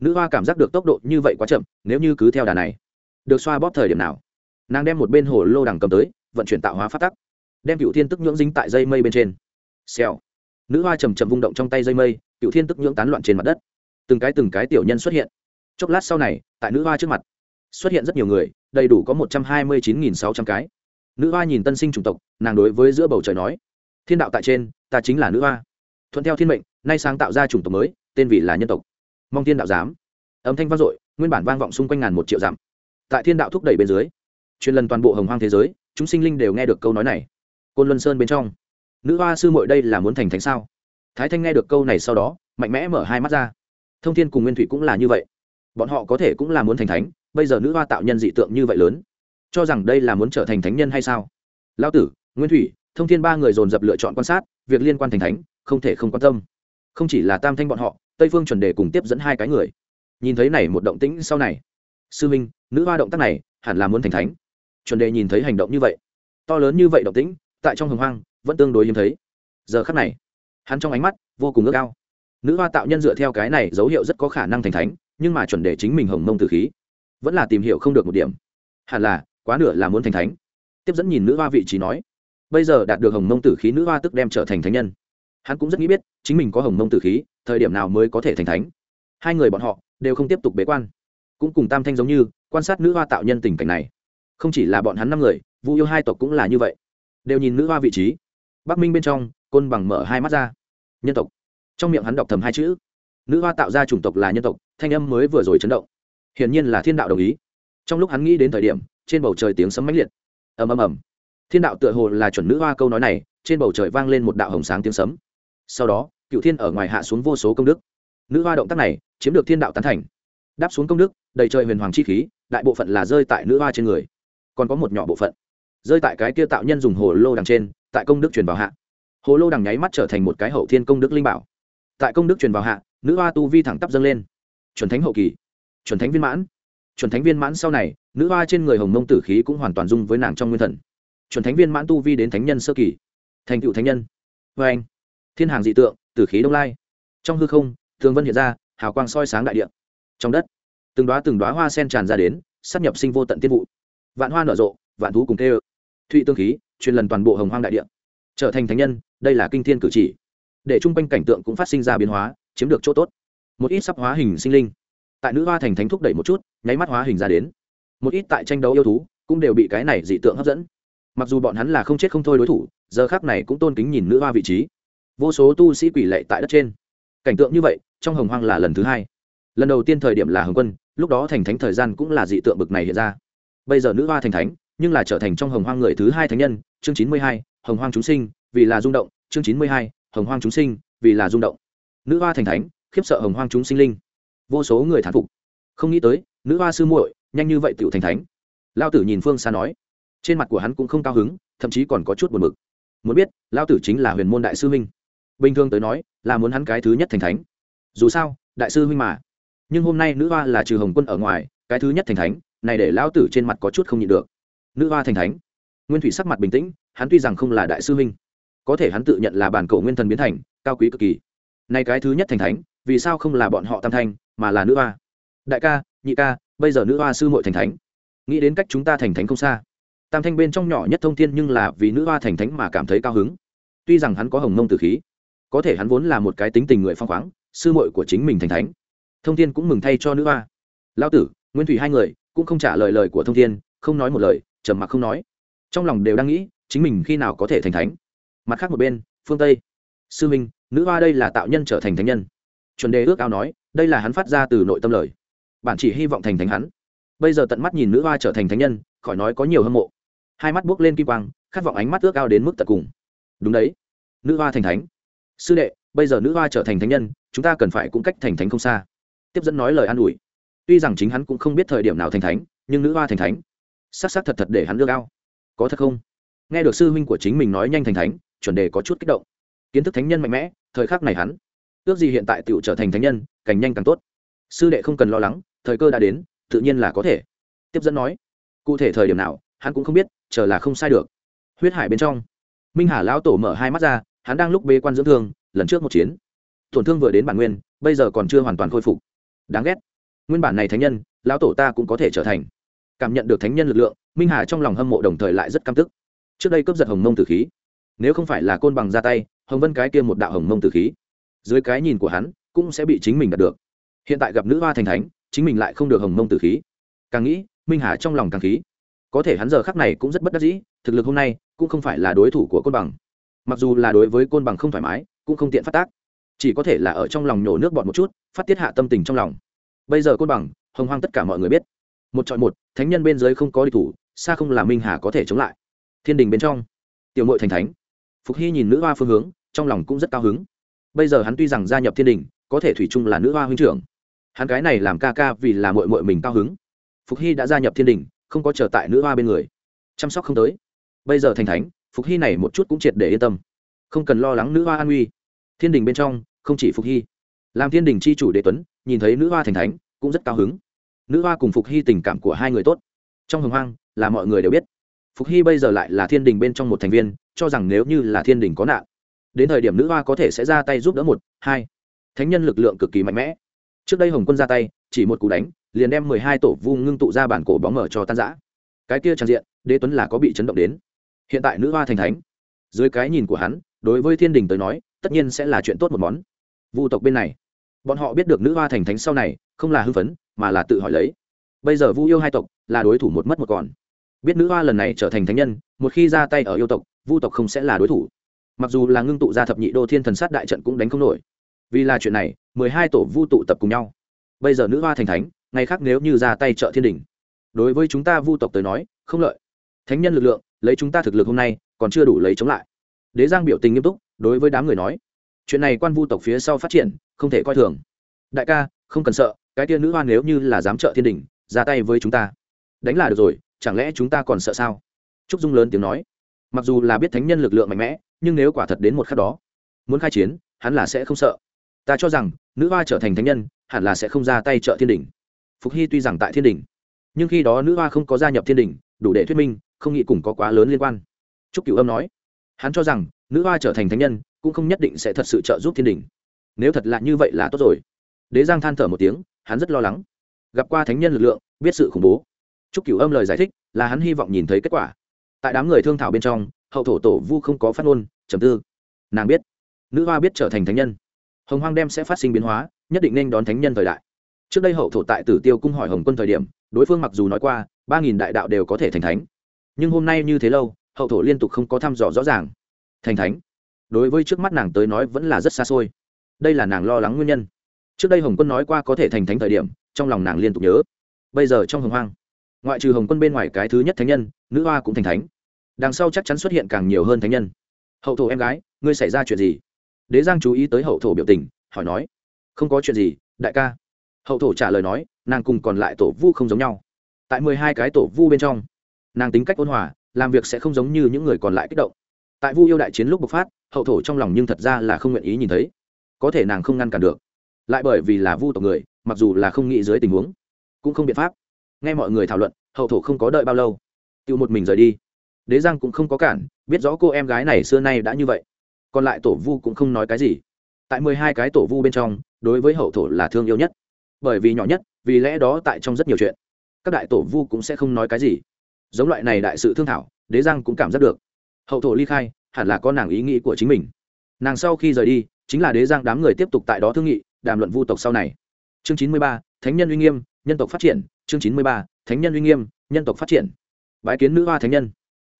nữ hoa cảm giác được tốc độ như vậy quá chậm, nếu như cứ theo đà này, được xoa bóp thời điểm nào, nàng đem một bên hồ lô đằng cầm tới, vận chuyển tạo hóa phát tắc, đem cựu thiên tức nhưỡng dính tại dây mây bên trên. Xèo. Nữ hoa chầm chầm vung động trong tay dây mây, cựu thiên tức nhưỡng tán loạn trên mặt đất. Từng cái từng cái tiểu nhân xuất hiện. Chốc lát sau này, tại nữ hoa trước mặt, xuất hiện rất nhiều người, đầy đủ có một trăm hai mươi chín nghìn sáu trăm cái nữ hoa nhìn tân sinh chủng tộc, nàng đối với giữa bầu trời nói, thiên đạo tại trên, ta chính là nữ hoa. Thuận theo thiên mệnh, nay sáng tạo ra chủng tộc mới, tên vị là nhân tộc. Mong thiên đạo giám. Âm thanh vang dội, nguyên bản vang vọng xung quanh ngàn một triệu dặm. Tại thiên đạo thúc đẩy bên dưới, truyền lần toàn bộ hồng hoang thế giới, chúng sinh linh đều nghe được câu nói này. Côn luân sơn bên trong, nữ hoa sư mội đây là muốn thành thánh sao? Thái thanh nghe được câu này sau đó, mạnh mẽ mở hai mắt ra. Thông thiên cùng nguyên thủy cũng là như vậy. Bọn họ có thể cũng là muốn thành thánh, bây giờ nữ hoa tạo nhân dị tượng như vậy lớn cho rằng đây là muốn trở thành thánh nhân hay sao? Lao tử, nguyên thủy, thông thiên ba người dồn dập lựa chọn quan sát, việc liên quan thành thánh, không thể không quan tâm. Không chỉ là tam thanh bọn họ, tây phương chuẩn đề cùng tiếp dẫn hai cái người. Nhìn thấy này một động tĩnh sau này. Sư minh, nữ hoa động tác này, hẳn là muốn thành thánh. Chuẩn đề nhìn thấy hành động như vậy. To lớn như vậy động tĩnh, tại trong hồng hoang, vẫn tương đối hiếm thấy. Giờ khắc này, hắn trong ánh mắt vô cùng ước ao. Nữ hoa tạo nhân dựa theo cái này dấu hiệu rất có khả năng thành thánh, nhưng mà chuẩn đề chính mình hồng mông từ khí, vẫn là tìm hiểu không được một điểm. Hẳn là quá nửa là muốn thành thánh. Tiếp dẫn nhìn nữ hoa vị trí nói, bây giờ đạt được hồng mông tử khí nữ hoa tức đem trở thành thánh nhân. Hắn cũng rất nghĩ biết, chính mình có hồng mông tử khí, thời điểm nào mới có thể thành thánh. Hai người bọn họ đều không tiếp tục bế quan. Cũng cùng tam thanh giống như, quan sát nữ hoa tạo nhân tình cảnh này. Không chỉ là bọn hắn năm người, vu yêu hai tộc cũng là như vậy. Đều nhìn nữ hoa vị trí. Bắc minh bên trong, côn bằng mở hai mắt ra. Nhân tộc. Trong miệng hắn đọc thầm hai chữ. Nữ hoa tạo ra chủng tộc là nhân tộc, thanh âm mới vừa rồi chấn động. Hiển nhiên là thiên đạo đồng ý. Trong lúc hắn nghĩ đến thời điểm trên bầu trời tiếng sấm mãnh liệt. Ầm ầm ầm. Thiên đạo tựa hồ là chuẩn nữ hoa câu nói này, trên bầu trời vang lên một đạo hồng sáng tiếng sấm. Sau đó, cựu thiên ở ngoài hạ xuống vô số công đức. Nữ hoa động tác này, chiếm được thiên đạo tán thành. Đáp xuống công đức, đầy trời huyền hoàng chi khí, đại bộ phận là rơi tại nữ hoa trên người. Còn có một nhỏ bộ phận, rơi tại cái kia tạo nhân dùng hồ lô đằng trên, tại công đức truyền vào hạ. Hồ lô đằng nháy mắt trở thành một cái hậu thiên công đức linh bảo. Tại công đức truyền vào hạ, nữ hoa tu vi thẳng tắp dâng lên. Chuẩn thánh hậu kỳ, chuẩn thánh viên mãn chuẩn thánh viên mãn sau này, nữ hoa trên người hồng mông tử khí cũng hoàn toàn dung với nàng trong nguyên thần. Chuẩn thánh viên mãn tu vi đến thánh nhân sơ kỳ. Thành cựu thánh nhân. Vê anh, thiên hàng dị tượng, tử khí đông lai. Trong hư không thường vân hiện ra, hào quang soi sáng đại địa. Trong đất, từng đoá từng đoá hoa sen tràn ra đến sắp nhập sinh vô tận tiên vụ. Vạn hoa nở rộ, vạn thú cùng tê ơ thụy tương khí, truyền lần toàn bộ hồng hoang đại địa. Trở thành thánh nhân, đây là kinh thiên cử chỉ. Để chung quanh cảnh tượng cũng phát sinh ra biến hóa, chiếm được chỗ tốt. Một ít sắp hóa hình sinh linh tại nữ hoa thành thánh thúc đẩy một chút, nháy mắt hóa hình ra đến. Một ít tại tranh đấu yêu thú cũng đều bị cái này dị tượng hấp dẫn. Mặc dù bọn hắn là không chết không thôi đối thủ, giờ khác này cũng tôn kính nhìn nữ hoa vị trí. Vô số tu sĩ quỷ lệ tại đất trên. Cảnh tượng như vậy, trong hồng hoang là lần thứ hai. Lần đầu tiên thời điểm là hồng quân, lúc đó thành thánh thời gian cũng là dị tượng bực này hiện ra. Bây giờ nữ hoa thành thánh, nhưng là trở thành trong hồng hoang người thứ hai thánh nhân, chương chín mươi hai, hồng hoang chúng sinh, vì là rung động, chương chín mươi hai, hồng hoang chúng sinh, vì là rung động. Nữ hoa thành thánh, khiếp sợ hồng hoang chúng sinh linh vô số người thán phục. Không nghĩ tới, nữ hoa sư muội, nhanh như vậy tựu thành thánh. Lao tử nhìn phương xa nói. Trên mặt của hắn cũng không cao hứng, thậm chí còn có chút buồn bực. Muốn biết, lao tử chính là huyền môn đại sư huynh. Bình thường tới nói, là muốn hắn cái thứ nhất thành thánh. Dù sao, đại sư huynh mà. Nhưng hôm nay nữ hoa là trừ hồng quân ở ngoài, cái thứ nhất thành thánh, này để lao tử trên mặt có chút không nhịn được. Nữ hoa thành thánh. Nguyên thủy sắc mặt bình tĩnh, hắn tuy rằng không là đại sư huynh, có thể hắn tự nhận là bản cầu nguyên thần biến thành, cao quý cực kỳ. Nay cái thứ nhất thành thánh, vì sao không là bọn họ tam thanh mà là nữ hoa. Đại ca, nhị ca, bây giờ nữ hoa sư muội thành thánh. Nghĩ đến cách chúng ta thành thánh không xa. Tam thanh bên trong nhỏ nhất thông thiên nhưng là vì nữ hoa thành thánh mà cảm thấy cao hứng. Tuy rằng hắn có hồng mông tử khí, có thể hắn vốn là một cái tính tình người phong khoáng, sư muội của chính mình thành thánh. Thông thiên cũng mừng thay cho nữ hoa. Lao tử, nguyên thủy hai người, cũng không trả lời lời của thông thiên, không nói một lời, trầm mặc không nói. Trong lòng đều đang nghĩ, chính mình khi nào có thể thành thánh. Mặt khác một bên, phương tây. Sư minh, nữ hoa đây là tạo nhân trở thành thánh nhân. Chuẩn đề ước ao nói đây là hắn phát ra từ nội tâm lời. Bản chỉ hy vọng thành thánh hắn. Bây giờ tận mắt nhìn nữ hoa trở thành thánh nhân, khỏi nói có nhiều hâm mộ. Hai mắt buốc lên kim quang, khát vọng ánh mắt ước ao đến mức tận cùng. Đúng đấy, nữ hoa thành thánh. Sư đệ, bây giờ nữ hoa trở thành thánh nhân, chúng ta cần phải cũng cách thành thánh không xa. Tiếp dẫn nói lời an ủi. Tuy rằng chính hắn cũng không biết thời điểm nào thành thánh, nhưng nữ hoa thành thánh. S ắ c s ắ c thật thật để hắn ước ao. Có thật không? Nghe được sư huynh của chính mình nói nhanh thành thánh, chuẩn đề có chút kích động. Kiến thức thánh nhân mạnh mẽ, thời khắc này hắn ước gì hiện tại tựu trở thành thánh nhân càng nhanh càng tốt. Sư đệ không cần lo lắng, thời cơ đã đến, tự nhiên là có thể. Tiếp dẫn nói, cụ thể thời điểm nào, hắn cũng không biết, chờ là không sai được. Huyết hải bên trong, minh hà lão tổ mở hai mắt ra, hắn đang lúc bê quan dưỡng thương, lần trước một chiến. Tổn thương vừa đến bản nguyên, bây giờ còn chưa hoàn toàn khôi phục. Đáng ghét. Nguyên bản này thánh nhân, lão tổ ta cũng có thể trở thành. Cảm nhận được thánh nhân lực lượng, minh hà trong lòng hâm mộ đồng thời lại rất căm tức. Trước đây cướp giật hồng mông tử khí. Nếu không phải là côn bằng ra tay, hồng vân cái kia một đạo hồng mông tử khí dưới cái nhìn của hắn, cũng sẽ bị chính mình đạt được. Hiện tại gặp nữ hoa thành thánh, chính mình lại không được hồng mông tử khí. Càng nghĩ, minh hà trong lòng càng khí. Có thể hắn giờ khắc này cũng rất bất đắc dĩ, thực lực hôm nay cũng không phải là đối thủ của côn bằng. Mặc dù là đối với côn bằng không thoải mái, cũng không tiện phát tác. Chỉ có thể là ở trong lòng nhổ nước bọt một chút, phát tiết hạ tâm tình trong lòng. Bây giờ côn bằng, hồng hoang tất cả mọi người biết. Một chọn một, thánh nhân bên dưới không có địch thủ, xa không là minh hà có thể chống lại. Thiên đình bên trong, tiểu mội thành thánh. Phục hy nhìn nữ hoa phương hướng, trong lòng cũng rất cao hứng bây giờ hắn tuy rằng gia nhập thiên đình, có thể thủy chung là nữ hoa huynh trưởng. Hắn cái này làm ca ca vì là mội mội mình cao hứng. Phục hy đã gia nhập thiên đình, không có trở tại nữ hoa bên người. Chăm sóc không tới. Bây giờ thành thánh, phục hy này một chút cũng triệt để yên tâm. Không cần lo lắng nữ hoa an nguy. Thiên đình bên trong, không chỉ phục hy. Làm thiên đình c h i chủ đệ tuấn, nhìn thấy nữ hoa thành thánh, cũng rất cao hứng. Nữ hoa cùng phục hy tình cảm của hai người tốt. Trong hồng hoang, là mọi người đều biết. Phục hy bây giờ lại là thiên đình bên trong một thành viên, cho rằng nếu như là thiên đình có nạn đến thời điểm nữ hoa có thể sẽ ra tay giúp đỡ một, hai. Thánh nhân lực lượng cực kỳ mạnh mẽ. Trước đây hồng quân ra tay, chỉ một cú đánh, liền đem mười hai tổ vu ngưng tụ ra bản cổ bóng mở cho tan giã cái kia trang diện, đế tuấn là có bị chấn động đến. Hiện tại nữ hoa thành thánh. Dưới cái nhìn của hắn, đối với thiên đình tới nói, tất nhiên sẽ là chuyện tốt một món. Vu tộc bên này, bọn họ biết được nữ hoa thành thánh sau này, không là hư phấn, mà là tự hỏi lấy. Bây giờ vu yêu hai tộc, là đối thủ một mất một còn. Biết nữ hoa lần này trở thành thánh nhân, một khi ra tay ở yêu tộc, vu tộc không sẽ là đối thủ mặc dù là ngưng tụ ra thập nhị đô thiên thần sát đại trận cũng đánh không nổi. Vì là chuyện này, mười hai tổ vu tụ tập cùng nhau. Bây giờ nữ hoa thành thánh, ngày khác nếu như ra tay trợ thiên đình. Đối với chúng ta vu tộc tới nói, không lợi. Thánh nhân lực lượng, lấy chúng ta thực lực hôm nay, còn chưa đủ lấy chống lại. Đế giang biểu tình nghiêm túc, đối với đám người nói, chuyện này quan vu tộc phía sau phát triển, không thể coi thường. Đại ca, không cần sợ, cái tia nữ hoa nếu như là dám trợ thiên đình, ra tay với chúng ta, đánh là được rồi, chẳng lẽ chúng ta còn sợ sao? Trúc dung lớn tiếng nói, mặc dù là biết thánh nhân lực lượng mạnh mẽ nhưng nếu quả thật đến một khắc đó, muốn khai chiến, hắn là sẽ không sợ. Ta cho rằng, nữ hoa trở thành thánh nhân, hẳn là sẽ không ra tay trợ thiên đình. Phục hy tuy rằng tại thiên đình, nhưng khi đó nữ hoa không có gia nhập thiên đình, đủ để thuyết minh, không nghĩ cùng có quá lớn liên quan. Trúc cửu âm nói, hắn cho rằng, nữ hoa trở thành thánh nhân, cũng không nhất định sẽ thật sự trợ giúp thiên đình. Nếu thật là như vậy là tốt rồi. Đế giang than thở một tiếng, hắn rất lo lắng. Gặp qua thánh nhân lực lượng, biết sự khủng bố. Trúc cửu âm lời giải thích, là hắn hy vọng nhìn thấy kết quả. Tại đám người thương thảo bên trong hậu thổ tổ vu không có phát ngôn, trầm tư. Nàng biết. Nữ hoa biết trở thành thánh nhân. Hồng hoang đem sẽ phát sinh biến hóa, nhất định nên đón thánh nhân thời đại. Trước đây hậu thổ tại tử tiêu cung hỏi hồng quân thời điểm, đối phương mặc dù nói qua, ba nghìn đại đạo đều có thể thành thánh. Nhưng hôm nay như thế lâu, hậu thổ liên tục không có thăm dò rõ ràng. Thành thánh? Đối với trước mắt nàng tới nói vẫn là rất xa xôi. Đây là nàng lo lắng nguyên nhân. Trước đây hồng quân nói qua có thể thành thánh thời điểm, trong lòng nàng liên tục nhớ. Bây giờ trong hồng hoang, ngoại trừ hồng quân bên ngoài cái thứ nhất thánh nhân, nữ hoa cũng thành thánh đằng sau chắc chắn xuất hiện càng nhiều hơn thánh nhân. Hậu thổ em gái, ngươi xảy ra chuyện gì? Đế giang chú ý tới hậu thổ biểu tình, hỏi nói. Không có chuyện gì, đại ca. Hậu thổ trả lời nói, nàng cùng còn lại tổ vu không giống nhau. Tại mười hai cái tổ vu bên trong, nàng tính cách ôn hòa, làm việc sẽ không giống như những người còn lại kích động. Tại vu yêu đại chiến lúc bộc phát, hậu thổ trong lòng nhưng thật ra là không nguyện ý nhìn thấy. Có thể nàng không ngăn cản được. Lại bởi vì là vu tộc người, mặc dù là không nghĩ dưới tình huống, cũng không biện pháp. Nghe mọi người thảo luận, hậu thổ không có đợi bao lâu, tự một mình rời đi đế giang cũng không có cản, biết rõ cô em gái này xưa nay đã như vậy. Còn lại tổ vu cũng không nói cái gì. Tại mười hai cái tổ vu bên trong, đối với hậu thổ là thương yêu nhất. Bởi vì nhỏ nhất, vì lẽ đó tại trong rất nhiều chuyện, các đại tổ vu cũng sẽ không nói cái gì. Giống loại này đại sự thương thảo, đế giang cũng cảm giác được. Hậu thổ ly khai, hẳn là có nàng ý nghĩ của chính mình. Nàng sau khi rời đi, chính là đế giang đám người tiếp tục tại đó thương nghị, đàm luận vu tộc sau này. Chương chín mươi ba, thánh nhân uy nghiêm, nhân tộc phát triển. Chương chín mươi ba, thánh nhân uy nghiêm, nhân tộc phát triển. Bái kiến nữ hoa thánh nhân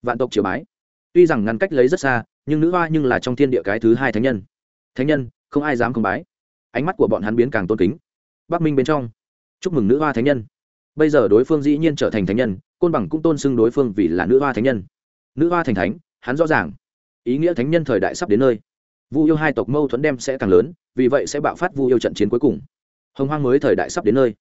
vạn tộc triều bái. Tuy rằng ngăn cách lấy rất xa, nhưng nữ hoa nhưng là trong thiên địa cái thứ hai thánh nhân. Thánh nhân, không ai dám không bái. Ánh mắt của bọn hắn biến càng tôn kính. Bắc minh bên trong, chúc mừng nữ hoa thánh nhân. Bây giờ đối phương dĩ nhiên trở thành thánh nhân, côn bằng cũng tôn xưng đối phương vì là nữ hoa thánh nhân. Nữ hoa thành thánh, hắn rõ ràng. Ý nghĩa thánh nhân thời đại sắp đến nơi. Vu yêu hai tộc mâu thuẫn đem sẽ càng lớn, vì vậy sẽ bạo phát vu yêu trận chiến cuối cùng. Hồng hoang mới thời đại sắp đến nơi.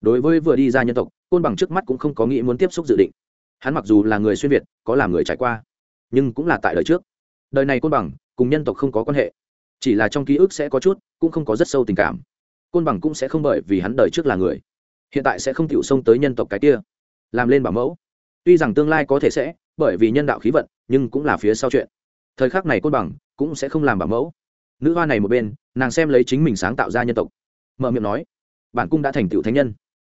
Đối với vừa đi ra nhân tộc, côn bằng trước mắt cũng không có nghĩ muốn tiếp xúc dự định hắn mặc dù là người xuyên việt, có làm người trải qua, nhưng cũng là tại đời trước. Đời này côn bằng cùng nhân tộc không có quan hệ. Chỉ là trong ký ức sẽ có chút, cũng không có rất sâu tình cảm. Côn bằng cũng sẽ không bởi vì hắn đời trước là người, hiện tại sẽ không chịu xông tới nhân tộc cái kia, làm lên bảo mẫu. Tuy rằng tương lai có thể sẽ, bởi vì nhân đạo khí vận, nhưng cũng là phía sau chuyện. Thời khắc này côn bằng cũng sẽ không làm bảo mẫu. Nữ hoa này một bên, nàng xem lấy chính mình sáng tạo ra nhân tộc. Mở miệng nói, bản cung đã thành tựu thánh nhân.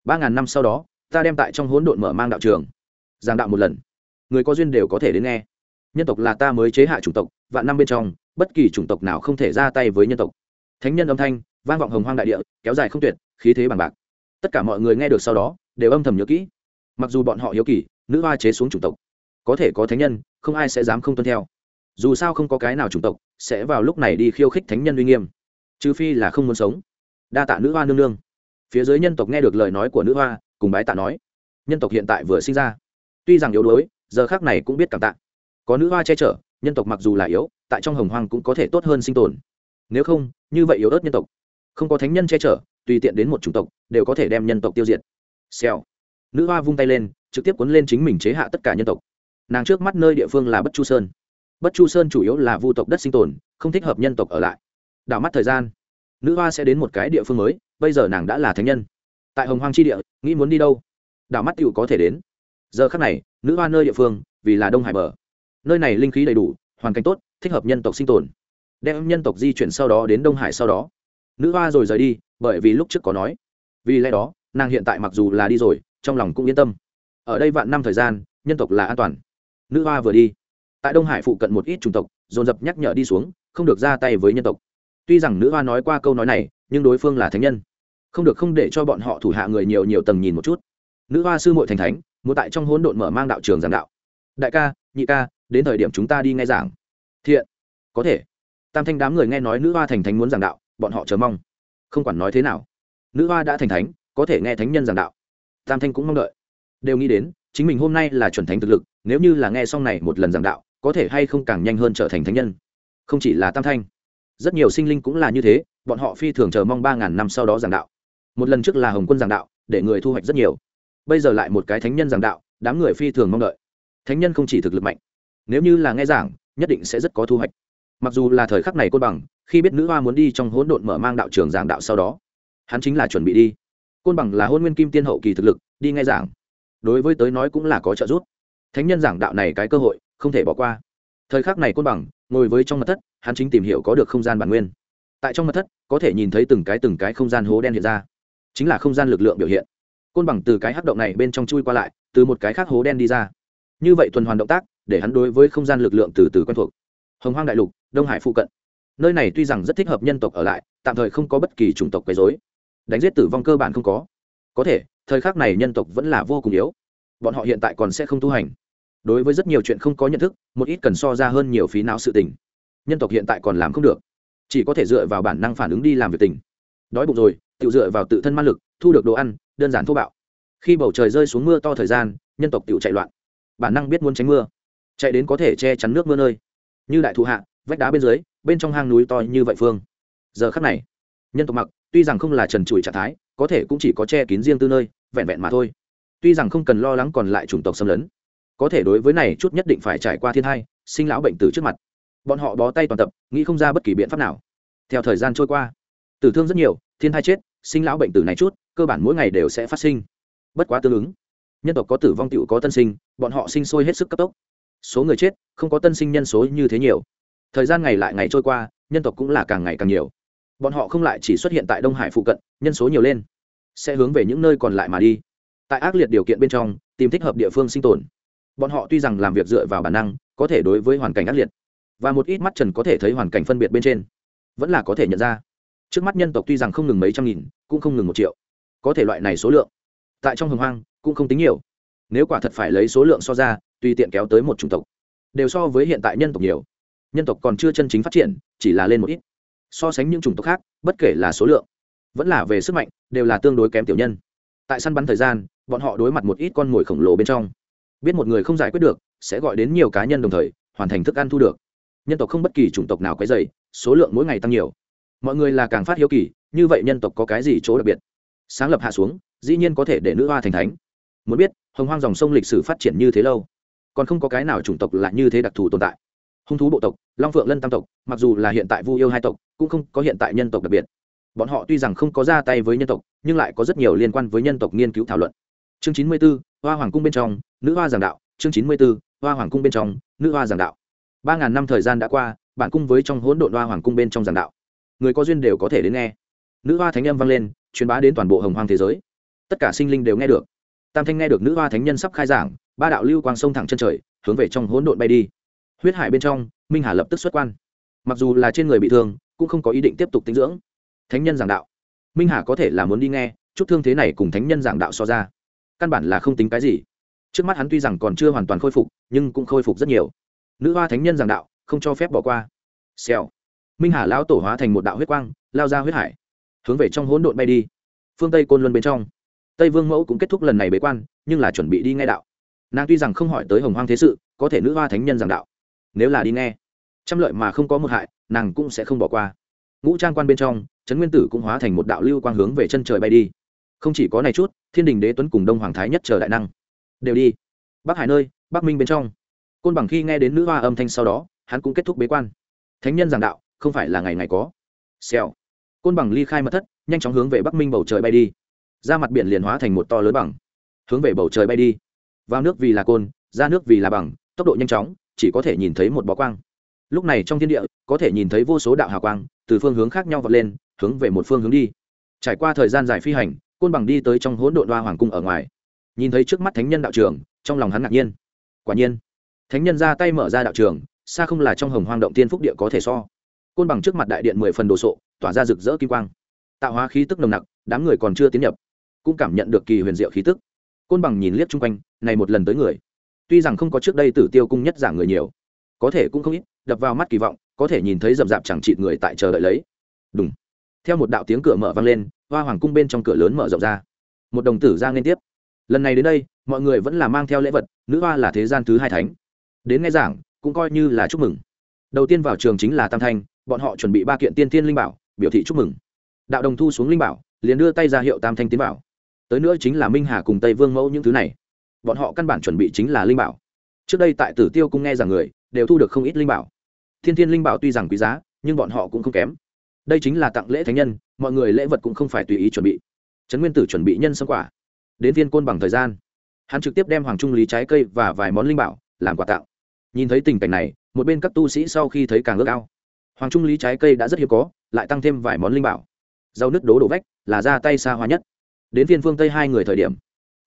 Ba ngàn năm sau đó, ta đem tại trong hỗn độn mở mang đạo trường giảng đạo một lần. Người có duyên đều có thể đến nghe. Nhân tộc là ta mới chế hạ chủng tộc, vạn năm bên trong, bất kỳ chủng tộc nào không thể ra tay với nhân tộc. Thánh nhân âm thanh, vang vọng hồng hoang đại địa, kéo dài không tuyệt, khí thế bằng bạc. Tất cả mọi người nghe được sau đó, đều âm thầm nhớ kỹ. Mặc dù bọn họ hiếu kỳ, nữ hoa chế xuống chủng tộc. Có thể có thánh nhân, không ai sẽ dám không tuân theo. Dù sao không có cái nào chủng tộc sẽ vào lúc này đi khiêu khích thánh nhân uy nghiêm. Trừ phi là không muốn sống. Đa tạ nữ hoa nương nương. Phía dưới nhân tộc nghe được lời nói của nữ hoa, cùng bái tạ nói. Nhân tộc hiện tại vừa sinh ra tuy rằng yếu đuối, giờ khác này cũng biết cảm tạ. Có nữ hoa che chở, nhân tộc mặc dù là yếu, tại trong hồng hoang cũng có thể tốt hơn sinh tồn. Nếu không, như vậy yếu ớt nhân tộc, không có thánh nhân che chở, tùy tiện đến một chủng tộc, đều có thể đem nhân tộc tiêu diệt. Xèo. Nữ hoa vung tay lên, trực tiếp cuốn lên chính mình chế hạ tất cả nhân tộc. Nàng trước mắt nơi địa phương là bất chu sơn. Bất chu sơn chủ yếu là vu tộc đất sinh tồn, không thích hợp nhân tộc ở lại. Đảo mắt thời gian, nữ hoa sẽ đến một cái địa phương mới, bây giờ nàng đã là thánh nhân. Tại hồng hoang tri địa, nghĩ muốn đi đâu? Đảo mắt tựu có thể đến giờ khắc này, nữ hoa nơi địa phương, vì là đông hải bờ. Nơi này linh khí đầy đủ, hoàn cảnh tốt, thích hợp nhân tộc sinh tồn. Đem nhân tộc di chuyển sau đó đến đông hải sau đó. Nữ hoa rồi rời đi, bởi vì lúc trước có nói. Vì lẽ đó, nàng hiện tại mặc dù là đi rồi, trong lòng cũng yên tâm. Ở đây vạn năm thời gian, nhân tộc là an toàn. Nữ hoa vừa đi, tại đông hải phụ cận một ít chủng tộc, dồn dập nhắc nhở đi xuống, không được ra tay với nhân tộc. Tuy rằng nữ hoa nói qua câu nói này, nhưng đối phương là thánh nhân. Không được không để cho bọn họ thủ hạ người nhiều nhiều tầng nhìn một chút. Nữ hoa sư mội thành thánh muốn tại trong hỗn độn mở mang đạo trường giảng đạo. Đại ca, nhị ca, đến thời điểm chúng ta đi nghe giảng. Thiện. Có thể. Tam thanh đám người nghe nói nữ hoa thành thánh muốn giảng đạo, bọn họ chờ mong. Không quản nói thế nào. Nữ hoa đã thành thánh, có thể nghe thánh nhân giảng đạo. Tam thanh cũng mong đợi. Đều nghĩ đến, chính mình hôm nay là chuẩn thánh thực lực, nếu như là nghe xong này một lần giảng đạo, có thể hay không càng nhanh hơn trở thành thánh nhân. Không chỉ là tam thanh, rất nhiều sinh linh cũng là như thế, bọn họ phi thường chờ mong ba ngàn năm sau đó giảng đạo. Một lần trước là hồng quân giảng đạo, để người thu hoạch rất nhiều bây giờ lại một cái thánh nhân giảng đạo, đám người phi thường mong đợi. Thánh nhân không chỉ thực lực mạnh, nếu như là nghe giảng, nhất định sẽ rất có thu hoạch. Mặc dù là thời khắc này côn bằng, khi biết nữ hoa muốn đi trong hỗn độn mở mang đạo trường giảng đạo sau đó, hắn chính là chuẩn bị đi. Côn bằng là hôn nguyên kim tiên hậu kỳ thực lực, đi nghe giảng. Đối với tới nói cũng là có trợ giúp. Thánh nhân giảng đạo này cái cơ hội, không thể bỏ qua. Thời khắc này côn bằng, ngồi với trong mật thất, hắn chính tìm hiểu có được không gian bản nguyên. Tại trong mật thất, có thể nhìn thấy từng cái từng cái không gian hố đen hiện ra. Chính là không gian lực lượng biểu hiện côn bằng từ cái hắc động này bên trong chui qua lại, từ một cái khác hố đen đi ra. Như vậy tuần hoàn động tác, để hắn đối với không gian lực lượng từ từ quen thuộc. Hồng hoang đại lục, đông hải phụ cận. Nơi này tuy rằng rất thích hợp nhân tộc ở lại, tạm thời không có bất kỳ chủng tộc quấy dối đánh giết tử vong cơ bản không có. Có thể, thời khắc này nhân tộc vẫn là vô cùng yếu. Bọn họ hiện tại còn sẽ không tu hành. Đối với rất nhiều chuyện không có nhận thức, một ít cần so ra hơn nhiều phí não sự tình. Nhân tộc hiện tại còn làm không được. Chỉ có thể dựa vào bản năng phản ứng đi làm việc tình. Đói bụng rồi, tự dựa vào tự thân man lực, thu được đồ ăn đơn giản thô bạo. Khi bầu trời rơi xuống mưa to thời gian, nhân tộc tự chạy loạn. Bản năng biết muốn tránh mưa. Chạy đến có thể che chắn nước mưa nơi. Như đại thụ hạ, vách đá bên dưới, bên trong hang núi to như vậy phương. Giờ khắc này, nhân tộc mặc, tuy rằng không là trần trụi trạng thái, có thể cũng chỉ có che kín riêng tư nơi, vẹn vẹn mà thôi. Tuy rằng không cần lo lắng còn lại chủng tộc xâm lấn, có thể đối với này chút nhất định phải trải qua thiên hai sinh lão bệnh tử trước mặt. Bọn họ bó tay toàn tập, nghĩ không ra bất kỳ biện pháp nào. Theo thời gian trôi qua, tử thương rất nhiều, thiên hai chết sinh lão bệnh tử này chút, cơ bản mỗi ngày đều sẽ phát sinh. Bất quá tương ứng, nhân tộc có tử vong tựu có tân sinh, bọn họ sinh sôi hết sức cấp tốc. Số người chết, không có tân sinh nhân số như thế nhiều. Thời gian ngày lại ngày trôi qua, nhân tộc cũng là càng ngày càng nhiều. Bọn họ không lại chỉ xuất hiện tại đông hải phụ cận, nhân số nhiều lên, sẽ hướng về những nơi còn lại mà đi. Tại ác liệt điều kiện bên trong, tìm thích hợp địa phương sinh tồn. Bọn họ tuy rằng làm việc dựa vào bản năng, có thể đối với hoàn cảnh ác liệt, và một ít mắt trần có thể thấy hoàn cảnh phân biệt bên trên, vẫn là có thể nhận ra trước mắt nhân tộc tuy rằng không ngừng mấy trăm nghìn, cũng không ngừng một triệu. Có thể loại này số lượng, tại trong hồng hoang, cũng không tính nhiều. Nếu quả thật phải lấy số lượng so ra, tùy tiện kéo tới một chủng tộc, đều so với hiện tại nhân tộc nhiều. Nhân tộc còn chưa chân chính phát triển, chỉ là lên một ít. So sánh những chủng tộc khác, bất kể là số lượng, vẫn là về sức mạnh, đều là tương đối kém tiểu nhân. Tại săn bắn thời gian, bọn họ đối mặt một ít con mồi khổng lồ bên trong. Biết một người không giải quyết được, sẽ gọi đến nhiều cá nhân đồng thời, hoàn thành thức ăn thu được. Nhân tộc không bất kỳ chủng tộc nào quấy dày số lượng mỗi ngày tăng nhiều mọi người là càng phát hiếu kỳ, như vậy nhân tộc có cái gì chỗ đặc biệt? Sáng lập hạ xuống, dĩ nhiên có thể để nữ hoa thành thánh. Muốn biết, hồng hoang dòng sông lịch sử phát triển như thế lâu, còn không có cái nào chủng tộc là như thế đặc thù tồn tại. Hung thú bộ tộc, long phượng lân tam tộc, mặc dù là hiện tại vu yêu hai tộc, cũng không có hiện tại nhân tộc đặc biệt. Bọn họ tuy rằng không có ra tay với nhân tộc, nhưng lại có rất nhiều liên quan với nhân tộc nghiên cứu thảo luận. Chương chín mươi b ố hoa hoàng cung bên trong, nữ hoa giảng đạo. Chương chín mươi b ố hoa hoàng cung bên trong, nữ hoa giảng đạo. Ba ngàn năm thời gian đã qua, bản cung với trong hỗn độn hoa hoàng cung bên trong giảng đạo người có duyên đều có thể đến nghe. Nữ hoa thánh âm vang lên, truyền bá đến toàn bộ hồng hoang thế giới. Tất cả sinh linh đều nghe được. Tam thanh nghe được nữ hoa thánh nhân sắp khai giảng, ba đạo lưu quang sông thẳng chân trời, hướng về trong hỗn độn bay đi. Huyết hải bên trong, minh hà lập tức xuất quan. Mặc dù là trên người bị thương, cũng không có ý định tiếp tục tinh dưỡng. Thánh nhân giảng đạo. Minh hà có thể là muốn đi nghe, chút thương thế này cùng thánh nhân giảng đạo so ra. Căn bản là không tính cái gì. Trước mắt hắn tuy rằng còn chưa hoàn toàn khôi phục, nhưng cũng khôi phục rất nhiều. Nữ hoa thánh nhân giảng đạo, không cho phép bỏ qua. Xèo minh hà lão tổ hóa thành một đạo huyết quang lao ra huyết hải hướng về trong hỗn độn bay đi phương tây côn luân bên trong tây vương mẫu cũng kết thúc lần này bế quan nhưng là chuẩn bị đi nghe đạo nàng tuy rằng không hỏi tới hồng hoang thế sự có thể nữ hoa thánh nhân giảng đạo nếu là đi nghe trăm lợi mà không có một hại nàng cũng sẽ không bỏ qua ngũ trang quan bên trong trấn nguyên tử cũng hóa thành một đạo lưu quang hướng về chân trời bay đi không chỉ có này chút thiên đình đế tuấn cùng đông hoàng thái nhất chờ đại năng đều đi bắc hải nơi bắc minh bên trong côn bằng khi nghe đến nữ hoa âm thanh sau đó hắn cũng kết thúc bế quan thánh nhân giảng đạo không phải là ngày ngày có. Xèo. Côn bằng ly khai mật thất, nhanh chóng hướng về bắc minh bầu trời bay đi. Ra mặt biển liền hóa thành một to lớn bằng. Hướng về bầu trời bay đi. Vào nước vì là côn, ra nước vì là bằng, tốc độ nhanh chóng, chỉ có thể nhìn thấy một bó quang. Lúc này trong thiên địa, có thể nhìn thấy vô số đạo hào quang, từ phương hướng khác nhau vọt lên, hướng về một phương hướng đi. Trải qua thời gian dài phi hành, côn bằng đi tới trong hỗn độn hoa hoàng cung ở ngoài. Nhìn thấy trước mắt thánh nhân đạo trường, trong lòng hắn ngạc nhiên. Quả nhiên, thánh nhân ra tay mở ra đạo trường, xa không là trong hồng hoang động tiên phúc địa có thể so côn bằng trước mặt đại điện mười phần đồ sộ, tỏa ra rực rỡ kim quang. Tạo hóa khí tức nồng nặc, đám người còn chưa tiến nhập, cũng cảm nhận được kỳ huyền diệu khí tức. Côn bằng nhìn liếc chung quanh, này một lần tới người. Tuy rằng không có trước đây tử tiêu cung nhất giả người nhiều, có thể cũng không ít, đập vào mắt kỳ vọng, có thể nhìn thấy rậm rạp chẳng chịt người tại chờ đợi lấy. Đúng theo một đạo tiếng cửa mở vang lên, hoa hoàng cung bên trong cửa lớn mở rộng ra. Một đồng tử ra liên tiếp. Lần này đến đây, mọi người vẫn là mang theo lễ vật, nữ hoa là thế gian thứ hai thánh. Đến nghe giảng, cũng coi như là chúc mừng. Đầu tiên vào trường chính là tam thanh bọn họ chuẩn bị ba kiện tiên tiên linh bảo, biểu thị chúc mừng. Đạo đồng thu xuống linh bảo, liền đưa tay ra hiệu tam thanh tiến bảo tới nữa chính là minh hà cùng tây vương mẫu những thứ này. Bọn họ căn bản chuẩn bị chính là linh bảo. Trước đây tại tử tiêu cung nghe rằng người, đều thu được không ít linh bảo. Thiên thiên linh bảo tuy rằng quý giá, nhưng bọn họ cũng không kém. Đây chính là tặng lễ thánh nhân, mọi người lễ vật cũng không phải tùy ý chuẩn bị. Trấn nguyên tử chuẩn bị nhân sâm quả, đến viên côn bằng thời gian. Hắn trực tiếp đem hoàng trung lý trái cây và vài món linh bảo làm quà tặng. Nhìn thấy tình cảnh này, một bên các tu sĩ sau khi thấy càng ước ao hoàng trung lý trái cây đã rất hiếm có, lại tăng thêm vài món linh bảo. Rau nứt đố đổ vách là ra tay xa hoa nhất. Đến viên phương tây hai người thời điểm,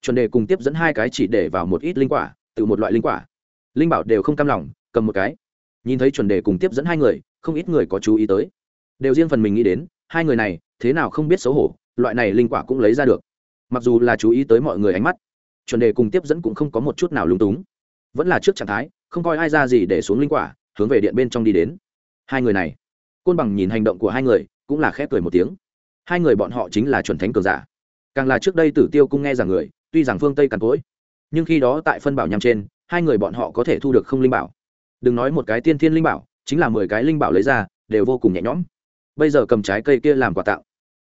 chuẩn đề cùng tiếp dẫn hai cái chỉ để vào một ít linh quả, tự một loại linh quả. Linh bảo đều không cam lòng, cầm một cái. Nhìn thấy chuẩn đề cùng tiếp dẫn hai người, không ít người có chú ý tới. Đều riêng phần mình nghĩ đến, hai người này, thế nào không biết xấu hổ, loại này linh quả cũng lấy ra được. Mặc dù là chú ý tới mọi người ánh mắt, chuẩn đề cùng tiếp dẫn cũng không có một chút nào lúng túng. Vẫn là trước trạng thái, không coi ai ra gì để xuống linh quả, hướng về điện bên trong đi đến hai người này. Côn bằng nhìn hành động của hai người, cũng là khép cười một tiếng. Hai người bọn họ chính là chuẩn thánh cường giả. Càng là trước đây tử tiêu cung nghe rằng người, tuy rằng phương tây càn cối nhưng khi đó tại phân bảo nhằm trên, hai người bọn họ có thể thu được không linh bảo. Đừng nói một cái tiên thiên linh bảo, chính là mười cái linh bảo lấy ra, đều vô cùng nhẹ nhõm. Bây giờ cầm trái cây kia làm quà tặng.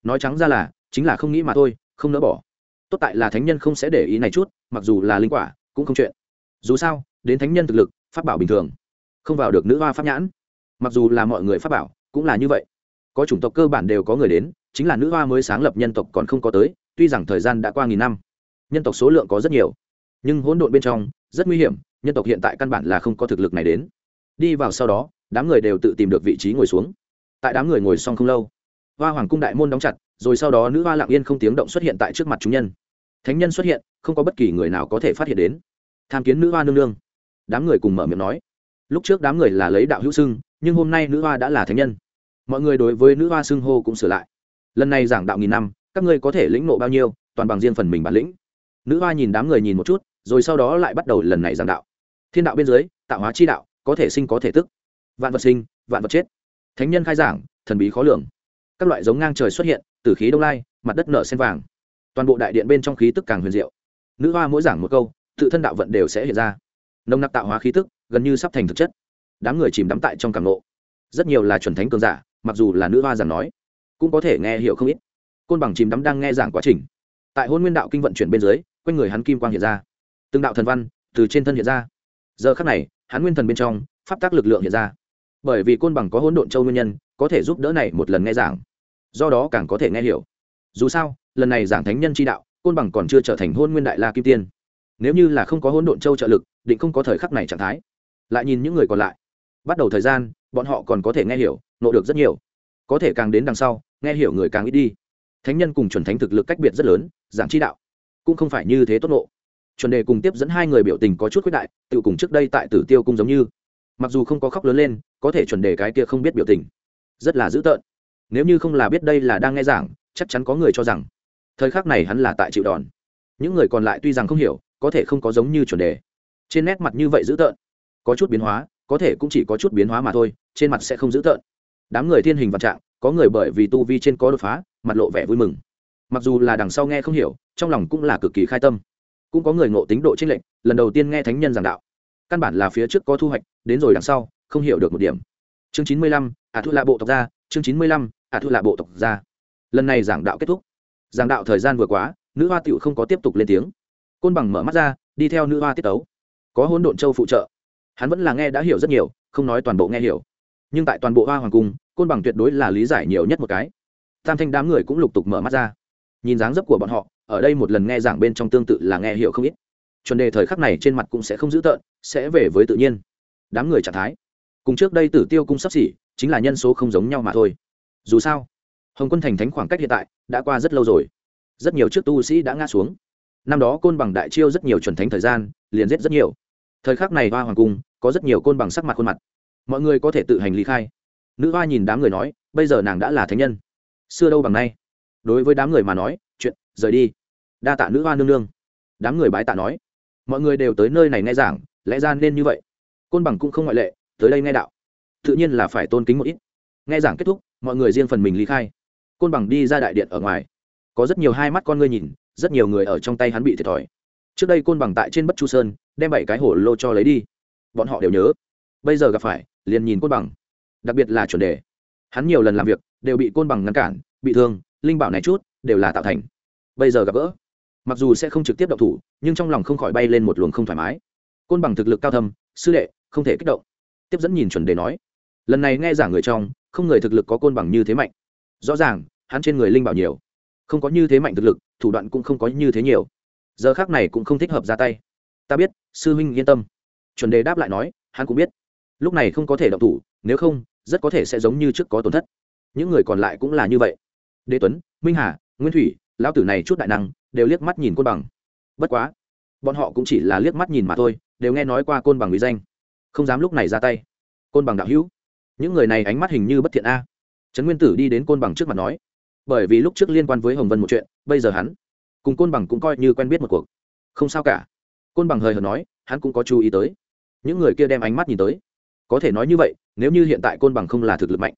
Nói trắng ra là, chính là không nghĩ mà thôi, không nỡ bỏ. Tốt tại là thánh nhân không sẽ để ý này chút, mặc dù là linh quả, cũng không chuyện. Dù sao, đến thánh nhân thực lực, pháp bảo bình thường. Không vào được nữ hoa pháp nhãn mặc dù là mọi người pháp bảo, cũng là như vậy. Có chủng tộc cơ bản đều có người đến, chính là nữ hoa mới sáng lập nhân tộc còn không có tới, tuy rằng thời gian đã qua nghìn năm, nhân tộc số lượng có rất nhiều, nhưng hỗn độn bên trong, rất nguy hiểm, nhân tộc hiện tại căn bản là không có thực lực này đến. Đi vào sau đó, đám người đều tự tìm được vị trí ngồi xuống. Tại đám người ngồi xong không lâu, hoa hoàng cung đại môn đóng chặt, rồi sau đó nữ hoa lặng yên không tiếng động xuất hiện tại trước mặt chúng nhân. Thánh nhân xuất hiện, không có bất kỳ người nào có thể phát hiện đến. Tham kiến nữ hoa nương nương. Đám người cùng mở miệng nói. Lúc trước đám người là lấy đạo hữu xưng nhưng hôm nay nữ hoa đã là thánh nhân. Mọi người đối với nữ hoa xưng hô cũng sửa lại. Lần này giảng đạo nghìn năm, các ngươi có thể lĩnh nộ bao nhiêu, toàn bằng riêng phần mình bản lĩnh. Nữ hoa nhìn đám người nhìn một chút, rồi sau đó lại bắt đầu lần này giảng đạo. Thiên đạo bên dưới, tạo hóa chi đạo, có thể sinh có thể tức. Vạn vật sinh, vạn vật chết. Thánh nhân khai giảng, thần bí khó lường. Các loại giống ngang trời xuất hiện từ khí đông lai, mặt đất nở sen vàng. Toàn bộ đại điện bên trong khí tức càng huyền diệu. Nữ hoa mỗi giảng một câu, tự thân đạo vận đều sẽ hiện ra. Nồng nặc tạo hóa khí tức, gần như sắp thành thực chất đám người chìm đắm tại trong càng ngộ rất nhiều là chuẩn thánh cường giả, mặc dù là nữ hoa giảng nói, cũng có thể nghe hiểu không ít. Côn bằng chìm đắm đang nghe giảng quá trình. Tại hôn nguyên đạo kinh vận chuyển bên dưới, quanh người hắn kim quang hiện ra. Từng đạo thần văn từ trên thân hiện ra. Giờ khắc này, hắn nguyên thần bên trong, pháp tác lực lượng hiện ra. Bởi vì côn bằng có hỗn độn châu nguyên nhân, có thể giúp đỡ này một lần nghe giảng. Do đó càng có thể nghe hiểu. Dù sao, lần này giảng thánh nhân chi đạo, côn bằng còn chưa trở thành hôn nguyên đại la kim tiên. Nếu như là không có hỗn độn châu trợ lực, định không có thời khắc này trạng thái. Lại nhìn những người còn lại bắt đầu thời gian, bọn họ còn có thể nghe hiểu, nộ được rất nhiều. Có thể càng đến đằng sau, nghe hiểu người càng ít đi. Thánh nhân cùng chuẩn thánh thực lực cách biệt rất lớn, giảng chi đạo cũng không phải như thế tốt nộ. Chuẩn đề cùng tiếp dẫn hai người biểu tình có chút quyết đại, tự cùng trước đây tại tử tiêu cung giống như. Mặc dù không có khóc lớn lên, có thể chuẩn đề cái kia không biết biểu tình. Rất là dữ tợn. Nếu như không là biết đây là đang nghe giảng, chắc chắn có người cho rằng thời khắc này hắn là tại chịu đòn. Những người còn lại tuy rằng không hiểu, có thể không có giống như chuẩn đề. Trên nét mặt như vậy dữ tợn, có chút biến hóa có thể cũng chỉ có chút biến hóa mà thôi, trên mặt sẽ không dữ tợn. Đám người thiên hình vạn trạng, có người bởi vì tu vi trên có đột phá, mặt lộ vẻ vui mừng. Mặc dù là đằng sau nghe không hiểu, trong lòng cũng là cực kỳ khai tâm. Cũng có người ngộ tính độ t r ê n lệch, lần đầu tiên nghe thánh nhân giảng đạo. Căn bản là phía trước có thu hoạch, đến rồi đằng sau, không hiểu được một điểm. Chương chín mươi lăm ả thu lạ bộ tộc gia chương chín mươi lăm ả thu lạ bộ tộc gia lần này giảng đạo kết thúc. Giảng đạo thời gian vừa quá, nữ hoa tựu không có tiếp tục lên tiếng. Côn bằng mở mắt ra, đi theo nữ hoa tiết tấu. Có hỗn độn châu phụ trợ hắn vẫn là nghe đã hiểu rất nhiều, không nói toàn bộ nghe hiểu. Nhưng tại toàn bộ hoa hoàng cung, côn bằng tuyệt đối là lý giải nhiều nhất một cái. Tam thanh đám người cũng lục tục mở mắt ra. Nhìn dáng dấp của bọn họ, ở đây một lần nghe giảng bên trong tương tự là nghe hiểu không ít. Chuẩn đề thời khắc này trên mặt cũng sẽ không giữ tợn, sẽ về với tự nhiên. Đám người trạng thái. Cùng trước đây tử tiêu cung sắp xỉ, chính là nhân số không giống nhau mà thôi. Dù sao, hồng quân thành thánh khoảng cách hiện tại đã qua rất lâu rồi. Rất nhiều trước tu sĩ đã ngã xuống. Năm đó côn bằng đại chiêu rất nhiều chuẩn thánh thời gian, liền giết rất nhiều thời khắc này hoa hoàng cung có rất nhiều côn bằng sắc mặt khuôn mặt. Mọi người có thể tự hành lý khai. Nữ hoa nhìn đám người nói, bây giờ nàng đã là thánh nhân. Xưa đâu bằng nay. Đối với đám người mà nói, chuyện, rời đi. Đa tạ nữ hoa nương nương. Đám người bái tạ nói. Mọi người đều tới nơi này nghe giảng, lẽ ra nên như vậy. Côn bằng cũng không ngoại lệ, tới đây nghe đạo. Tự nhiên là phải tôn kính một ít. Nghe giảng kết thúc, mọi người riêng phần mình lý khai. Côn bằng đi ra đại điện ở ngoài. Có rất nhiều hai mắt con ngươi nhìn, rất nhiều người ở trong tay hắn bị thiệt thòi trước đây côn bằng tại trên bất chu sơn, đem bảy cái hổ lô cho lấy đi. Bọn họ đều nhớ. Bây giờ gặp phải, liền nhìn côn bằng. Đặc biệt là chuẩn đề. Hắn nhiều lần làm việc, đều bị côn bằng ngăn cản, bị thương, linh bảo này chút, đều là tạo thành. Bây giờ gặp gỡ. Mặc dù sẽ không trực tiếp động thủ, nhưng trong lòng không khỏi bay lên một luồng không thoải mái. Côn bằng thực lực cao thâm, sư đệ, không thể kích động. Tiếp dẫn nhìn chuẩn đề nói. Lần này nghe giả người trong, không người thực lực có côn bằng như thế mạnh. Rõ ràng, hắn trên người linh bảo nhiều. Không có như thế mạnh thực lực, thủ đoạn cũng không có như thế nhiều giờ khác này cũng không thích hợp ra tay. Ta biết, sư huynh yên tâm. Chuẩn đề đáp lại nói, hắn cũng biết. Lúc này không có thể động thủ, nếu không, rất có thể sẽ giống như trước có tổn thất. Những người còn lại cũng là như vậy. Đế tuấn, minh hà, nguyên thủy, lão tử này chút đại năng, đều liếc mắt nhìn côn bằng. Bất quá, bọn họ cũng chỉ là liếc mắt nhìn mà thôi, đều nghe nói qua côn bằng bị danh. Không dám lúc này ra tay. Côn bằng đạo hữu, những người này ánh mắt hình như bất thiện a. Trấn nguyên tử đi đến côn bằng trước mặt nói, bởi vì lúc trước liên quan với hồng vân một chuyện, bây giờ hắn cùng côn bằng cũng coi như quen biết một cuộc. Không sao cả. Côn bằng hời hợt nói, hắn cũng có chú ý tới. Những người kia đem ánh mắt nhìn tới. Có thể nói như vậy, nếu như hiện tại côn bằng không là thực lực mạnh,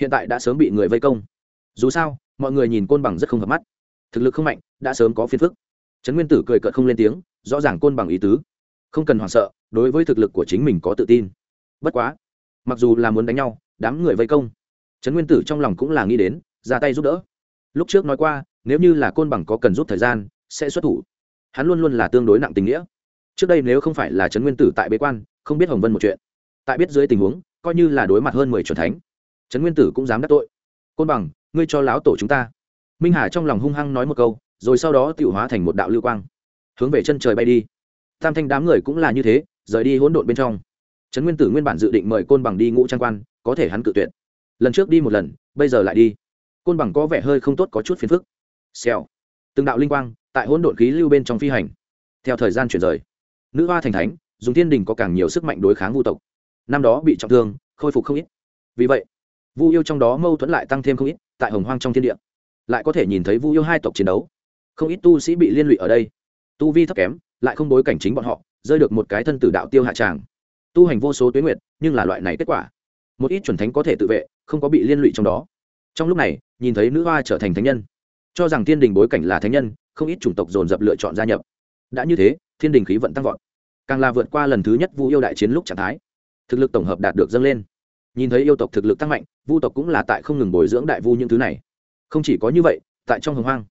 hiện tại đã sớm bị người vây công. Dù sao, mọi người nhìn côn bằng rất không hợp mắt. Thực lực không mạnh, đã sớm có phiền phức. Trấn nguyên tử cười cợt không lên tiếng, rõ ràng côn bằng ý tứ. Không cần hoảng sợ, đối với thực lực của chính mình có tự tin. Bất quá, mặc dù là muốn đánh nhau, đám người vây công, trấn nguyên tử trong lòng cũng là nghĩ đến, ra tay giúp đỡ. Lúc trước nói qua nếu như là côn bằng có cần rút thời gian, sẽ xuất thủ. Hắn luôn luôn là tương đối nặng tình nghĩa. Trước đây nếu không phải là trấn nguyên tử tại bế quan, không biết hồng vân một chuyện. Tại biết dưới tình huống, coi như là đối mặt hơn mười trần thánh, trấn nguyên tử cũng dám đắc tội. Côn bằng, ngươi cho láo tổ chúng ta. Minh hà trong lòng hung hăng nói một câu, rồi sau đó tự hóa thành một đạo lưu quang, hướng về chân trời bay đi. Tam thanh đám người cũng là như thế, rời đi hỗn độn bên trong. Trấn nguyên tử nguyên bản dự định mời côn bằng đi ngũ trang quan, có thể hắn cự tuyệt. Lần trước đi một lần, bây giờ lại đi. Côn bằng có vẻ hơi không tốt, có chút phiền phức xèo. Từng đạo linh quang tại hỗn độn khí lưu bên trong phi hành. Theo thời gian chuyển rời nữ hoa thành thánh dùng thiên đình có càng nhiều sức mạnh đối kháng vu tộc. Năm đó bị trọng thương khôi phục không ít. Vì vậy vu yêu trong đó mâu thuẫn lại tăng thêm không ít tại hồng hoang trong thiên địa. Lại có thể nhìn thấy vu yêu hai tộc chiến đấu. Không ít tu sĩ bị liên lụy ở đây. Tu vi thấp kém lại không bối cảnh chính bọn họ rơi được một cái thân tử đạo tiêu hạ tràng. Tu hành vô số tuyến nguyệt, nhưng là loại này kết quả một ít chuẩn thánh có thể tự vệ không có bị liên lụy trong đó. Trong lúc này nhìn thấy nữ hoa trở thành thánh nhân cho rằng thiên đình bối cảnh là thánh nhân, không ít chủng tộc dồn dập lựa chọn gia nhập. Đã như thế, thiên đình khí vận tăng vọt. Càng là vượt qua lần thứ nhất vu yêu đại chiến lúc trạng thái. Thực lực tổng hợp đạt được dâng lên. Nhìn thấy yêu tộc thực lực tăng mạnh, vu tộc cũng là tại không ngừng bồi dưỡng đại vu những thứ này. Không chỉ có như vậy, tại trong hồng hoang,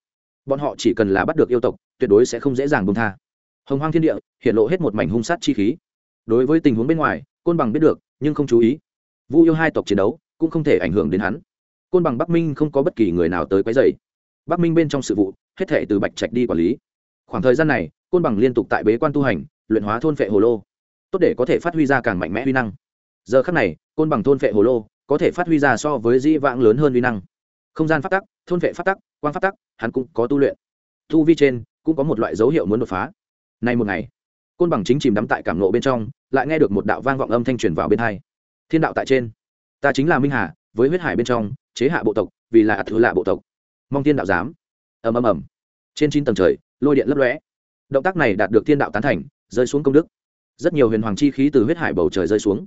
bọn họ chỉ cần là bắt được yêu tộc, tuyệt đối sẽ không dễ dàng bông tha. Hồng hoang thiên địa hiện lộ hết một mảnh hung sát chi khí. Đối với tình huống bên ngoài, côn bằng biết được, nhưng không chú ý. Vu yêu hai tộc chiến đấu cũng không thể ảnh hưởng đến hắn. Côn bằng bắc minh không có bất kỳ người nào tới quấy dày bắc minh bên trong sự vụ, hết thể từ bạch trạch đi quản lý. Khoảng thời gian này, côn bằng liên tục tại bế quan tu hành, luyện hóa thôn phệ hồ lô. Tốt để có thể phát huy ra càng mạnh mẽ huy năng. Giờ khắc này, côn bằng thôn phệ hồ lô có thể phát huy ra so với di vãng lớn hơn huy năng. Không gian phát tắc, thôn phệ phát tắc quan phát tắc, hắn cũng có tu luyện. Tu vi trên cũng có một loại dấu hiệu muốn đột phá. Nay một ngày, côn bằng chính chìm đắm tại cảm nộ bên trong, lại nghe được một đạo vang vọng âm thanh truyền vào bên hai. Thiên đạo tại trên. Ta chính là minh hà, với huyết hải bên trong, chế hạ bộ tộc, vì là thứ lạ bộ tộc mong thiên đạo giám. Ầm ầm ầm. Trên chín tầng trời, lôi điện lấp lóe. Động tác này đạt được thiên đạo tán thành, rơi xuống công đức. Rất nhiều huyền hoàng chi khí từ huyết hải bầu trời rơi xuống.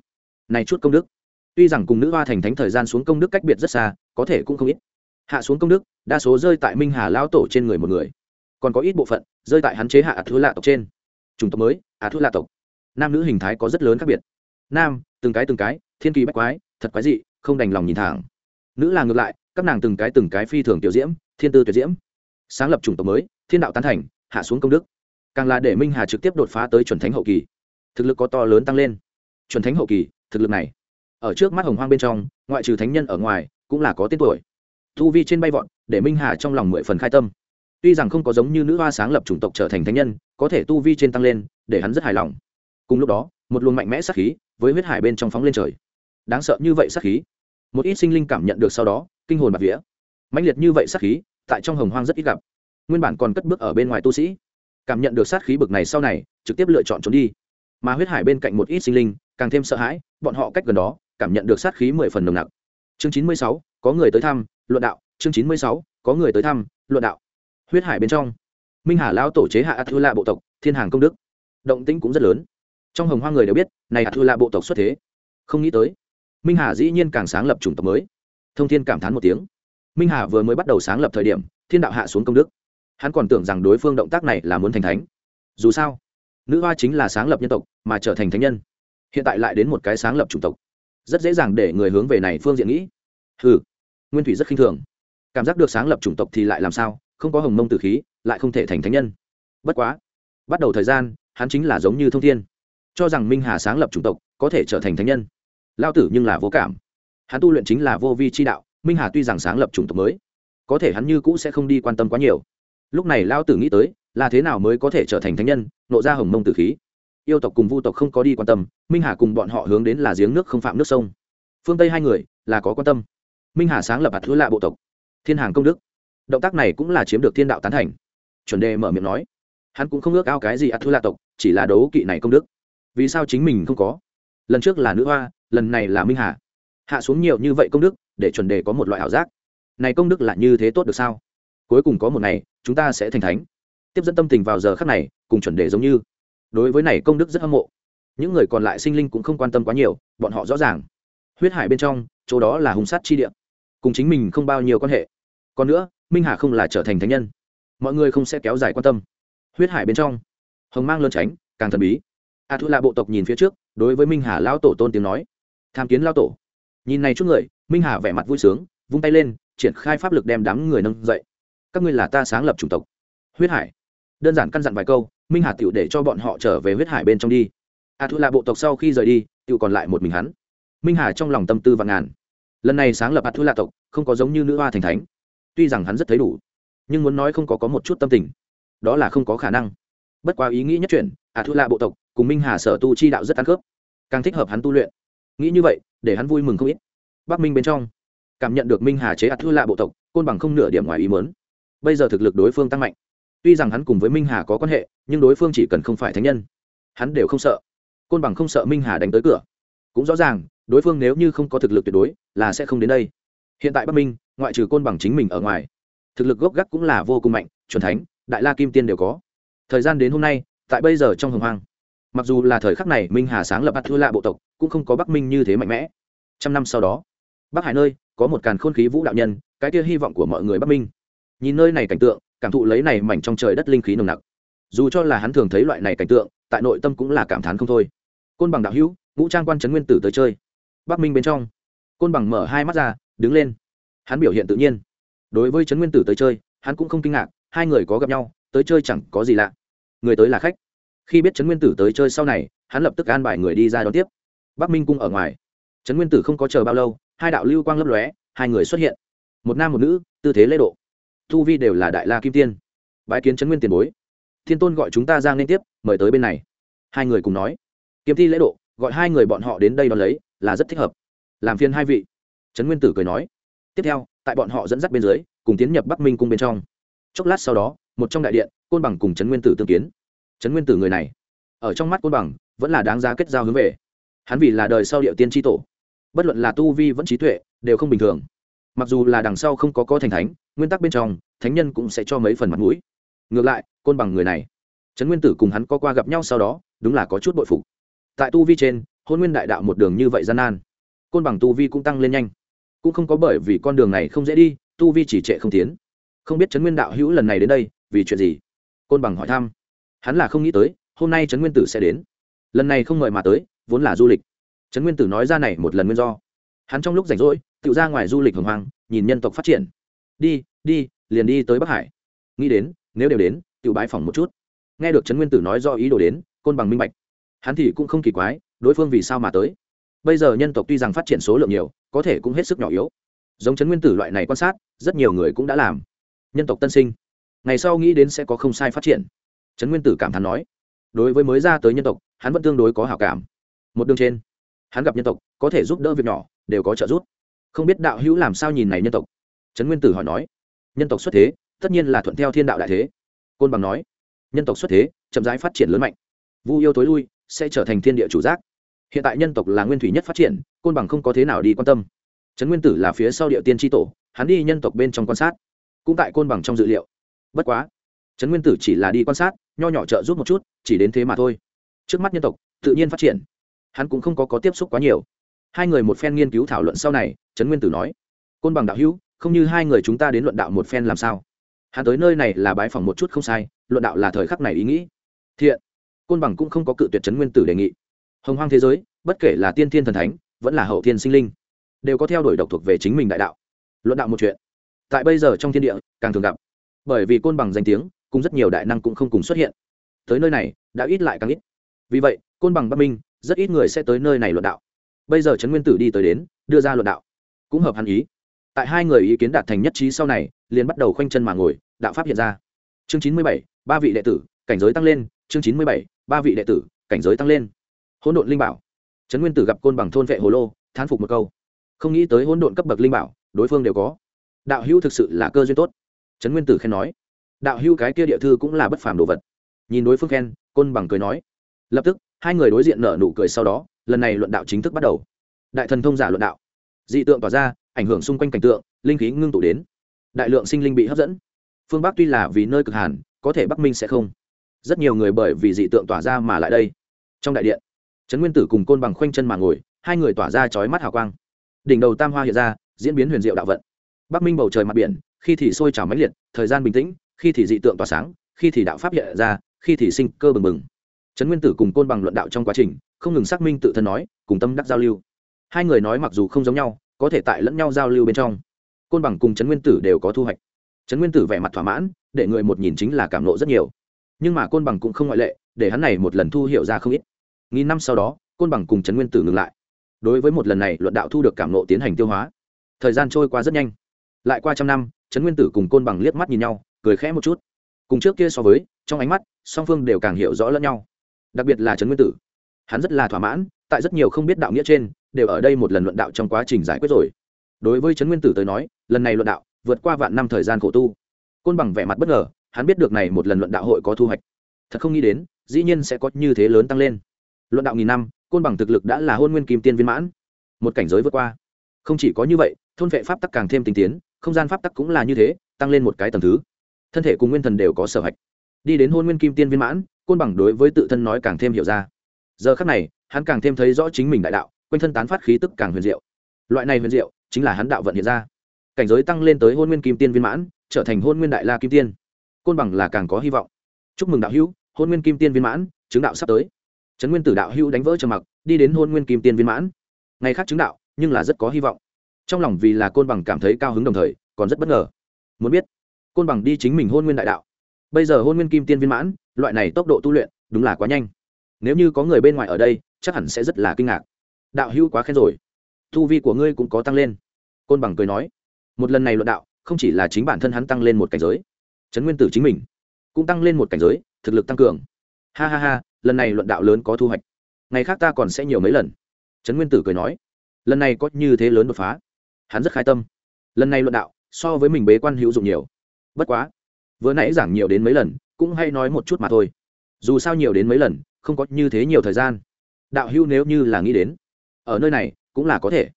Này chút công đức. Tuy rằng cùng nữ hoa thành thánh thời gian xuống công đức cách biệt rất xa, có thể cũng không ít. Hạ xuống công đức, đa số rơi tại minh hà lao tổ trên người một người. Còn có ít bộ phận, rơi tại hắn chế hạ thứ lạ tộc trên. Chủng tộc mới ả thứ lạ tộc. Nam nữ hình thái có rất lớn khác biệt. Nam, từng cái từng cái, thiên kỳ bách quái, thật quái dị, không đành lòng nhìn thẳng nữ là ngược lại, các nàng từng cái từng cái phi thường tiểu diễm, thiên tư tuyệt diễm. Sáng lập chủng tộc mới, thiên đạo tán thành, hạ xuống công đức. Càng là để minh hà trực tiếp đột phá tới chuẩn thánh hậu kỳ. Thực lực có to lớn tăng lên. Chuẩn thánh hậu kỳ, thực lực này, ở trước mắt hồng hoang bên trong, ngoại trừ thánh nhân ở ngoài, cũng là có tên tuổi. Thu vi trên bay vọn để minh hà trong lòng mười phần khai tâm. Tuy rằng không có giống như nữ hoa sáng lập chủng tộc trở thành thánh nhân, có thể tu vi trên tăng lên, để hắn rất hài lòng. Cùng lúc đó, một luồng mạnh mẽ sát khí với huyết hải bên trong phóng lên trời. Đáng sợ như vậy sát khí một ít sinh linh cảm nhận được sau đó, kinh hồn bạc vía. Mãnh liệt như vậy sát khí, tại trong hồng hoang rất ít gặp. Nguyên bản còn cất bước ở bên ngoài tu sĩ, cảm nhận được sát khí bực này sau này, trực tiếp lựa chọn trốn đi. Mà huyết hải bên cạnh một ít sinh linh, càng thêm sợ hãi, bọn họ cách gần đó, cảm nhận được sát khí mười phần nồng nặc. Chương chín mươi sáu, có người tới thăm, luận đạo. Chương chín mươi sáu, có người tới thăm, luận đạo. Huyết hải bên trong, minh hà lao tổ chế hạ thư la bộ tộc, thiên hàng công đức. Động tĩnh cũng rất lớn. Trong hồng hoa người đều biết, này a thư la bộ tộc xuất thế. Không nghĩ tới minh hà dĩ nhiên càng sáng lập chủng tộc mới. Thông thiên cảm thán một tiếng. Minh hà vừa mới bắt đầu sáng lập thời điểm, thiên đạo hạ xuống công đức. Hắn còn tưởng rằng đối phương động tác này là muốn thành thánh. Dù sao, nữ hoa chính là sáng lập nhân tộc, mà trở thành thánh nhân. Hiện tại lại đến một cái sáng lập chủng tộc. Rất dễ dàng để người hướng về này phương diện nghĩ. Ừ nguyên thủy rất khinh thường. Cảm giác được sáng lập chủng tộc thì lại làm sao? Không có hồng mông tử khí, lại không thể thành thánh nhân. Bất quá, bắt đầu thời gian, hắn chính là giống như thông thiên. Cho rằng minh hà sáng lập chủng tộc có thể trở thành thánh nhân lao tử nhưng là vô cảm. Hắn tu luyện chính là vô vi chi đạo, minh hà tuy rằng sáng lập chủng tộc mới, có thể hắn như cũ sẽ không đi quan tâm quá nhiều. Lúc này lao tử nghĩ tới, là thế nào mới có thể trở thành thánh nhân, nộ ra hồng mông tử khí. Yêu tộc cùng vu tộc không có đi quan tâm, minh hà cùng bọn họ hướng đến là giếng nước không phạm nước sông. Phương tây hai người, là có quan tâm. Minh hà sáng lập hạt thứ lạ bộ tộc, thiên hàng công đức. Động tác này cũng là chiếm được thiên đạo tán thành. Chuẩn đề mở miệng nói, hắn cũng không ước ao cái gì hạt thứ lạ tộc, chỉ là đấu kỵ này công đức. Vì sao chính mình không có? Lần trước là nữ hoa lần này là minh hà hạ xuống nhiều như vậy công đức để chuẩn đề có một loại ảo giác này công đức là như thế tốt được sao cuối cùng có một ngày chúng ta sẽ thành thánh tiếp dẫn tâm tình vào giờ khắc này cùng chuẩn đề giống như đối với này công đức rất hâm mộ những người còn lại sinh linh cũng không quan tâm quá nhiều bọn họ rõ ràng huyết hải bên trong chỗ đó là hùng sát chi địa cùng chính mình không bao nhiêu quan hệ còn nữa minh hà không là trở thành thánh nhân mọi người không sẽ kéo dài quan tâm huyết hải bên trong hồng mang lơn tránh càng thần bí a thu là bộ tộc nhìn phía trước đối với minh hà lao tổ tôn tiếng nói tham kiến lao tổ. Nhìn này chút người, minh hà vẻ mặt vui sướng, vung tay lên, triển khai pháp lực đem đám người nâng dậy. Các ngươi là ta sáng lập chủng tộc. Huyết hải. Đơn giản căn dặn vài câu, minh hà tựu để cho bọn họ trở về huyết hải bên trong đi. A thu là bộ tộc sau khi rời đi tựu còn lại một mình hắn. Minh hà trong lòng tâm tư và ngàn. Lần này sáng lập a thu là tộc, không có giống như nữ hoa thành thánh. Tuy rằng hắn rất thấy đủ, nhưng muốn nói không có có một chút tâm tình, đó là không có khả năng. Bất quá ý nghĩ nhất chuyển a thu là bộ tộc cùng minh hà sở tu chi đạo rất ăn khớp, càng thích hợp hắn tu luyện nghĩ như vậy, để hắn vui mừng không ít. Bắc minh bên trong, cảm nhận được minh hà chế ạt thư lạ bộ tộc, côn bằng không nửa điểm ngoài ý mớn bây giờ thực lực đối phương tăng mạnh. Tuy rằng hắn cùng với minh hà có quan hệ, nhưng đối phương chỉ cần không phải thánh nhân, hắn đều không sợ. Côn bằng không sợ minh hà đánh tới cửa. Cũng rõ ràng, đối phương nếu như không có thực lực tuyệt đối, là sẽ không đến đây. Hiện tại bắc minh, ngoại trừ côn bằng chính mình ở ngoài, thực lực gốc gác cũng là vô cùng mạnh c thánh, đại la kim tiên đều có. Thời gian đến hôm nay, tại bây giờ trong hồng hoang mặc dù là thời khắc này minh hà sáng lập bắt thư lạ bộ tộc, cũng không có bắc minh như thế mạnh mẽ. Trăm năm sau đó, bắc hải nơi có một càn khôn khí vũ đạo nhân, cái kia hy vọng của mọi người bắc minh. Nhìn nơi này cảnh tượng, cảm thụ lấy này mảnh trong trời đất linh khí nồng nặc. Dù cho là hắn thường thấy loại này cảnh tượng, tại nội tâm cũng là cảm thán không thôi. Côn bằng đạo hữu, ngũ trang quan trấn nguyên tử tới chơi. Bắc minh bên trong. Côn bằng mở hai mắt ra, đứng lên. Hắn biểu hiện tự nhiên. Đối với trấn nguyên tử tới chơi, hắn cũng không kinh ngạc, hai người có gặp nhau, tới chơi chẳng có gì lạ. Người tới là khách khi biết trấn nguyên tử tới chơi sau này, hắn lập tức an bài người đi ra đón tiếp. Bắc minh cung ở ngoài. Trấn nguyên tử không có chờ bao lâu, hai đạo lưu quang lấp lóe, hai người xuất hiện. Một nam một nữ, tư thế lễ độ. Thu vi đều là đại la kim tiên. Bái kiến trấn nguyên tiền bối. Thiên tôn gọi chúng ta ra liên tiếp, mời tới bên này. Hai người cùng nói. Kiếm thi lễ độ, gọi hai người bọn họ đến đây đón lấy, là rất thích hợp. Làm phiên hai vị. Trấn nguyên tử cười nói. Tiếp theo, tại bọn họ dẫn dắt bên dưới, cùng tiến nhập bắc minh cung bên trong. Chốc lát sau đó, một trong đại điện, côn bằng cùng trấn nguyên tử tương kiến trấn nguyên tử người này, ở trong mắt côn bằng, vẫn là đáng giá kết giao hướng về. Hắn vì là đời sau địa tiên tri tổ, bất luận là tu vi vẫn trí tuệ, đều không bình thường. Mặc dù là đằng sau không có có thành thánh, nguyên tắc bên trong, thánh nhân cũng sẽ cho mấy phần mặt mũi. Ngược lại, côn bằng người này, trấn nguyên tử cùng hắn có qua gặp nhau sau đó, đúng là có chút bội phục. Tại tu vi trên, hôn nguyên đại đạo một đường như vậy gian nan, côn bằng tu vi cũng tăng lên nhanh. Cũng không có bởi vì con đường này không dễ đi, tu vi chỉ trệ không tiến. Không biết trấn nguyên đạo hữu lần này đến đây vì chuyện gì? Côn bằng hỏi thăm hắn là không nghĩ tới, hôm nay trấn nguyên tử sẽ đến. Lần này không mời mà tới, vốn là du lịch. Trấn nguyên tử nói ra này một lần nguyên do. Hắn trong lúc rảnh rỗi, tự ra ngoài du lịch hồng hoàng nhìn nhân tộc phát triển. Đi đi, liền đi tới bắc hải. Nghĩ đến, nếu đều đến, tự bái phỏng một chút. Nghe được trấn nguyên tử nói do ý đồ đến, côn bằng minh bạch. Hắn thì cũng không kỳ quái, đối phương vì sao mà tới? Bây giờ nhân tộc tuy rằng phát triển số lượng nhiều, có thể cũng hết sức nhỏ yếu. Giống trấn nguyên tử loại này quan sát, rất nhiều người cũng đã làm. Nhân tộc tân sinh. Ngày sau nghĩ đến sẽ có không sai phát triển trấn nguyên tử cảm thán nói, đối với mới ra tới nhân tộc, hắn vẫn tương đối có hảo cảm. Một đường trên, hắn gặp nhân tộc, có thể giúp đỡ việc nhỏ, đều có trợ giúp. Không biết đạo hữu làm sao nhìn này nhân tộc? Trấn nguyên tử hỏi nói, nhân tộc xuất thế, tất nhiên là thuận theo thiên đạo đại thế. Côn bằng nói, nhân tộc xuất thế, chậm rãi phát triển lớn mạnh. Vu yêu tối lui, sẽ trở thành thiên địa chủ giác. Hiện tại nhân tộc là nguyên thủy nhất phát triển, côn bằng không có thế nào đi quan tâm. Trấn nguyên tử là phía sau địa tiên tri tổ, hắn đi nhân tộc bên trong quan sát. Cũng tại côn bằng trong dự liệu. Bất quá trấn nguyên tử chỉ là đi quan sát, nho nhỏ trợ giúp một chút, chỉ đến thế mà thôi. Trước mắt nhân tộc, tự nhiên phát triển. Hắn cũng không có có tiếp xúc quá nhiều. Hai người một phen nghiên cứu thảo luận sau này, trấn nguyên tử nói, côn bằng đạo hữu, không như hai người chúng ta đến luận đạo một phen làm sao? Hắn tới nơi này là bái phỏng một chút không sai, luận đạo là thời khắc này ý nghĩ. Thiện. Côn bằng cũng không có cự tuyệt trấn nguyên tử đề nghị. Hồng hoang thế giới, bất kể là tiên thiên thần thánh, vẫn là hậu thiên sinh linh, đều có theo đuổi độc thuộc về chính mình đại đạo. Luận đạo một chuyện, tại bây giờ trong thiên địa, càng thường gặp. Bởi vì côn bằng danh tiếng cùng rất nhiều đại năng cũng không cùng xuất hiện. Tới nơi này, đã ít lại càng ít. Vì vậy, côn bằng bắc minh, rất ít người sẽ tới nơi này luận đạo. Bây giờ trấn nguyên tử đi tới đến, đưa ra luận đạo. Cũng hợp hắn ý. Tại hai người ý kiến đạt thành nhất trí sau này, liền bắt đầu khoanh chân mà ngồi, đạo pháp hiện ra. Chương chín mươi bảy, ba vị đệ tử, cảnh giới tăng lên. Chương chín mươi bảy, ba vị đệ tử, cảnh giới tăng lên. Hỗn độn linh bảo. Trấn nguyên tử gặp côn bằng thôn vệ hồ lô, thán phục một câu. Không nghĩ tới hỗn độn cấp bậc linh bảo, đối phương đều có. Đạo hữu thực sự là cơ duyên tốt. Trấn nguyên tử khen nói đạo hưu cái kia địa thư cũng là bất phàm đồ vật. Nhìn đối phương khen, côn bằng cười nói. Lập tức, hai người đối diện nở nụ cười sau đó, lần này luận đạo chính thức bắt đầu. Đại thần thông giả luận đạo. Dị tượng tỏa ra, ảnh hưởng xung quanh cảnh tượng, linh khí ngưng tụ đến. Đại lượng sinh linh bị hấp dẫn. Phương bắc tuy là vì nơi cực hàn, có thể bắc minh sẽ không. Rất nhiều người bởi vì dị tượng tỏa ra mà lại đây. Trong đại điện, trấn nguyên tử cùng côn bằng khoanh chân mà ngồi, hai người tỏa ra chói mắt hào quang. Đỉnh đầu tam hoa hiện ra, diễn biến huyền diệu đạo vận. Bắc minh bầu trời mặt biển, khi thì sôi trào mãnh liệt, thời gian bình tĩnh khi thì dị tượng tỏa sáng, khi thì đạo pháp hiện ra, khi thì sinh cơ bừng bừng. Trấn nguyên tử cùng côn bằng luận đạo trong quá trình, không ngừng xác minh tự thân nói, cùng tâm đắc giao lưu. Hai người nói mặc dù không giống nhau, có thể tại lẫn nhau giao lưu bên trong. Côn bằng cùng trấn nguyên tử đều có thu hoạch. Trấn nguyên tử vẻ mặt thỏa mãn, để người một nhìn chính là cảm lộ rất nhiều. Nhưng mà côn bằng cũng không ngoại lệ, để hắn này một lần thu hiểu ra không ít. Nghìn năm sau đó, côn bằng cùng trấn nguyên tử ngừng lại. Đối với một lần này, luận đạo thu được cảm lộ tiến hành tiêu hóa. Thời gian trôi qua rất nhanh. Lại qua trăm năm, trấn nguyên tử cùng côn bằng liếc mắt nhìn nhau cười khẽ một chút. Cùng trước kia so với, trong ánh mắt, song phương đều càng hiểu rõ lẫn nhau. Đặc biệt là trấn nguyên tử. Hắn rất là thỏa mãn, tại rất nhiều không biết đạo nghĩa trên, đều ở đây một lần luận đạo trong quá trình giải quyết rồi. Đối với trấn nguyên tử tới nói, lần này luận đạo, vượt qua vạn năm thời gian khổ tu. Côn bằng vẻ mặt bất ngờ, hắn biết được này một lần luận đạo hội có thu hoạch. Thật không nghĩ đến, dĩ nhiên sẽ có như thế lớn tăng lên. Luận đạo nghìn năm, côn bằng thực lực đã là hôn nguyên kim tiên viên mãn. Một cảnh giới vượt qua. Không chỉ có như vậy, thôn vệ pháp tắc càng thêm tinh tiến, không gian pháp tắc cũng là như thế, tăng lên một cái tầng thứ thân thể cùng nguyên thần đều có sở hạch. Đi đến hôn nguyên kim tiên viên mãn, côn bằng đối với tự thân nói càng thêm hiểu ra. Giờ khắc này, hắn càng thêm thấy rõ chính mình đại đạo, quanh thân tán phát khí tức càng huyền diệu. Loại này huyền diệu, chính là hắn đạo vận hiện ra. Cảnh giới tăng lên tới hôn nguyên kim tiên viên mãn, trở thành hôn nguyên đại la kim tiên. Côn bằng là càng có hy vọng. Chúc mừng đạo hữu, hôn nguyên kim tiên viên mãn, chứng đạo sắp tới. Trấn nguyên tử đạo hữu đánh vỡ trầm mặc, đi đến hôn nguyên kim tiên viên mãn. Ngày khác chứng đạo, nhưng là rất có hy vọng. Trong lòng vì là côn bằng cảm thấy cao hứng đồng thời, còn rất bất ngờ. Muốn biết côn bằng đi chính mình hôn nguyên đại đạo. Bây giờ hôn nguyên kim tiên viên mãn, loại này tốc độ tu luyện, đúng là quá nhanh. Nếu như có người bên ngoài ở đây, chắc hẳn sẽ rất là kinh ngạc. Đạo hữu quá khen rồi. Thu vi của ngươi cũng có tăng lên. Côn bằng cười nói. Một lần này luận đạo, không chỉ là chính bản thân hắn tăng lên một cảnh giới trấn nguyên tử chính mình cũng tăng lên một cảnh giới, thực lực tăng cường. Ha ha ha, lần này luận đạo lớn có thu hoạch. Ngày khác ta còn sẽ nhiều mấy lần. Trấn nguyên tử cười nói. Lần này có như thế lớn đột phá. Hắn rất khai tâm. Lần này luận đạo, so với mình bế quan hữu dụng nhiều bất quá, vừa nãy giảng nhiều đến mấy lần, cũng hay nói một chút mà thôi. Dù sao nhiều đến mấy lần, không có như thế nhiều thời gian. Đạo hữu nếu như là nghĩ đến, ở nơi này cũng là có thể.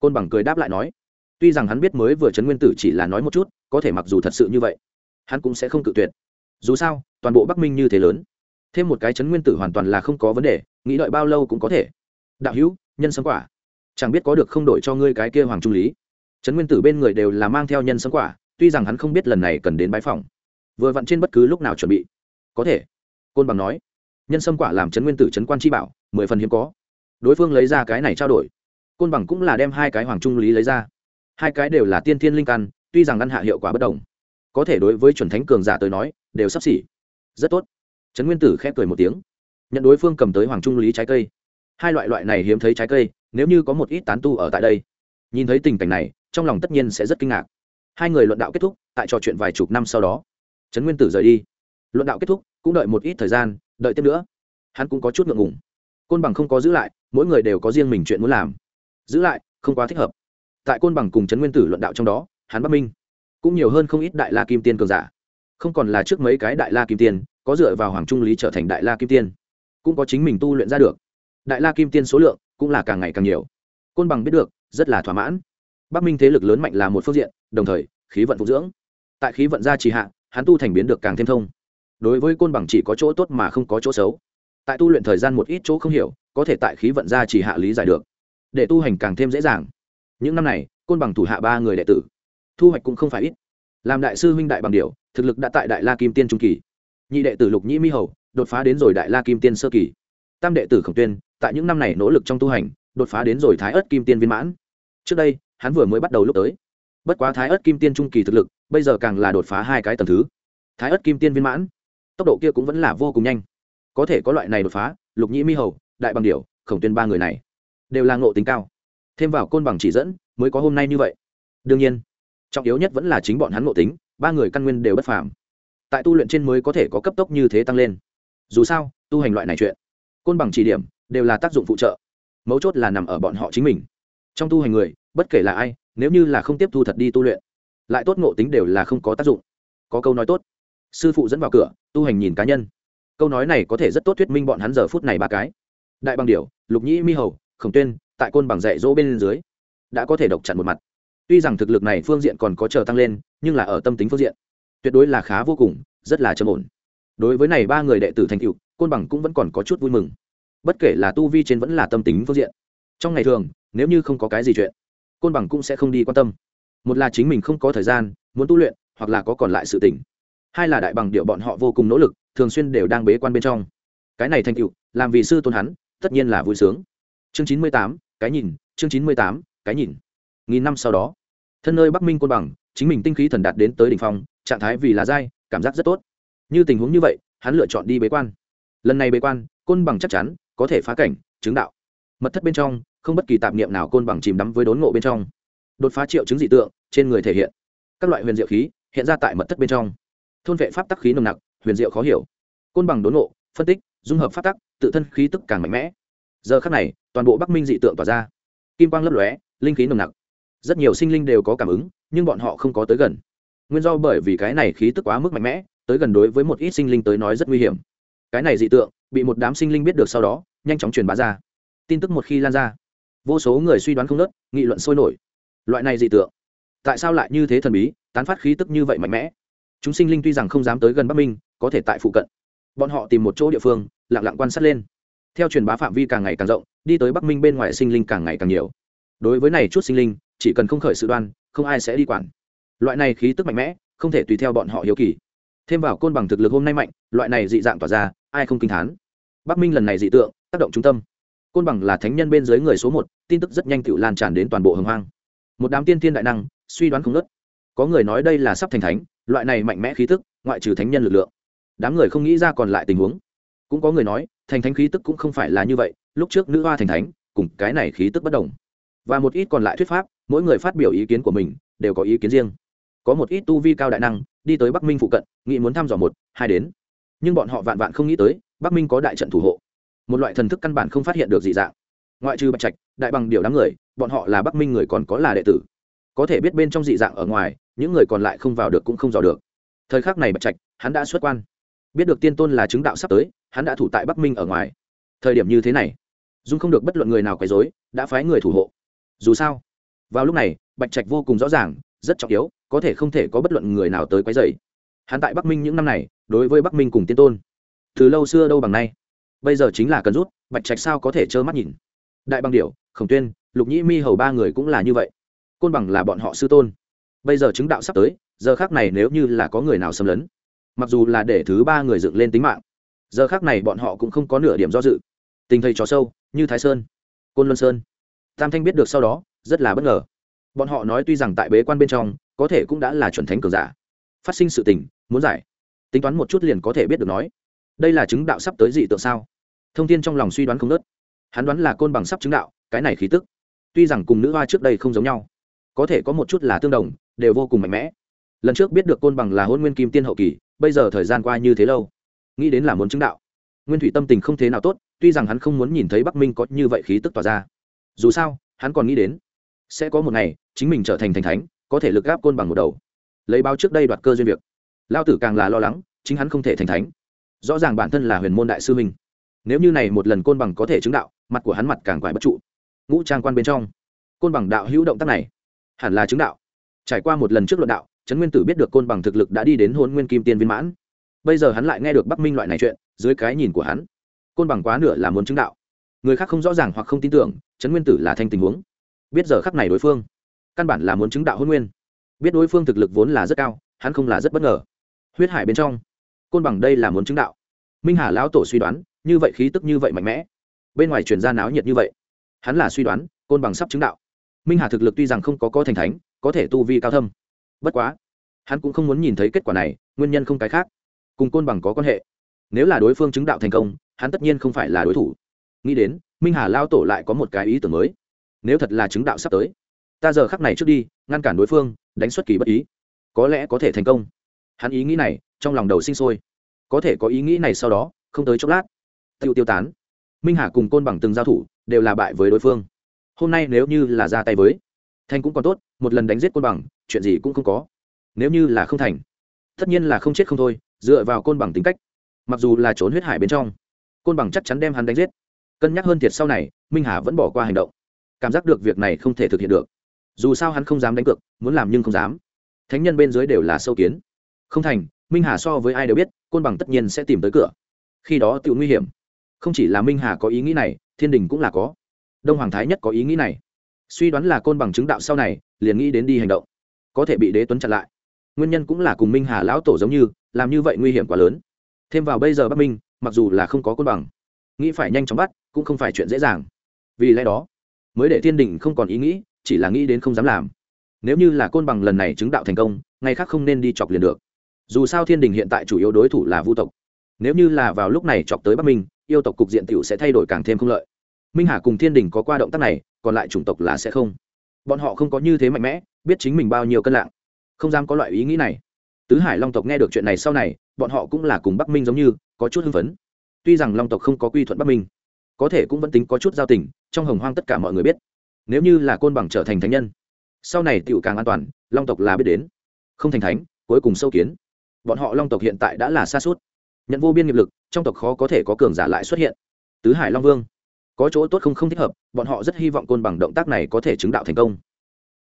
Côn bằng cười đáp lại nói, tuy rằng hắn biết mới vừa trấn nguyên tử chỉ là nói một chút, có thể mặc dù thật sự như vậy, hắn cũng sẽ không cự tuyệt. Dù sao, toàn bộ bắc minh như thế lớn, thêm một cái trấn nguyên tử hoàn toàn là không có vấn đề, nghĩ đợi bao lâu cũng có thể. Đạo hữu, nhân sâm quả. Chẳng biết có được không đổi cho ngươi cái kia hoàng trung lý. Trấn nguyên tử bên người đều là mang theo nhân sâm quả tuy rằng hắn không biết lần này cần đến bãi phòng vừa vặn trên bất cứ lúc nào chuẩn bị. Có thể, côn bằng nói, nhân sâm quả làm trấn nguyên tử trấn quan chi bảo, mười phần hiếm có. Đối phương lấy ra cái này trao đổi. Côn bằng cũng là đem hai cái hoàng trung lý lấy ra. Hai cái đều là tiên thiên linh căn, tuy rằng ngăn hạ hiệu quả bất đồng, có thể đối với chuẩn thánh cường giả tới nói, đều sắp xỉ. Rất tốt. Trấn nguyên tử khép cười một tiếng. Nhận đối phương cầm tới hoàng trung lý trái cây. Hai loại loại này hiếm thấy trái cây, nếu như có một ít tán tu ở tại đây, nhìn thấy tình cảnh này, trong lòng tất nhiên sẽ rất kinh ngạc hai người luận đạo kết thúc, tại trò chuyện vài chục năm sau đó, trấn nguyên tử rời đi. Luận đạo kết thúc, cũng đợi một ít thời gian, đợi tiếp nữa. Hắn cũng có chút ngượng ngùng. Côn bằng không có giữ lại, mỗi người đều có riêng mình chuyện muốn làm. Giữ lại, không quá thích hợp. Tại côn bằng cùng trấn nguyên tử luận đạo trong đó, hắn bắc minh, cũng nhiều hơn không ít đại la kim tiên cường giả. Không còn là trước mấy cái đại la kim tiên, có dựa vào hoàng trung lý trở thành đại la kim tiên, cũng có chính mình tu luyện ra được. Đại la kim tiên số lượng cũng là càng ngày càng nhiều. Côn bằng biết được, rất là thỏa mãn bắc minh thế lực lớn mạnh là một phương diện, đồng thời, khí vận phục dưỡng. Tại khí vận gia trì hạ, hắn tu thành biến được càng thêm thông. Đối với côn bằng chỉ có chỗ tốt mà không có chỗ xấu. Tại tu luyện thời gian một ít chỗ không hiểu, có thể tại khí vận gia trì hạ lý giải được. Để tu hành càng thêm dễ dàng. Những năm này, côn bằng thủ hạ ba người đệ tử, thu hoạch cũng không phải ít. Làm đại sư huynh đại bằng điều, thực lực đã tại đại la kim tiên trung kỳ. Nhị đệ tử lục nhĩ mi hầu, đột phá đến rồi đại la kim tiên sơ kỳ. Tam đệ tử khổng tuyên, tại những năm này nỗ lực trong tu hành, đột phá đến rồi thái ớt kim tiên viên mãn. Trước đây hắn vừa mới bắt đầu lúc tới. Bất quá thái ớt kim tiên trung kỳ thực lực, bây giờ càng là đột phá hai cái tầng thứ. Thái ớt kim tiên viên mãn, tốc độ kia cũng vẫn là vô cùng nhanh. Có thể có loại này đột phá, lục nhĩ mi hầu, đại bằng điểu, khổng tuyên ba người này, đều là ngộ tính cao. Thêm vào côn bằng chỉ dẫn, mới có hôm nay như vậy. Đương nhiên, trọng yếu nhất vẫn là chính bọn hắn ngộ tính, ba người căn nguyên đều bất phàm. Tại tu luyện trên mới có thể có cấp tốc như thế tăng lên. Dù sao, tu hành loại này chuyện, côn bằng chỉ điểm, đều là tác dụng phụ trợ. Mấu chốt là nằm ở bọn họ chính mình trong tu hành người, bất kể là ai, nếu như là không tiếp thu thật đi tu luyện, lại tốt ngộ tính đều là không có tác dụng. Có câu nói tốt, sư phụ dẫn vào cửa, tu hành nhìn cá nhân. Câu nói này có thể rất tốt thuyết minh bọn hắn giờ phút này ba cái. Đại bằng điểu, lục nhĩ mi hầu, khổng tuyên, tại côn bằng dạy dỗ bên dưới, đã có thể độc chặn một mặt. Tuy rằng thực lực này phương diện còn có chờ tăng lên, nhưng là ở tâm tính phương diện, tuyệt đối là khá vô cùng, rất là trầm ổn. Đối với này ba người đệ tử thành cựu côn bằng cũng vẫn còn có chút vui mừng. Bất kể là tu vi trên vẫn là tâm tính phương diện. Trong ngày thường nếu như không có cái gì chuyện, côn bằng cũng sẽ không đi quan tâm. Một là chính mình không có thời gian, muốn tu luyện, hoặc là có còn lại sự tỉnh hai là đại bằng điệu bọn họ vô cùng nỗ lực, thường xuyên đều đang bế quan bên trong. Cái này thành tựu, làm vì sư tôn hắn, tất nhiên là vui sướng. Chương chín mươi tám, cái nhìn, chương chín mươi tám, cái nhìn. Nghìn năm sau đó, thân nơi bắc minh côn bằng, chính mình tinh khí thần đạt đến tới đ ỉ n h phong, trạng thái vì là dai, cảm giác rất tốt. Như tình huống như vậy, hắn lựa chọn đi bế quan. Lần này bế quan, côn bằng chắc chắn có thể phá cảnh, chứng đạo. Mật thất bên trong không bất kỳ tạp niệm nào côn bằng chìm đắm với đốn ngộ bên trong. Đột phá triệu chứng dị tượng trên người thể hiện. Các loại huyền diệu khí hiện ra tại mật thất bên trong. Thôn vệ pháp tắc khí nồng nặc, huyền diệu khó hiểu. Côn bằng đốn ngộ, phân tích, dung hợp pháp tắc, tự thân khí tức càng mạnh mẽ. Giờ khắc này, toàn bộ bắc minh dị tượng tỏa ra. Kim quang lấp lóe, linh khí nồng nặc. Rất nhiều sinh linh đều có cảm ứng, nhưng bọn họ không có tới gần. Nguyên do bởi vì cái này khí tức quá mức mạnh mẽ, tới gần đối với một ít sinh linh tới nói rất nguy hiểm. Cái này dị tượng, bị một đám sinh linh biết được sau đó, nhanh chóng truyền bá ra. Tin tức một khi lan ra vô số người suy đoán không nớt, nghị luận sôi nổi. Loại này dị tượng, tại sao lại như thế thần bí, tán phát khí tức như vậy mạnh mẽ? Chúng sinh linh tuy rằng không dám tới gần bắc minh, có thể tại phụ cận. Bọn họ tìm một chỗ địa phương, lặng lặng quan sát lên. Theo truyền bá phạm vi càng ngày càng rộng, đi tới bắc minh bên ngoài sinh linh càng ngày càng nhiều. Đối với này chút sinh linh, chỉ cần không khởi sự đoan, không ai sẽ đi quản. Loại này khí tức mạnh mẽ, không thể tùy theo bọn họ hiếu kỳ. Thêm vào côn bằng thực lực hôm nay mạnh, loại này dị dạng tỏa ra, ai không kinh thán? Bắc minh lần này dị tượng, tác động trung tâm côn bằng là thánh nhân bên dưới người số một tin tức rất nhanh tự lan tràn đến toàn bộ hồng hoang. Một đám tiên thiên đại năng suy đoán không ngớt, có người nói đây là sắp thành thánh loại này mạnh mẽ khí tức ngoại trừ thánh nhân lực lượng. Đám người không nghĩ ra còn lại tình huống. Cũng có người nói thành thánh khí tức cũng không phải là như vậy lúc trước nữ hoa thành thánh cùng cái này khí tức bất đồng. Và một ít còn lại thuyết pháp mỗi người phát biểu ý kiến của mình đều có ý kiến riêng. Có một ít tu vi cao đại năng đi tới bắc minh phụ cận nghĩ muốn thăm dò một hai đến. Nhưng bọn họ vạn vạn không nghĩ tới bắc minh có đại trận thủ hộ một loại thần thức căn bản không phát hiện được dị dạng. Ngoại trừ bạch trạch, đại bằng điều đám người, bọn họ là bắc minh người còn có là đệ tử. Có thể biết bên trong dị dạng ở ngoài, những người còn lại không vào được cũng không dò được. Thời khắc này bạch trạch, hắn đã xuất quan. Biết được tiên tôn là chứng đạo sắp tới, hắn đã thủ tại bắc minh ở ngoài. Thời điểm như thế này, dung không được bất luận người nào quấy dối đã phái người thủ hộ. Dù sao, vào lúc này, bạch trạch vô cùng rõ ràng, rất trọng yếu, có thể không thể có bất luận người nào tới quấy dày hắn tại bắc minh những năm này, đối với bắc minh cùng tiên tôn, từ lâu xưa đâu bằng nay bây giờ chính là cần rút, bạch trạch sao có thể trơ mắt nhìn? Đại bằng điệu khổng tuyên, lục nhĩ mi hầu ba người cũng là như vậy. Côn bằng là bọn họ sư tôn. Bây giờ chứng đạo sắp tới, giờ khác này nếu như là có người nào xâm lấn, mặc dù là để thứ ba người dựng lên tính mạng, giờ khác này bọn họ cũng không có nửa điểm do dự. Tình thầy trò sâu, như thái sơn, côn luân sơn. Tam thanh biết được sau đó, rất là bất ngờ. Bọn họ nói tuy rằng tại bế quan bên trong, có thể cũng đã là chuẩn thánh cường giả. Phát sinh sự tình, muốn giải. Tính toán một chút liền có thể biết được nói đây là chứng đạo sắp tới dị tượng sao? Thông tin trong lòng suy đoán không nớt hắn đoán là côn bằng sắp chứng đạo, cái này khí tức. Tuy rằng cùng nữ hoa trước đây không giống nhau, có thể có một chút là tương đồng, đều vô cùng mạnh mẽ. Lần trước biết được côn bằng là hôn nguyên kim tiên hậu kỳ, bây giờ thời gian qua như thế lâu, nghĩ đến là muốn chứng đạo. Nguyên thủy tâm tình không thế nào tốt, tuy rằng hắn không muốn nhìn thấy bắc minh có như vậy khí tức tỏa ra. Dù sao, hắn còn nghĩ đến, sẽ có một ngày, chính mình trở thành thành thánh, có thể lực gáp côn bằng một đầu. Lấy báo trước đây đoạt cơ duyên việc. Lao tử càng là lo lắng, chính hắn không thể thành thánh rõ ràng bản thân là huyền môn đại sư mình. nếu như này một lần côn bằng có thể chứng đạo, mặt của hắn mặt càng quải bất trụ. Ngũ trang quan bên trong, côn bằng đạo hữu động tác này, hẳn là chứng đạo. Trải qua một lần trước luận đạo, trấn nguyên tử biết được côn bằng thực lực đã đi đến hôn nguyên kim tiên viên mãn. Bây giờ hắn lại nghe được bắc minh loại này chuyện, dưới cái nhìn của hắn, côn bằng quá nửa là muốn chứng đạo. Người khác không rõ ràng hoặc không tin tưởng, trấn nguyên tử là thanh tình huống. Biết giờ khắc này đối phương, căn bản là muốn chứng đạo hôn nguyên. Biết đối phương thực lực vốn là rất cao, hắn không là rất bất ngờ. Huyết hải bên trong côn bằng đây là muốn chứng đạo. Minh hà lão tổ suy đoán, như vậy khí tức như vậy mạnh mẽ. Bên ngoài truyền ra náo nhiệt như vậy. Hắn là suy đoán, côn bằng sắp chứng đạo. Minh hà thực lực tuy rằng không có có thành thánh, có thể tu vi cao thâm. Bất quá, hắn cũng không muốn nhìn thấy kết quả này, nguyên nhân không cái khác. Cùng côn bằng có quan hệ. Nếu là đối phương chứng đạo thành công, hắn tất nhiên không phải là đối thủ. Nghĩ đến, minh hà lao tổ lại có một cái ý tưởng mới. Nếu thật là chứng đạo sắp tới, ta giờ khắc này trước đi, ngăn cản đối phương, đánh xuất kỳ bất ý. Có lẽ có thể thành công hắn ý nghĩ này trong lòng đầu sinh sôi. Có thể có ý nghĩ này sau đó, không tới chốc lát, tiêu tiêu tán. Minh hà cùng côn bằng từng giao thủ, đều là bại với đối phương. Hôm nay nếu như là ra tay với, thành cũng còn tốt, một lần đánh giết côn bằng, chuyện gì cũng không có. Nếu như là không thành, tất nhiên là không chết không thôi, dựa vào côn bằng tính cách. Mặc dù là trốn huyết hải bên trong, côn bằng chắc chắn đem hắn đánh giết. Cân nhắc hơn thiệt sau này, minh hà vẫn bỏ qua hành động. Cảm giác được việc này không thể thực hiện được. Dù sao hắn không dám đánh cược, muốn làm nhưng không dám. Thánh nhân bên dưới đều là sâu kiến không thành, minh hà so với ai đều biết, côn bằng tất nhiên sẽ tìm tới cửa. Khi đó tự nguy hiểm. Không chỉ là minh hà có ý nghĩ này, thiên đình cũng là có. Đông hoàng thái nhất có ý nghĩ này. Suy đoán là côn bằng chứng đạo sau này, liền nghĩ đến đi hành động. Có thể bị đế tuấn chặn lại. Nguyên nhân cũng là cùng minh hà lão tổ giống như, làm như vậy nguy hiểm quá lớn. Thêm vào bây giờ bắc minh, mặc dù là không có côn bằng, nghĩ phải nhanh chóng bắt, cũng không phải chuyện dễ dàng. Vì lẽ đó, mới để thiên đình không còn ý nghĩ, chỉ là nghĩ đến không dám làm. Nếu như là côn bằng lần này chứng đạo thành công, ngày khác không nên đi chọc liền được dù sao thiên đình hiện tại chủ yếu đối thủ là vu tộc. Nếu như là vào lúc này chọc tới bắc minh, yêu tộc cục diện t i ể u sẽ thay đổi càng thêm không lợi. Minh hà cùng thiên đình có qua động tác này, còn lại chủng tộc là sẽ không. Bọn họ không có như thế mạnh mẽ, biết chính mình bao nhiêu cân lạng. Không dám có loại ý nghĩ này. Tứ hải long tộc nghe được chuyện này sau này, bọn họ cũng là cùng bắc minh giống như, có chút hưng phấn. Tuy rằng long tộc không có quy thuận bắc minh, có thể cũng vẫn tính có chút giao tình, trong hồng hoang tất cả mọi người biết. Nếu như là côn bằng trở thành thánh nhân, sau này tựu càng an toàn, long tộc là biết đến. Không thành thánh, cuối cùng sâu kiến bọn họ long tộc hiện tại đã là xa suốt. Nhận vô biên nghiệp lực, trong tộc khó có thể có cường giả lại xuất hiện. Tứ hải long vương, có chỗ tốt không không thích hợp, bọn họ rất hy vọng côn bằng động tác này có thể chứng đạo thành công.